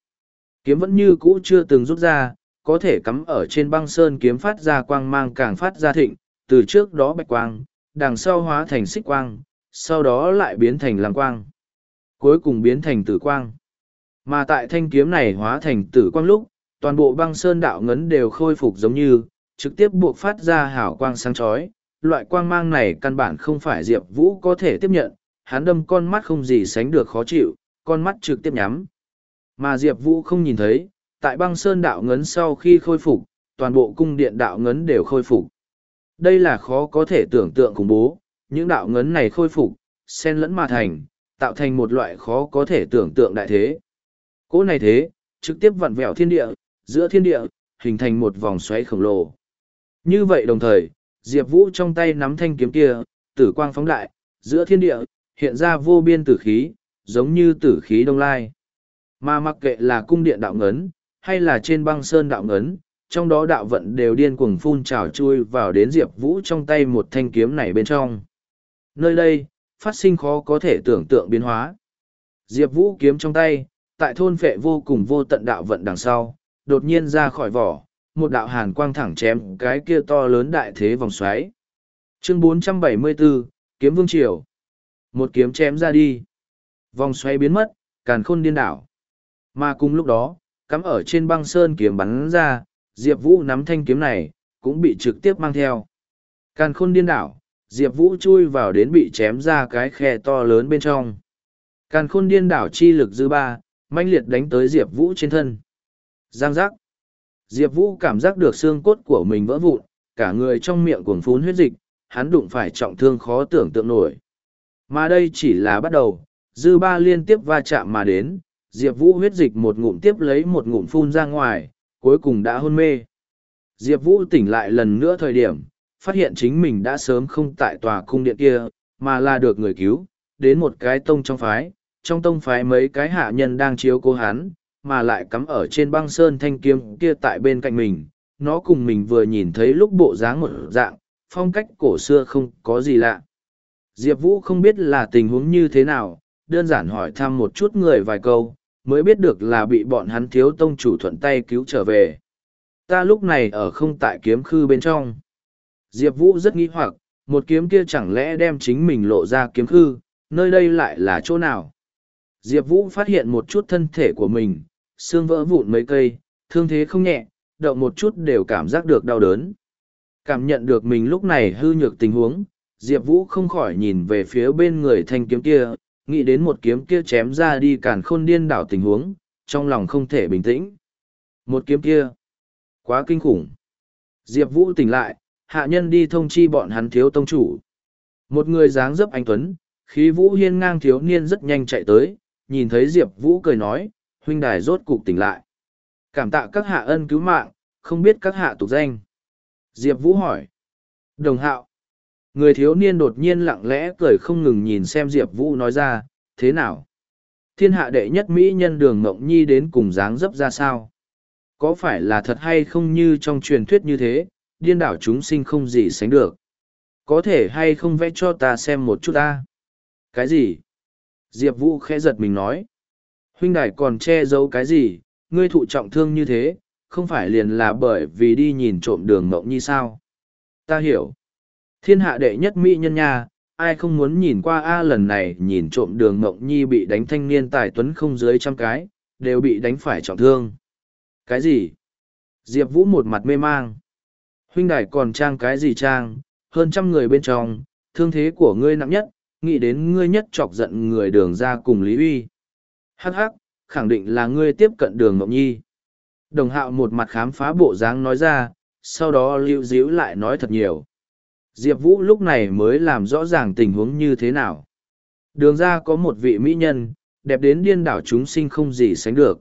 Kiếm vẫn như cũ chưa từng rút ra, có thể cắm ở trên băng sơn kiếm phát ra quang mang càng phát ra thịnh, từ trước đó bạch quang, đằng sau hóa thành xích quang, sau đó lại biến thành lam quang. Cuối cùng biến thành tử quang. Mà tại thanh kiếm này hóa thành tử quang lúc, toàn bộ băng sơn đạo ngấn đều khôi phục giống như, trực tiếp buộc phát ra hảo quang sáng chói. Loại quang mang này căn bản không phải Diệp Vũ có thể tiếp nhận, hắn đâm con mắt không gì sánh được khó chịu, con mắt trực tiếp nhắm. Mà Diệp Vũ không nhìn thấy, tại băng sơn đạo ngấn sau khi khôi phục, toàn bộ cung điện đạo ngấn đều khôi phục. Đây là khó có thể tưởng tượng khủng bố, những đạo ngấn này khôi phục, xen lẫn mà thành, tạo thành một loại khó có thể tưởng tượng đại thế. Cỗ này thế, trực tiếp vặn vẹo thiên địa, giữa thiên địa, hình thành một vòng xoáy khổng lồ. Như vậy đồng thời, Diệp Vũ trong tay nắm thanh kiếm kia, tử quang phóng đại, giữa thiên địa, hiện ra vô biên tử khí, giống như tử khí đông lai. Mà mặc kệ là cung điện đạo ngấn, hay là trên băng sơn đạo ngấn, trong đó đạo vận đều điên cuồng phun trào chui vào đến Diệp Vũ trong tay một thanh kiếm này bên trong. Nơi đây, phát sinh khó có thể tưởng tượng biến hóa. Diệp Vũ kiếm trong tay, tại thôn phệ vô cùng vô tận đạo vận đằng sau, đột nhiên ra khỏi vỏ, một đạo hàn quang thẳng chém cái kia to lớn đại thế vòng xoáy. Chương 474, Kiếm Vương Triều. Một kiếm chém ra đi. Vòng xoáy biến mất, càn khôn điên đảo. Mà cùng lúc đó, cắm ở trên băng sơn kiếm bắn ra, Diệp Vũ nắm thanh kiếm này, cũng bị trực tiếp mang theo. Càn khôn điên đảo, Diệp Vũ chui vào đến bị chém ra cái khe to lớn bên trong. Càn khôn điên đảo chi lực dư ba, manh liệt đánh tới Diệp Vũ trên thân. Giang giác. Diệp Vũ cảm giác được xương cốt của mình vỡ vụn, cả người trong miệng cuồng phún huyết dịch, hắn đụng phải trọng thương khó tưởng tượng nổi. Mà đây chỉ là bắt đầu, dư ba liên tiếp va chạm mà đến, Diệp Vũ huyết dịch một ngụm tiếp lấy một ngụm phun ra ngoài, cuối cùng đã hôn mê. Diệp Vũ tỉnh lại lần nữa thời điểm, phát hiện chính mình đã sớm không tại tòa cung điện kia, mà là được người cứu, đến một cái tông trong phái, trong tông phái mấy cái hạ nhân đang chiếu cố hắn, mà lại cắm ở trên băng sơn thanh kiếm kia tại bên cạnh mình, nó cùng mình vừa nhìn thấy lúc bộ dáng một dạng, phong cách cổ xưa không có gì lạ. Diệp Vũ không biết là tình huống như thế nào, đơn giản hỏi thăm một chút người vài câu, mới biết được là bị bọn hắn thiếu tông chủ thuận tay cứu trở về. Ta lúc này ở không tại kiếm khư bên trong. Diệp Vũ rất nghi hoặc, một kiếm kia chẳng lẽ đem chính mình lộ ra kiếm khư, nơi đây lại là chỗ nào? Diệp Vũ phát hiện một chút thân thể của mình, xương vỡ vụn mấy cây, thương thế không nhẹ, động một chút đều cảm giác được đau đớn. Cảm nhận được mình lúc này hư nhược tình huống, Diệp Vũ không khỏi nhìn về phía bên người thanh kiếm kia, nghĩ đến một kiếm kia chém ra đi càn khôn điên đảo tình huống, trong lòng không thể bình tĩnh. Một kiếm kia, quá kinh khủng. Diệp Vũ tỉnh lại, hạ nhân đi thông chi bọn hắn thiếu tông chủ. Một người dáng dấp anh Tuấn, khí vũ hiên ngang thiếu niên rất nhanh chạy tới, nhìn thấy Diệp Vũ cười nói, huynh đài rốt cục tỉnh lại. Cảm tạ các hạ ân cứu mạng, không biết các hạ tục danh. Diệp Vũ hỏi. Đồng hạo. Người thiếu niên đột nhiên lặng lẽ cười không ngừng nhìn xem Diệp Vũ nói ra, thế nào? Thiên hạ đệ nhất Mỹ nhân đường Mộng Nhi đến cùng dáng dấp ra sao? Có phải là thật hay không như trong truyền thuyết như thế, điên đảo chúng sinh không gì sánh được? Có thể hay không vẽ cho ta xem một chút ta? Cái gì? Diệp Vũ khẽ giật mình nói. Huynh đài còn che giấu cái gì? Ngươi thụ trọng thương như thế, không phải liền là bởi vì đi nhìn trộm đường Mộng Nhi sao? Ta hiểu Thiên hạ đệ nhất mỹ nhân nha, ai không muốn nhìn qua A lần này nhìn trộm đường Mộng Nhi bị đánh thanh niên tài tuấn không dưới trăm cái, đều bị đánh phải trọng thương. Cái gì? Diệp Vũ một mặt mê mang. Huynh đài còn trang cái gì trang, hơn trăm người bên trong, thương thế của ngươi nặng nhất, nghĩ đến ngươi nhất chọc giận người đường ra cùng Lý Uy. Hắc hắc, khẳng định là ngươi tiếp cận đường Mộng Nhi. Đồng hạo một mặt khám phá bộ dáng nói ra, sau đó lưu díu lại nói thật nhiều. Diệp Vũ lúc này mới làm rõ ràng tình huống như thế nào. Đường ra có một vị mỹ nhân, đẹp đến điên đảo chúng sinh không gì sánh được.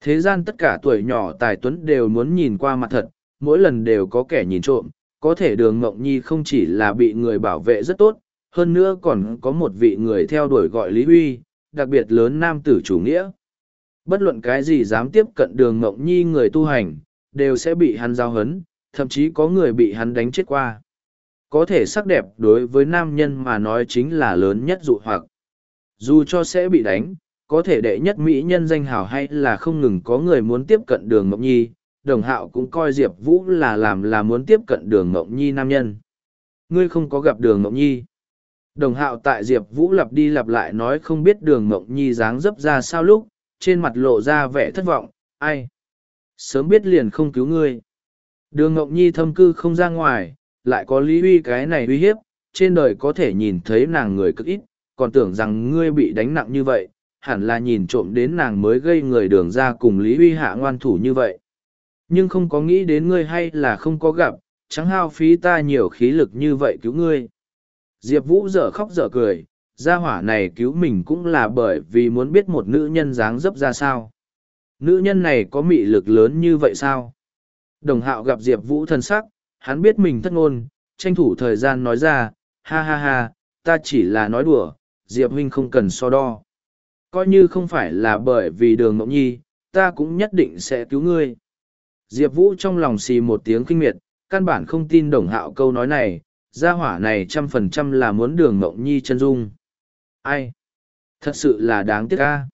Thế gian tất cả tuổi nhỏ tài tuấn đều muốn nhìn qua mặt thật, mỗi lần đều có kẻ nhìn trộm, có thể đường Ngộng Nhi không chỉ là bị người bảo vệ rất tốt, hơn nữa còn có một vị người theo đuổi gọi Lý Huy, đặc biệt lớn nam tử chủ nghĩa. Bất luận cái gì dám tiếp cận đường Ngộng Nhi người tu hành, đều sẽ bị hắn giao hấn, thậm chí có người bị hắn đánh chết qua có thể sắc đẹp đối với nam nhân mà nói chính là lớn nhất dụ hoặc. Dù cho sẽ bị đánh, có thể đệ nhất mỹ nhân danh hào hay là không ngừng có người muốn tiếp cận đường mộng nhi, đồng hạo cũng coi diệp vũ là làm là muốn tiếp cận đường mộng nhi nam nhân. Ngươi không có gặp đường mộng nhi. Đồng hạo tại diệp vũ lặp đi lặp lại nói không biết đường mộng nhi dáng dấp ra sao lúc, trên mặt lộ ra vẻ thất vọng, ai? Sớm biết liền không cứu ngươi. Đường mộng nhi thâm cư không ra ngoài lại có lý uy cái này uy hiếp, trên đời có thể nhìn thấy nàng người cực ít, còn tưởng rằng ngươi bị đánh nặng như vậy, hẳn là nhìn trộm đến nàng mới gây người đường ra cùng lý uy hạ ngoan thủ như vậy. Nhưng không có nghĩ đến ngươi hay là không có gặp, chẳng hao phí ta nhiều khí lực như vậy cứu ngươi. Diệp Vũ dở khóc dở cười, gia hỏa này cứu mình cũng là bởi vì muốn biết một nữ nhân dáng dấp ra sao. Nữ nhân này có mị lực lớn như vậy sao? Đồng hạo gặp Diệp Vũ thân sắc, hắn biết mình thất ngôn, tranh thủ thời gian nói ra, ha ha ha, ta chỉ là nói đùa, Diệp huynh không cần so đo. Coi như không phải là bởi vì đường mộng nhi, ta cũng nhất định sẽ cứu ngươi. Diệp Vũ trong lòng xì một tiếng kinh miệt, căn bản không tin đồng hạo câu nói này, gia hỏa này trăm phần trăm là muốn đường mộng nhi chân dung. Ai? Thật sự là đáng tiếc a.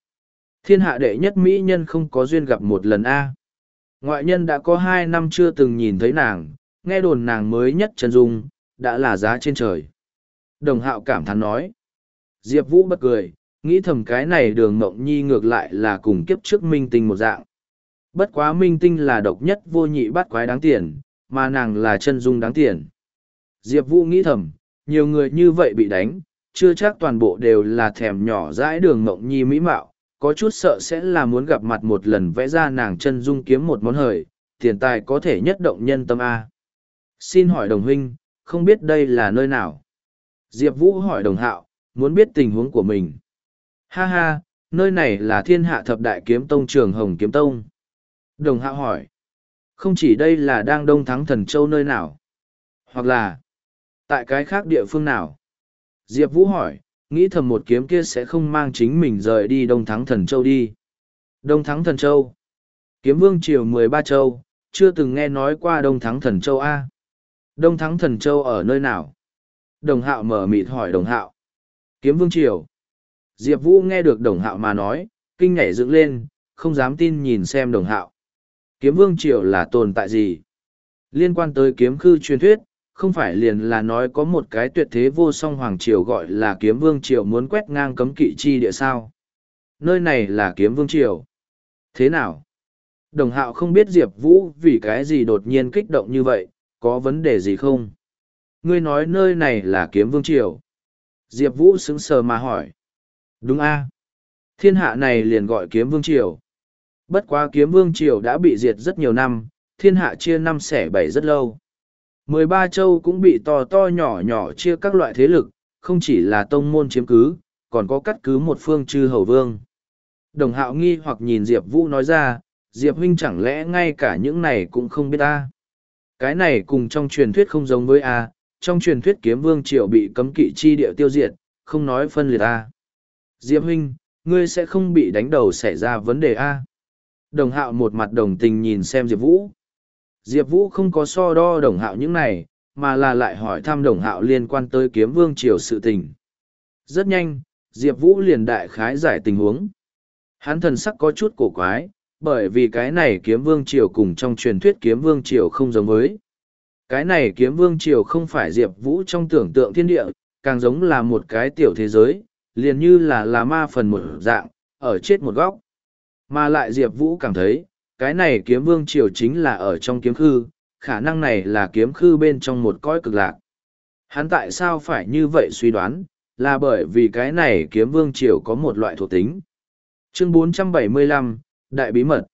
Thiên hạ đệ nhất mỹ nhân không có duyên gặp một lần a. Ngoại nhân đã có hai năm chưa từng nhìn thấy nàng, nghe đồn nàng mới nhất chân dung, đã là giá trên trời. Đồng hạo cảm thán nói. Diệp Vũ bật cười, nghĩ thầm cái này đường mộng nhi ngược lại là cùng kiếp trước minh tinh một dạng. Bất quá minh tinh là độc nhất vô nhị bắt quái đáng tiền, mà nàng là chân dung đáng tiền. Diệp Vũ nghĩ thầm, nhiều người như vậy bị đánh, chưa chắc toàn bộ đều là thèm nhỏ dãi đường mộng nhi mỹ mạo, có chút sợ sẽ là muốn gặp mặt một lần vẽ ra nàng chân dung kiếm một món hời, tiền tài có thể nhất động nhân tâm A. Xin hỏi đồng huynh, không biết đây là nơi nào? Diệp Vũ hỏi đồng hạo, muốn biết tình huống của mình. Ha ha, nơi này là thiên hạ thập đại kiếm tông trường Hồng Kiếm Tông. Đồng hạo hỏi, không chỉ đây là đang đông thắng thần châu nơi nào? Hoặc là, tại cái khác địa phương nào? Diệp Vũ hỏi, nghĩ thầm một kiếm kia sẽ không mang chính mình rời đi Đông Thắng Thần Châu đi. Đông Thắng Thần Châu. Kiếm Vương Triều mười ba châu, chưa từng nghe nói qua Đông Thắng Thần Châu A. Đông Thắng Thần Châu ở nơi nào? Đồng Hạo mở mịt hỏi Đồng Hạo. Kiếm Vương Triều. Diệp Vũ nghe được Đồng Hạo mà nói, kinh nhảy dựng lên, không dám tin nhìn xem Đồng Hạo. Kiếm Vương Triều là tồn tại gì? Liên quan tới kiếm khư truyền thuyết, không phải liền là nói có một cái tuyệt thế vô song hoàng triều gọi là kiếm vương triều muốn quét ngang cấm kỵ chi địa sao nơi này là kiếm vương triều thế nào đồng hạo không biết diệp vũ vì cái gì đột nhiên kích động như vậy có vấn đề gì không? Ngươi nói nơi này là kiếm vương triều. Diệp vũ sững sờ mà hỏi. Đúng a. Thiên hạ này liền gọi kiếm vương triều. Bất quá kiếm vương triều đã bị diệt rất nhiều năm thiên hạ chia năm xẻ bảy rất lâu. Mười ba châu cũng bị to to nhỏ nhỏ chia các loại thế lực, không chỉ là tông môn chiếm cứ, còn có cắt cứ một phương chư hầu vương. Đồng hạo nghi hoặc nhìn Diệp Vũ nói ra, Diệp huynh chẳng lẽ ngay cả những này cũng không biết ta. Cái này cùng trong truyền thuyết không giống với A, trong truyền thuyết kiếm vương triệu bị cấm kỵ chi địa tiêu diệt, không nói phân liệt A. Diệp huynh, ngươi sẽ không bị đánh đầu xảy ra vấn đề A. Đồng hạo một mặt đồng tình nhìn xem Diệp Vũ. Diệp Vũ không có so đo đồng hạo những này, mà là lại hỏi thăm đồng hạo liên quan tới kiếm vương triều sự tình. Rất nhanh, Diệp Vũ liền đại khái giải tình huống. Hắn thần sắc có chút cổ quái, bởi vì cái này kiếm vương triều cùng trong truyền thuyết kiếm vương triều không giống với. Cái này kiếm vương triều không phải Diệp Vũ trong tưởng tượng thiên địa, càng giống là một cái tiểu thế giới, liền như là là ma phần một dạng, ở chết một góc. Mà lại Diệp Vũ cảm thấy, cái này kiếm vương triều chính là ở trong kiếm khư, khả năng này là kiếm khư bên trong một cõi cực lạc. Hắn tại sao phải như vậy suy đoán, là bởi vì cái này kiếm vương triều có một loại thuộc tính. Chương 475, Đại Bí Mật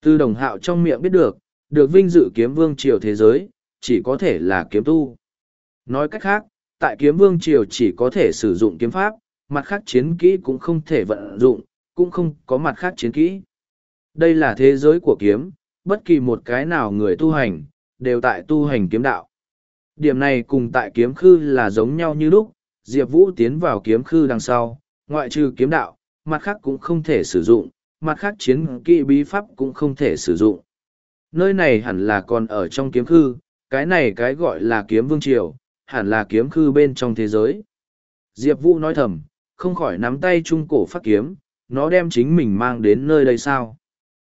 Từ đồng hạo trong miệng biết được, được vinh dự kiếm vương triều thế giới, chỉ có thể là kiếm tu. Nói cách khác, tại kiếm vương triều chỉ có thể sử dụng kiếm pháp, mặt khác chiến kỹ cũng không thể vận dụng, cũng không có mặt khác chiến kỹ. Đây là thế giới của kiếm, bất kỳ một cái nào người tu hành, đều tại tu hành kiếm đạo. Điểm này cùng tại kiếm khư là giống nhau như lúc, Diệp Vũ tiến vào kiếm khư đằng sau, ngoại trừ kiếm đạo, mặt khác cũng không thể sử dụng, mặt khác chiến kỵ bí pháp cũng không thể sử dụng. Nơi này hẳn là còn ở trong kiếm khư, cái này cái gọi là kiếm vương triều, hẳn là kiếm khư bên trong thế giới. Diệp Vũ nói thầm, không khỏi nắm tay trung cổ phát kiếm, nó đem chính mình mang đến nơi đây sao.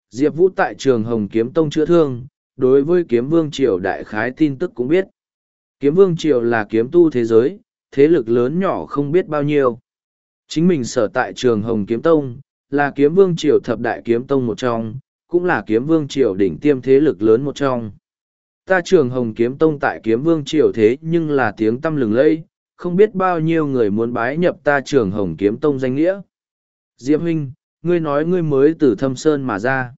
Diệp Vũ tại trường Hồng Kiếm Tông chữa thương, đối với Kiếm Vương Triều đại khái tin tức cũng biết. Kiếm Vương Triều là kiếm tu thế giới, thế lực lớn nhỏ không biết bao nhiêu. Chính mình sở tại trường Hồng Kiếm Tông, là Kiếm Vương Triều thập đại kiếm tông một trong, cũng là Kiếm Vương Triều đỉnh tiêm thế lực lớn một trong. Ta trường Hồng Kiếm Tông tại Kiếm Vương Triều thế nhưng là tiếng tâm lừng lẫy, không biết bao nhiêu người muốn bái nhập ta trường Hồng Kiếm Tông danh nghĩa. Diệp huynh, ngươi nói ngươi mới từ thâm sơn mà ra.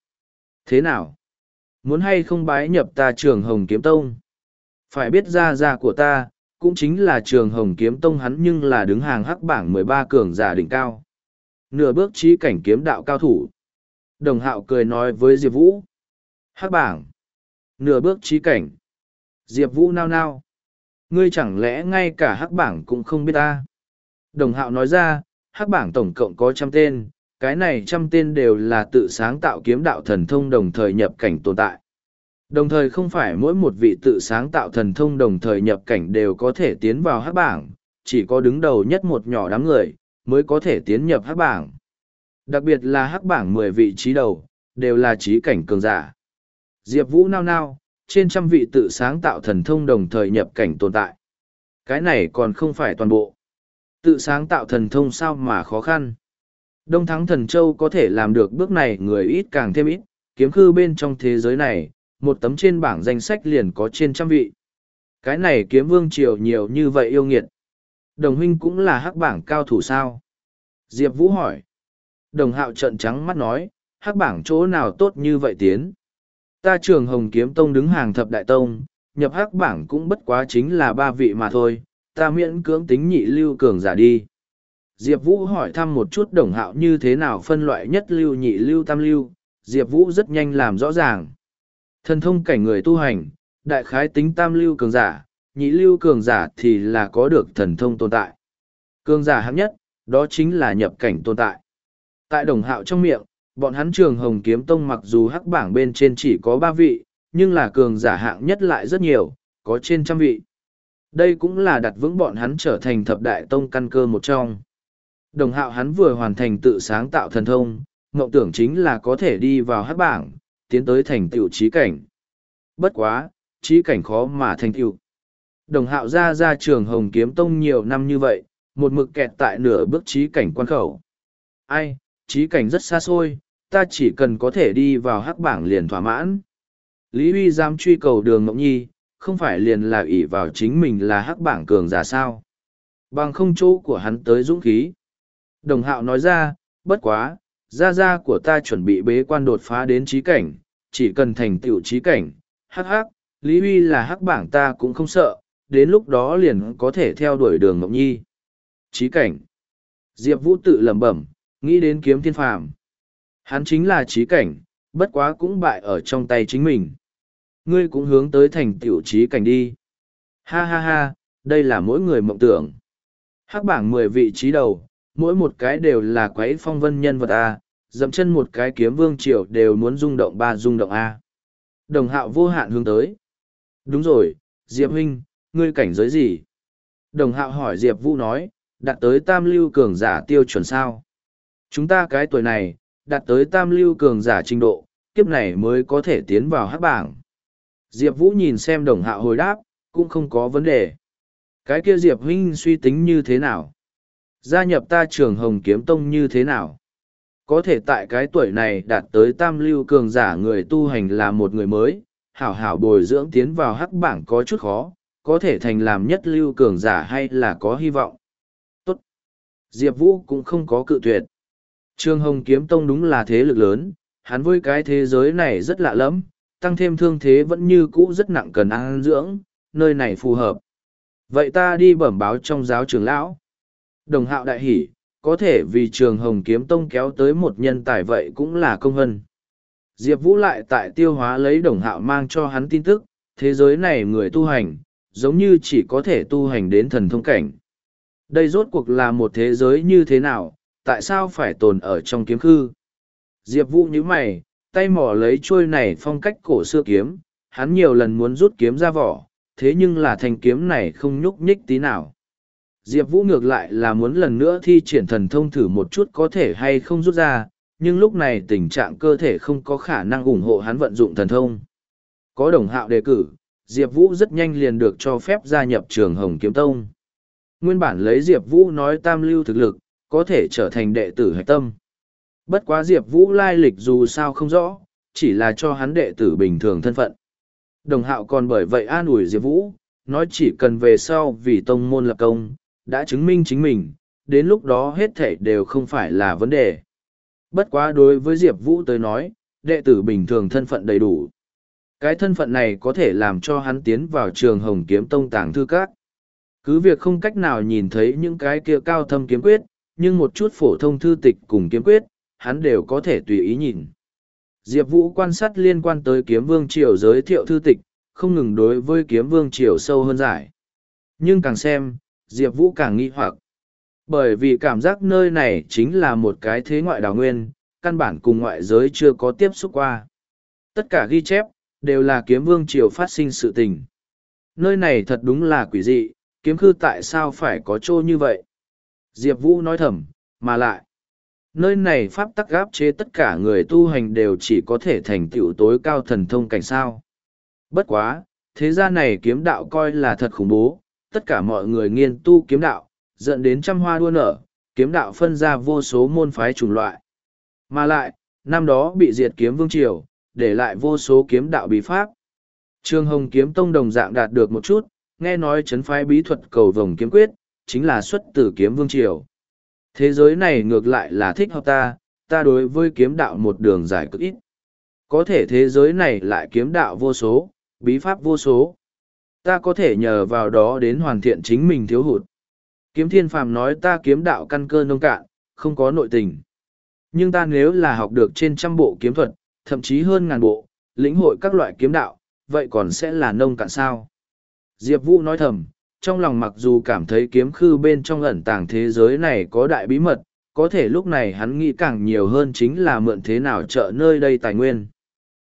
Thế nào? Muốn hay không bái nhập ta trường Hồng Kiếm Tông? Phải biết ra ra của ta, cũng chính là trường Hồng Kiếm Tông hắn nhưng là đứng hàng hắc bảng mười ba cường giả đỉnh cao. Nửa bước trí cảnh kiếm đạo cao thủ. Đồng hạo cười nói với Diệp Vũ. Hắc bảng. Nửa bước trí cảnh. Diệp Vũ nao nao. Ngươi chẳng lẽ ngay cả hắc bảng cũng không biết ta? Đồng hạo nói ra, hắc bảng tổng cộng có trăm tên, cái này trăm tên đều là tự sáng tạo kiếm đạo thần thông đồng thời nhập cảnh tồn tại. Đồng thời không phải mỗi một vị tự sáng tạo thần thông đồng thời nhập cảnh đều có thể tiến vào hắc bảng, chỉ có đứng đầu nhất một nhỏ đám người, mới có thể tiến nhập hắc bảng. Đặc biệt là hắc bảng mười vị trí đầu, đều là trí cảnh cường giả. Diệp Vũ nao nao, trên trăm vị tự sáng tạo thần thông đồng thời nhập cảnh tồn tại. Cái này còn không phải toàn bộ. Tự sáng tạo thần thông sao mà khó khăn. Đông Thắng Thần Châu có thể làm được bước này người ít càng thêm ít, kiếm khư bên trong thế giới này, một tấm trên bảng danh sách liền có trên trăm vị. Cái này kiếm vương triều nhiều như vậy yêu nghiệt. Đồng huynh cũng là hắc bảng cao thủ sao? Diệp Vũ hỏi. Đồng hạo trận trắng mắt nói, hắc bảng chỗ nào tốt như vậy tiến. Ta trường Hồng Kiếm Tông đứng hàng thập đại tông, nhập hắc bảng cũng bất quá chính là ba vị mà thôi, ta miễn cưỡng tính nhị lưu cường giả đi. Diệp Vũ hỏi thăm một chút đồng hạo như thế nào phân loại nhất lưu nhị lưu tam lưu, Diệp Vũ rất nhanh làm rõ ràng. Thần thông cảnh người tu hành, đại khái tính tam lưu cường giả, nhị lưu cường giả thì là có được thần thông tồn tại. Cường giả hạng nhất, đó chính là nhập cảnh tồn tại. Tại đồng hạo trong miệng, bọn hắn trường Hồng Kiếm Tông mặc dù hắc bảng bên trên chỉ có ba vị, nhưng là cường giả hạng nhất lại rất nhiều, có trên trăm vị. Đây cũng là đặt vững bọn hắn trở thành thập đại tông căn cơ một trong. Đồng hạo hắn vừa hoàn thành tự sáng tạo thần thông, mộng tưởng chính là có thể đi vào hắc bảng, tiến tới thành tựu trí cảnh. Bất quá, trí cảnh khó mà thành tựu. Đồng hạo ra ra trường Hồng Kiếm Tông nhiều năm như vậy, một mực kẹt tại nửa bước trí cảnh quan khẩu. Ai, trí cảnh rất xa xôi, ta chỉ cần có thể đi vào hắc bảng liền thỏa mãn. Lý Huy dám truy cầu đường Ngọc Nhi, không phải liền là ỷ vào chính mình là hắc bảng cường giả sao. Bằng không chỗ của hắn tới dũng khí. Đồng hạo nói ra, bất quá, gia gia của ta chuẩn bị bế quan đột phá đến trí cảnh, chỉ cần thành tựu trí cảnh, hắc hắc, Lý Huy là hắc bảng ta cũng không sợ, đến lúc đó liền có thể theo đuổi đường Ngọc Nhi. Trí cảnh. Diệp Vũ tự lẩm bẩm, nghĩ đến kiếm thiên phàm. Hắn chính là trí cảnh, bất quá cũng bại ở trong tay chính mình. Ngươi cũng hướng tới thành tiểu trí cảnh đi. Ha ha ha, đây là mỗi người mộng tưởng. Hắc bảng mười vị trí đầu, mỗi một cái đều là quái phong vân nhân vật A, dậm chân một cái kiếm vương triều đều muốn rung động ba rung động A. Đồng hạo vô hạn hướng tới. Đúng rồi, Diệp huynh, ngươi cảnh giới gì? Đồng hạo hỏi Diệp Vũ nói, đạt tới tam lưu cường giả tiêu chuẩn sao? Chúng ta cái tuổi này, đạt tới tam lưu cường giả trình độ, kiếp này mới có thể tiến vào hát bảng. Diệp Vũ nhìn xem đồng hạo hồi đáp, cũng không có vấn đề. Cái kia Diệp huynh suy tính như thế nào? Gia nhập ta trường Hồng Kiếm Tông như thế nào? Có thể tại cái tuổi này đạt tới tam lưu cường giả người tu hành là một người mới, hảo hảo bồi dưỡng tiến vào hắc bảng có chút khó, có thể thành làm nhất lưu cường giả hay là có hy vọng. Tốt. Diệp Vũ cũng không có cự tuyệt. Trương Hồng Kiếm Tông đúng là thế lực lớn, hắn với cái thế giới này rất lạ lắm, tăng thêm thương thế vẫn như cũ rất nặng cần ăn dưỡng, nơi này phù hợp. Vậy ta đi bẩm báo trong giáo trường lão. Đồng hạo đại hỷ, có thể vì trường Hồng Kiếm Tông kéo tới một nhân tài vậy cũng là công hân. Diệp Vũ lại tại tiêu hóa lấy đồng hạo mang cho hắn tin tức, thế giới này người tu hành, giống như chỉ có thể tu hành đến thần thông cảnh. Đây rốt cuộc là một thế giới như thế nào, tại sao phải tồn ở trong kiếm khư? Diệp Vũ như mày, tay mỏ lấy trôi này phong cách cổ xưa kiếm, hắn nhiều lần muốn rút kiếm ra vỏ, thế nhưng là thanh kiếm này không nhúc nhích tí nào. Diệp Vũ ngược lại là muốn lần nữa thi triển thần thông thử một chút có thể hay không rút ra, nhưng lúc này tình trạng cơ thể không có khả năng ủng hộ hắn vận dụng thần thông. Có đồng hạo đề cử, Diệp Vũ rất nhanh liền được cho phép gia nhập trường Hồng Kiếm Tông. Nguyên bản lấy Diệp Vũ nói tam lưu thực lực, có thể trở thành đệ tử hạch tâm. Bất quá Diệp Vũ lai lịch dù sao không rõ, chỉ là cho hắn đệ tử bình thường thân phận. Đồng hạo còn bởi vậy an ủi Diệp Vũ, nói chỉ cần về sau vì tông môn lập công, đã chứng minh chính mình, đến lúc đó hết thể đều không phải là vấn đề. Bất quá đối với Diệp Vũ tới nói, đệ tử bình thường thân phận đầy đủ. Cái thân phận này có thể làm cho hắn tiến vào trường Hồng Kiếm Tông tàng thư các. Cứ việc không cách nào nhìn thấy những cái kia cao thâm kiếm quyết, nhưng một chút phổ thông thư tịch cùng kiếm quyết, hắn đều có thể tùy ý nhìn. Diệp Vũ quan sát liên quan tới kiếm vương triều giới thiệu thư tịch, không ngừng đối với kiếm vương triều sâu hơn giải. Nhưng càng xem, Diệp Vũ càng nghi hoặc. Bởi vì cảm giác nơi này chính là một cái thế ngoại đào nguyên, căn bản cùng ngoại giới chưa có tiếp xúc qua. Tất cả ghi chép, đều là kiếm vương triều phát sinh sự tình. Nơi này thật đúng là quỷ dị, kiếm khư tại sao phải có trô như vậy? Diệp Vũ nói thầm, mà lại. Nơi này pháp tắc gáp chế tất cả người tu hành đều chỉ có thể thành tựu tối cao thần thông cảnh sao. Bất quá, thế gian này kiếm đạo coi là thật khủng bố, tất cả mọi người nghiên tu kiếm đạo, dẫn đến trăm hoa đua nở, kiếm đạo phân ra vô số môn phái chủng loại. Mà lại, năm đó bị diệt kiếm vương triều, để lại vô số kiếm đạo bí pháp. Trương Hồng kiếm tông đồng dạng đạt được một chút, nghe nói chấn phái bí thuật cầu vồng kiếm quyết, chính là xuất từ kiếm vương triều. Thế giới này ngược lại là thích hợp ta, ta đối với kiếm đạo một đường dài cực ít. Có thể thế giới này lại kiếm đạo vô số, bí pháp vô số. Ta có thể nhờ vào đó đến hoàn thiện chính mình thiếu hụt. Kiếm thiên phàm nói ta kiếm đạo căn cơ nông cạn, không có nội tình. Nhưng ta nếu là học được trên trăm bộ kiếm thuật, thậm chí hơn ngàn bộ, lĩnh hội các loại kiếm đạo, vậy còn sẽ là nông cạn sao? Diệp Vũ nói thầm, trong lòng mặc dù cảm thấy kiếm khư bên trong ẩn tàng thế giới này có đại bí mật, có thể lúc này hắn nghĩ càng nhiều hơn chính là mượn thế nào trợ nơi đây tài nguyên.